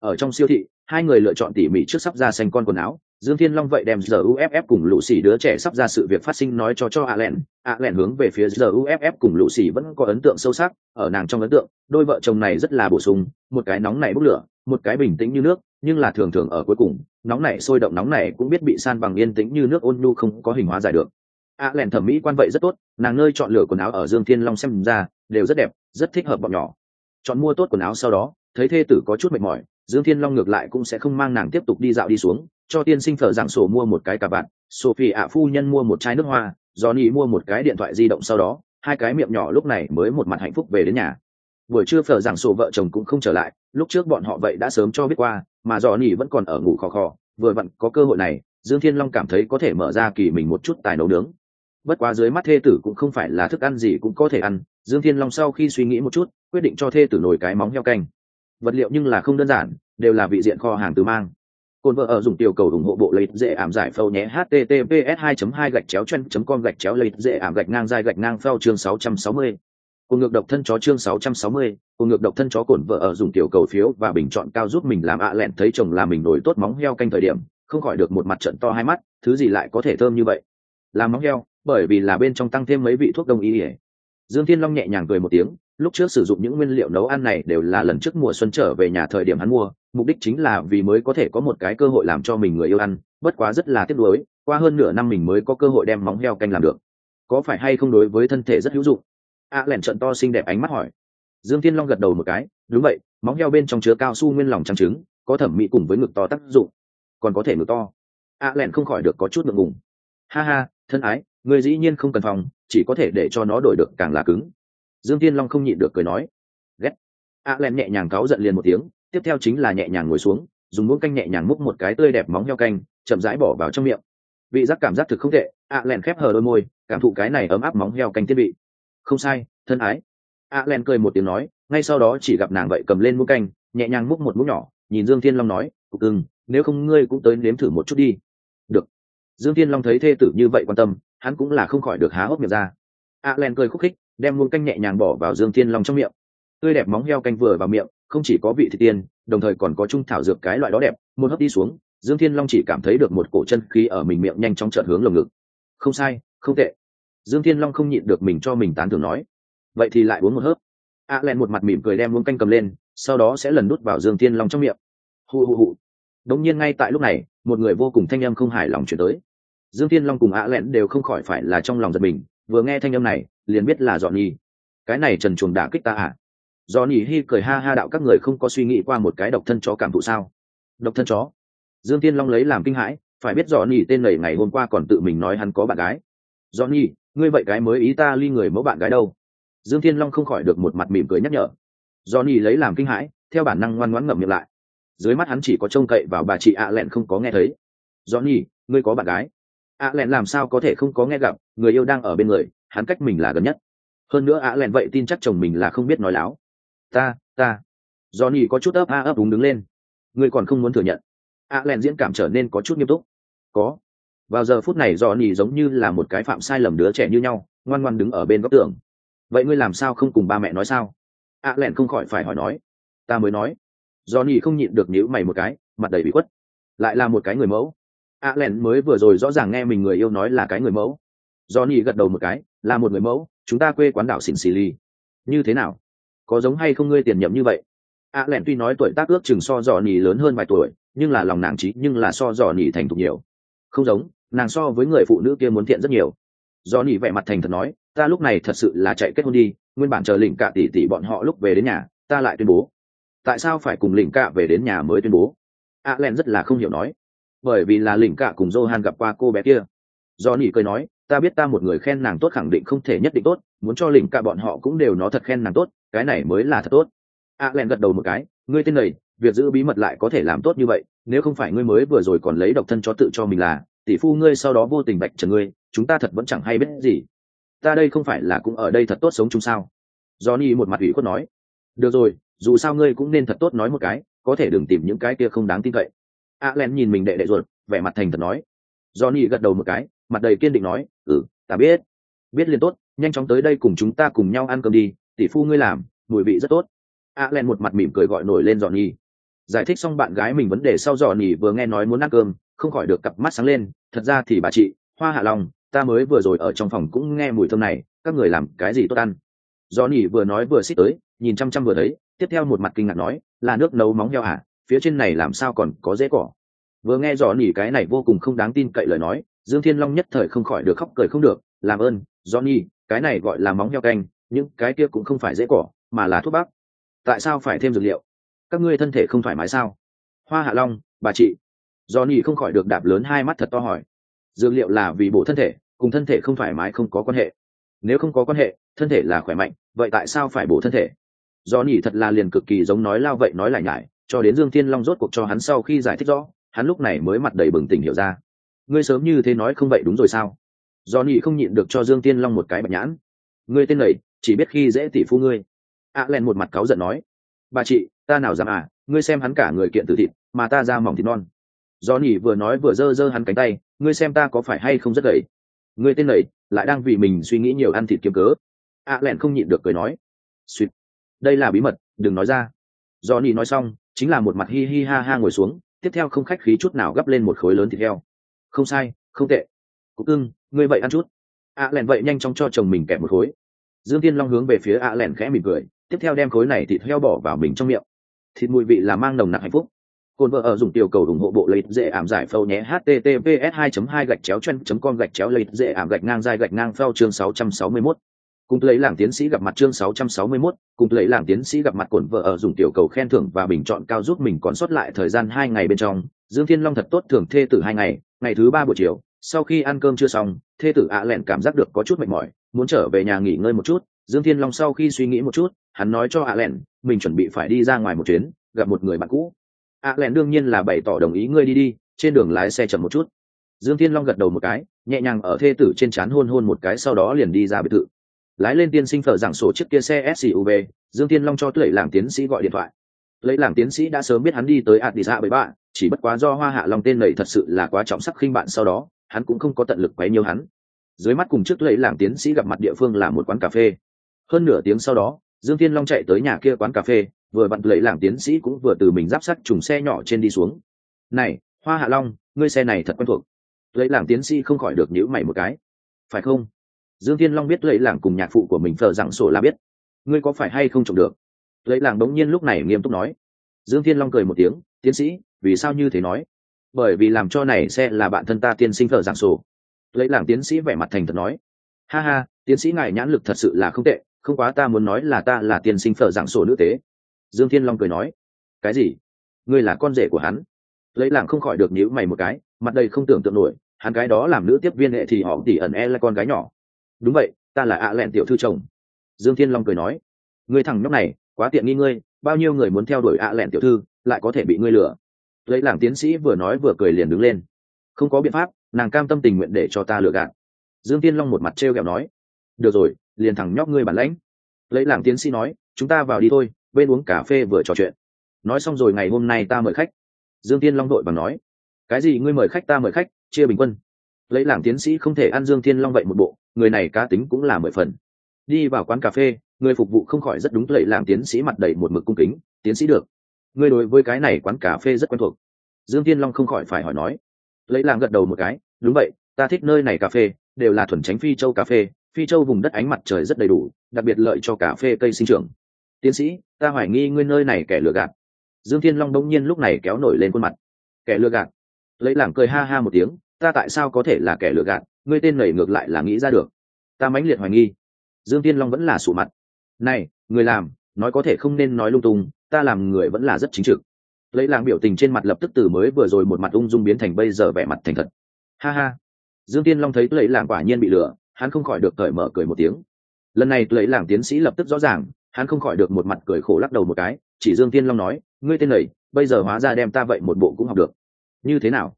Ở trong siêu thị, hai người lựa chọn tỉ mỉ trước sắp ra xanh con quần áo, dương thiên long vậy đem giờ uff cùng lũ xì đứa trẻ sắp ra sự việc phát sinh nói cho cho ạ len ạ len hướng về phía giờ uff cùng lũ xì vẫn có ấn tượng sâu sắc, ở nàng trong ấn tượng, đôi vợ chồng này rất là bổ sung, một cái nóng này bốc lửa, một cái bình tĩnh như nước, nhưng là thường thường ở cuối cùng, nóng này sôi động nóng này cũng biết bị san bằng yên tĩnh như nước ôn nhu không có hình hóa giải được. Ạ len thẩm mỹ quan vậy rất tốt, nàng nơi chọn lựa quần áo ở dương thiên long xem ra đều rất đẹp, rất thích hợp bọn nhỏ. Chọn mua tốt quần áo sau đó, thấy thê tử có chút mệt mỏi, dương thiên long ngược lại cũng sẽ không mang nàng tiếp tục đi dạo đi xuống, cho tiên sinh phở giảng sổ mua một cái cà vạt, sophie ạ phu nhân mua một chai nước hoa, johnny mua một cái điện thoại di động sau đó, hai cái miệng nhỏ lúc này mới một mặt hạnh phúc về đến nhà. Buổi trưa phở giảng sổ vợ chồng cũng không trở lại, lúc trước bọn họ vậy đã sớm cho biết qua, mà johnny vẫn còn ở ngủ khò khò, vừa vặn có cơ hội này, dương thiên long cảm thấy có thể mở ra kỳ mình một chút tài nấu nướng. Bất quá dưới mắt thê tử cũng không phải là thức ăn gì cũng có thể ăn dương thiên long sau khi suy nghĩ một chút quyết định cho thê tử nồi cái móng heo canh. Vật liệu nhưng là không đơn giản đều là vị diện kho hàng từ mang. Cồn vợ ở dùng tiểu cầu ủng hộ bộ lấy dễ ảm giải phâu nhé https 2 2 gạch chéo chân com gạch chéo lấy dễ ảm gạch ngang dài gạch ngang phao chương 660. cùng ngược độc thân chó chương 660, cùng ngược độc thân chó cồn vợ ở dùng tiểu cầu phiếu và bình chọn cao giúp mình làm ạ lẹn thấy chồng là mình nổi tốt móng heo canh thời điểm không khỏi được một mặt trận to hai mắt thứ gì lại có thể thơm như vậy? Làm móng heo bởi vì là bên trong tăng thêm mấy vị thuốc đông y dương thiên long nhẹ nhàng cười một tiếng lúc trước sử dụng những nguyên liệu nấu ăn này đều là lần trước mùa xuân trở về nhà thời điểm hắn mua mục đích chính là vì mới có thể có một cái cơ hội làm cho mình người yêu ăn bất quá rất là tiếc nuối qua hơn nửa năm mình mới có cơ hội đem móng heo canh làm được. Có phải hay không đối với thân thể rất hữu dụng? A à, lẻn trận to xinh đẹp ánh mắt hỏi. Dương thiên long gật đầu một cái đúng vậy móng heo bên trong chứa cao su nguyên lòng trắng trứng có thẩm mỹ cùng với ngực to tác dụng. Còn có thể ngực to. A à, lẻn không khỏi được có chút ngượng ngùng. Ha ha thân ái người dĩ nhiên không cần phòng, chỉ có thể để cho nó đổi được càng là cứng. Dương tiên long không nhịn được cười nói. Ghét. A à len nhẹ nhàng cáu giận liền một tiếng, tiếp theo chính là nhẹ nhàng ngồi xuống, dùng muỗng canh nhẹ nhàng múc một cái tươi đẹp móng heo canh, chậm rãi bỏ vào trong miệng. Vị giác cảm giác thực không tệ, a à len khép hờ đôi môi, cảm thụ cái này ấm áp móng heo canh thiết bị không sai, thân ái. A à len cười một tiếng nói, ngay sau đó chỉ gặp nàng vậy cầm lên muỗng canh, nhẹ nhàng múc một muỗng nhỏ, nhìn dương thiên long nói, cục ưng nếu không ngươi cũng tới nếm thử một chút đi. Được. Dương thiên long thấy thê tử như vậy quan tâm hắn cũng là không khỏi được há hốc miệng ra. A len cười khúc khích, đem muỗng canh nhẹ nhàng bỏ vào dương thiên long trong miệng. Tươi đẹp móng heo canh vừa vào miệng, không chỉ có vị thịt tiên, đồng thời còn có trung thảo dược cái loại đó đẹp, một hấp đi xuống, dương thiên long chỉ cảm thấy được một cổ chân khí ở mình miệng nhanh chóng trợn hướng lồng ngực. Không sai, không tệ. Dương thiên long không nhịn được mình cho mình tán thưởng nói. Vậy thì lại uống một hớp. A len một mặt mỉm cười đem muỗng canh cầm lên, sau đó sẽ lần đút vào dương thiên long trong miệng. Hù hù hù đống nhiên ngay tại lúc này, một người vô cùng thanh âm không hài lòng chuyển tới dương thiên long cùng ạ lẹn đều không khỏi phải là trong lòng giật mình, vừa nghe thanh âm này, liền biết là dọn nhi cái này trần chuồng đả kích ta ạ do nỉ hi cười ha ha đạo các người không có suy nghĩ qua một cái độc thân chó cảm thụ sao? Độc thân chó? Dương tiên long lấy làm kinh hãi, phải biết do nỉ tên nầy ngày hôm qua còn tự mình nói hắn có bạn gái. Do nỉ ngươi vậy cái mới ý ta ly người mẫu bạn gái đâu? Dương thiên long không khỏi được một mặt mỉm cười nhắc nhở. Do nỉ lấy làm kinh hãi, theo bản năng ngoan ngoãn ngậm miệng lại. Dưới mắt hắn chỉ có trông cậy vào bà chị ạ lẹn không có nghe thấy. Do nỉ ngươi có bạn gái? Ạ lẹn làm sao có thể không có nghe gặp, người yêu đang ở bên người, hắn cách mình là gần nhất. Hơn nữa ạ lẹn vậy tin chắc chồng mình là không biết nói láo. Ta ta. Do nỉ có chút ấp a ấp đúng đứng lên. Ngươi còn không muốn thừa nhận. Ạ lẹn diễn cảm trở nên có chút nghiêm túc. Có. Vào giờ phút này do nỉ giống như là một cái phạm sai lầm đứa trẻ như nhau, ngoan ngoan đứng ở bên góc tường. Vậy ngươi làm sao không cùng ba mẹ nói sao? Ạ lẹn không khỏi phải hỏi nói. Ta mới nói. Do nỉ không nhịn được nhíu mày một cái, mặt đầy bị khuất. Lại là một cái người mẫu a len mới vừa rồi rõ ràng nghe mình người yêu nói là cái người mẫu. Do gật đầu một cái, là một người mẫu, chúng ta quê quán đảo xỉn xì ly như thế nào? Có giống hay không ngươi tiền nhậm như vậy? A len tuy nói tuổi tác ước chừng so dò nỉ lớn hơn vài tuổi, nhưng là lòng nàng trí, nhưng là so dò nỉ thành thục nhiều. Không giống, nàng so với người phụ nữ kia muốn thiện rất nhiều. Do nỉ vẻ mặt thành thật nói, ta lúc này thật sự là chạy kết hôn đi, nguyên bản chờ lỉnh cạ tỷ tỷ bọn họ lúc về đến nhà, ta lại tuyên bố. Tại sao phải cùng lỉnh cạ về đến nhà mới tuyên bố? A len rất là không hiểu nói bởi vì là lỉnh cả cùng johan gặp qua cô bé kia. Do nỉ cười nói, ta biết ta một người khen nàng tốt khẳng định không thể nhất định tốt, muốn cho lỉnh cả bọn họ cũng đều nó thật khen nàng tốt, cái này mới là thật tốt. A len gật đầu một cái, ngươi tên này, việc giữ bí mật lại có thể làm tốt như vậy, nếu không phải ngươi mới vừa rồi còn lấy độc thân cho tự cho mình là, tỷ phu ngươi sau đó vô tình bạch trần ngươi, chúng ta thật vẫn chẳng hay biết gì. Ta đây không phải là cũng ở đây thật tốt sống chung sao? Johnny một mặt ủy khuất nói, được rồi, dù sao ngươi cũng nên thật tốt nói một cái, có thể đừng tìm những cái kia không đáng tin cậy a len nhìn mình đệ đệ ruột, vẻ mặt thành thật nói. Johnny gật đầu một cái, mặt đầy kiên định nói ừ ta biết. Biết liền tốt, nhanh chóng tới đây cùng chúng ta cùng nhau ăn cơm đi, tỷ phu ngươi làm, mùi vị rất tốt. A len một mặt mỉm cười gọi nổi lên johnny. Giải thích xong bạn gái mình vấn đề sau, johnny vừa nghe nói muốn ăn cơm, không khỏi được cặp mắt sáng lên, thật ra thì bà chị, hoa hạ long ta mới vừa rồi ở trong phòng cũng nghe mùi thơm này, các người làm cái gì tốt ăn? Johnny vừa nói vừa xích tới, nhìn chăm chăm vừa thấy, tiếp theo một mặt kinh ngạc nói, là nước nấu móng heo à phía trên này làm sao còn có dễ cỏ? Vừa nghe dò nỉ cái này vô cùng không đáng tin cậy lời nói, dương thiên long nhất thời không khỏi được khóc cười không được, làm ơn, johnny, cái này gọi là móng heo canh, những cái kia cũng không phải dễ cỏ, mà là thuốc bắc. Tại sao phải thêm dược liệu? Các ngươi thân thể không thoải mái sao? Hoa hạ long, bà chị. Johnny không khỏi được đạp lớn hai mắt thật to hỏi. Dược liệu là vì bổ thân thể, cùng thân thể không thoải mái không có quan hệ. Nếu không có quan hệ, thân thể là khỏe mạnh, vậy tại sao phải bổ thân thể? Do nhỉ thật là liền cực kỳ giống nói lao vậy nói lại nhải cho đến dương thiên long rốt cuộc cho hắn sau khi giải thích rõ, hắn lúc này mới mặt đầy bừng tỉnh hiểu ra. Ngươi sớm như thế nói không vậy đúng rồi sao? Do Nhị không nhịn được cho dương thiên long một cái bạch nhãn. Ngươi tên này, chỉ biết khi dễ tỷ phu ngươi. A à len một mặt cáu giận nói. Bà chị, ta nào dám à ngươi xem hắn cả người kiện từ thịt, mà ta ra mỏng thịt non. Do Nhị vừa nói vừa giơ giơ hắn cánh tay, ngươi xem ta có phải hay không rất gầy? Ngươi tên này, lại đang vì mình suy nghĩ nhiều ăn thịt kiếm cớ. A à không nhịn được cười nói. Suýt. Đây là bí mật, đừng nói ra. Do Nhị nói xong chính là một mặt hi hi ha ha ngồi xuống, tiếp theo không khách khí chút nào gấp lên một khối lớn thịt heo. Không sai, không tệ. Cục cưng, ngươi vậy ăn chút. Ạ à lẹn vậy nhanh chóng cho chồng mình kẹp một khối. Dương tiên long hướng về phía ạ lẹn khẽ mỉm cười, tiếp theo đem khối này thịt heo bỏ vào mình trong miệng. Thịt mùi vị là mang nồng nặc hạnh phúc. Cồn vợ ở dùng tiểu cầu ủng hộ bộ lấy dễ ảm giải phâu nhé, https 2 2 gạch chéo chen com gạch chéo lấy dễ ảm gạch ngang dài gạch ngang phao chương 661. Cùng lấy làm tiến sĩ gặp mặt chương 661, cùng lấy làm tiến sĩ gặp mặt cổn vợ ở dùng tiểu cầu khen thưởng và bình chọn cao giúp mình còn sót lại thời gian hai ngày bên trong. Dương Thiên Long thật tốt thưởng thê tử hai ngày, ngày thứ ba buổi chiều, sau khi ăn cơm chưa xong, thê tử ạ lẹn cảm giác được có chút mệt mỏi, muốn trở về nhà nghỉ ngơi một chút. Dương Thiên Long sau khi suy nghĩ một chút, hắn nói cho ạ lẹn, mình chuẩn bị phải đi ra ngoài một chuyến, gặp một người bạn cũ ạ à đương nhiên là bày tỏ đồng ý ngươi đi đi trên đường lái xe chậm một chút dương thiên long gật đầu một cái nhẹ nhàng ở thê tử trên trán hôn hôn một cái sau đó liền đi ra biệt thự lái lên tiên sinh phở giảng sổ chiếc kia xe suv dương thiên long cho tuệ làm tiến sĩ gọi điện thoại. Lấy làm tiến sĩ đã sớm biết hắn đi tới addis ababa chỉ bất quá do hoa hạ long tên này thật sự là quá trọng sắc khinh bạn sau đó, hắn cũng không có tận lực quấy nhiều hắn. Dưới mắt cùng trước lấy làm tiến sĩ gặp mặt địa phương là một quán cà phê. Hơn nửa tiếng sau đó, dương thiên long chạy tới nhà kia quán cà phê, vừa vặn lấy làm tiến sĩ cũng vừa từ mình giáp sắt trùng xe nhỏ trên đi xuống. Này, hoa hạ long, ngươi xe này thật quen thuộc. Lấy làm tiến sĩ không khỏi được nhữ mày một cái. Phải không? Dương thiên long biết lấy làng cùng nhạc phụ của mình thờ rằng sổ là biết. Ngươi có phải hay không trộm được? Lấy làng bỗng nhiên lúc này nghiêm túc nói. Dương thiên long cười một tiếng, tiến sĩ, vì sao như thế nói? Bởi vì làm cho này sẽ là bạn thân ta tiên sinh thờ rằng sổ. Lấy làng tiến sĩ vẻ mặt thành thật nói. Ha ha, tiến sĩ ngài nhãn lực thật sự là không tệ, không quá ta muốn nói là ta là tiên sinh thờ rằng sổ nữ tế. Dương thiên long cười nói. Cái gì? Ngươi là con rể của hắn? Lấy làng không khỏi được nhíu mày một cái, mặt đầy không tưởng tượng nổi, hắn cái đó làm nữ tiếp viên hệ thì họ tỉ ẩn e là con gái nhỏ đúng vậy, ta là ạ lẹn tiểu thư chồng. Dương thiên long cười nói, ngươi thằng nhóc này, quá tiện nghi ngươi, bao nhiêu người muốn theo đuổi ạ lẹn tiểu thư, lại có thể bị ngươi lừa. Lấy làng tiến sĩ vừa nói vừa cười liền đứng lên. Không có biện pháp, nàng cam tâm tình nguyện để cho ta lừa gạt. Dương tiên long một mặt t r e o kẹo nói, được rồi, liền thằng nhóc ngươi bản lãnh. Lấy làng tiến sĩ nói, chúng ta vào đi thôi, bên uống cà phê vừa trò chuyện. Nói xong rồi ngày hôm nay ta mời khách. Dương tiên long đội bằng nói, cái gì ngươi mời khách ta mời khách, chia bình quân. Lấy làng tiến sĩ không thể ăn dương thiên long vậy một bộ người này cá tính cũng là mười phần. Đi vào quán cà phê, người phục vụ không khỏi rất đúng lệ làm tiến sĩ mặt đầy một mực cung kính. Tiến sĩ được. Ngươi đối với cái này quán cà phê rất quen thuộc. Dương thiên long không khỏi phải hỏi nói. Lấy làm gật đầu một cái, đúng vậy, ta thích nơi này cà phê, đều là thuần tránh phi châu cà phê. Phi châu vùng đất ánh mặt trời rất đầy đủ, đặc biệt lợi cho cà phê cây sinh trưởng. Tiến sĩ, ta hoài nghi ngươi nơi này kẻ lừa gạt. Dương thiên long đông nhiên lúc này kéo nổi lên khuôn mặt. Kẻ lừa gạt? Lấy làm cười ha ha một tiếng, ta tại sao có thể là kẻ lừa gạt? Ngươi tên nảy ngược lại là nghĩ ra được. Ta mãnh liệt hoài nghi. Dương thiên long vẫn là sụ mặt. Này, người làm, nói có thể không nên nói lung tung, ta làm người vẫn là rất chính trực. Lấy làng biểu tình trên mặt lập tức từ mới vừa rồi một mặt ung dung biến thành bây giờ vẻ mặt thành thật. Ha ha. Dương tiên long thấy lấy làng quả nhiên bị lừa, hắn không khỏi được cởi mở cười một tiếng. Lần này lấy làng tiến sĩ lập tức rõ ràng, hắn không khỏi được một mặt cười khổ lắc đầu một cái, chỉ dương tiên long nói, ngươi tên này, bây giờ hóa ra đem ta vậy một bộ cũng học được. Như thế nào?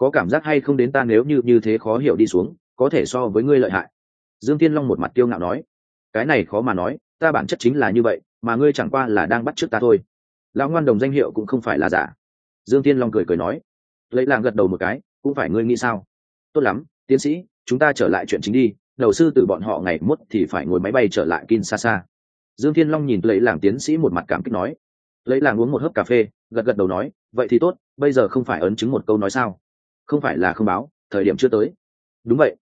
Có cảm giác hay không đến ta nếu như như thế khó hiểu đi xuống, có thể so với ngươi lợi hại. Dương tiên long một mặt tiêu ngạo nói, cái này khó mà nói, ta bản chất chính là như vậy, mà ngươi chẳng qua là đang bắt t r ư ớ c ta thôi. Lão ngoan đồng danh hiệu cũng không phải là giả. Dương tiên long cười cười nói, lấy làng gật đầu một cái, cũng phải ngươi nghĩ sao? Tốt lắm, tiến sĩ, chúng ta trở lại chuyện chính đi, đầu sư từ bọn họ ngày mốt thì phải ngồi máy bay trở lại kinshasa. Dương thiên long nhìn lấy làng tiến sĩ một mặt cảm kích nói, lấy làng uống một hớp cà phê, gật gật đầu nói, vậy thì tốt, bây giờ không phải ấn chứng một câu nói sao? Không phải là không báo, thời điểm chưa tới. Đúng vậy.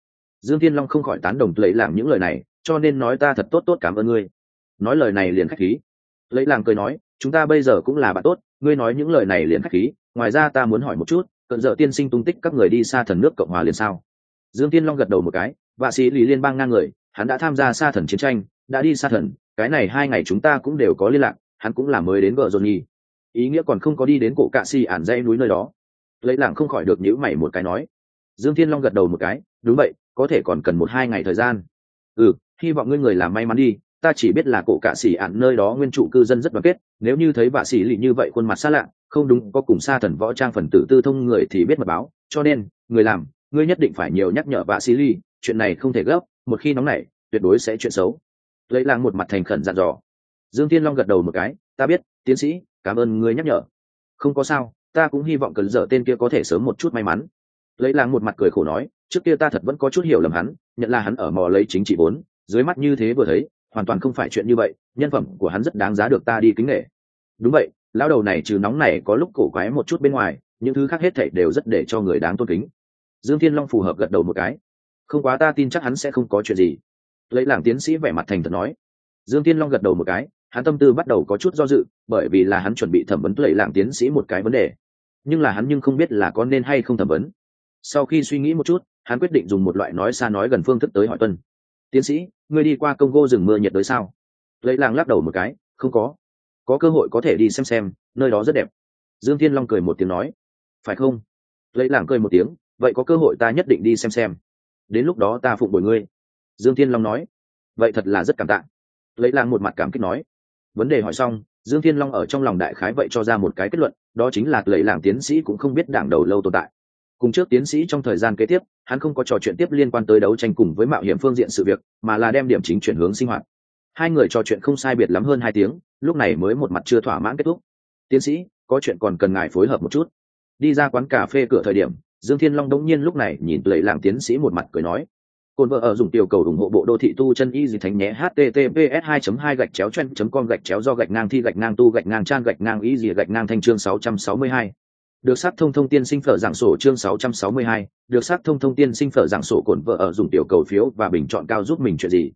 Dương thiên long không khỏi tán đồng lấy làm những lời này, cho nên nói ta thật tốt tốt cảm ơn ngươi. Nói lời này liền khách khí. Lấy làm cười nói, chúng ta bây giờ cũng là bạn tốt, ngươi nói những lời này liền khách khí, ngoài ra ta muốn hỏi một chút, cận dợ tiên sinh tung tích các người đi xa thần nước cộng hòa liền sao? Dương tiên long gật đầu một cái, vạ sĩ lý liên bang ngang người, hắn đã tham gia xa thần chiến tranh, đã đi xa thần, cái này hai ngày chúng ta cũng đều có liên lạc, hắn cũng là mới đến vợ dồn nhi. Ý nghĩa còn không có đi đến cổ cạ xì ản dây núi nơi đó lấy làng không khỏi được nhữ mày một cái nói. Dương thiên long gật đầu một cái, đúng vậy, có thể còn cần một hai ngày thời gian. Ừ hy vọng ngươi người làm may mắn đi, ta chỉ biết là cổ cạ xỉ ạn nơi đó nguyên trụ cư dân rất đoàn kết, nếu như thấy vạ xỉ lì như vậy khuôn mặt xa lạ, không đúng, có cùng xa thần võ trang phần tử tư thông người thì biết mật báo, cho nên, người làm, ngươi nhất định phải nhiều nhắc nhở vạ xỉ lì, chuyện này không thể gấp, một khi nóng nảy, tuyệt đối sẽ chuyện xấu. Lấy lang một mặt thành khẩn dặn dò. Dương tiên long gật đầu một cái, ta biết, tiến sĩ, cảm ơn ngươi nhắc nhở. Không có sao ta cũng hy vọng cần dở tên kia có thể sớm một chút may mắn. Lấy làng một mặt cười khổ nói, trước kia ta thật vẫn có chút hiểu lầm hắn, nhận là hắn ở mò lấy chính trị vốn, dưới mắt như thế vừa thấy, hoàn toàn không phải chuyện như vậy, nhân phẩm của hắn rất đáng giá được ta đi kính nghệ đúng vậy, lão đầu này trừ nóng này có lúc cổ quái một chút bên ngoài, những thứ khác hết thảy đều rất để cho người đáng tôn kính. Dương thiên long phù hợp gật đầu một cái. Không quá ta tin chắc hắn sẽ không có chuyện gì. Lấy làng tiến sĩ vẻ mặt thành thật nói. Dương thiên long gật đầu một cái, hắn tâm tư bắt đầu có chút do dự, bởi vì là hắn chuẩn bị thẩm vấn lấy làng tiến sĩ một cái vấn đề nhưng là hắn nhưng không biết là có nên hay không thẩm vấn. Sau khi suy nghĩ một chút, hắn quyết định dùng một loại nói xa nói gần phương thức tới hỏi tuân. Tiến sĩ, ngươi đi qua congo rừng mưa nhiệt tới sao? Lấy làng lắc đầu một cái, không có. Có cơ hội có thể đi xem xem, nơi đó rất đẹp. Dương thiên long cười một tiếng nói, phải không? Lấy làng cười một tiếng, vậy có cơ hội ta nhất định đi xem xem. Đến lúc đó ta phụng bồi ngươi. Dương thiên long nói, vậy thật là rất cảm tạ. Lấy làng một mặt cảm kích nói, vấn đề hỏi xong. Dương thiên long ở trong lòng đại khái vậy cho ra một cái kết luận đó chính là lấy làng tiến sĩ cũng không biết đảng đầu lâu tồn tại. Cùng trước tiến sĩ trong thời gian kế tiếp, hắn không có trò chuyện tiếp liên quan tới đấu tranh cùng với mạo hiểm phương diện sự việc, mà là đem điểm chính chuyển hướng sinh hoạt. Hai người trò chuyện không sai biệt lắm hơn hai tiếng, lúc này mới một mặt chưa thỏa mãn kết thúc. Tiến sĩ, có chuyện còn cần ngài phối hợp một chút. Đi ra quán cà phê cửa thời điểm, dương thiên long đống nhiên lúc này nhìn lệ làng tiến sĩ một mặt cười nói. Côn vợ ở dùng tiểu cầu ủng hộ bộ đô thị tu chân y gì thành nhé https 2 2 gạch chéo chen com gạch chéo do gạch ngang thi gạch ngang tu gạch ngang trang gạch ngang y gì gạch ngang thanh chương 662 được sát thông thông tiên sinh phở giảng sổ chương 662, được sát thông thông tiên sinh phở giảng sổ cổn vợ ở dùng tiểu cầu phiếu và bình chọn cao giúp mình chuyện gì?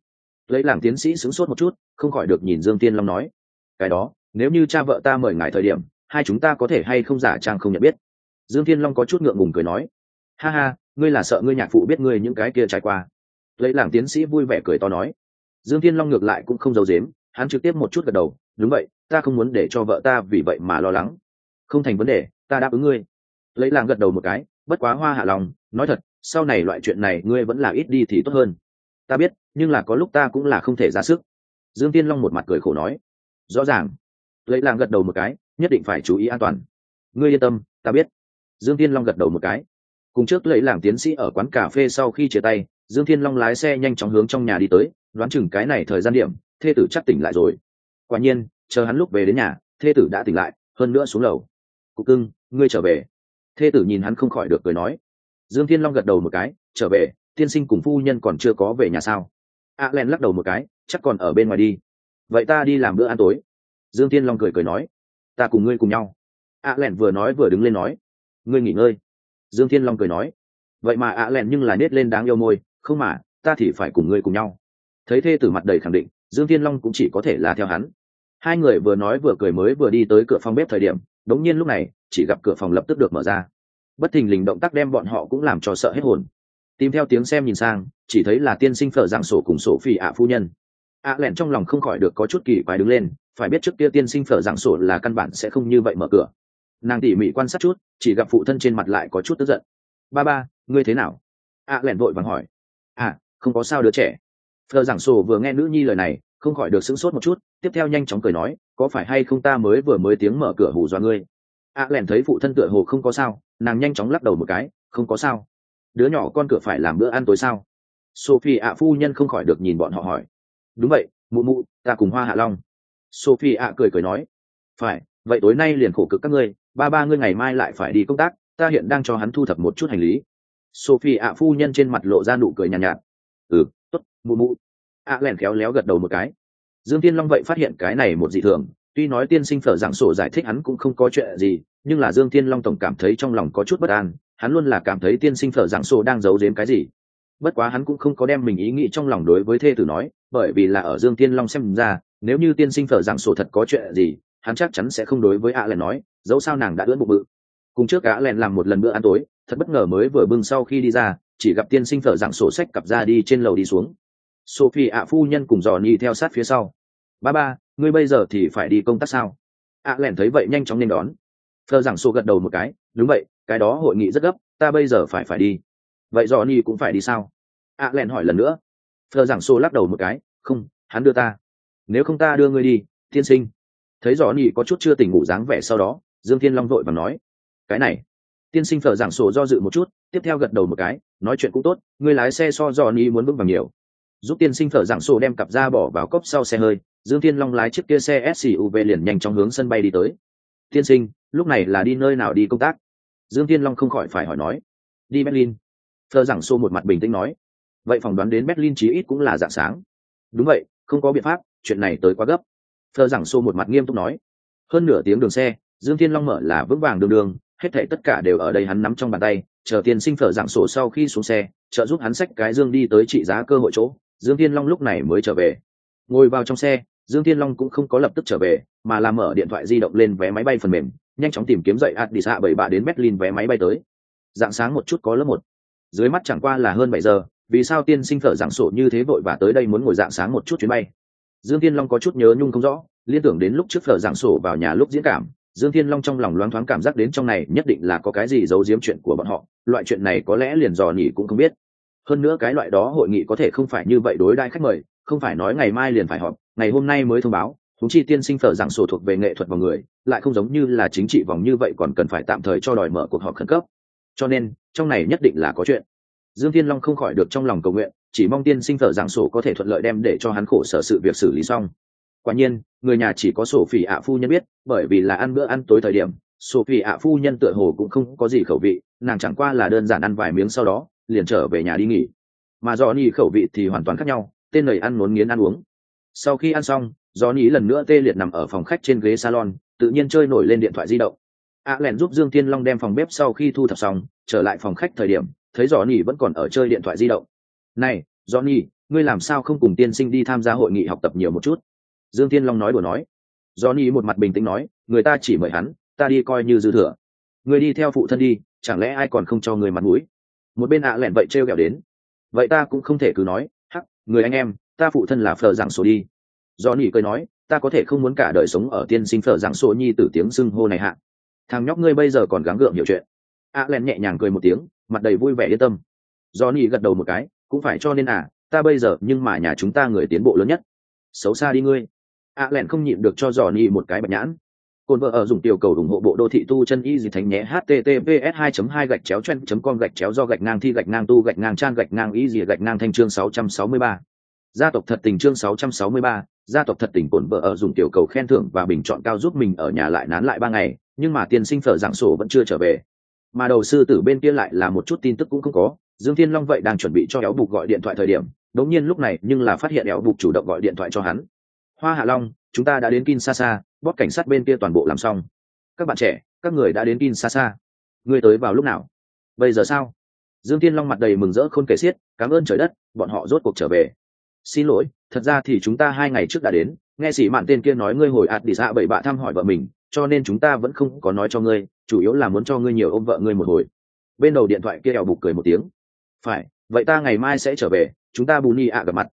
Lấy làm tiến sĩ sướng sốt một chút không khỏi được nhìn dương tiên long nói. Cái đó nếu như cha vợ ta mời ngài thời điểm hai chúng ta có thể hay không giả trang không nhận biết? Dương tiên long có chút ngượng ngùng cười nói ha ha, ngươi là sợ ngươi nhạc phụ biết ngươi những cái kia trải qua. Lấy làm tiến sĩ vui vẻ cười to nói. Dương Thiên long ngược lại cũng không giấu dếm hắn trực tiếp một chút gật đầu, đúng vậy, ta không muốn để cho vợ ta vì vậy mà lo lắng. Không thành vấn đề, ta đáp ứng ngươi. Lấy làng gật đầu một cái, bất quá hoa hạ lòng, nói thật, sau này loại chuyện này ngươi vẫn là ít đi thì tốt hơn. Ta biết, nhưng là có lúc ta cũng là không thể ra sức. Dương tiên long một mặt cười khổ nói. Rõ ràng. Lấy làng gật đầu một cái, nhất định phải chú ý an toàn. Ngươi yên tâm, ta biết. Dương tiên long gật đầu một cái cùng trước lấy làm tiến sĩ ở quán cà phê sau khi chia tay, dương thiên long lái xe nhanh chóng hướng trong nhà đi tới, đoán chừng cái này thời gian điểm, thê tử chắc tỉnh lại rồi. Quả nhiên, chờ hắn lúc về đến nhà, thê tử đã tỉnh lại, hơn nữa xuống lầu. Cục cưng, ngươi trở về. Thê tử nhìn hắn không khỏi được cười nói. Dương thiên long gật đầu một cái, trở về, tiên sinh cùng phu nhân còn chưa có về nhà sao? A len lắc đầu một cái, chắc còn ở bên ngoài đi. Vậy ta đi làm bữa ăn tối. Dương thiên long cười cười nói. Ta cùng ngươi cùng nhau. A len vừa nói vừa đứng lên nói. Ngươi nghỉ ngơi dương thiên long cười nói, vậy mà ạ lẹn nhưng là nết lên đáng yêu môi, không mà, ta thì phải cùng ngươi cùng nhau. Thấy thê tử mặt đầy khẳng định, dương thiên long cũng chỉ có thể là theo hắn. Hai người vừa nói vừa cười mới vừa đi tới cửa phòng bếp thời điểm, đống nhiên lúc này, chỉ gặp cửa phòng lập tức được mở ra. Bất thình lình động tác đem bọn họ cũng làm cho sợ hết hồn. Tìm theo tiếng xem nhìn sang, chỉ thấy là tiên sinh phở Dạng sổ cùng sổ phi ạ phu nhân. Ạ lẹn trong lòng không khỏi được có chút kỳ quái đứng lên, phải biết trước kia tiên sinh phở Dạng sổ là căn bản sẽ không như vậy mở cửa nàng tỉ mỉ quan sát chút, chỉ gặp phụ thân trên mặt lại có chút tức giận. Ba ba, ngươi thế nào? Ạ lẻn vội vàng hỏi. À không có sao đứa trẻ. Phờ giảng sổ vừa nghe nữ nhi lời này, không khỏi được sững sốt một chút, tiếp theo nhanh chóng cười nói, có phải hay không ta mới vừa mới tiếng mở cửa hù dọa ngươi? Ạ lẻn thấy phụ thân tựa hồ không có sao, nàng nhanh chóng lắc đầu một cái, không có sao. Đứa nhỏ con cửa phải làm bữa ăn tối sao? Sophie ạ phu nhân không khỏi được nhìn bọn họ hỏi. Đúng vậy, mụ mụ, ta cùng hoa hạ long. Sophie ạ cười cười nói. Phải, vậy tối nay liền khổ cực các ngươi ba ba ngươi ngày mai lại phải đi công tác ta hiện đang cho hắn thu thập một chút hành lý. Sophie ạ phu nhân trên mặt lộ ra nụ cười nhàn nhạt, nhạt ừ t ố t mụ mụ. Ạ lẻn khéo léo gật đầu một cái. Dương tiên long vậy phát hiện cái này một dị thường tuy nói tiên sinh phở giảng sổ giải thích hắn cũng không có chuyện gì nhưng là dương tiên long tổng cảm thấy trong lòng có chút bất an hắn luôn là cảm thấy tiên sinh phở giảng sổ đang giấu giếm cái gì. Bất quá hắn cũng không có đem mình ý nghĩ trong lòng đối với thê tử nói bởi vì là ở dương tiên long xem ra nếu như tiên sinh phở giảng sổ thật có chuyện gì hắn chắc chắn sẽ không đối với ạ lèn nói, dẫu sao nàng đã ưỡn bụng bự. Cùng trước ạ lèn làm một lần bữa ăn tối, thật bất ngờ mới vừa bưng sau khi đi ra, chỉ gặp tiên sinh thở dạng sổ sách cặp ra đi trên lầu đi xuống. Sophie ạ phu nhân cùng dò ni theo sát phía sau. Ba ba, ngươi bây giờ thì phải đi công tác sao? ạ lèn thấy vậy nhanh chóng nên đón. Thờ giảng sổ gật đầu một cái, đúng vậy, cái đó hội nghị rất gấp, ta bây giờ phải phải đi. Vậy dò ni cũng phải đi sao? ạ lèn hỏi lần nữa. Thờ giảng sổ lắc đầu một cái, không, hắn đưa ta. Nếu không ta đưa ngươi đi, tiên sinh thấy rõ nhị có chút chưa tỉnh ngủ dáng vẻ sau đó, dương thiên long vội và nói, cái này. Tiên sinh phở giảng sổ do dự một chút, tiếp theo gật đầu một cái, nói chuyện cũng tốt, người lái xe so dò ni muốn vững vàng nhiều. Giúp tiên sinh phở giảng sổ đem cặp ra bỏ vào cốc sau xe hơi, dương thiên long lái chiếc kia xe suv liền nhanh chóng hướng sân bay đi tới. Tiên sinh, lúc này là đi nơi nào đi công tác? Dương thiên long không khỏi phải hỏi nói. Đi berlin. Phở giảng sổ một mặt bình tĩnh nói. Vậy phỏng đoán đến berlin chí ít cũng là dạng sáng. Đúng vậy, không có biện pháp, chuyện này tới quá gấp thơ giảng xô một mặt nghiêm túc nói. Hơn nửa tiếng đường xe, dương thiên long mở là vững vàng đường đường, hết thảy tất cả đều ở đây hắn nắm trong bàn tay, chờ tiên sinh phở giảng sổ sau khi xuống xe, trợ giúp hắn sách cái dương đi tới trị giá cơ hội chỗ. Dương thiên long lúc này mới trở về. Ngồi vào trong xe, dương thiên long cũng không có lập tức trở về, mà làm mở điện thoại di động lên vé máy bay phần mềm, nhanh chóng tìm kiếm dậy addis hạ bảy bạ đến berlin vé máy bay tới. Dạng sáng một chút có lớp một. Dưới mắt chẳng qua là hơn bảy giờ, vì sao tiên sinh phở giảng sổ như thế vội và tới đây muốn ngồi dạng sáng một chút chuyến bay? Dương thiên long có chút nhớ nhung không rõ, liên tưởng đến lúc trước phở giảng sổ vào nhà lúc diễn cảm, dương thiên long trong lòng loáng thoáng cảm giác đến trong này nhất định là có cái gì giấu giếm chuyện của bọn họ, loại chuyện này có lẽ liền dò nhỉ cũng không biết. Hơn nữa cái loại đó hội nghị có thể không phải như vậy đối đãi khách mời, không phải nói ngày mai liền phải họp, ngày hôm nay mới thông báo chúng chi tiên sinh phở giảng sổ thuộc về nghệ thuật vào người, lại không giống như là chính trị vòng như vậy còn cần phải tạm thời cho đòi mở cuộc họp khẩn cấp. Cho nên, trong này nhất định là có chuyện. Dương thiên long không khỏi được trong lòng cầu nguyện chỉ mong tiên sinh thở giảng sổ có thể thuận lợi đem để cho hắn khổ sở sự việc xử lý xong. Quả nhiên, người nhà chỉ có sổ phỉ ạ phu nhân biết, bởi vì là ăn bữa ăn tối thời điểm sổ phỉ ạ phu nhân tựa hồ cũng không có gì khẩu vị, nàng chẳng qua là đơn giản ăn vài miếng sau đó, liền trở về nhà đi nghỉ. Mà do ni khẩu vị thì hoàn toàn khác nhau, tên lời ăn muốn nghiến ăn uống. Sau khi ăn xong do ni lần nữa tê liệt nằm ở phòng khách trên ghế salon, tự nhiên chơi nổi lên điện thoại di động. A à giúp dương tiên long đem phòng bếp sau khi thu thập xong, trở lại phòng khách thời điểm, thấy giỏ nỉ vẫn còn ở chơi điện thoại di động này, johnny, ngươi làm sao không cùng tiên sinh đi tham gia hội nghị học tập nhiều một chút? Dương Thiên long nói đùa nói. Johnny một mặt bình tĩnh nói, người ta chỉ mời hắn, ta đi coi như dư thừa. Người đi theo phụ thân đi, chẳng lẽ ai còn không cho người mặt mũi? Một bên ạ lẹn vậy trêu ghẹo đến. Vậy ta cũng không thể cứ nói, hắc, người anh em, ta phụ thân là phờ giảng sổ đi. Do nỉ cười nói, ta có thể không muốn cả đời sống ở tiên sinh phở giảng sổ nhi tử tiếng xưng hô này hạ. Thằng nhóc ngươi bây giờ còn gắng gượng hiểu chuyện. a len nhẹ nhàng cười một tiếng, mặt đầy vui vẻ yên tâm. Do nỉ gật đầu một cái cũng phải cho nên à ta bây giờ nhưng mà nhà chúng ta người tiến bộ lớn nhất. Xấu xa đi ngươi. Ạ lẹn không nhịn được cho dò ni một cái bạch nhãn. Cồn vợ ở dùng tiểu cầu ủng hộ bộ đô thị tu chân y dì thánh nhé https 2 2 gạch chéo chen com gạch chéo do gạch ngang thi gạch ngang tu gạch ngang trang gạch ngang y dì gạch ngang thanh chương 663. gia tộc thật tình chương 663, gia tộc thật tình cồn vợ ở dùng tiểu cầu khen thưởng và bình chọn cao giúp mình ở nhà lại nán lại ba ngày nhưng mà tiên sinh phở giảng sổ vẫn chưa trở về. Mà đầu sư tử bên kia lại là một chút tin tức cũng không có dương thiên long vậy đang chuẩn bị cho éo bục gọi điện thoại thời điểm đống nhiên lúc này nhưng là phát hiện éo bục chủ động gọi điện thoại cho hắn. Hoa hạ long, chúng ta đã đến kinshasa, bóp cảnh sát bên kia toàn bộ làm xong. Các bạn trẻ, các người đã đến kinshasa. Ngươi tới vào lúc nào? Bây giờ sao? Dương thiên long mặt đầy mừng rỡ khôn kể xiết, cảm ơn trời đất, bọn họ rốt cuộc trở về. Xin lỗi, thật ra thì chúng ta hai ngày trước đã đến, nghe sĩ mạn tên kia nói ngươi hồi ạt đi ra bảy bạ thăm hỏi vợ mình, cho nên chúng ta vẫn không có nói cho ngươi, chủ yếu là muốn cho ngươi nhiều ôm vợ ngươi một hồi. Bên đầu điện thoại kia eo bục cười một tiếng phải, vậy ta ngày mai sẽ trở về, chúng ta bù ni ạ gặp mặt.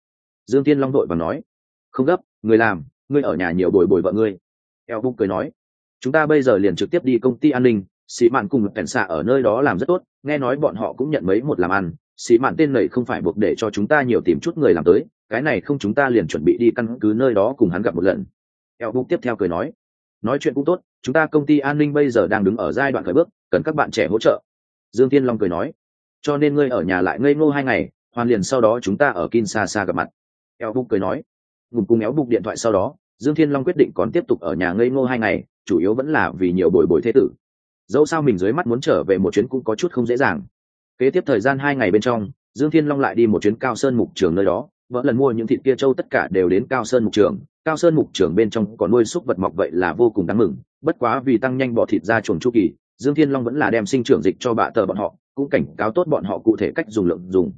Dương tiên long đội và nói. Không gấp, người làm ngươi ở nhà nhiều bồi bồi vợ ngươi. Eo Bung cười nói. Chúng ta bây giờ liền trực tiếp đi công ty an ninh, sĩ mạn cùng cảnh xạ ở nơi đó làm rất tốt, nghe nói bọn họ cũng nhận mấy một làm ăn. Sĩ mạn tên này không phải buộc để cho chúng ta nhiều tìm chút người làm tới, cái này không chúng ta liền chuẩn bị đi căn cứ nơi đó cùng hắn gặp một lần. Eo Bung tiếp theo cười nói. Nói chuyện cũng tốt, chúng ta công ty an ninh bây giờ đang đứng ở giai đoạn khởi bước, cần các bạn trẻ hỗ trợ. Dương tiên long cười nói cho nên ngươi ở nhà lại ngây ngô hai ngày, hoàn liền sau đó chúng ta ở kinshasa gặp mặt. Eo bục cười nói. Ngùng cùng éo bục điện thoại sau đó, dương thiên long quyết định còn tiếp tục ở nhà ngây ngô hai ngày, chủ yếu vẫn là vì nhiều bồi bồi thế tử. Dẫu sao mình dưới mắt muốn trở về một chuyến cũng có chút không dễ dàng. Kế tiếp thời gian hai ngày bên trong, dương thiên long lại đi một chuyến cao sơn mục trường nơi đó, vợ lần mua những thịt kia trâu tất cả đều đến cao sơn mục trường. Cao sơn mục trường bên trong còn nuôi súc vật mọc vậy là vô cùng đáng mừng, bất quá vì tăng nhanh bỏ thịt ra chuồng chu kỳ, dương thiên long vẫn là đem sinh trưởng dịch cho bạ tờ bọn họ cũng cảnh cáo tốt bọn họ cụ thể cách dùng lượng dùng.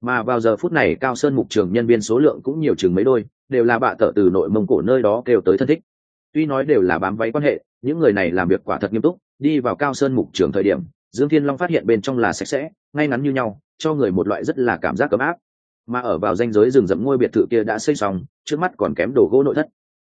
Mà vào giờ phút này, cao sơn mục trường nhân viên số lượng cũng nhiều chừng mấy đôi, đều là bạ tờ từ nội mông cổ nơi đó kêu tới thân thích. Tuy nói đều là bám váy quan hệ, những người này làm việc quả thật nghiêm túc, đi vào cao sơn mục trường thời điểm, dương thiên long phát hiện bên trong là sạch sẽ, ngay ngắn như nhau, cho người một loại rất là cảm giác ấm áp. Mà ở vào danh giới rừng rậm ngôi biệt thự kia đã xây xong, trước mắt còn kém đồ gỗ nội thất.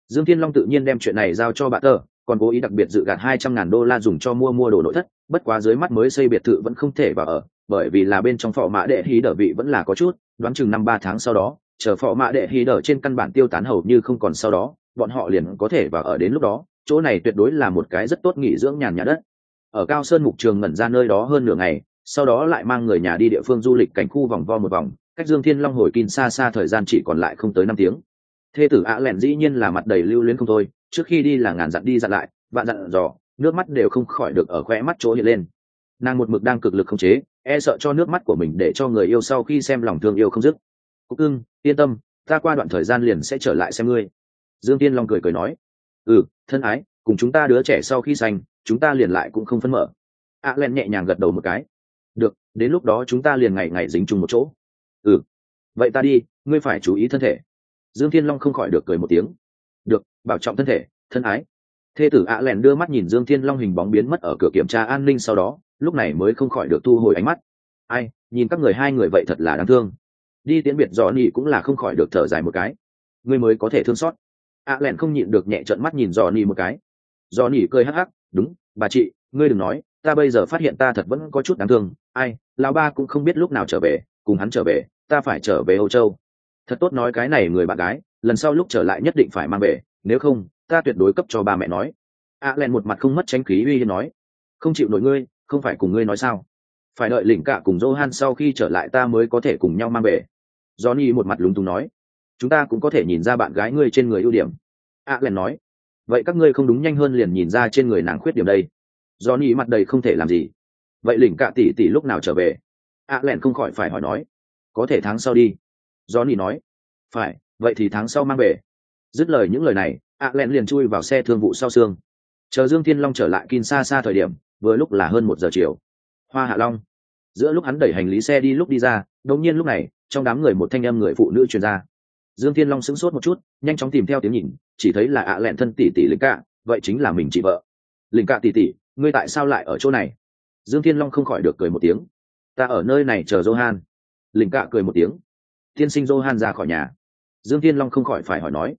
Dương thiên long tự nhiên đem chuyện này giao cho bà tờ còn cố ý đặc biệt dự gạt hai trăm ngàn đô la dùng cho mua mua đồ nội thất bất quá dưới mắt mới xây biệt thự vẫn không thể vào ở, bởi vì là bên trong phò mã đệ hí đỡ vị vẫn là có chút, đoán chừng năm ba tháng sau đó, chờ phò mã đệ hí đỡ trên căn bản tiêu tán hầu như không còn sau đó, bọn họ liền có thể vào ở đến lúc đó, chỗ này tuyệt đối là một cái rất tốt nghỉ dưỡng nhàn nhã đất. Ở cao sơn mục trường ngẩn ra nơi đó hơn nửa ngày, sau đó lại mang người nhà đi địa phương du lịch cảnh khu vòng vo một vòng, cách dương thiên long hồi kin xa xa thời gian chỉ còn lại không tới năm tiếng. Thê tử ạ lẹn dĩ nhiên là mặt đầy lưu luyến không thôi, trước khi đi là ngàn dặn đi dặn lại, vạn dặn dò nước mắt đều không khỏi được ở khoe mắt chỗ hiện lên. Nàng một mực đang cực lực khống chế e sợ cho nước mắt của mình để cho người yêu sau khi xem lòng thương yêu không dứt. Cúc cưng, yên tâm, ta qua đoạn thời gian liền sẽ trở lại xem ngươi. Dương tiên long cười cười nói. Ừ thân ái, cùng chúng ta đứa trẻ sau khi sanh, chúng ta liền lại cũng không phân mở. A len nhẹ nhàng gật đầu một cái. Được, đến lúc đó chúng ta liền ngày ngày dính chung một chỗ. Ừ vậy ta đi, ngươi phải chú ý thân thể. Dương thiên long không khỏi được cười một tiếng. Được, bảo trọng thân thể, thân ái thê tử ạ lèn đưa mắt nhìn dương thiên long hình bóng biến mất ở cửa kiểm tra an ninh sau đó, lúc này mới không khỏi được thu hồi ánh mắt. Ai, nhìn các người hai người vậy thật là đáng thương. Đi tiễn biệt dò nỉ cũng là không khỏi được thở dài một cái. Ngươi mới có thể thương xót. Ạ lèn không nhịn được nhẹ trợn mắt nhìn dò nỉ một cái. Dò nỉ cười hắc hắc, đúng, bà chị, ngươi đừng nói, ta bây giờ phát hiện ta thật vẫn có chút đáng thương. Ai, lão ba cũng không biết lúc nào trở về, cùng hắn trở về, ta phải trở về âu châu. Thật tốt nói cái này người bạn gái, lần sau lúc trở lại nhất định phải mang về, nếu không ta tuyệt đối cấp cho ba mẹ nói. A len một mặt không mất tránh khí uy hiên nói. Không chịu nổi ngươi, không phải cùng ngươi nói sao? Phải đợi lỉnh cả cùng johan sau khi trở lại ta mới có thể cùng nhau mang về. Johnny một mặt lúng túng nói. Chúng ta cũng có thể nhìn ra bạn gái ngươi trên người ưu điểm. A len nói. Vậy các ngươi không đúng nhanh hơn liền nhìn ra trên người nàng khuyết điểm đây. Johnny mặt đầy không thể làm gì. Vậy lỉnh cả tỷ tỷ lúc nào trở về? A len không khỏi phải hỏi nói. Có thể tháng sau đi. Johnny nói. Phải, vậy thì tháng sau mang về. Dứt lời những lời này a len liền chui vào xe thương vụ sau xương. Chờ dương thiên long trở lại kin xa xa thời điểm, vừa lúc là hơn một giờ chiều. Hoa hạ long. Giữa lúc hắn đẩy hành lý xe đi lúc đi ra, đột nhiên lúc này, trong đám người một thanh em người phụ nữ truyền ra. Dương thiên long sững sốt một chút, nhanh chóng tìm theo tiếng nhìn, chỉ thấy là ạ lẹn thân tỷ tỷ lính cạ, vậy chính là mình chị vợ. Lính cạ tỷ tỷ, ngươi tại sao lại ở chỗ này? Dương thiên long không khỏi được cười một tiếng. Ta ở nơi này chờ johan. Lính cạ cười một tiếng. Tiên sinh johan ra khỏi nhà. Dương thiên long không khỏi phải hỏi nói.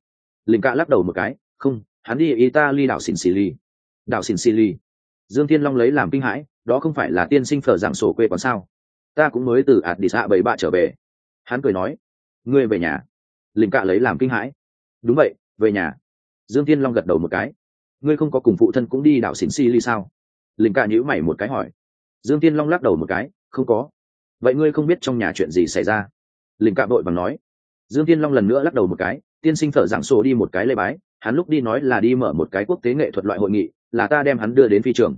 Linh cạ lắc đầu một cái, không, hắn đi italy đảo xỉn xì ly đảo xỉn xì ly dương thiên long lấy làm kinh hãi, đó không phải là tiên sinh phở dạng sổ quê còn sao? Ta cũng mới từ ạt đi xạ bảy bạ trở về. Hắn cười nói, ngươi về nhà. Linh cạ lấy làm kinh hãi, đúng vậy, về nhà. Dương thiên long gật đầu một cái, ngươi không có cùng phụ thân cũng đi đảo xỉn xì ly sao? Linh cạ nhữ mày một cái hỏi. Dương thiên long lắc đầu một cái, không có. Vậy ngươi không biết trong nhà chuyện gì xảy ra? Linh cạ vội bằng nói. Dương thiên long lần nữa lắc đầu một cái tiên sinh phở giảng sổ đi một cái lê bái, hắn lúc đi nói là đi mở một cái quốc tế nghệ thuật loại hội nghị, là ta đem hắn đưa đến phi trường.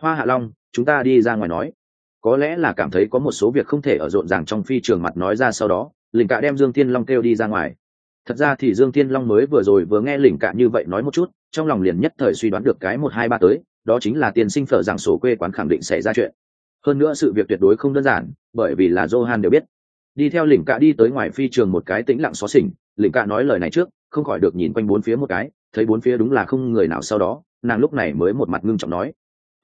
Hoa hạ long, chúng ta đi ra ngoài nói. Có lẽ là cảm thấy có một số việc không thể ở rộn ràng trong phi trường mặt nói ra sau đó lình cạ đem dương thiên long kêu đi ra ngoài. Thật ra thì dương thiên long mới vừa rồi vừa nghe lình cạ như vậy nói một chút, trong lòng liền nhất thời suy đoán được cái một hai ba tới, đó chính là Tiên sinh phở giảng sổ quê quán khẳng định xảy ra chuyện. Hơn nữa sự việc tuyệt đối không đơn giản, bởi vì là johan đều biết. Đi theo lình cạ đi tới ngoài phi trường một cái tĩnh lặng xó xỉnh lỉnh cạ nói lời này trước không khỏi được nhìn quanh bốn phía một cái thấy bốn phía đúng là không người nào sau đó nàng lúc này mới một mặt ngưng trọng nói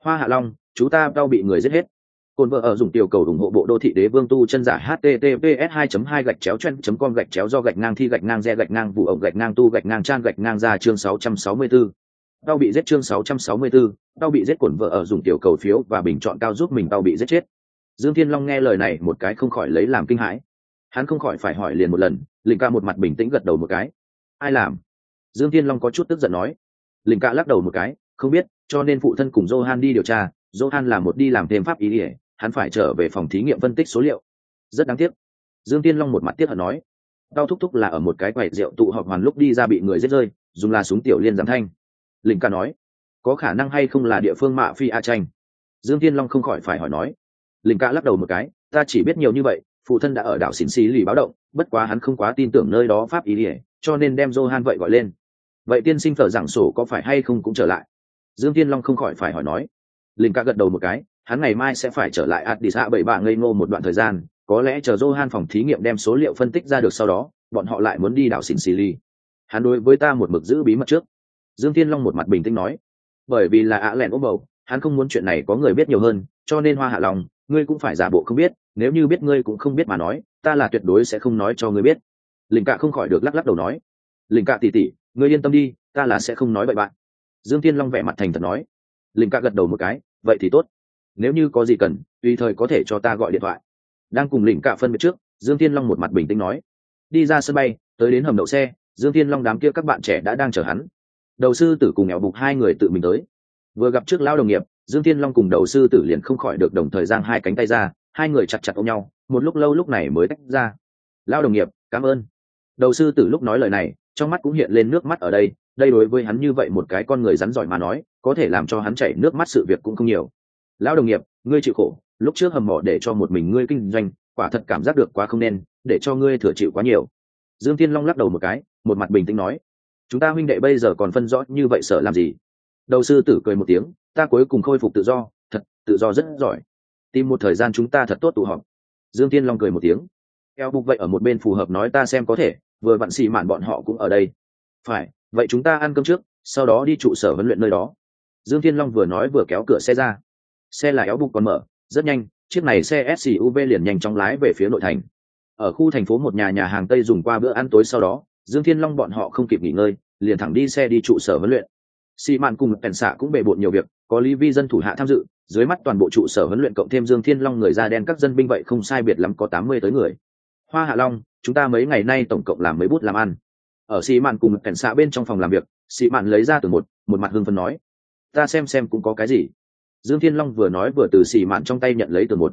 hoa hạ long chú ta đau bị người giết hết cồn vợ ở dùng tiểu cầu ủng hộ bộ đô thị đế vương tu chân giả https 2 2 gạch chéo chen com gạch chéo do gạch ngang thi gạch ngang re gạch ngang vụ ổng gạch ngang tu gạch ngang trang gạch ngang ra chương 664. Đau bị giết chương 664, đau bị giết cồn vợ ở dùng tiểu cầu phiếu và bình chọn cao giúp mình đau bị giết chết. Dương Thiên Long nghe lời này một cái không khỏi lấy làm kinh hãi. Hắn không khỏi phải hỏi liền một lần, Linh ca một mặt bình tĩnh gật đầu một cái. Ai làm? Dương Thiên Long có chút tức giận nói. Linh ca lắc đầu một cái, không biết, cho nên phụ thân cùng Johan đi điều tra, Johan là một đi làm thêm pháp ý ỉa hắn phải trở về phòng thí nghiệm phân tích số liệu. Rất đáng tiếc. Dương tiên long một mặt tiếc hận nói. Đau thúc thúc là ở một cái quầy rượu tụ họp hoàn lúc đi ra bị người giết rơi dùng là súng tiểu liên giảm thanh. Linh ca nói. Có khả năng hay không là địa phương mạ phi a tranh? Dương tiên long không khỏi phải hỏi nói. Linh ca lắc đầu một cái. Ta chỉ biết nhiều như vậy phụ thân đã ở đảo xỉn xí lì báo động bất quá hắn không quá tin tưởng nơi đó pháp ý ỉa cho nên đem johan vậy gọi lên. Vậy tiên sinh thở giảng sổ có phải hay không cũng trở lại? Dương tiên long không khỏi phải hỏi nói. Linh ca gật đầu một cái hắn ngày mai sẽ phải trở lại Addis bạ ngây ngô một đoạn thời gian, có lẽ chờ Johan phòng thí nghiệm đem số liệu phân tích ra được sau đó, bọn họ lại muốn đi đảo Sicily. Hắn đối với ta một mực giữ bí mật trước. Dương Thiên Long một mặt bình tĩnh nói, bởi vì là ạ lẹn ốm bầu, hắn không muốn chuyện này có người biết nhiều hơn, cho nên hoa hạ lòng, ngươi cũng phải giả bộ không biết, nếu như biết ngươi cũng không biết mà nói, ta là tuyệt đối sẽ không nói cho ngươi biết. Linh Cạ không khỏi được lắc lắc đầu nói, Linh Cạ tỷ tỷ, ngươi yên tâm đi, ta là sẽ không nói bậy bạn. Dương Thiên Long vẻ mặt thành thật nói, Linh Cạ gật đầu một cái, vậy thì tốt. Nếu như có gì cần tùy thời có thể cho ta gọi điện thoại. Đang cùng lĩnh cạ phân biệt trước dương thiên long một mặt bình tĩnh nói đi ra sân bay tới đến hầm đậu xe dương thiên long đám kia các bạn trẻ đã đang chờ hắn. Đầu sư tử cùng nghèo bục hai người tự mình tới. Vừa gặp trước lao đồng nghiệp dương thiên long cùng đầu sư tử liền không khỏi được đồng thời giang hai cánh tay ra hai người chặt chặt ôm nhau, một lúc lâu lúc này mới tách ra. Lao đồng nghiệp, cảm ơn. Đầu sư tử lúc nói lời này, trong mắt cũng hiện lên nước mắt ở đây đây đối với hắn như vậy một cái con người rắn giỏi mà nói, có thể làm cho hắn chảy nước mắt sự việc cũng không nhiều. Lão đồng nghiệp, ngươi chịu khổ, lúc trước hầm mỏ để cho một mình ngươi kinh doanh, quả thật cảm giác được quá không nên, để cho ngươi thừa chịu quá nhiều. Dương thiên long lắc đầu một cái, một mặt bình tĩnh nói, chúng ta huynh đệ bây giờ còn phân rõ như vậy sợ làm gì? Đầu sư tử cười một tiếng, ta cuối cùng khôi phục tự do, thật, tự do rất giỏi tìm một thời gian chúng ta thật tốt tụ họp. Dương thiên long cười một tiếng. Eo bục vậy ở một bên phù hợp nói ta xem có thể, vừa vặn xì mạn bọn họ cũng ở đây. Phải, vậy chúng ta ăn cơm trước, sau đó đi trụ sở huấn luyện nơi đó. Dương thiên long vừa nói vừa kéo cửa xe ra. Xe là éo bục còn mở, rất nhanh, chiếc này xe suv liền nhanh chóng lái về phía nội thành. Ở khu thành phố một nhà nhà hàng tây dùng qua bữa ăn tối sau đó, dương thiên long bọn họ không kịp nghỉ ngơi, liền thẳng đi xe đi trụ sở huấn luyện. Xị mạn cùng kèn xạ cũng bề bộn nhiều việc, có lý vi dân thủ hạ tham dự dưới mắt toàn bộ trụ sở huấn luyện cộng thêm dương thiên long người da đen các dân binh vậy không sai biệt lắm có tám mươi tới người. Hoa hạ long, chúng ta mấy ngày nay tổng cộng làm mấy bút làm ăn? Ở sĩ mạn cùng cảnh xạ bên trong phòng làm việc, sĩ mạn lấy ra từ một một mặt hưng phân nói. Ta xem xem cũng có cái gì. Dương thiên long vừa nói vừa từ xì mạn trong tay nhận lấy từ một.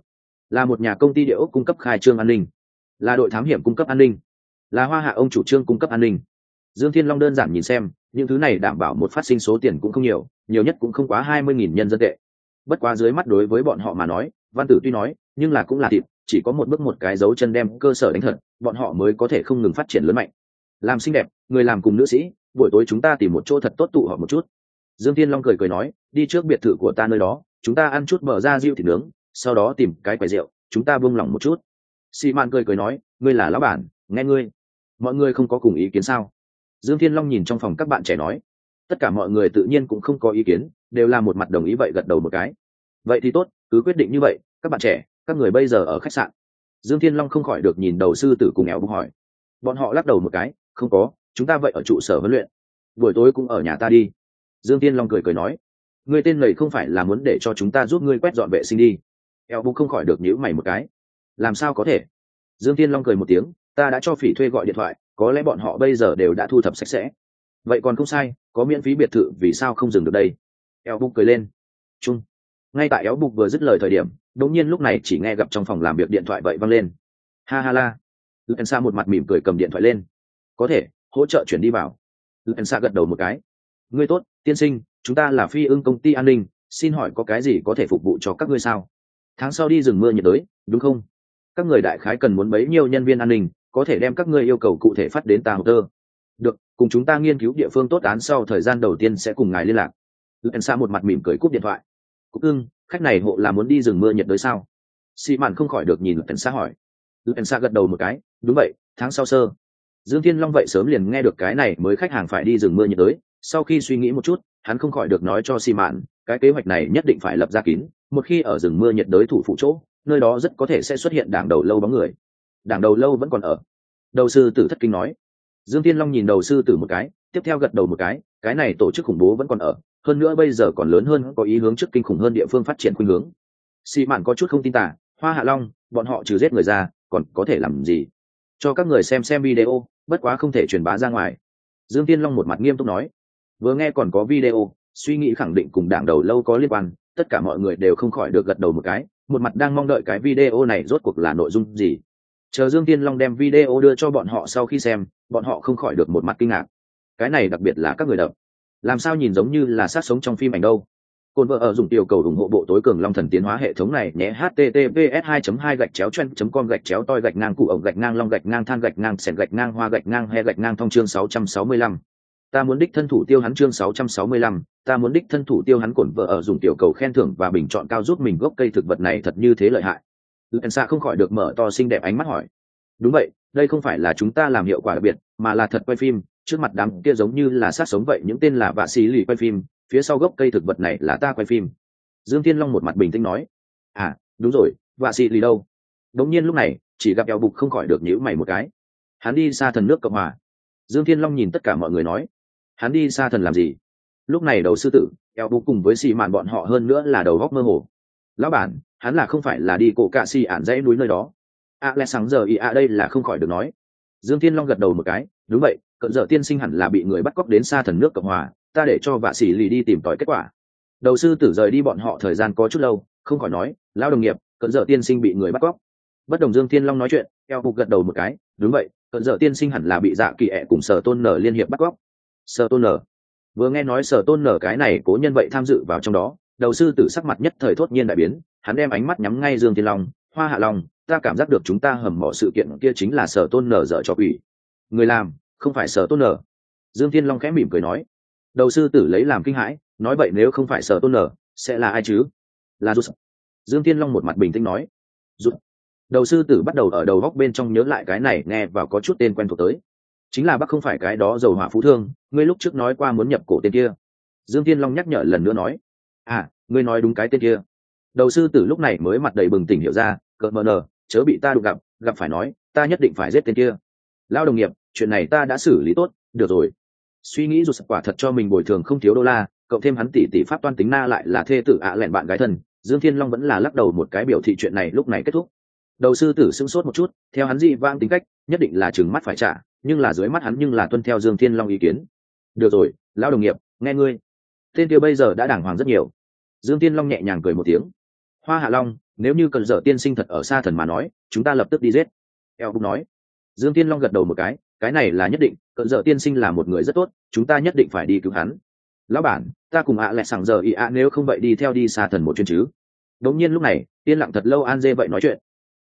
Là một nhà công ty địa ốc cung cấp khai trương an ninh. Là đội thám hiểm cung cấp an ninh. Là hoa hạ ông chủ trương cung cấp an ninh. Dương thiên long đơn giản nhìn xem, những thứ này đảm bảo một phát sinh số tiền cũng không nhiều nhiều nhất cũng không quá hai mươi nghìn nhân dân tệ bất quá dưới mắt đối với bọn họ mà nói, văn tử tuy nói, nhưng là cũng là thịt, chỉ có một bước một cái dấu chân đem cơ sở đánh thật, bọn họ mới có thể không ngừng phát triển lớn mạnh. Làm xinh đẹp, người làm cùng nữ sĩ, buổi tối chúng ta tìm một chỗ thật tốt tụ họp một chút. Dương thiên long cười cười nói, đi trước biệt thự của ta nơi đó, chúng ta ăn chút bờ ra rượu thịt nướng, sau đó tìm cái quầy rượu, chúng ta buông lỏng một chút. Xi man cười cười nói, ngươi là lão bản, nghe ngươi. Mọi người không có cùng ý kiến sao? Dương thiên long nhìn trong phòng các bạn trẻ nói. Tất cả mọi người tự nhiên cũng không có ý kiến đều là một mặt đồng ý vậy gật đầu một cái. Vậy thì tốt, cứ quyết định như vậy, các bạn trẻ, các người bây giờ ở khách sạn. Dương thiên long không khỏi được nhìn đầu sư tử cùng éo bụng hỏi. Bọn họ lắc đầu một cái, không có, chúng ta vậy ở trụ sở huấn luyện. Buổi tối cũng ở nhà ta đi. Dương Thiên long cười cười nói. Người tên lầy không phải là muốn để cho chúng ta giúp ngươi quét dọn vệ sinh đi. Eo bục không khỏi được nhữ mày một cái. Làm sao có thể? Dương Thiên long cười một tiếng, ta đã cho phỉ thuê gọi điện thoại, có lẽ bọn họ bây giờ đều đã thu thập sạch sẽ. Vậy còn không sai, có miễn phí biệt thự, vì sao không dừng được đây? Eo bục cười lên. Chung. Ngay tại éo bục vừa dứt lời thời điểm, đột nhiên lúc này chỉ nghe gặp trong phòng làm việc điện thoại vậy văng lên. Ha ha la. Cần xa một mặt mỉm cười cầm điện thoại lên. Có thể, hỗ trợ chuyển đi vào. Lần xa gật đầu một cái. Ngươi tốt, tiên sinh, chúng ta là phi ưng công ty an ninh, xin hỏi có cái gì có thể phục vụ cho các ngươi sao? Tháng sau đi rừng mưa nhiệt đới, đúng không? Các người đại khái cần muốn bấy nhiêu nhân viên an ninh, có thể đem các ngươi yêu cầu cụ thể phát đến tà hồ tơ. Được, cùng chúng ta nghiên cứu địa phương tốt án sau thời gian đầu tiên sẽ cùng ngài liên lạc lần xa một mặt mỉm cười cúp điện thoại. Cúc ưng khách này hộ là muốn đi rừng mưa nhiệt đới sao? Xị mạn không khỏi được nhìn lần xa hỏi. Lần xa gật đầu một cái, đúng vậy, tháng sau sơ. Dương thiên long vậy sớm liền nghe được cái này mới khách hàng phải đi rừng mưa nhiệt đới. Sau khi suy nghĩ một chút, hắn không khỏi được nói cho xị mạn, cái kế hoạch này nhất định phải lập ra kín, một khi ở rừng mưa nhiệt đới thủ phụ chỗ, nơi đó rất có thể sẽ xuất hiện đảng đầu lâu bóng người. Đảng đầu lâu vẫn còn ở. Đầu sư tử thất kinh nói. Dương thiên long nhìn đầu sư tử một cái, tiếp theo gật đầu một cái cái này tổ chức khủng bố vẫn còn ở hơn nữa bây giờ còn lớn hơn, có ý hướng trước kinh khủng hơn địa phương phát triển khuynh hướng. Xi mạn có chút không tin tả hoa hạ long, bọn họ trừ giết người ra, còn có thể làm gì? Cho các người xem xem video, bất quá không thể truyền bá ra ngoài. Dương tiên long một mặt nghiêm túc nói. Vừa nghe còn có video, suy nghĩ khẳng định cùng đảng đầu lâu có liên quan, tất cả mọi người đều không khỏi được gật đầu một cái, một mặt đang mong đợi cái video này rốt cuộc là nội dung gì. Chờ dương tiên long đem video đưa cho bọn họ sau khi xem, bọn họ không khỏi được một mặt kinh ngạc. Cái này đặc biệt là các người đập làm sao nhìn giống như là sát sống trong phim ảnh đâu cồn vợ ở dùng tiểu cầu ủng hộ bộ tối cường long thần tiến hóa hệ thống này nhé https 2 2 gạch chéo chen com gạch chéo toi gạch ngang cụ ổng gạch ngang long gạch ngang than gạch ngang sẹn gạch ngang hoa gạch ngang he gạch ngang thông chương 665. Ta muốn đích thân thủ tiêu hắn chương 665, ta muốn đích thân thủ tiêu hắn cổn vợ ở dùng tiểu cầu khen thưởng và bình chọn cao giúp mình gốc cây thực vật này thật như thế lợi hại. Lensa không khỏi được mở to xinh đẹp ánh mắt hỏi. Đúng vậy, đây không phải là chúng ta làm hiệu quả đặc biệt, mà là thật quay phim, trước mặt đám kia giống như là sát sống vậy những tên là vạ xì lì quay phim, phía sau gốc cây thực vật này là ta quay phim. Dương thiên long một mặt bình tĩnh nói. À đúng rồi vạ xì lì đâu? Đống nhiên lúc này chỉ gặp eo bục không khỏi được nhữ mày một cái. Hắn đi xa thần nước cộng hòa. Dương thiên long nhìn tất cả mọi người nói. Hắn đi xa thần làm gì? Lúc này đầu sư tử eo bục cùng với xì mạn bọn họ hơn nữa là đầu góc mơ hồ. Lão bản hắn là không phải là đi cổ cạ xì ản dãy núi nơi đó. A à, lẽ sáng giờ ý a à đây là không khỏi được nói. Dương thiên long gật đầu một cái. Đúng vậy cận dở tiên sinh hẳn là bị người bắt cóc đến xa thần nước cộng hòa, ta để cho vạ sĩ lì đi tìm tòi kết quả. Đầu sư tử rời đi bọn họ thời gian có chút lâu, không khỏi nói, lão đồng nghiệp cận dở tiên sinh bị người bắt cóc. Bất đồng dương thiên long nói chuyện, eo phục gật đầu một cái, đúng vậy cận dở tiên sinh hẳn là bị dạ kỳ ẹ cùng sở tôn nở liên hiệp bắt cóc. Sở tôn nở? Vừa nghe nói sở tôn nở cái này cố nhân vậy tham dự vào trong đó, đầu sư tử sắc mặt nhất thời thốt nhiên đại biến, hắn đem ánh mắt nhắm ngay dương thiên long, hoa hạ long, ta cảm giác được chúng ta hầm mỏ sự kiện kia chính là sở tôn nở dở cho quỷ. Người làm? Không phải sở tôn nở dương thiên long khẽ mỉm cười nói. Đầu sư tử lấy làm kinh hãi, nói vậy nếu không phải sở tôn nở sẽ là ai chứ? Là rút dương Thiên long một mặt bình tĩnh nói. Rút đầu sư tử bắt đầu ở đầu góc bên trong nhớ lại cái này, nghe và có chút tên quen thuộc tới. Chính là bác không phải cái đó dầu hỏa phú thương, ngươi lúc trước nói qua muốn nhập cổ tên kia. Dương Thiên long nhắc nhở lần nữa nói. À ngươi nói đúng cái tên kia. Đầu sư tử lúc này mới mặt đầy bừng tỉnh hiểu ra, cợt mờ nờ, chớ bị ta đụng gặp gặp phải nói, ta nhất định phải giết tên kia. Lao đồng nghiệp chuyện này ta đã xử lý tốt, được rồi. Suy nghĩ dù sập quả thật cho mình bồi thường không thiếu đô la, cộng thêm hắn tỷ tỷ pháp toan tính na lại là thê tử ạ lẹn bạn gái thân, dương thiên long vẫn là lắc đầu một cái biểu thị chuyện này lúc này kết thúc. Đầu sư tử sưng sốt một chút, theo hắn dị vang tính cách, nhất định là chừng mắt phải trả, nhưng là dưới mắt hắn nhưng là tuân theo dương thiên long ý kiến. Được rồi, lão đồng nghiệp, nghe ngươi. Tên kia bây giờ đã đàng hoàng rất nhiều. Dương thiên long nhẹ nhàng cười một tiếng. Hoa hạ long, nếu như cần dở tiên sinh thật ở xa thần mà nói, chúng ta lập tức đi giết. Eo cũng nói. Dương thiên long gật đầu một cái cái này là nhất định, cận dợ tiên sinh là một người rất tốt, chúng ta nhất định phải đi cứu hắn. Lão bản, ta cùng ạ à lại sẵn giờ ý ạ nếu không vậy đi theo đi xa thần một chuyến chứ. Đống nhiên lúc này, yên lặng thật lâu an dê vậy nói chuyện.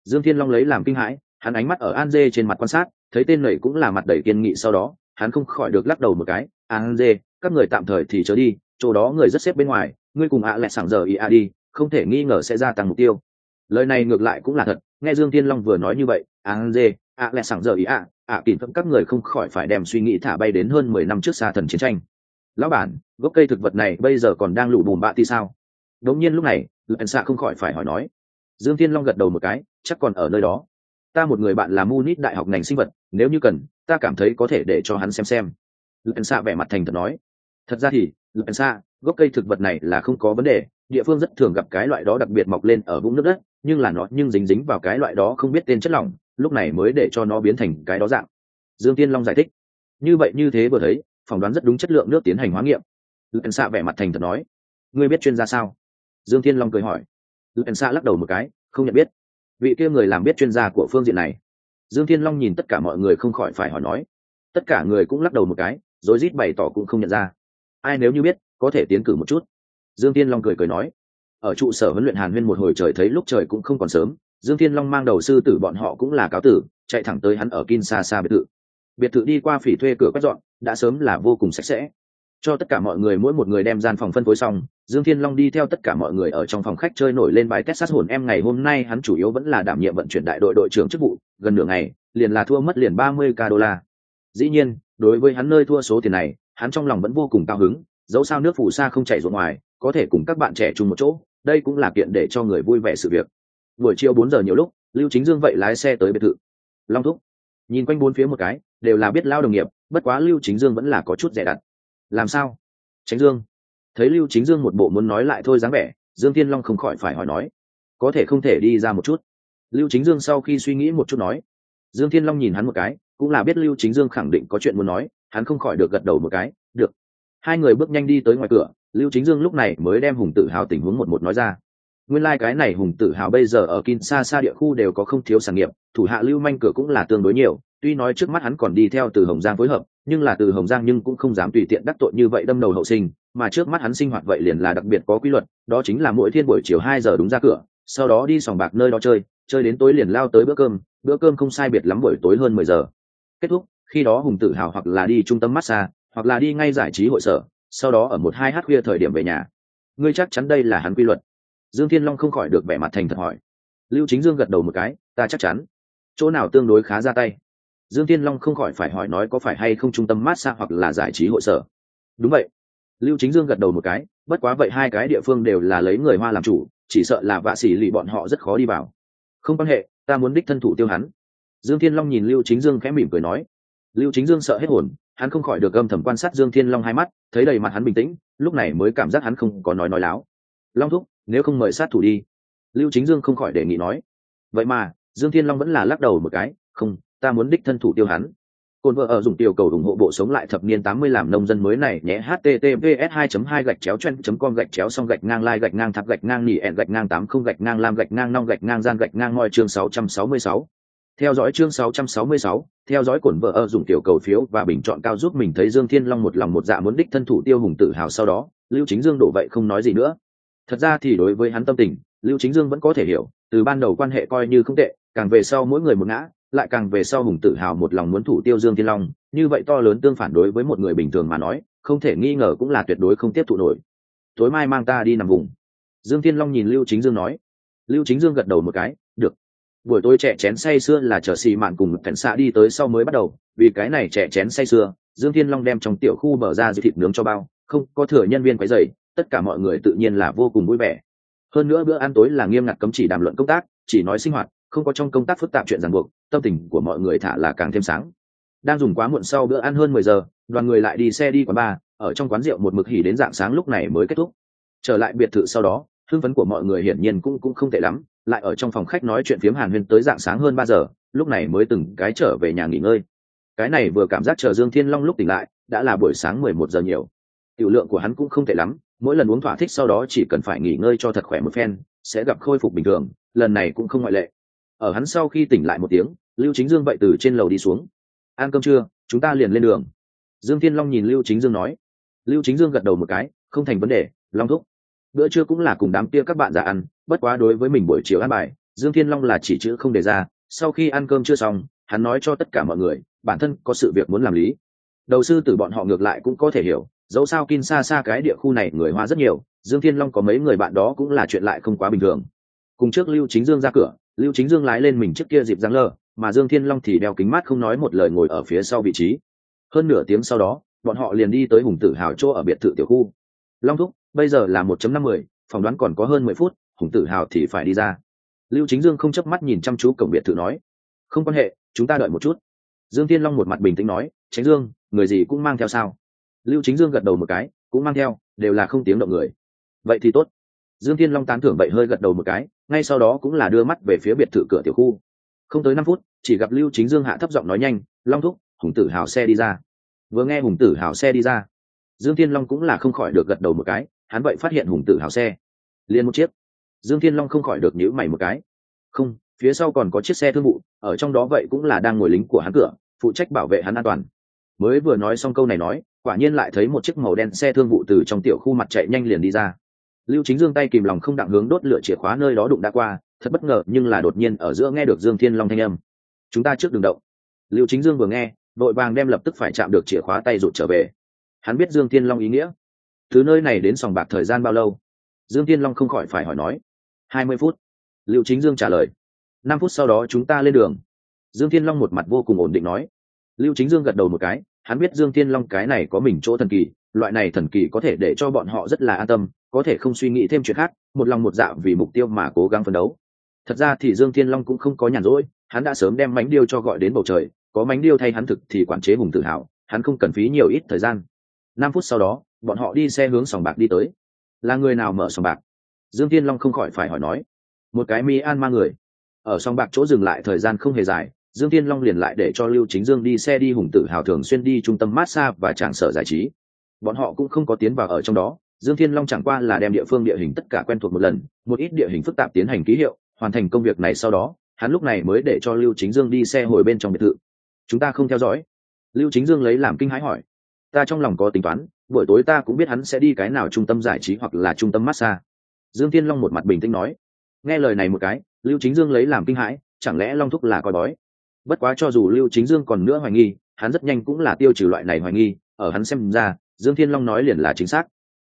Dương thiên long lấy làm kinh hãi, hắn ánh mắt ở an dê trên mặt quan sát, thấy tên này cũng là mặt đầy kiên nghị sau đó, hắn không khỏi được lắc đầu một cái. An dê, các người tạm thời thì chớ đi, chỗ đó người rất xếp bên ngoài, ngươi cùng ạ à lại sẵn giờ ý ạ đi, không thể nghi ngờ sẽ gia tăng mục tiêu. Lời này ngược lại cũng là thật, nghe dương thiên long vừa nói như vậy, an dê ạ lẹ sảng giờ ý ạ ạ kỷ thâm các người không khỏi phải đem suy nghĩ thả bay đến hơn mười năm trước xa thần chiến tranh. Lão bản, gốc cây thực vật này bây giờ còn đang lụ bùn bạ thì sao? Đống nhiên lúc này lần xạ không khỏi phải hỏi nói. Dương thiên long gật đầu một cái, chắc còn ở nơi đó. Ta một người bạn là munich đại học ngành sinh vật, nếu như cần, ta cảm thấy có thể để cho hắn xem xem. Lần xạ vẻ mặt thành thật nói. Thật ra thì lần xạ gốc cây thực vật này là không có vấn đề, địa phương rất thường gặp cái loại đó đặc biệt mọc lên ở vũng nước đất, nhưng là nó nhưng dính dính vào cái loại đó không biết tên chất lỏng lúc này mới để cho nó biến thành cái đó dạng. Dương tiên long giải thích. Như vậy như thế vừa thấy, phỏng đoán rất đúng chất lượng nước tiến hành hóa nghiệm. Luyện xạ vẻ mặt thành thật nói. Ngươi biết chuyên gia sao? Dương tiên long cười hỏi. Luyện xạ lắc đầu một cái, không nhận biết. Vị kia người làm biết chuyên gia của phương diện này. Dương thiên long nhìn tất cả mọi người không khỏi phải hỏi nói. Tất cả người cũng lắc đầu một cái, rồi rít bày tỏ cũng không nhận ra. Ai nếu như biết, có thể tiến cử một chút. Dương thiên long cười cười nói. Ở trụ sở huấn luyện hàn huyên một hồi trời thấy lúc trời cũng không còn sớm dương thiên long mang đầu sư tử bọn họ cũng là cáo tử, chạy thẳng tới hắn ở kinshasa biệt thự. Biệt thự đi qua phỉ thuê cửa quét dọn, đã sớm là vô cùng sạch sẽ. Cho tất cả mọi người mỗi một người đem gian phòng phân phối xong, dương thiên long đi theo tất cả mọi người ở trong phòng khách chơi nổi lên bài texas hồn. Em ngày hôm nay hắn chủ yếu vẫn là đảm nhiệm vận chuyển đại đội đội trưởng chức vụ, gần nửa ngày, liền là thua mất liền ba mươi k đô la. Dĩ nhiên, đối với hắn nơi thua số tiền này, hắn trong lòng vẫn vô cùng cao hứng, dẫu sao nước phù sa không chảy ruộng ngoài, có thể cùng các bạn trẻ chung một chỗ, đây cũng là kiện để cho người vui vẻ sự việc buổi chiều bốn giờ nhiều lúc, lưu chính dương vậy lái xe tới biệt thự. Long thúc, nhìn quanh bốn phía một cái, đều là biết lao đồng nghiệp, bất quá lưu chính dương vẫn là có chút rẻ đặt làm sao? Tránh dương, thấy lưu chính dương một bộ muốn nói lại thôi dáng vẻ, dương tiên long không khỏi phải hỏi nói, có thể không thể đi ra một chút? Lưu chính dương sau khi suy nghĩ một chút nói, dương thiên long nhìn hắn một cái, cũng là biết lưu chính dương khẳng định có chuyện muốn nói, hắn không khỏi được gật đầu một cái, được. Hai người bước nhanh đi tới ngoài cửa, lưu chính dương lúc này mới đem hùng tự hào tình huống một một nói ra nguyên lai cái này hùng tự hào bây giờ ở Kinshasa xa xa địa khu đều có không thiếu sản nghiệp, thủ hạ lưu manh cửa cũng là tương đối nhiều, tuy nói trước mắt hắn còn đi theo từ hồng giang phối hợp, nhưng là từ hồng giang nhưng cũng không dám tùy tiện đắc tội như vậy đâm đầu hậu sinh, mà trước mắt hắn sinh hoạt vậy liền là đặc biệt có quy luật, đó chính là mỗi thiên buổi chiều hai giờ đúng ra cửa, sau đó đi sòng bạc nơi đó chơi chơi đến tối liền lao tới bữa cơm bữa cơm không sai biệt lắm buổi tối hơn mười giờ. Kết thúc, khi đó hùng tự hào hoặc là đi trung tâm massage, hoặc là đi ngay giải trí hội sở, sau đó ở một hai h khuya thời điểm về nhà. Ngươi chắc chắn đây là hắn quy luật dương thiên long không khỏi được vẻ mặt thành thật hỏi. Lưu chính dương gật đầu một cái, ta chắc chắn. Chỗ nào tương đối khá ra tay? Dương thiên long không khỏi phải hỏi nói có phải hay không trung tâm massage hoặc là giải trí hội sở. Đúng vậy. Lưu chính dương gật đầu một cái, bất quá vậy hai cái địa phương đều là lấy người hoa làm chủ, chỉ sợ là vạ xỉ lì bọn họ rất khó đi vào. Không quan hệ, ta muốn đích thân thủ tiêu hắn. Dương thiên long nhìn lưu chính dương khẽ mỉm cười nói. Lưu chính dương sợ hết hồn, hắn không khỏi được âm thầm quan sát dương thiên long hai mắt, thấy đầy mặt hắn bình tĩnh, lúc này mới cảm giác hắn không có nói nói láo. Long thúc nếu không mời sát thủ đi lưu chính dương không khỏi đề nghị nói vậy mà dương thiên long vẫn là lắc đầu một cái không ta muốn đích thân thủ tiêu hắn cồn vợ ở dùng tiểu cầu ủng hộ bộ sống lại thập niên 80 làm nông dân mới này nhé https 2 2 gạch chéo chen com gạch chéo xong gạch ngang lai gạch ngang thập gạch ngang nỉ ẹn gạch ngang 80 gạch ngang lam gạch ngang nong gạch ngang gian gạch ngang ngoi chương 666. Theo dõi chương 666, theo dõi cổn vợ ở dùng tiểu cầu phiếu và bình chọn cao giúp mình thấy Dương Thiên Long một lòng một dạ muốn đích thân thủ tiêu hùng tự hào sau đó, Lưu Chính Dương đổ vậy không nói gì nữa. Thật ra thì đối với hắn tâm tình, Lưu Chính Dương vẫn có thể hiểu, từ ban đầu quan hệ coi như không tệ, càng về sau mỗi người một ngã, lại càng về sau hùng tự hào một lòng muốn thủ tiêu dương thiên long như vậy to lớn tương phản đối với một người bình thường mà nói không thể nghi ngờ cũng là tuyệt đối không tiếp thụ nổi. Tối mai mang ta đi nằm vùng. Dương thiên long nhìn lưu chính dương nói. Lưu chính dương gật đầu một cái được. Buổi tối trẻ chén say xưa là chờ xì mạn cùng cảnh xạ đi tới sau mới bắt đầu vì cái này trẻ chén say xưa dương thiên long đem trong tiểu khu mở ra dư thịt nướng cho bao không có thừa nhân viên quấy dày tất cả mọi người tự nhiên là vô cùng vui vẻ. Hơn nữa bữa ăn tối là nghiêm ngặt cấm chỉ đàm luận công tác, chỉ nói sinh hoạt, không có trong công tác phức tạp chuyện ràng buộc, tâm tình của mọi người thả là càng thêm sáng. Đang dùng quá muộn sau bữa ăn hơn mười giờ, đoàn người lại đi xe đi quán bar, ở trong quán rượu một mực hỉ đến dạng sáng lúc này mới kết thúc. Trở lại biệt thự sau đó, hưng phấn của mọi người hiển nhiên cũng cũng không tệ lắm, lại ở trong phòng khách nói chuyện phiếm hàn huyên tới dạng sáng hơn ba giờ, lúc này mới từng cái trở về nhà nghỉ ngơi. Cái này vừa cảm giác chờ dương thiên long lúc tỉnh lại, đã là buổi sáng mười một giờ nhiều. Tiểu lượng của hắn cũng không tệ lắm mỗi lần uống thỏa thích sau đó chỉ cần phải nghỉ ngơi cho thật khỏe một phen, sẽ gặp khôi phục bình thường, lần này cũng không ngoại lệ. Ở hắn sau khi tỉnh lại một tiếng, lưu chính dương vậy từ trên lầu đi xuống. Ăn cơm trưa chúng ta liền lên đường. Dương thiên long nhìn lưu chính dương nói. Lưu chính dương gật đầu một cái, không thành vấn đề, long thúc. Bữa trưa cũng là cùng đám kia các bạn già ăn, bất quá đối với mình buổi chiều ăn bài, dương thiên long là chỉ chữ không đề ra, sau khi ăn cơm chưa xong, hắn nói cho tất cả mọi người, bản thân có sự việc muốn làm lý. Đầu sư từ bọn họ ngược lại cũng có thể hiểu dẫu sao kin xa xa cái địa khu này người hoa rất nhiều, dương thiên long có mấy người bạn đó cũng là chuyện lại không quá bình thường. Cùng trước lưu chính dương ra cửa, lưu chính dương lái lên mình trước kia dịp giang lơ, mà dương thiên long thì đeo kính mát không nói một lời ngồi ở phía sau vị trí. Hơn nửa tiếng sau đó, bọn họ liền đi tới hùng tử hào chỗ ở biệt thự tiểu khu. Long thúc, bây giờ là một năm mười phỏng đoán còn có hơn mười phút, hùng tử hào thì phải đi ra. Lưu chính dương không chớp mắt nhìn chăm chú cổng biệt thự nói, không quan hệ, chúng ta đợi một chút. Dương thiên long một mặt bình tĩnh nói, tránh dương, người gì cũng mang theo sao? Lưu chính dương gật đầu một cái, cũng mang theo, đều là không tiếng động người. Vậy thì tốt. Dương thiên long tán thưởng vậy hơi gật đầu một cái, ngay sau đó cũng là đưa mắt về phía biệt thự cửa tiểu khu. Không tới năm phút, chỉ gặp lưu chính dương hạ thấp giọng nói nhanh, long thúc, hùng tử hào xe đi ra. Vừa nghe hùng tử hào xe đi ra, dương thiên long cũng là không khỏi được gật đầu một cái, hắn vậy phát hiện hùng tử hào xe. Liền một chiếc. Dương thiên long không khỏi được nhíu mày một cái. Không, phía sau còn có chiếc xe thương vụ, ở trong đó vậy cũng là đang ngồi lính của hắn cửa, phụ trách bảo vệ hắn an toàn. Mới vừa nói xong câu này nói quả nhiên lại thấy một chiếc màu đen xe thương vụ từ trong tiểu khu mặt chạy nhanh liền đi ra. Lưu chính dương tay kìm lòng không đặng hướng đốt lửa chìa khóa nơi đó đụng đã qua, thật bất ngờ, nhưng là đột nhiên ở giữa nghe được dương thiên long thanh âm. Chúng ta trước đường động. Lưu chính dương vừa nghe, đội vàng đem lập tức phải chạm được chìa khóa tay rụt trở về. Hắn biết dương thiên long ý nghĩa. Thứ nơi này đến sòng bạc thời gian bao lâu? Dương thiên long không khỏi phải hỏi nói. Hai mươi phút. Liệu chính dương trả lời. Năm phút sau đó chúng ta lên đường. Dương thiên long một mặt vô cùng ổn định nói. Lưu chính dương gật đầu một cái hắn biết dương thiên long cái này có mình chỗ thần kỳ, loại này thần kỳ có thể để cho bọn họ rất là an tâm, có thể không suy nghĩ thêm chuyện khác, một lòng một dạ vì mục tiêu mà cố gắng phấn đấu. Thật ra thì dương thiên long cũng không có nhàn rỗi, hắn đã sớm đem mánh điêu cho gọi đến bầu trời, có mánh điêu thay hắn thực thì quản chế hùng tự hào hắn không cần phí nhiều ít thời gian. Năm phút sau đó, bọn họ đi xe hướng sòng bạc đi tới. Là người nào mở sòng bạc? Dương thiên long không khỏi phải hỏi nói. Một cái mi an ma người. Ở sòng bạc chỗ dừng lại thời gian không hề dài dương thiên long liền lại để cho lưu chính dương đi xe đi hùng tử hào thường xuyên đi trung tâm massage và tràng sở giải trí. Bọn họ cũng không có tiến vào ở trong đó, dương thiên long chẳng qua là đem địa phương địa hình tất cả quen thuộc một lần, một ít địa hình phức tạp tiến hành ký hiệu, hoàn thành công việc này sau đó, hắn lúc này mới để cho lưu chính dương đi xe hồi bên trong biệt thự. Chúng ta không theo dõi. Lưu chính dương lấy làm kinh hãi hỏi. Ta trong lòng có tính toán, buổi tối ta cũng biết hắn sẽ đi cái nào trung tâm giải trí hoặc là trung tâm massage dương thiên long một mặt bình tĩnh nói. Nghe lời này một cái, lưu chính dương lấy làm kinh hãi, chẳng lẽ long thúc là coi bói? Bất quá cho dù lưu chính dương còn nữa hoài nghi, hắn rất nhanh cũng là tiêu trừ loại này hoài nghi, ở hắn xem ra, dương thiên long nói liền là chính xác.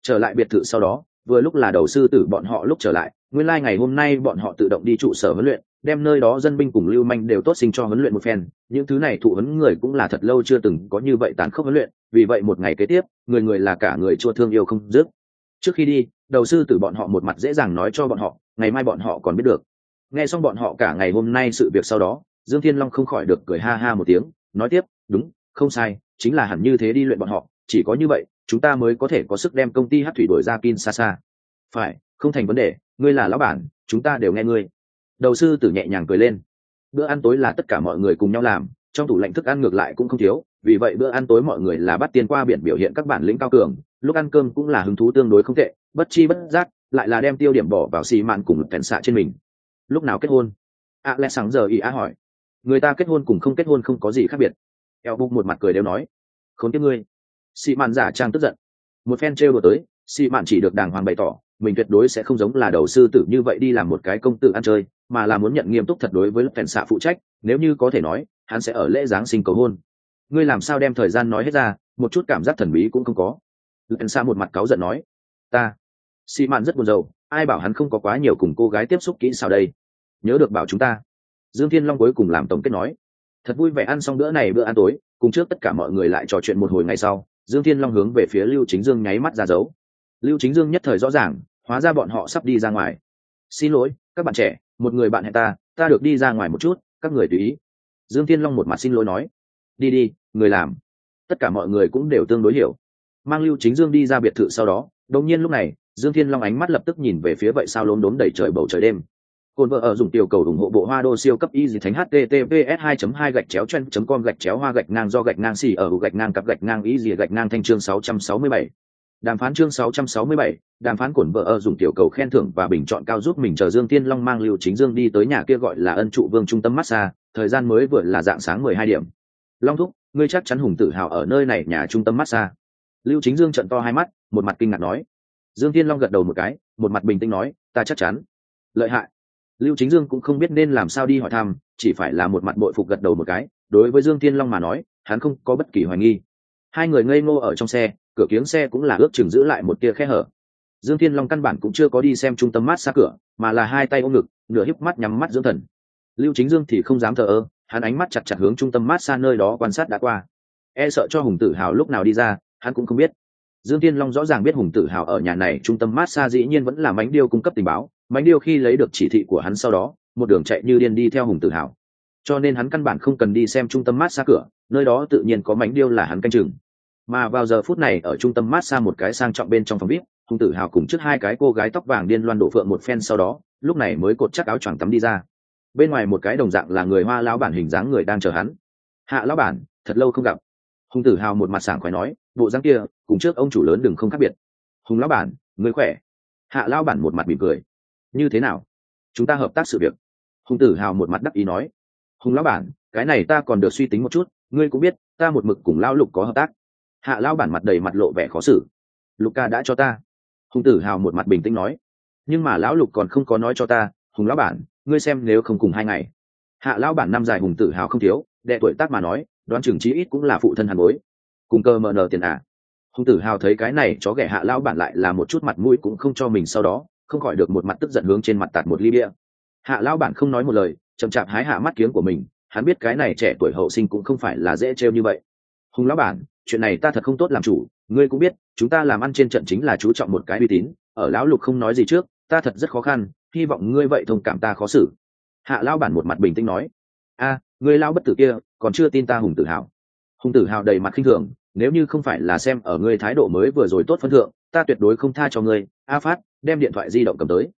Trở lại biệt thự sau đó, vừa lúc là đầu sư tử bọn họ lúc trở lại, nguyên lai、like、ngày hôm nay bọn họ tự động đi trụ sở huấn luyện, đem nơi đó dân binh cùng lưu manh đều tốt sinh cho huấn luyện một phen, những thứ này thụ huấn người cũng là thật lâu chưa từng có như vậy tán khốc huấn luyện, vì vậy một ngày kế tiếp, người người là cả người chua thương yêu không dứt. Trước khi đi, đầu sư tử bọn họ một mặt dễ dàng nói cho bọn họ, ngày mai bọn họ còn biết được. Nghe xong bọn họ cả ngày hôm nay sự việc sau đó dương thiên long không khỏi được cười ha ha một tiếng nói tiếp đúng không sai chính là hẳn như thế đi luyện bọn họ chỉ có như vậy chúng ta mới có thể có sức đem công ty hát thủy đổi ra pin xa xa phải không thành vấn đề ngươi là lão bản chúng ta đều nghe ngươi. Đầu sư tử nhẹ nhàng cười lên. Bữa ăn tối là tất cả mọi người cùng nhau làm trong tủ lạnh thức ăn ngược lại cũng không thiếu vì vậy bữa ăn tối mọi người là bắt tiền qua biển biểu hiện các bản lĩnh cao cường lúc ăn cơm cũng là hứng thú tương đối không tệ bất chi bất giác lại là đem tiêu điểm bỏ vào xì mạn cùng tèn xạ trên mình. Lúc nào kết hôn? A à, lẽ sáng giờ ý á hỏi người ta kết hôn cùng không kết hôn không có gì khác biệt. Eo bục một mặt cười đều nói, khốn tiếc ngươi. Xị mạn giả trang tức giận. Một phen trêu đùa tới xị mạn chỉ được đàng hoàng bày tỏ, mình tuyệt đối sẽ không giống là đầu sư tử như vậy đi làm một cái công tử ăn chơi, mà là muốn nhận nghiêm túc thật đối với phèn xạ phụ trách, nếu như có thể nói, hắn sẽ ở lễ giáng sinh cầu hôn. Ngươi làm sao đem thời gian nói hết ra, một chút cảm giác thần bí cũng không có. Phèn xạ một mặt cáu giận nói, ta. Xị mạn rất buồn rầu, ai bảo hắn không có quá nhiều cùng cô gái tiếp xúc kỹ sao đây? Nhớ được bảo chúng ta dương thiên long cuối cùng làm tổng kết nói, thật vui vẻ ăn xong bữa này bữa ăn tối, cùng trước tất cả mọi người lại trò chuyện một hồi ngày sau, dương thiên long hướng về phía lưu chính dương nháy mắt ra dấu. Lưu chính dương nhất thời rõ ràng, hóa ra bọn họ sắp đi ra ngoài. Xin lỗi, các bạn trẻ, một người bạn hẹn ta ta được đi ra ngoài một chút, các người tùy ý. Dương thiên long một mặt xin lỗi nói, đi đi, người làm. Tất cả mọi người cũng đều tương đối hiểu. Mang lưu chính dương đi ra biệt thự sau đó, đột nhiên lúc này, dương thiên long ánh mắt lập tức nhìn về phía vậy sao lốm đốm đầy trời bầu trời đêm. Côn vợ ở dùng tiểu cầu ủng hộ bộ Hoa Đô siêu cấp y Dì thánh https 2 2 gạch chéo chen com gạch chéo hoa gạch ngang do gạch ngang xì ở gạch ngang cặp gạch ngang y gì gạch ngang thanh chương 667. Đàm phán chương 667, đàm phán cổn vợ ở dùng tiểu cầu khen thưởng và bình chọn cao giúp mình chờ Dương Tiên Long mang Lưu Chính Dương đi tới nhà kia gọi là Ân trụ vương trung tâm massage, thời gian mới vừa là dạng sáng 12 điểm. Long thúc, ngươi chắc chắn hùng tự hào ở nơi này nhà trung tâm massage. Lưu Chính Dương trợn to hai mắt, một mặt kinh ngạc nói. Dương Tiên Long gật đầu một cái, một mặt bình tĩnh nói, ta chắc chắn. Lợi hại lưu chính dương cũng không biết nên làm sao đi hỏi thăm, chỉ phải là một mặt bội phục gật đầu một cái, đối với dương thiên long mà nói, hắn không có bất kỳ hoài nghi. Hai người ngây ngô ở trong xe, cửa kiếng xe cũng là ước chừng giữ lại một tia khe hở. Dương thiên long căn bản cũng chưa có đi xem trung tâm mát xa cửa, mà là hai tay ôm ngực, nửa híp mắt nhắm mắt dưỡng thần. Lưu chính dương thì không dám thờ ơ, hắn ánh mắt chặt chặt hướng trung tâm mát xa nơi đó quan sát đã qua. E sợ cho hùng tử hào lúc nào đi ra, hắn cũng không biết. Dương thiên long rõ ràng biết hùng tử hào ở nhà này trung tâm mát xa dĩ nhiên vẫn là mánh điêu cung cấp tình báo mánh điêu khi lấy được chỉ thị của hắn sau đó, một đường chạy như điên đi theo hùng tự hào cho nên hắn căn bản không cần đi xem trung tâm mát xa cửa, nơi đó tự nhiên có mánh điêu là hắn canh chừng. Mà vào giờ phút này ở trung tâm mát xa một cái sang trọng bên trong phòng vip hùng tử hào cùng trước hai cái cô gái tóc vàng điên loan đổ phượng một phen sau đó, lúc này mới cột chắc áo choàng tắm đi ra. Bên ngoài một cái đồng dạng là người hoa lão bản hình dáng người đang chờ hắn. Hạ lão bản, thật lâu không gặp. Hùng tử hào một mặt sảng khoái nói, bộ dáng kia, cùng trước ông chủ lớn đừng không khác biệt. Hùng lão bản, người khỏe. Hạ lão bản một mặt mỉm cười như thế nào? Chúng ta hợp tác sự việc. Hùng tử hào một mặt đắc ý nói. Hùng lão bản, cái này ta còn được suy tính một chút, ngươi cũng biết, ta một mực cùng lão lục có hợp tác. Hạ lão bản mặt đầy mặt lộ vẻ khó xử. Lục ca đã cho ta. Hùng tử hào một mặt bình tĩnh nói. Nhưng mà lão lục còn không có nói cho ta, hùng lão bản, ngươi xem nếu không cùng hai ngày. Hạ lão bản năm dài hùng tử hào không thiếu, đệ tuổi tác mà nói, đoán chừng chí ít cũng là phụ thân hàn bối. Cùng cơ mờ nờ tiền à. Hùng tử hào thấy cái này chó ghẻ hạ lão bản lại là một chút mặt mũi cũng không cho mình sau đó không khỏi được một mặt tức giận hướng trên mặt tạt một ly bia. Hạ lão bản không nói một lời, chậm chạp hái hạ mắt kiếm của mình, hắn biết cái này trẻ tuổi hậu sinh cũng không phải là dễ trêu như vậy. Hùng lão bản, chuyện này ta thật không tốt làm chủ, ngươi cũng biết, chúng ta làm ăn trên trận chính là chú trọng một cái uy tín, ở lão lục không nói gì trước, ta thật rất khó khăn, hy vọng ngươi vậy thông cảm ta khó xử. Hạ lão bản một mặt bình tĩnh nói, a, ngươi lao bất tử kia, còn chưa tin ta hùng tử hào. Hùng tử hào đầy mặt khinh thường, nếu như không phải là xem ở ngươi thái độ mới vừa rồi tốt phân thượng, ta tuyệt đối không tha cho ngươi, a phát đem điện thoại di động cầm tới.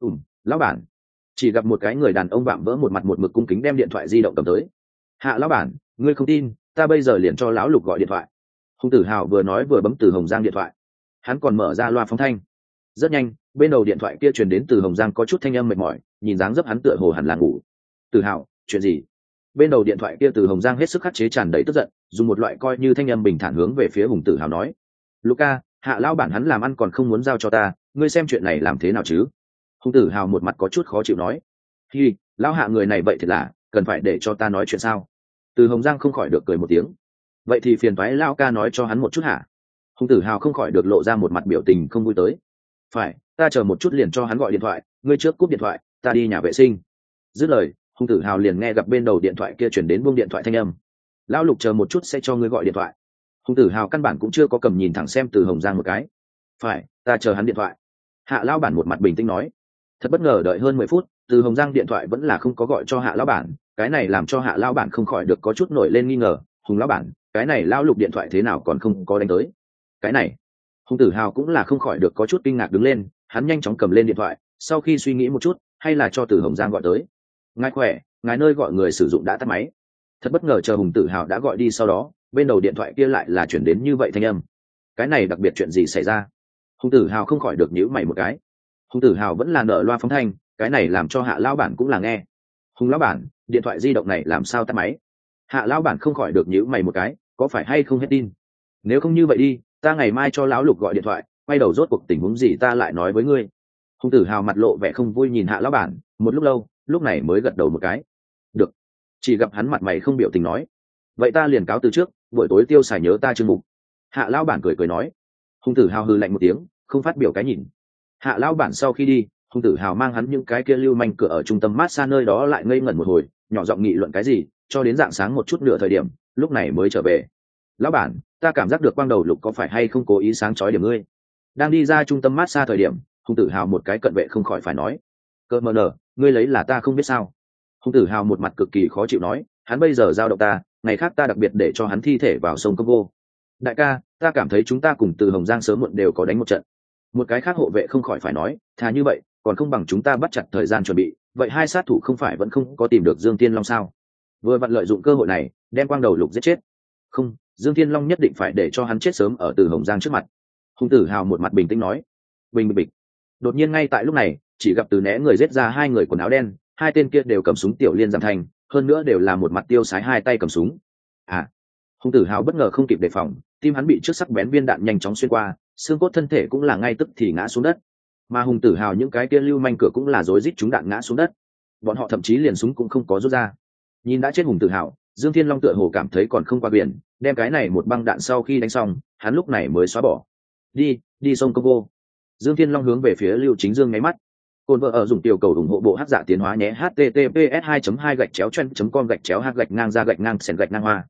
Ùm lão bản. Chỉ gặp một cái người đàn ông vạm vỡ một mặt một mực cung kính đem điện thoại di động cầm tới. Hạ lão bản, ngươi không tin, ta bây giờ liền cho lão lục gọi điện thoại. Hùng tử hào vừa nói vừa bấm từ hồng giang điện thoại. Hắn còn mở ra loa phóng thanh. Rất nhanh, bên đầu điện thoại kia truyền đến từ hồng giang có chút thanh âm mệt mỏi, nhìn dáng dấp hắn tựa hồ hẳn là ngủ. Tử hào, chuyện gì? Bên đầu điện thoại kia từ hồng giang hết sức khắc chế tràn đầy tức giận, dùng một loại coi như thanh âm bình thản hướng về phía hùng tử hào nói. Luca hạ lão bản hắn làm ăn còn không muốn giao cho ta ngươi xem chuyện này làm thế nào chứ? Hùng tử hào một mặt có chút khó chịu nói. Hi, lão hạ người này vậy thì là, cần phải để cho ta nói chuyện sao? Từ hồng giang không khỏi được cười một tiếng. Vậy thì phiền thoái lao ca nói cho hắn một chút hả? Hùng tử hào không khỏi được lộ ra một mặt biểu tình không vui tới. Phải, ta chờ một chút liền cho hắn gọi điện thoại, ngươi trước cúp điện thoại, ta đi nhà vệ sinh. Dứt lời, hùng tử hào liền nghe gặp bên đầu điện thoại kia chuyển đến buông điện thoại thanh âm. Lão lục chờ một chút sẽ cho ngươi gọi điện thoại. Hùng tử hào căn bản cũng chưa có cầm nhìn thẳng xem từ hồng giang một cái. Phải, ta chờ hắn điện thoại hạ lão bản một mặt bình tĩnh nói. Thật bất ngờ đợi hơn mười phút, từ hồng giang điện thoại vẫn là không có gọi cho hạ lão bản, cái này làm cho hạ lão bản không khỏi được có chút nổi lên nghi ngờ. Hùng lão bản, cái này lão lục điện thoại thế nào còn không có đánh tới? Cái này, hùng tử hào cũng là không khỏi được có chút kinh ngạc đứng lên, hắn nhanh chóng cầm lên điện thoại, sau khi suy nghĩ một chút, hay là cho từ hồng giang gọi tới. Ngài khỏe, ngài nơi gọi người sử dụng đã tắt máy. Thật bất ngờ chờ hùng tử hào đã gọi đi sau đó, bên đầu điện thoại kia lại là chuyển đến như vậy thanh âm. Cái này đặc biệt chuyện gì xảy ra? Hùng tử hào không khỏi được nhữ mày một cái. Hùng tử hào vẫn là nợ loa phóng thanh, cái này làm cho hạ lao bản cũng là nghe. Hùng lão bản, điện thoại di động này làm sao tắt máy? Hạ lao bản không khỏi được nhữ mày một cái, có phải hay không hết tin? Nếu không như vậy đi, ta ngày mai cho lão lục gọi điện thoại, quay đầu rốt cuộc tình huống gì ta lại nói với ngươi. Hùng tử hào mặt lộ vẻ không vui nhìn hạ lão bản, một lúc lâu, lúc này mới gật đầu một cái. Được. Chỉ gặp hắn mặt mày không biểu tình nói. Vậy ta liền cáo từ trước, buổi tối tiêu xài nhớ ta chương mục. Hạ lão bản cười cười nói. Hùng tử hào hư lạnh một tiếng không phát biểu cái nhìn. Hạ lão bản sau khi đi hùng tử hào mang hắn những cái kia lưu manh cửa ở trung tâm mát xa nơi đó lại ngây ngẩn một hồi, nhỏ giọng nghị luận cái gì, cho đến dạng sáng một chút nửa thời điểm, lúc này mới trở về. Lão bản, ta cảm giác được quang đầu lục có phải hay không cố ý sáng chói điểm ngươi? Đang đi ra trung tâm mát xa thời điểm hùng tử hào một cái cận vệ không khỏi phải nói. Cơ mờ nở ngươi lấy là ta không biết sao. Hùng tử hào một mặt cực kỳ khó chịu nói, hắn bây giờ giao động ta, ngày khác ta đặc biệt để cho hắn thi thể vào sông cấp vô. Đại ca, ta cảm thấy chúng ta cùng từ hồng giang sớm muộn đều có đánh một trận một cái khác hộ vệ không khỏi phải nói, thà như vậy, còn không bằng chúng ta bắt chặt thời gian chuẩn bị, vậy hai sát thủ không phải vẫn không có tìm được dương tiên long sao? Vừa vặn lợi dụng cơ hội này, đem quang đầu lục giết chết. Không, dương thiên long nhất định phải để cho hắn chết sớm ở từ hồng giang trước mặt. Hùng tử hào một mặt bình tĩnh nói. Bình bình bình. đột nhiên ngay tại lúc này, chỉ gặp từ né người giết ra hai người quần áo đen, hai tên kia đều cầm súng tiểu liên giảm thành, hơn nữa đều là một mặt tiêu sái hai tay cầm súng. À. Hùng tử hào bất ngờ không kịp đề phòng, tim hắn bị trước sắc bén viên đạn nhanh chóng xuyên qua xương cốt thân thể cũng là ngay tức thì ngã xuống đất. Mà hùng tử hào những cái kia lưu manh cửa cũng là rối rít chúng đạn ngã xuống đất. Bọn họ thậm chí liền súng cũng không có rút ra. Nhìn đã chết hùng tử hào, dương thiên long tựa hồ cảm thấy còn không qua biển, đem cái này một băng đạn sau khi đánh xong, hắn lúc này mới xóa bỏ. Đi đi sông congo dương thiên long hướng về phía lưu chính dương nháy mắt. Cồn vợ ở dùng tiểu cầu ủng hộ bộ hát giả tiến hóa nhé, https 2 2 gạch chéo chen com gạch chéo hát gạch ngang ra gạch ngang sèn gạch ngang hoa.